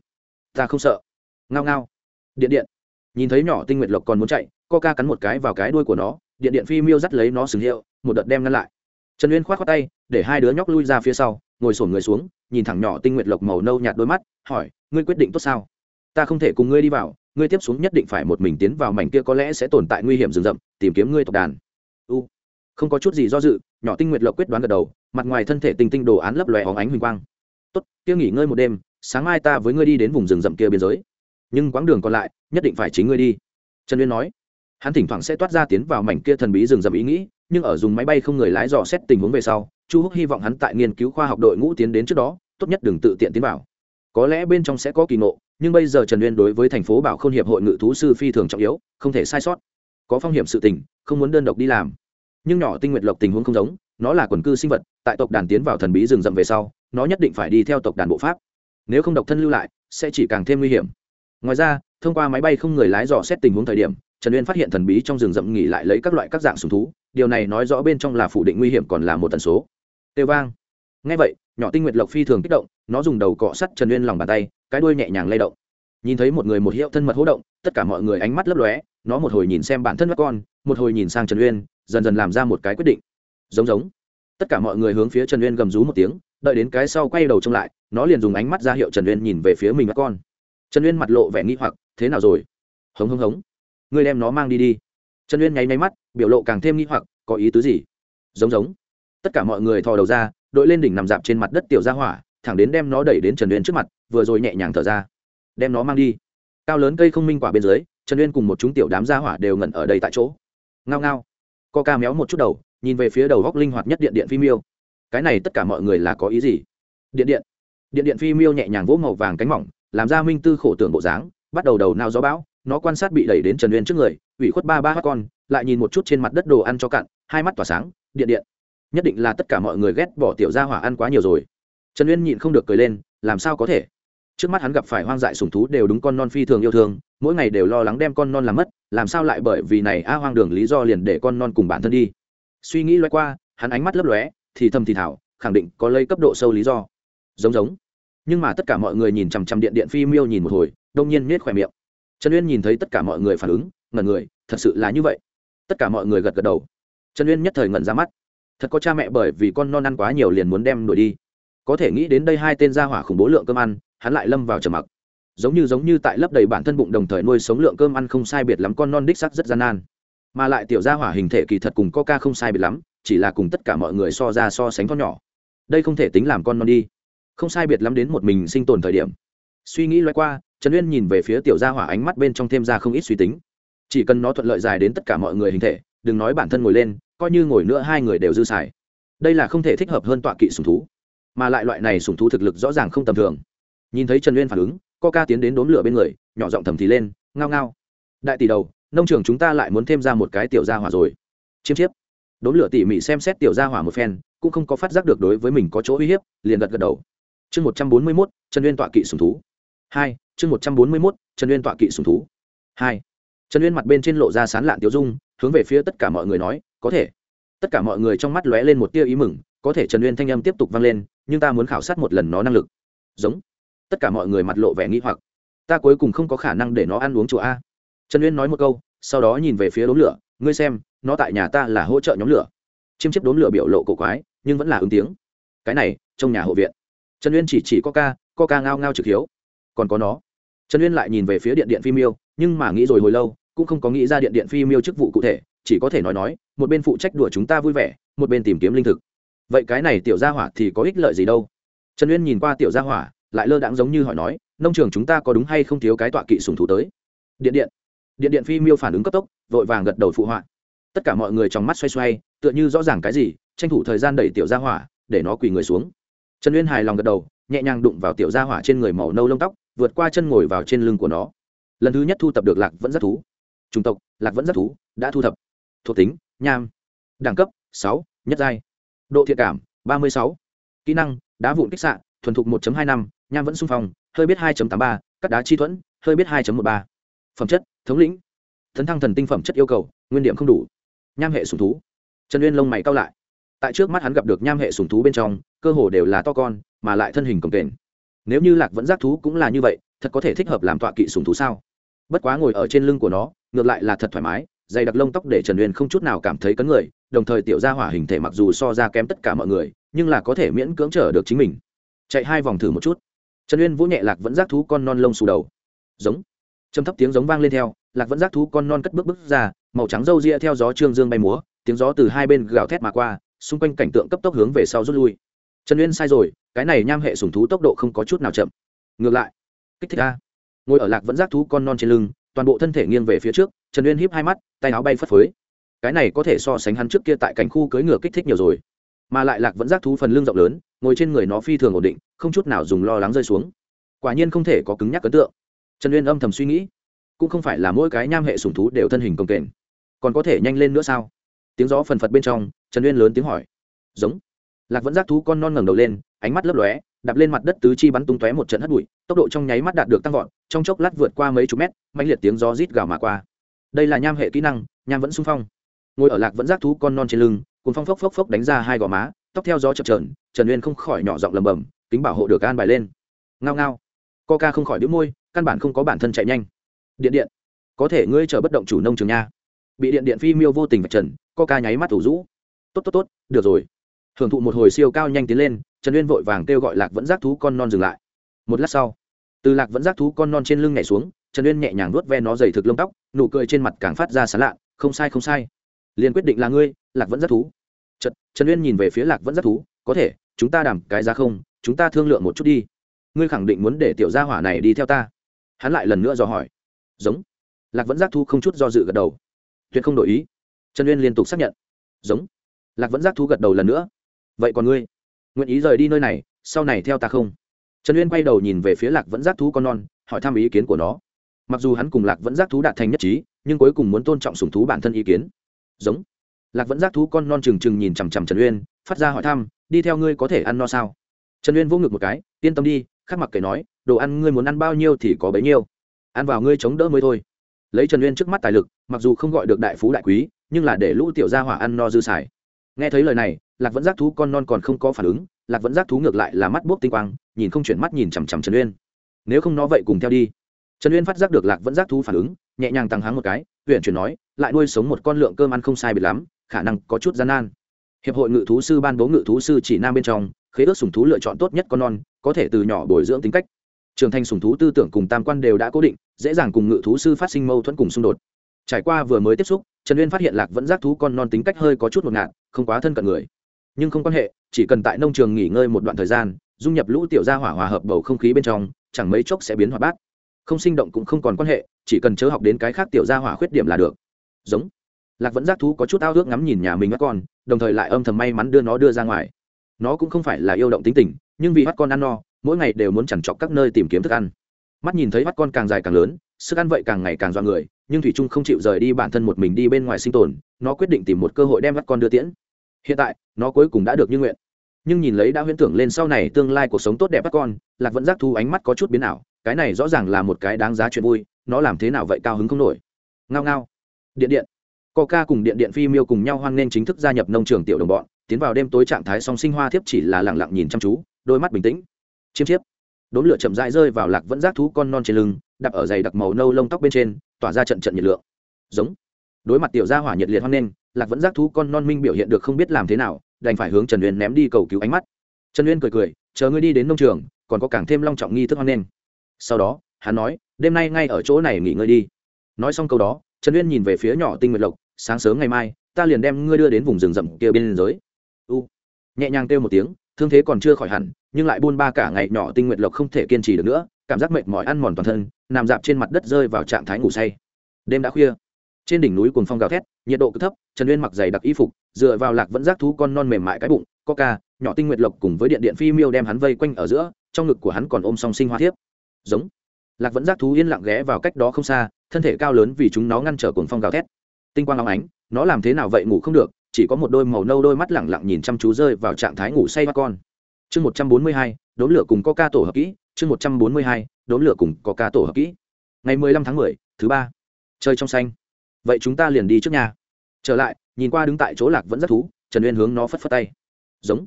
Ta không sợ. Ngao ngao. Điện điện. Nhìn thấy nhỏ tinh nguyệt lộc còn muốn chạy co ca cắn một cái vào cái đuôi của nó, điện điện phi miêu dắt lấy nó sừng hiệu, một đợt đem ngăn lại. Trần uyên k h o á t tay, để hai đứa nhóc lui ra phía sau, ngồi sổn người xuống, nhìn thẳng nhỏ tinh nguyệt lộc màu nâu nhạt đôi mắt, hỏi, ngươi quyết định tốt sao? Ta không thể cùng ngươi đi vào, ngươi tiếp xuống nhất định phải một mình tiến vào mảnh kia có lẽ sẽ tồn tại nguy hiểm rừng rậm, tìm kiếm ngươi tộc đàn. U. Không có chút gì do dự, nhỏ tinh nguyệt lộc quyết đoán gật đầu, mặt ngoài thân thể tinh tinh đồ án lấp lòe hóng ánh huỳnh quang. Tốt, kia nghỉ ngơi một đêm, sáng mai ta với ngươi đi đến vùng rừng rậm kia biên giới. Nhưng quãng đường còn lại, nhất định phải chính ngươi đi. Trần uyên nói. Hắn thỉnh thoảng sẽ toát ra tiến vào mảnh kia thần bí rừng rậm ý nghĩ, nhưng ở dùng máy bay không người lái dò xét tình huống về sau, chu húc hy vọng hắn tại nghiên cứu khoa học đội ngũ tiến đến trước đó, tốt nhất đừng tự tiện tiến vào. Có lẽ bên trong sẽ có kỳ ngộ nhưng bây giờ trần uyên đối với thành phố bảo k h ô n hiệp hội ngự thú sư phi thường trọng yếu, không thể sai sót. có phong hiểm sự tình, không muốn đơn độc đi làm. nhưng nhỏ tinh nguyệt lộc tình huống không giống, nó là quần cư sinh vật, tại tộc đàn tiến vào thần bí rừng rậm về sau, nó nhất định phải đi theo tộc đàn bộ pháp. nếu không độc thân lưu lại, sẽ chỉ càng thêm nguy hiểm. ngoài ra, thông qua máy bay không người lái dò xét tình huống thời điểm, trần uyên phát hiện thần bí trong rừng rậm nghỉ lại lấy các loại các dạng sùng thú, điều này nói rõ bên trong là phủ định nguy hiểm còn là một tần số. têu vang. ngay vậy, nhỏ tinh nguyệt lộc phi thường kích động, nó dùng đầu cọ sắt trần uyên lòng bàn tay cái đuôi nhẹ nhàng lay động. Nhìn thấy một người một hiệu thân mật hỗ động, tất cả mọi người ánh mắt lấp lóe, nó một hồi nhìn xem bản thân các con, một hồi nhìn sang trần uyên, dần dần làm ra một cái quyết định. Giống giống. Tất cả mọi người hướng phía trần uyên gầm rú một tiếng, đợi đến cái sau quay đầu trông lại, nó liền dùng ánh mắt ra hiệu trần uyên nhìn về phía mình các con. Trần uyên mặt lộ vẻ nghi hoặc, thế nào rồi? Hống hống hống. Ngươi đem nó mang đi đi. Trần uyên nháy nháy mắt, biểu lộ càng thêm nghi hoặc, có ý tứ gì? Giống giống. Tất cả mọi người thò đầu ra, đội lên đỉnh nằm dạp trên mặt đất tiểu ra hỏa, thẳng đến đem nó đẩy đến trần uyên trước mặt vừa rồi nhẹ nhàng thở ra. Đem nó mang đi. Cao lớn cây không minh quả bên dưới, trần uyên cùng một chúng tiểu đám gia hỏa đều ngẩn ở đây tại chỗ. Ngao ngao. Co ca méo một chút đầu, nhìn về phía đầu góc linh hoạt nhất điện điện phi miêu. Cái này tất cả mọi người là có ý gì? Điện điện. Điện điện phi miêu nhẹ nhàng vỗ màu vàng cánh mỏng, làm ra minh tư khổ tưởng bộ dáng, bắt đầu đầu nao gió bão, nó quan sát bị đẩy đến trần uyên trước người, ủy khuất ba ba hát con, lại nhìn một chút trên mặt đất đồ ăn cho cặn hai mắt tỏa sáng, điện điện. Nhất định là tất cả mọi người ghét bỏ tiểu gia hỏa ăn quá nhiều rồi. Trần uyên nhịn không được cười lên, làm sao có thể? Trước mắt hắn gặp phải hoang dại sùng thú đều đúng con non phi thường yêu thương, mỗi ngày đều lo lắng đem con non làm mất, làm sao lại bởi vì này a hoang đường lý do liền để con non cùng bản thân đi. Suy nghĩ loay qua, hắn ánh mắt lấp lóe, thì thầm thì thảo khẳng định có lấy cấp độ sâu lý do. Giống giống. Nhưng mà tất cả mọi người nhìn chằm chằm điện điện phi miêu nhìn một hồi, đông nhiên miết khỏe miệng. Trần uyên nhìn thấy tất cả mọi người phản ứng, ngẩn người, thật sự là như vậy. Tất cả mọi người gật gật đầu. Trần uyên nhất thời ngẩn ra mắt. Thật có cha mẹ bởi vì con non ăn quá nhiều liền muốn đem đuổi đi có thể nghĩ đến đây hai tên gia hỏa khủng bố lượng cơm ăn, hắn lại lâm vào trầm mặc. Giống như giống như tại lấp đầy bản thân bụng đồng thời nuôi sống lượng cơm ăn không sai biệt lắm con non đích sắc rất gian nan. Mà lại tiểu gia hỏa hình thể kỳ thật cùng coca không sai biệt lắm, chỉ là cùng tất cả mọi người so ra so sánh con nhỏ. Đây không thể tính làm con non đi. Không sai biệt lắm đến một mình sinh tồn thời điểm. Suy nghĩ loay qua, trần uyên nhìn về phía tiểu gia hỏa ánh mắt bên trong thêm ra không ít suy tính. Chỉ cần nó thuận lợi dài đến tất cả mọi người hình thể, đừng nói bản thân ngồi lên, coi như ngồi nữa hai người đều dư xài. Đây là không thể thích hợp hơn tọa kỵ sùng thú mà lại loại này sủng thú thực lực rõ ràng không tầm thường. Nhìn thấy trần uyên phản ứng co ca tiến đến đốn lửa bên người, nhỏ giọng thầm thì lên, ngao ngao. Đại tỷ đầu, nông trường chúng ta lại muốn thêm ra một cái tiểu gia hỏa rồi. Chiêm chiếp. Đốn lửa tỉ mỉ xem xét tiểu gia hỏa một phen, cũng không có phát giác được đối với mình có chỗ uy hiếp, liền gật gật đầu. Chương một trăm bốn mươi mốt, trần uyên tọa kỵ sùng thú. Hai, chương một trăm bốn mươi mốt, trần uyên tọa kỵ sùng thú. Hai, trần uyên mặt bên trên lộ ra sán lạn tiêu dung, hướng về phía tất cả mọi người nói, có thể. Tất cả mọi người trong mắt lóe lên một tia ý mừng, có thể trần uyên thanh âm tiếp tục vang lên nhưng ta muốn khảo sát một lần nó năng lực. Giống. Tất cả mọi người mặt lộ vẻ nghĩ hoặc. Ta cuối cùng không có khả năng để nó ăn uống chùa a. Trần uyên nói một câu, sau đó nhìn về phía đốm lửa. Ngươi xem, nó tại nhà ta là hỗ trợ nhóm lửa. Chiêm chiếc đốm lửa biểu lộ cổ quái, nhưng vẫn là ứng tiếng. Cái này, trong nhà hộ viện. Trần uyên chỉ chỉ có ca có ca ngao ngao trực hiếu. Còn có nó. Trần uyên lại nhìn về phía điện điện phi miêu nhưng mà nghĩ rồi hồi lâu, cũng không có nghĩ ra điện điện phi miêu chức vụ cụ thể, chỉ có thể nói nói, một bên phụ trách đùa chúng ta vui vẻ, một bên tìm kiếm linh thực vậy cái này tiểu gia hỏa thì có ích lợi gì đâu? Trần uyên nhìn qua tiểu gia hỏa, lại lơ đãng giống như hỏi nói, nông trường chúng ta có đúng hay không thiếu cái tọa kỵ sùng thủ tới? Điện điện. Điện điện phi miêu phản ứng cấp tốc, vội vàng gật đầu phụ họa. Tất cả mọi người trong mắt xoay xoay, tựa như rõ ràng cái gì, tranh thủ thời gian đẩy tiểu gia hỏa, để nó quỳ người xuống. Trần uyên hài lòng gật đầu, nhẹ nhàng đụng vào tiểu gia hỏa trên người màu nâu lông tóc, vượt qua chân ngồi vào trên lưng của nó. Lần thứ nhất thu tập được lạc vẫn rất thú. Chủng tộc, lạc vẫn rất thú, đã thu thập. Thuộc tính, nham. Đẳng cấp, sáu, nhất giai độ thiện cảm, ba mươi sáu. Kỹ năng, đá vụn kích xạ, thuần thục một hai năm, nham vẫn sung phong, hơi biết hai tám ba, cắt đá chi thuẫn, hơi biết hai một ba. Phẩm chất, thống lĩnh. Thấn thăng thần tinh phẩm chất yêu cầu, nguyên điểm không đủ. Nham hệ sùng thú. Trần uyên lông mày cao lại. Tại trước mắt hắn gặp được nham hệ sùng thú bên trong, cơ hồ đều là to con, mà lại thân hình cồng kềnh. Nếu như lạc vẫn giác thú cũng là như vậy, thật có thể thích hợp làm tọa kỵ sùng thú sao? Bất quá ngồi ở trên lưng của nó, ngược lại là thật thoải mái dày đặc lông tóc để trần uyên không chút nào cảm thấy cấn người, đồng thời tiểu gia hỏa hình thể mặc dù so ra kém tất cả mọi người, nhưng là có thể miễn cưỡng trở được chính mình. Chạy hai vòng thử một chút. Trần uyên vũ nhẹ lạc vẫn giác thú con non lông xù đầu. Giống. Châm thấp tiếng giống vang lên theo, lạc vẫn giác thú con non cất bước bước ra, màu trắng râu ria theo gió trương dương bay múa, tiếng gió từ hai bên gào thét mà qua, xung quanh cảnh tượng cấp tốc hướng về sau rút lui. Trần uyên sai rồi, cái này nham hệ sùng thú tốc độ không có chút nào chậm. Ngược lại. Kích thích a. Ngồi ở lạc vẫn giác thú con non trên lưng, toàn bộ thân thể nghiêng về phía trước trần uyên híp hai mắt, tay áo bay phất phới. Cái này có thể so sánh hắn trước kia tại cảnh khu cưỡi ngựa kích thích nhiều rồi. Mà lại lạc vẫn giác thú phần lưng rộng lớn, ngồi trên người nó phi thường ổn định, không chút nào dùng lo lắng rơi xuống. Quả nhiên không thể có cứng nhắc ấn tượng. Trần uyên âm thầm suy nghĩ, cũng không phải là mỗi cái nham hệ sùng thú đều thân hình công kềnh. Còn có thể nhanh lên nữa sao? Tiếng gió phần phật bên trong, trần uyên lớn tiếng hỏi. Giống. Lạc vẫn giác thú con non ngẩng đầu lên, ánh mắt lấp lóe, đạp lên mặt đất tứ chi bắn tung tóe một trận hất bụi, tốc độ trong nháy mắt đạt được tăng vọt, trong chốc lát vượt qua mấy chục mét mạnh liệt tiếng gió rít gào mà qua đây là nham hệ kỹ năng, nham vẫn sung phong. Ngồi ở lạc vẫn giác thú con non trên lưng cùng phong phốc phốc phốc đánh ra hai gò má, tóc theo gió chập trờn trần uyên không khỏi nhỏ giọng lầm bầm kính bảo hộ được an bài lên. Ngao ngao. Coca không khỏi đĩu môi, căn bản không có bản thân chạy nhanh. Điện điện, có thể ngươi chờ bất động chủ nông trường nha. Bị điện điện phi miêu vô tình vạch trần, coca nháy mắt thủ rũ. Tốt tốt tốt, được rồi. Hưởng thụ một hồi siêu cao nhanh tiến lên, trần uyên vội vàng kêu gọi lạc vẫn giác thú con non dừng lại. Một lát sau, từ lạc vẫn giác thú con non trên lưng nhảy xuống trần uyên nhẹ nhàng nuốt ve nó dày thực lông tóc nụ cười trên mặt càng phát ra sán lạ không sai không sai. Liền quyết định là ngươi lạc vẫn rất thú. Trật, trần uyên nhìn về phía lạc vẫn rất thú có thể chúng ta đảm cái ra không chúng ta thương lượng một chút đi. Ngươi khẳng định muốn để tiểu gia hỏa này đi theo ta. Hắn lại lần nữa dò hỏi. Giống. Lạc vẫn giác thú không chút do dự gật đầu. Tuyệt không đổi ý. Trần uyên liên tục xác nhận. Giống. Lạc vẫn giác thú gật đầu lần nữa. Vậy còn ngươi? Nguyện ý rời đi nơi này sau này theo ta không? Trần uyên quay đầu nhìn về phía lạc vẫn giác thú con non hỏi thăm ý kiến của nó mặc dù hắn cùng lạc vẫn giác thú đạt thành nhất trí, nhưng cuối cùng muốn tôn trọng sùng thú bản thân ý kiến. Giống. Lạc vẫn giác thú con non trừng trừng nhìn chằm chằm trần uyên, phát ra hỏi thăm, đi theo ngươi có thể ăn no sao? Trần uyên vỗ ngực một cái, yên tâm đi. Khắc mặc kể nói, đồ ăn ngươi muốn ăn bao nhiêu thì có bấy nhiêu. Ăn vào ngươi chống đỡ mới thôi. Lấy trần uyên trước mắt tài lực, mặc dù không gọi được đại phú đại quý, nhưng là để lũ tiểu gia hỏa ăn no dư xài. Nghe thấy lời này, lạc vẫn giác thú con non còn không có phản ứng, lạc vẫn giác thú ngược lại là mắt bốc tinh quang, nhìn không chuyển mắt nhìn chằm chằm trần uyên. Nếu không nó vậy cùng theo đi trần uyên phát giác được lạc vẫn giác thú phản ứng, nhẹ nhàng tăng háng một cái huyện chuyển nói, lại nuôi sống một con lượng cơm ăn không sai biệt lắm, khả năng có chút gian nan. Hiệp hội ngự thú sư ban bố ngự thú sư chỉ nam bên trong, khế ước sùng thú lựa chọn tốt nhất con non, có thể từ nhỏ bồi dưỡng tính cách. Trưởng thành sùng thú tư tưởng cùng tam quan đều đã cố định, dễ dàng cùng ngự thú sư phát sinh mâu thuẫn cùng xung đột. Trải qua vừa mới tiếp xúc, trần uyên phát hiện lạc vẫn giác thú con non tính cách hơi có chút một ngạt, không quá thân cận người. Nhưng không quan hệ, chỉ cần tại nông trường nghỉ ngơi một đoạn thời gian, dung nhập lũ tiểu gia hỏa hòa hợp bầu không khí bên trong, chẳng mấy chốc sẽ biến hoạt bát không sinh động cũng không còn quan hệ, chỉ cần chớ học đến cái khác tiểu gia hỏa khuyết điểm là được. Giống. Lạc vẫn giác thú có chút ao ước ngắm nhìn nhà mình các con, đồng thời lại âm thầm may mắn đưa nó đưa ra ngoài. Nó cũng không phải là yêu động tính tình, nhưng vì bắt con ăn no, mỗi ngày đều muốn chẳng chọc các nơi tìm kiếm thức ăn. Mắt nhìn thấy bắt con càng dài càng lớn, sức ăn vậy càng ngày càng dọa người, nhưng thủy trung không chịu rời đi bản thân một mình đi bên ngoài sinh tồn, nó quyết định tìm một cơ hội đem bắt con đưa tiễn. Hiện tại, nó cuối cùng đã được như nguyện. Nhưng nhìn lấy đã huyễn tưởng lên sau này tương lai cuộc sống tốt đẹp bắt con, lạc vẫn giác thu ánh mắt có chút biến ảo cái này rõ ràng là một cái đáng giá chuyện vui, nó làm thế nào vậy cao hứng không nổi. Ngao ngao. Điện điện. Coca cùng điện điện phi miêu cùng nhau hoan nghênh chính thức gia nhập nông trường tiểu đồng bọn, tiến vào đêm tối trạng thái song sinh hoa thiếp chỉ là lẳng lặng nhìn chăm chú, đôi mắt bình tĩnh. Chiêm chiếp. Đốn lửa chậm rãi rơi vào lạc vẫn giác thú con non trên lưng đập ở dày đặc màu nâu lông tóc bên trên, tỏa ra trận trận nhiệt lượng. Giống. Đối mặt tiểu gia hỏa nhiệt liệt hoan nghênh, lạc vẫn giác thú con non minh biểu hiện được không biết làm thế nào, đành phải hướng trần uyên ném đi cầu cứu ánh mắt. Trần uyên cười cười, chờ ngươi đi đến nông trường, còn có càng thêm long trọng nghi thức hoan nghênh sau đó, hắn nói, đêm nay ngay ở chỗ này nghỉ ngơi đi. Nói xong câu đó, trần uyên nhìn về phía nhỏ tinh nguyệt lộc, sáng sớm ngày mai, ta liền đem ngươi đưa đến vùng rừng rậm kia bên giới u, nhẹ nhàng kêu một tiếng, thương thế còn chưa khỏi hẳn, nhưng lại buôn ba cả ngày nhỏ tinh nguyệt lộc không thể kiên trì được nữa, cảm giác mệt mỏi ăn mòn toàn thân, nằm dạp trên mặt đất rơi vào trạng thái ngủ say. Đêm đã khuya. Trên đỉnh núi cuồng phong gào thét, nhiệt độ cứ thấp, trần uyên mặc giày đặc y phục, dựa vào lạc vẫn giác thú con non mềm mại cái bụng, coca, nhỏ tinh nguyệt lộc cùng với điện điện phi miêu đem hắn vây quanh ở giữa, trong ngực của hắn còn ôm song sinh hoa thiếp giống. Lạc vẫn giác thú yên lặng ghé vào cách đó không xa, thân thể cao lớn vì chúng nó ngăn trở cuồng phong gào thét. Tinh quang long ánh, nó làm thế nào vậy ngủ không được, chỉ có một đôi màu nâu đôi mắt lẳng lặng nhìn chăm chú rơi vào trạng thái ngủ say mắt con. Chương một trăm bốn mươi hai, đốn lửa cùng coca tổ hợp kỹ. Chương một trăm bốn mươi hai, đốn lửa cùng coca tổ hợp kỹ. Ngày mười lăm tháng mười, thứ ba. Chơi trong xanh. Vậy chúng ta liền đi trước nhà. Trở lại, nhìn qua đứng tại chỗ lạc vẫn rất thú, trần uyên hướng nó phất phất tay. Giống.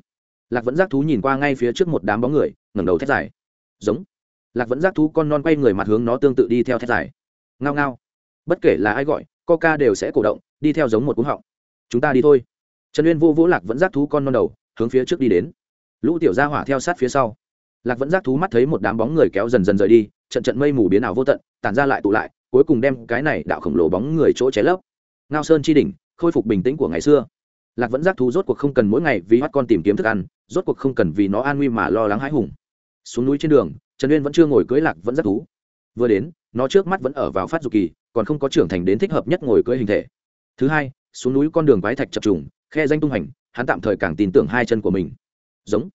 Lạc vẫn giác thú nhìn qua ngay phía trước một đám bóng người, ngẩng đầu thét dài. Giống lạc vẫn giác thú con non quay người mặt hướng nó tương tự đi theo thét dài. Ngao ngao. Bất kể là ai gọi, coca đều sẽ cổ động, đi theo giống một cú họng. Chúng ta đi thôi. Trần uyên vô vỗ lạc vẫn giác thú con non đầu, hướng phía trước đi đến. Lũ tiểu gia hỏa theo sát phía sau. Lạc vẫn giác thú mắt thấy một đám bóng người kéo dần dần rời đi, trận trận mây mù biến ảo vô tận, tản ra lại tụ lại, cuối cùng đem cái này đạo khổng lồ bóng người chỗ cháy lấp. Ngao sơn chi đỉnh, khôi phục bình tĩnh của ngày xưa. Lạc vẫn giác thú rốt cuộc không cần mỗi ngày vì bắt con tìm kiếm thức ăn, rốt cuộc không cần vì nó an nguy mà lo lắng hãi hùng. Xuống núi trên đường trần uyên vẫn chưa ngồi cưới lạc vẫn rất thú. vừa đến, nó trước mắt vẫn ở vào phát dục kỳ, còn không có trưởng thành đến thích hợp nhất ngồi cưới hình thể. thứ hai, xuống núi con đường bái thạch chập trùng, khe danh tung hành hắn tạm thời càng tin tưởng hai chân của mình. giống.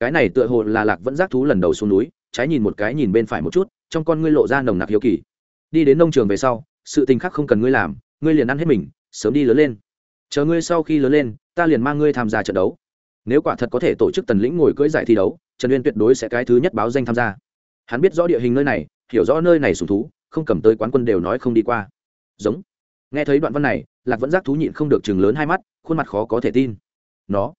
cái này tựa hồ là lạc vẫn giác thú lần đầu xuống núi, trái nhìn một cái nhìn bên phải một chút, trong con ngươi lộ ra nồng nặc hiếu kỳ. đi đến nông trường về sau, sự tình khác không cần ngươi làm, ngươi liền ăn hết mình, sớm đi lớn lên. chờ ngươi sau khi lớn lên, ta liền mang ngươi tham gia trận đấu. nếu quả thật có thể tổ chức tần lĩnh ngồi cưỡi giải thi đấu, trần uyên tuyệt đối sẽ cái thứ nhất báo danh tham gia hắn biết rõ địa hình nơi này, hiểu rõ nơi này sùng thú, không cầm tới quán quân đều nói không đi qua. Giống. Nghe thấy đoạn văn này, lạc vẫn giác thú nhịn không được chừng lớn hai mắt, khuôn mặt khó có thể tin. Nó,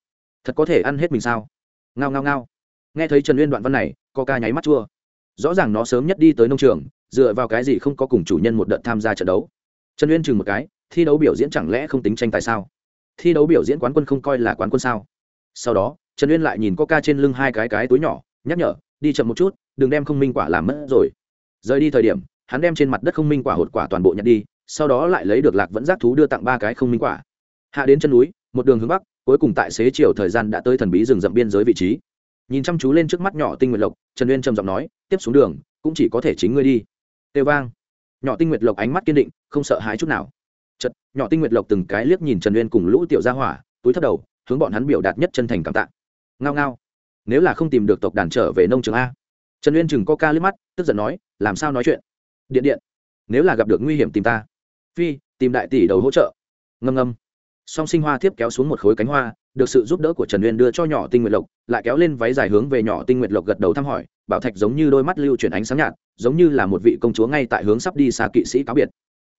thật có thể ăn hết mình sao? Ngao ngao ngao. Nghe thấy trần uyên đoạn văn này co ca nháy mắt chua. Rõ ràng nó sớm nhất đi tới nông trường, dựa vào cái gì không có cùng chủ nhân một đợt tham gia trận đấu. Trần uyên chừng một cái, thi đấu biểu diễn chẳng lẽ không tính tranh tài sao? Thi đấu biểu diễn quán quân không coi là quán quân sao? Sau đó, trần uyên lại nhìn có ca trên lưng hai cái cái túi nhỏ, nhắc nhở, đi chậm một chút đừng đem không minh quả làm mất rồi. Rời đi thời điểm, hắn đem trên mặt đất không minh quả hột quả toàn bộ nhặt đi, sau đó lại lấy được lạc vẫn giác thú đưa tặng ba cái không minh quả. Hạ đến chân núi, một đường hướng bắc, cuối cùng tại xế chiều thời gian đã tới thần bí rừng rậm biên giới vị trí. Nhìn chăm chú lên trước mắt nhỏ tinh nguyệt lộc, trần uyên trầm giọng nói, tiếp xuống đường, cũng chỉ có thể chính ngươi đi. Têu vang. Nhỏ tinh nguyệt lộc ánh mắt kiên định, không sợ hãi chút nào. Chật nhỏ tinh nguyệt lộc từng cái liếc nhìn trần uyên cùng lũ tiểu gia hỏa, túi thấp đầu, hướng bọn hắn biểu đạt nhất chân thành cảm tạ. Ngao ngao. Nếu là không tìm được tộc đàn trở về nông trường a trần uyên chừng co ca liếc mắt tức giận nói làm sao nói chuyện điện điện nếu là gặp được nguy hiểm tìm ta phi tìm đại tỷ đầu hỗ trợ ngâm ngâm song sinh hoa tiếp kéo xuống một khối cánh hoa được sự giúp đỡ của trần uyên đưa cho nhỏ tinh nguyệt lộc lại kéo lên váy dài hướng về nhỏ tinh nguyệt lộc gật đầu thăm hỏi bảo thạch giống như đôi mắt lưu chuyển ánh sáng nhạt giống như là một vị công chúa ngay tại hướng sắp đi xa kỵ sĩ cáo biệt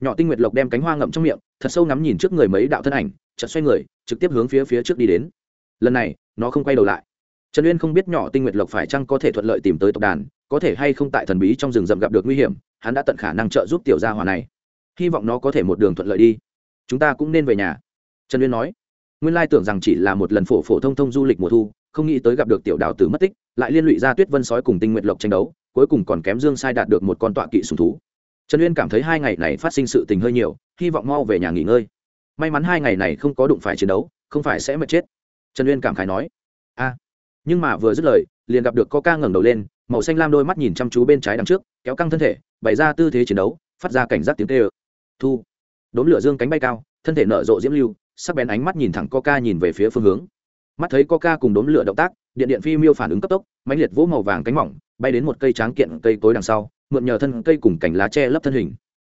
nhỏ tinh nguyệt lộc đem cánh hoa ngậm trong miệng thật sâu ngắm nhìn trước người mấy đạo thân ảnh chợt xoay người trực tiếp hướng phía phía trước đi đến lần này nó không quay đầu lại trần uyên không biết nhỏ tinh nguyệt lộc phải chăng có thể thuận lợi tìm tới tộc đàn, có thể hay không tại thần bí trong rừng rậm gặp được nguy hiểm, hắn đã tận khả năng trợ giúp tiểu gia hòa này. Hy vọng nó có thể một đường thuận lợi đi. Chúng ta cũng nên về nhà. Trần uyên nói. Nguyên lai tưởng rằng chỉ là một lần phổ phổ thông thông du lịch mùa thu, không nghĩ tới gặp được tiểu đào tử mất tích, lại liên lụy ra tuyết vân sói cùng tinh nguyệt lộc tranh đấu, cuối cùng còn kém dương sai đạt được một con tọa kỵ sùng thú. Trần uyên cảm thấy hai ngày này phát sinh sự tình hơi nhiều, hy vọng mau về nhà nghỉ ngơi. May mắn hai ngày này không có đụng phải chiến đấu, không phải sẽ mệt chết. Trần uyên cảm khái nói nhưng mà vừa dứt lời, liền gặp được có ca ngẩng đầu lên, màu xanh lam đôi mắt nhìn chăm chú bên trái đằng trước, kéo căng thân thể, bày ra tư thế chiến đấu, phát ra cảnh giác tiếng tê ơ thu. Đốn lửa dương cánh bay cao, thân thể nở rộ diễm lưu, sắc bén ánh mắt nhìn thẳng coca nhìn về phía phương hướng. Mắt thấy coca cùng đốn lửa động tác, điện điện phi miêu phản ứng cấp tốc, mãnh liệt vỗ màu vàng cánh mỏng, bay đến một cây tráng kiện cây tối đằng sau, mượn nhờ thân cây cùng cành lá che lấp thân hình.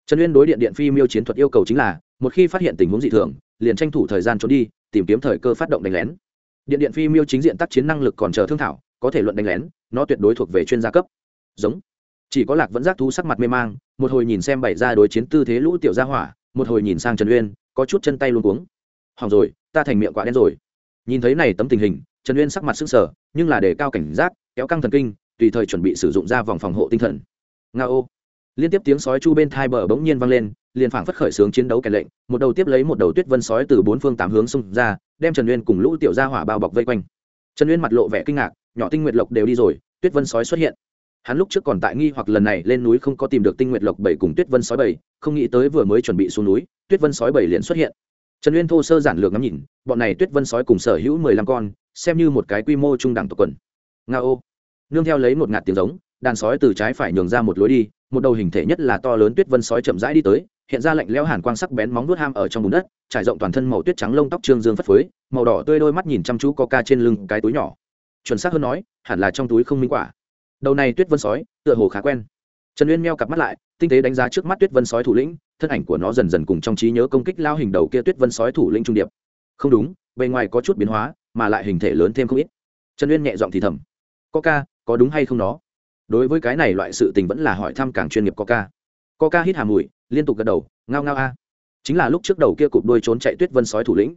Trần uyên đối điện điện phi miêu chiến thuật yêu cầu chính là, một khi phát hiện tình huống dị thường, liền tranh thủ thời gian trốn đi, tìm kiếm thời cơ phát động đánh lén điện điện phi miêu chính diện tác chiến năng lực còn chờ thương thảo, có thể luận đánh lén, nó tuyệt đối thuộc về chuyên gia cấp. Giống. Chỉ có lạc vẫn giác thú sắc mặt mê mang, một hồi nhìn xem bày ra đối chiến tư thế lũ tiểu gia hỏa, một hồi nhìn sang trần uyên, có chút chân tay luôn cuống. Hỏng rồi, ta thành miệng quả đen rồi. Nhìn thấy này tấm tình hình, trần uyên sắc mặt sững sờ, nhưng là để cao cảnh giác, kéo căng thần kinh, tùy thời chuẩn bị sử dụng ra vòng phòng hộ tinh thần. Nga ô liên tiếp tiếng sói chu bên thai bờ bỗng nhiên vang lên liền phảng phất khởi sướng chiến đấu kẻ lệnh, một đầu tiếp lấy một đầu tuyết vân sói từ bốn phương tám hướng xung ra, đem trần uyên cùng lũ tiểu gia hỏa bao bọc vây quanh. Trần uyên mặt lộ vẻ kinh ngạc, nhỏ tinh nguyệt lộc đều đi rồi, tuyết vân sói xuất hiện. Hắn lúc trước còn tại nghi hoặc lần này lên núi không có tìm được tinh nguyệt lộc bảy cùng tuyết vân sói bảy, không nghĩ tới vừa mới chuẩn bị xuống núi, tuyết vân sói bảy liền xuất hiện. Trần uyên thô sơ giản lược ngắm nhìn, bọn này tuyết vân sói cùng sở hữu mười lăm con, xem như một cái quy mô trung đẳng tộc quần. Nga ô. Nương theo lấy một ngạt tiếng giống, đàn sói từ trái phải nhường ra một lối đi, một đầu hình thể nhất là to lớn tuyết vân sói chậm rãi đi tới hiện ra lạnh lẽo hàn quang sắc bén móng nuốt ham ở trong bùn đất, trải rộng toàn thân màu tuyết trắng lông tóc trương dương phất phới, màu đỏ tươi đôi mắt nhìn chăm chú coca trên lưng cái túi nhỏ. Chuẩn xác hơn nói, hẳn là trong túi không minh quả. Đầu này tuyết vân sói, tựa hồ khá quen. Trần uyên meo cặp mắt lại, tinh tế đánh giá trước mắt tuyết vân sói thủ lĩnh, thân ảnh của nó dần dần cùng trong trí nhớ công kích lao hình đầu kia tuyết vân sói thủ lĩnh trung điệp. Không đúng, bề ngoài có chút biến hóa, mà lại hình thể lớn thêm không ít. Trần uyên nhẹ giọng thì thầm coca có đúng hay không nó? Đối với cái này loại sự tình vẫn là hỏi thăm càng chuyên nghiệp coca coca hít hà mùi liên tục gật đầu, ngao ngao a. Chính là lúc trước đầu kia cụp đuôi trốn chạy tuyết vân sói thủ lĩnh.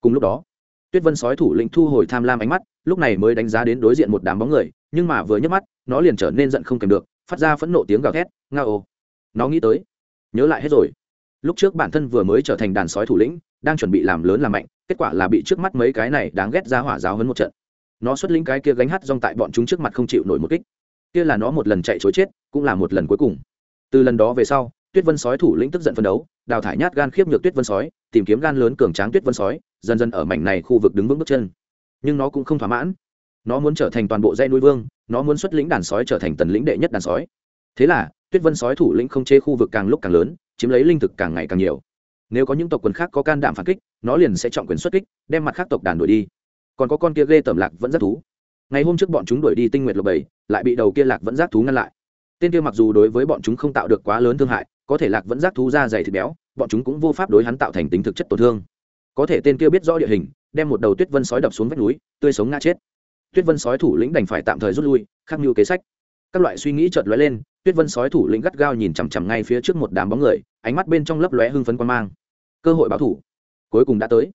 Cùng lúc đó, tuyết vân sói thủ lĩnh thu hồi tham lam ánh mắt, lúc này mới đánh giá đến đối diện một đám bóng người, nhưng mà vừa nhấc mắt, nó liền trở nên giận không kèm được, phát ra phẫn nộ tiếng gào thét, ngao. ô nó nghĩ tới, nhớ lại hết rồi. Lúc trước bản thân vừa mới trở thành đàn sói thủ lĩnh, đang chuẩn bị làm lớn làm mạnh, kết quả là bị trước mắt mấy cái này đáng ghét ra hỏa giáo hơn một trận. Nó xuất lĩnh cái kia gánh hát rong tại bọn chúng trước mặt không chịu nổi một kích. Kia là nó một lần chạy chối chết, cũng là một lần cuối cùng. Từ lần đó về sau tuyết vân sói thủ lĩnh tức giận phân đấu, đào thải nhát gan khiếp nhược tuyết vân sói, tìm kiếm gan lớn cường tráng tuyết vân sói, dần dần ở mảnh này khu vực đứng vững bước chân. Nhưng nó cũng không thỏa mãn. Nó muốn trở thành toàn bộ dây núi vương, nó muốn xuất lĩnh đàn sói trở thành tần lĩnh đệ nhất đàn sói. Thế là, tuyết vân sói thủ lĩnh không chế khu vực càng lúc càng lớn, chiếm lấy linh thực càng ngày càng nhiều. Nếu có những tộc quần khác có can đảm phản kích, nó liền sẽ trọng quyền xuất kích, đem mặt khác tộc đàn đuổi đi. Còn có con kia ghê tẩm lạc vẫn rất thú. Ngày hôm trước bọn chúng đuổi đi tinh nguyệt lộc bảy, lại bị đầu kia lạc vẫn giác thú ngăn lại. Tên kia mặc dù đối với bọn chúng không tạo được quá lớn thương hại có thể lạc vẫn giác thú ra dày thịt béo, bọn chúng cũng vô pháp đối hắn tạo thành tính thực chất tổn thương. Có thể tên kia biết rõ địa hình, đem một đầu tuyết vân sói đập xuống vách núi, tươi sống ngã chết. Tuyết vân sói thủ lĩnh đành phải tạm thời rút lui, khắc mưu kế sách. Các loại suy nghĩ chợt lóe lên, tuyết vân sói thủ lĩnh gắt gao nhìn chằm chằm ngay phía trước một đám bóng người, ánh mắt bên trong lấp lóe hưng phấn quan mang. Cơ hội báo thủ. Cuối cùng đã tới.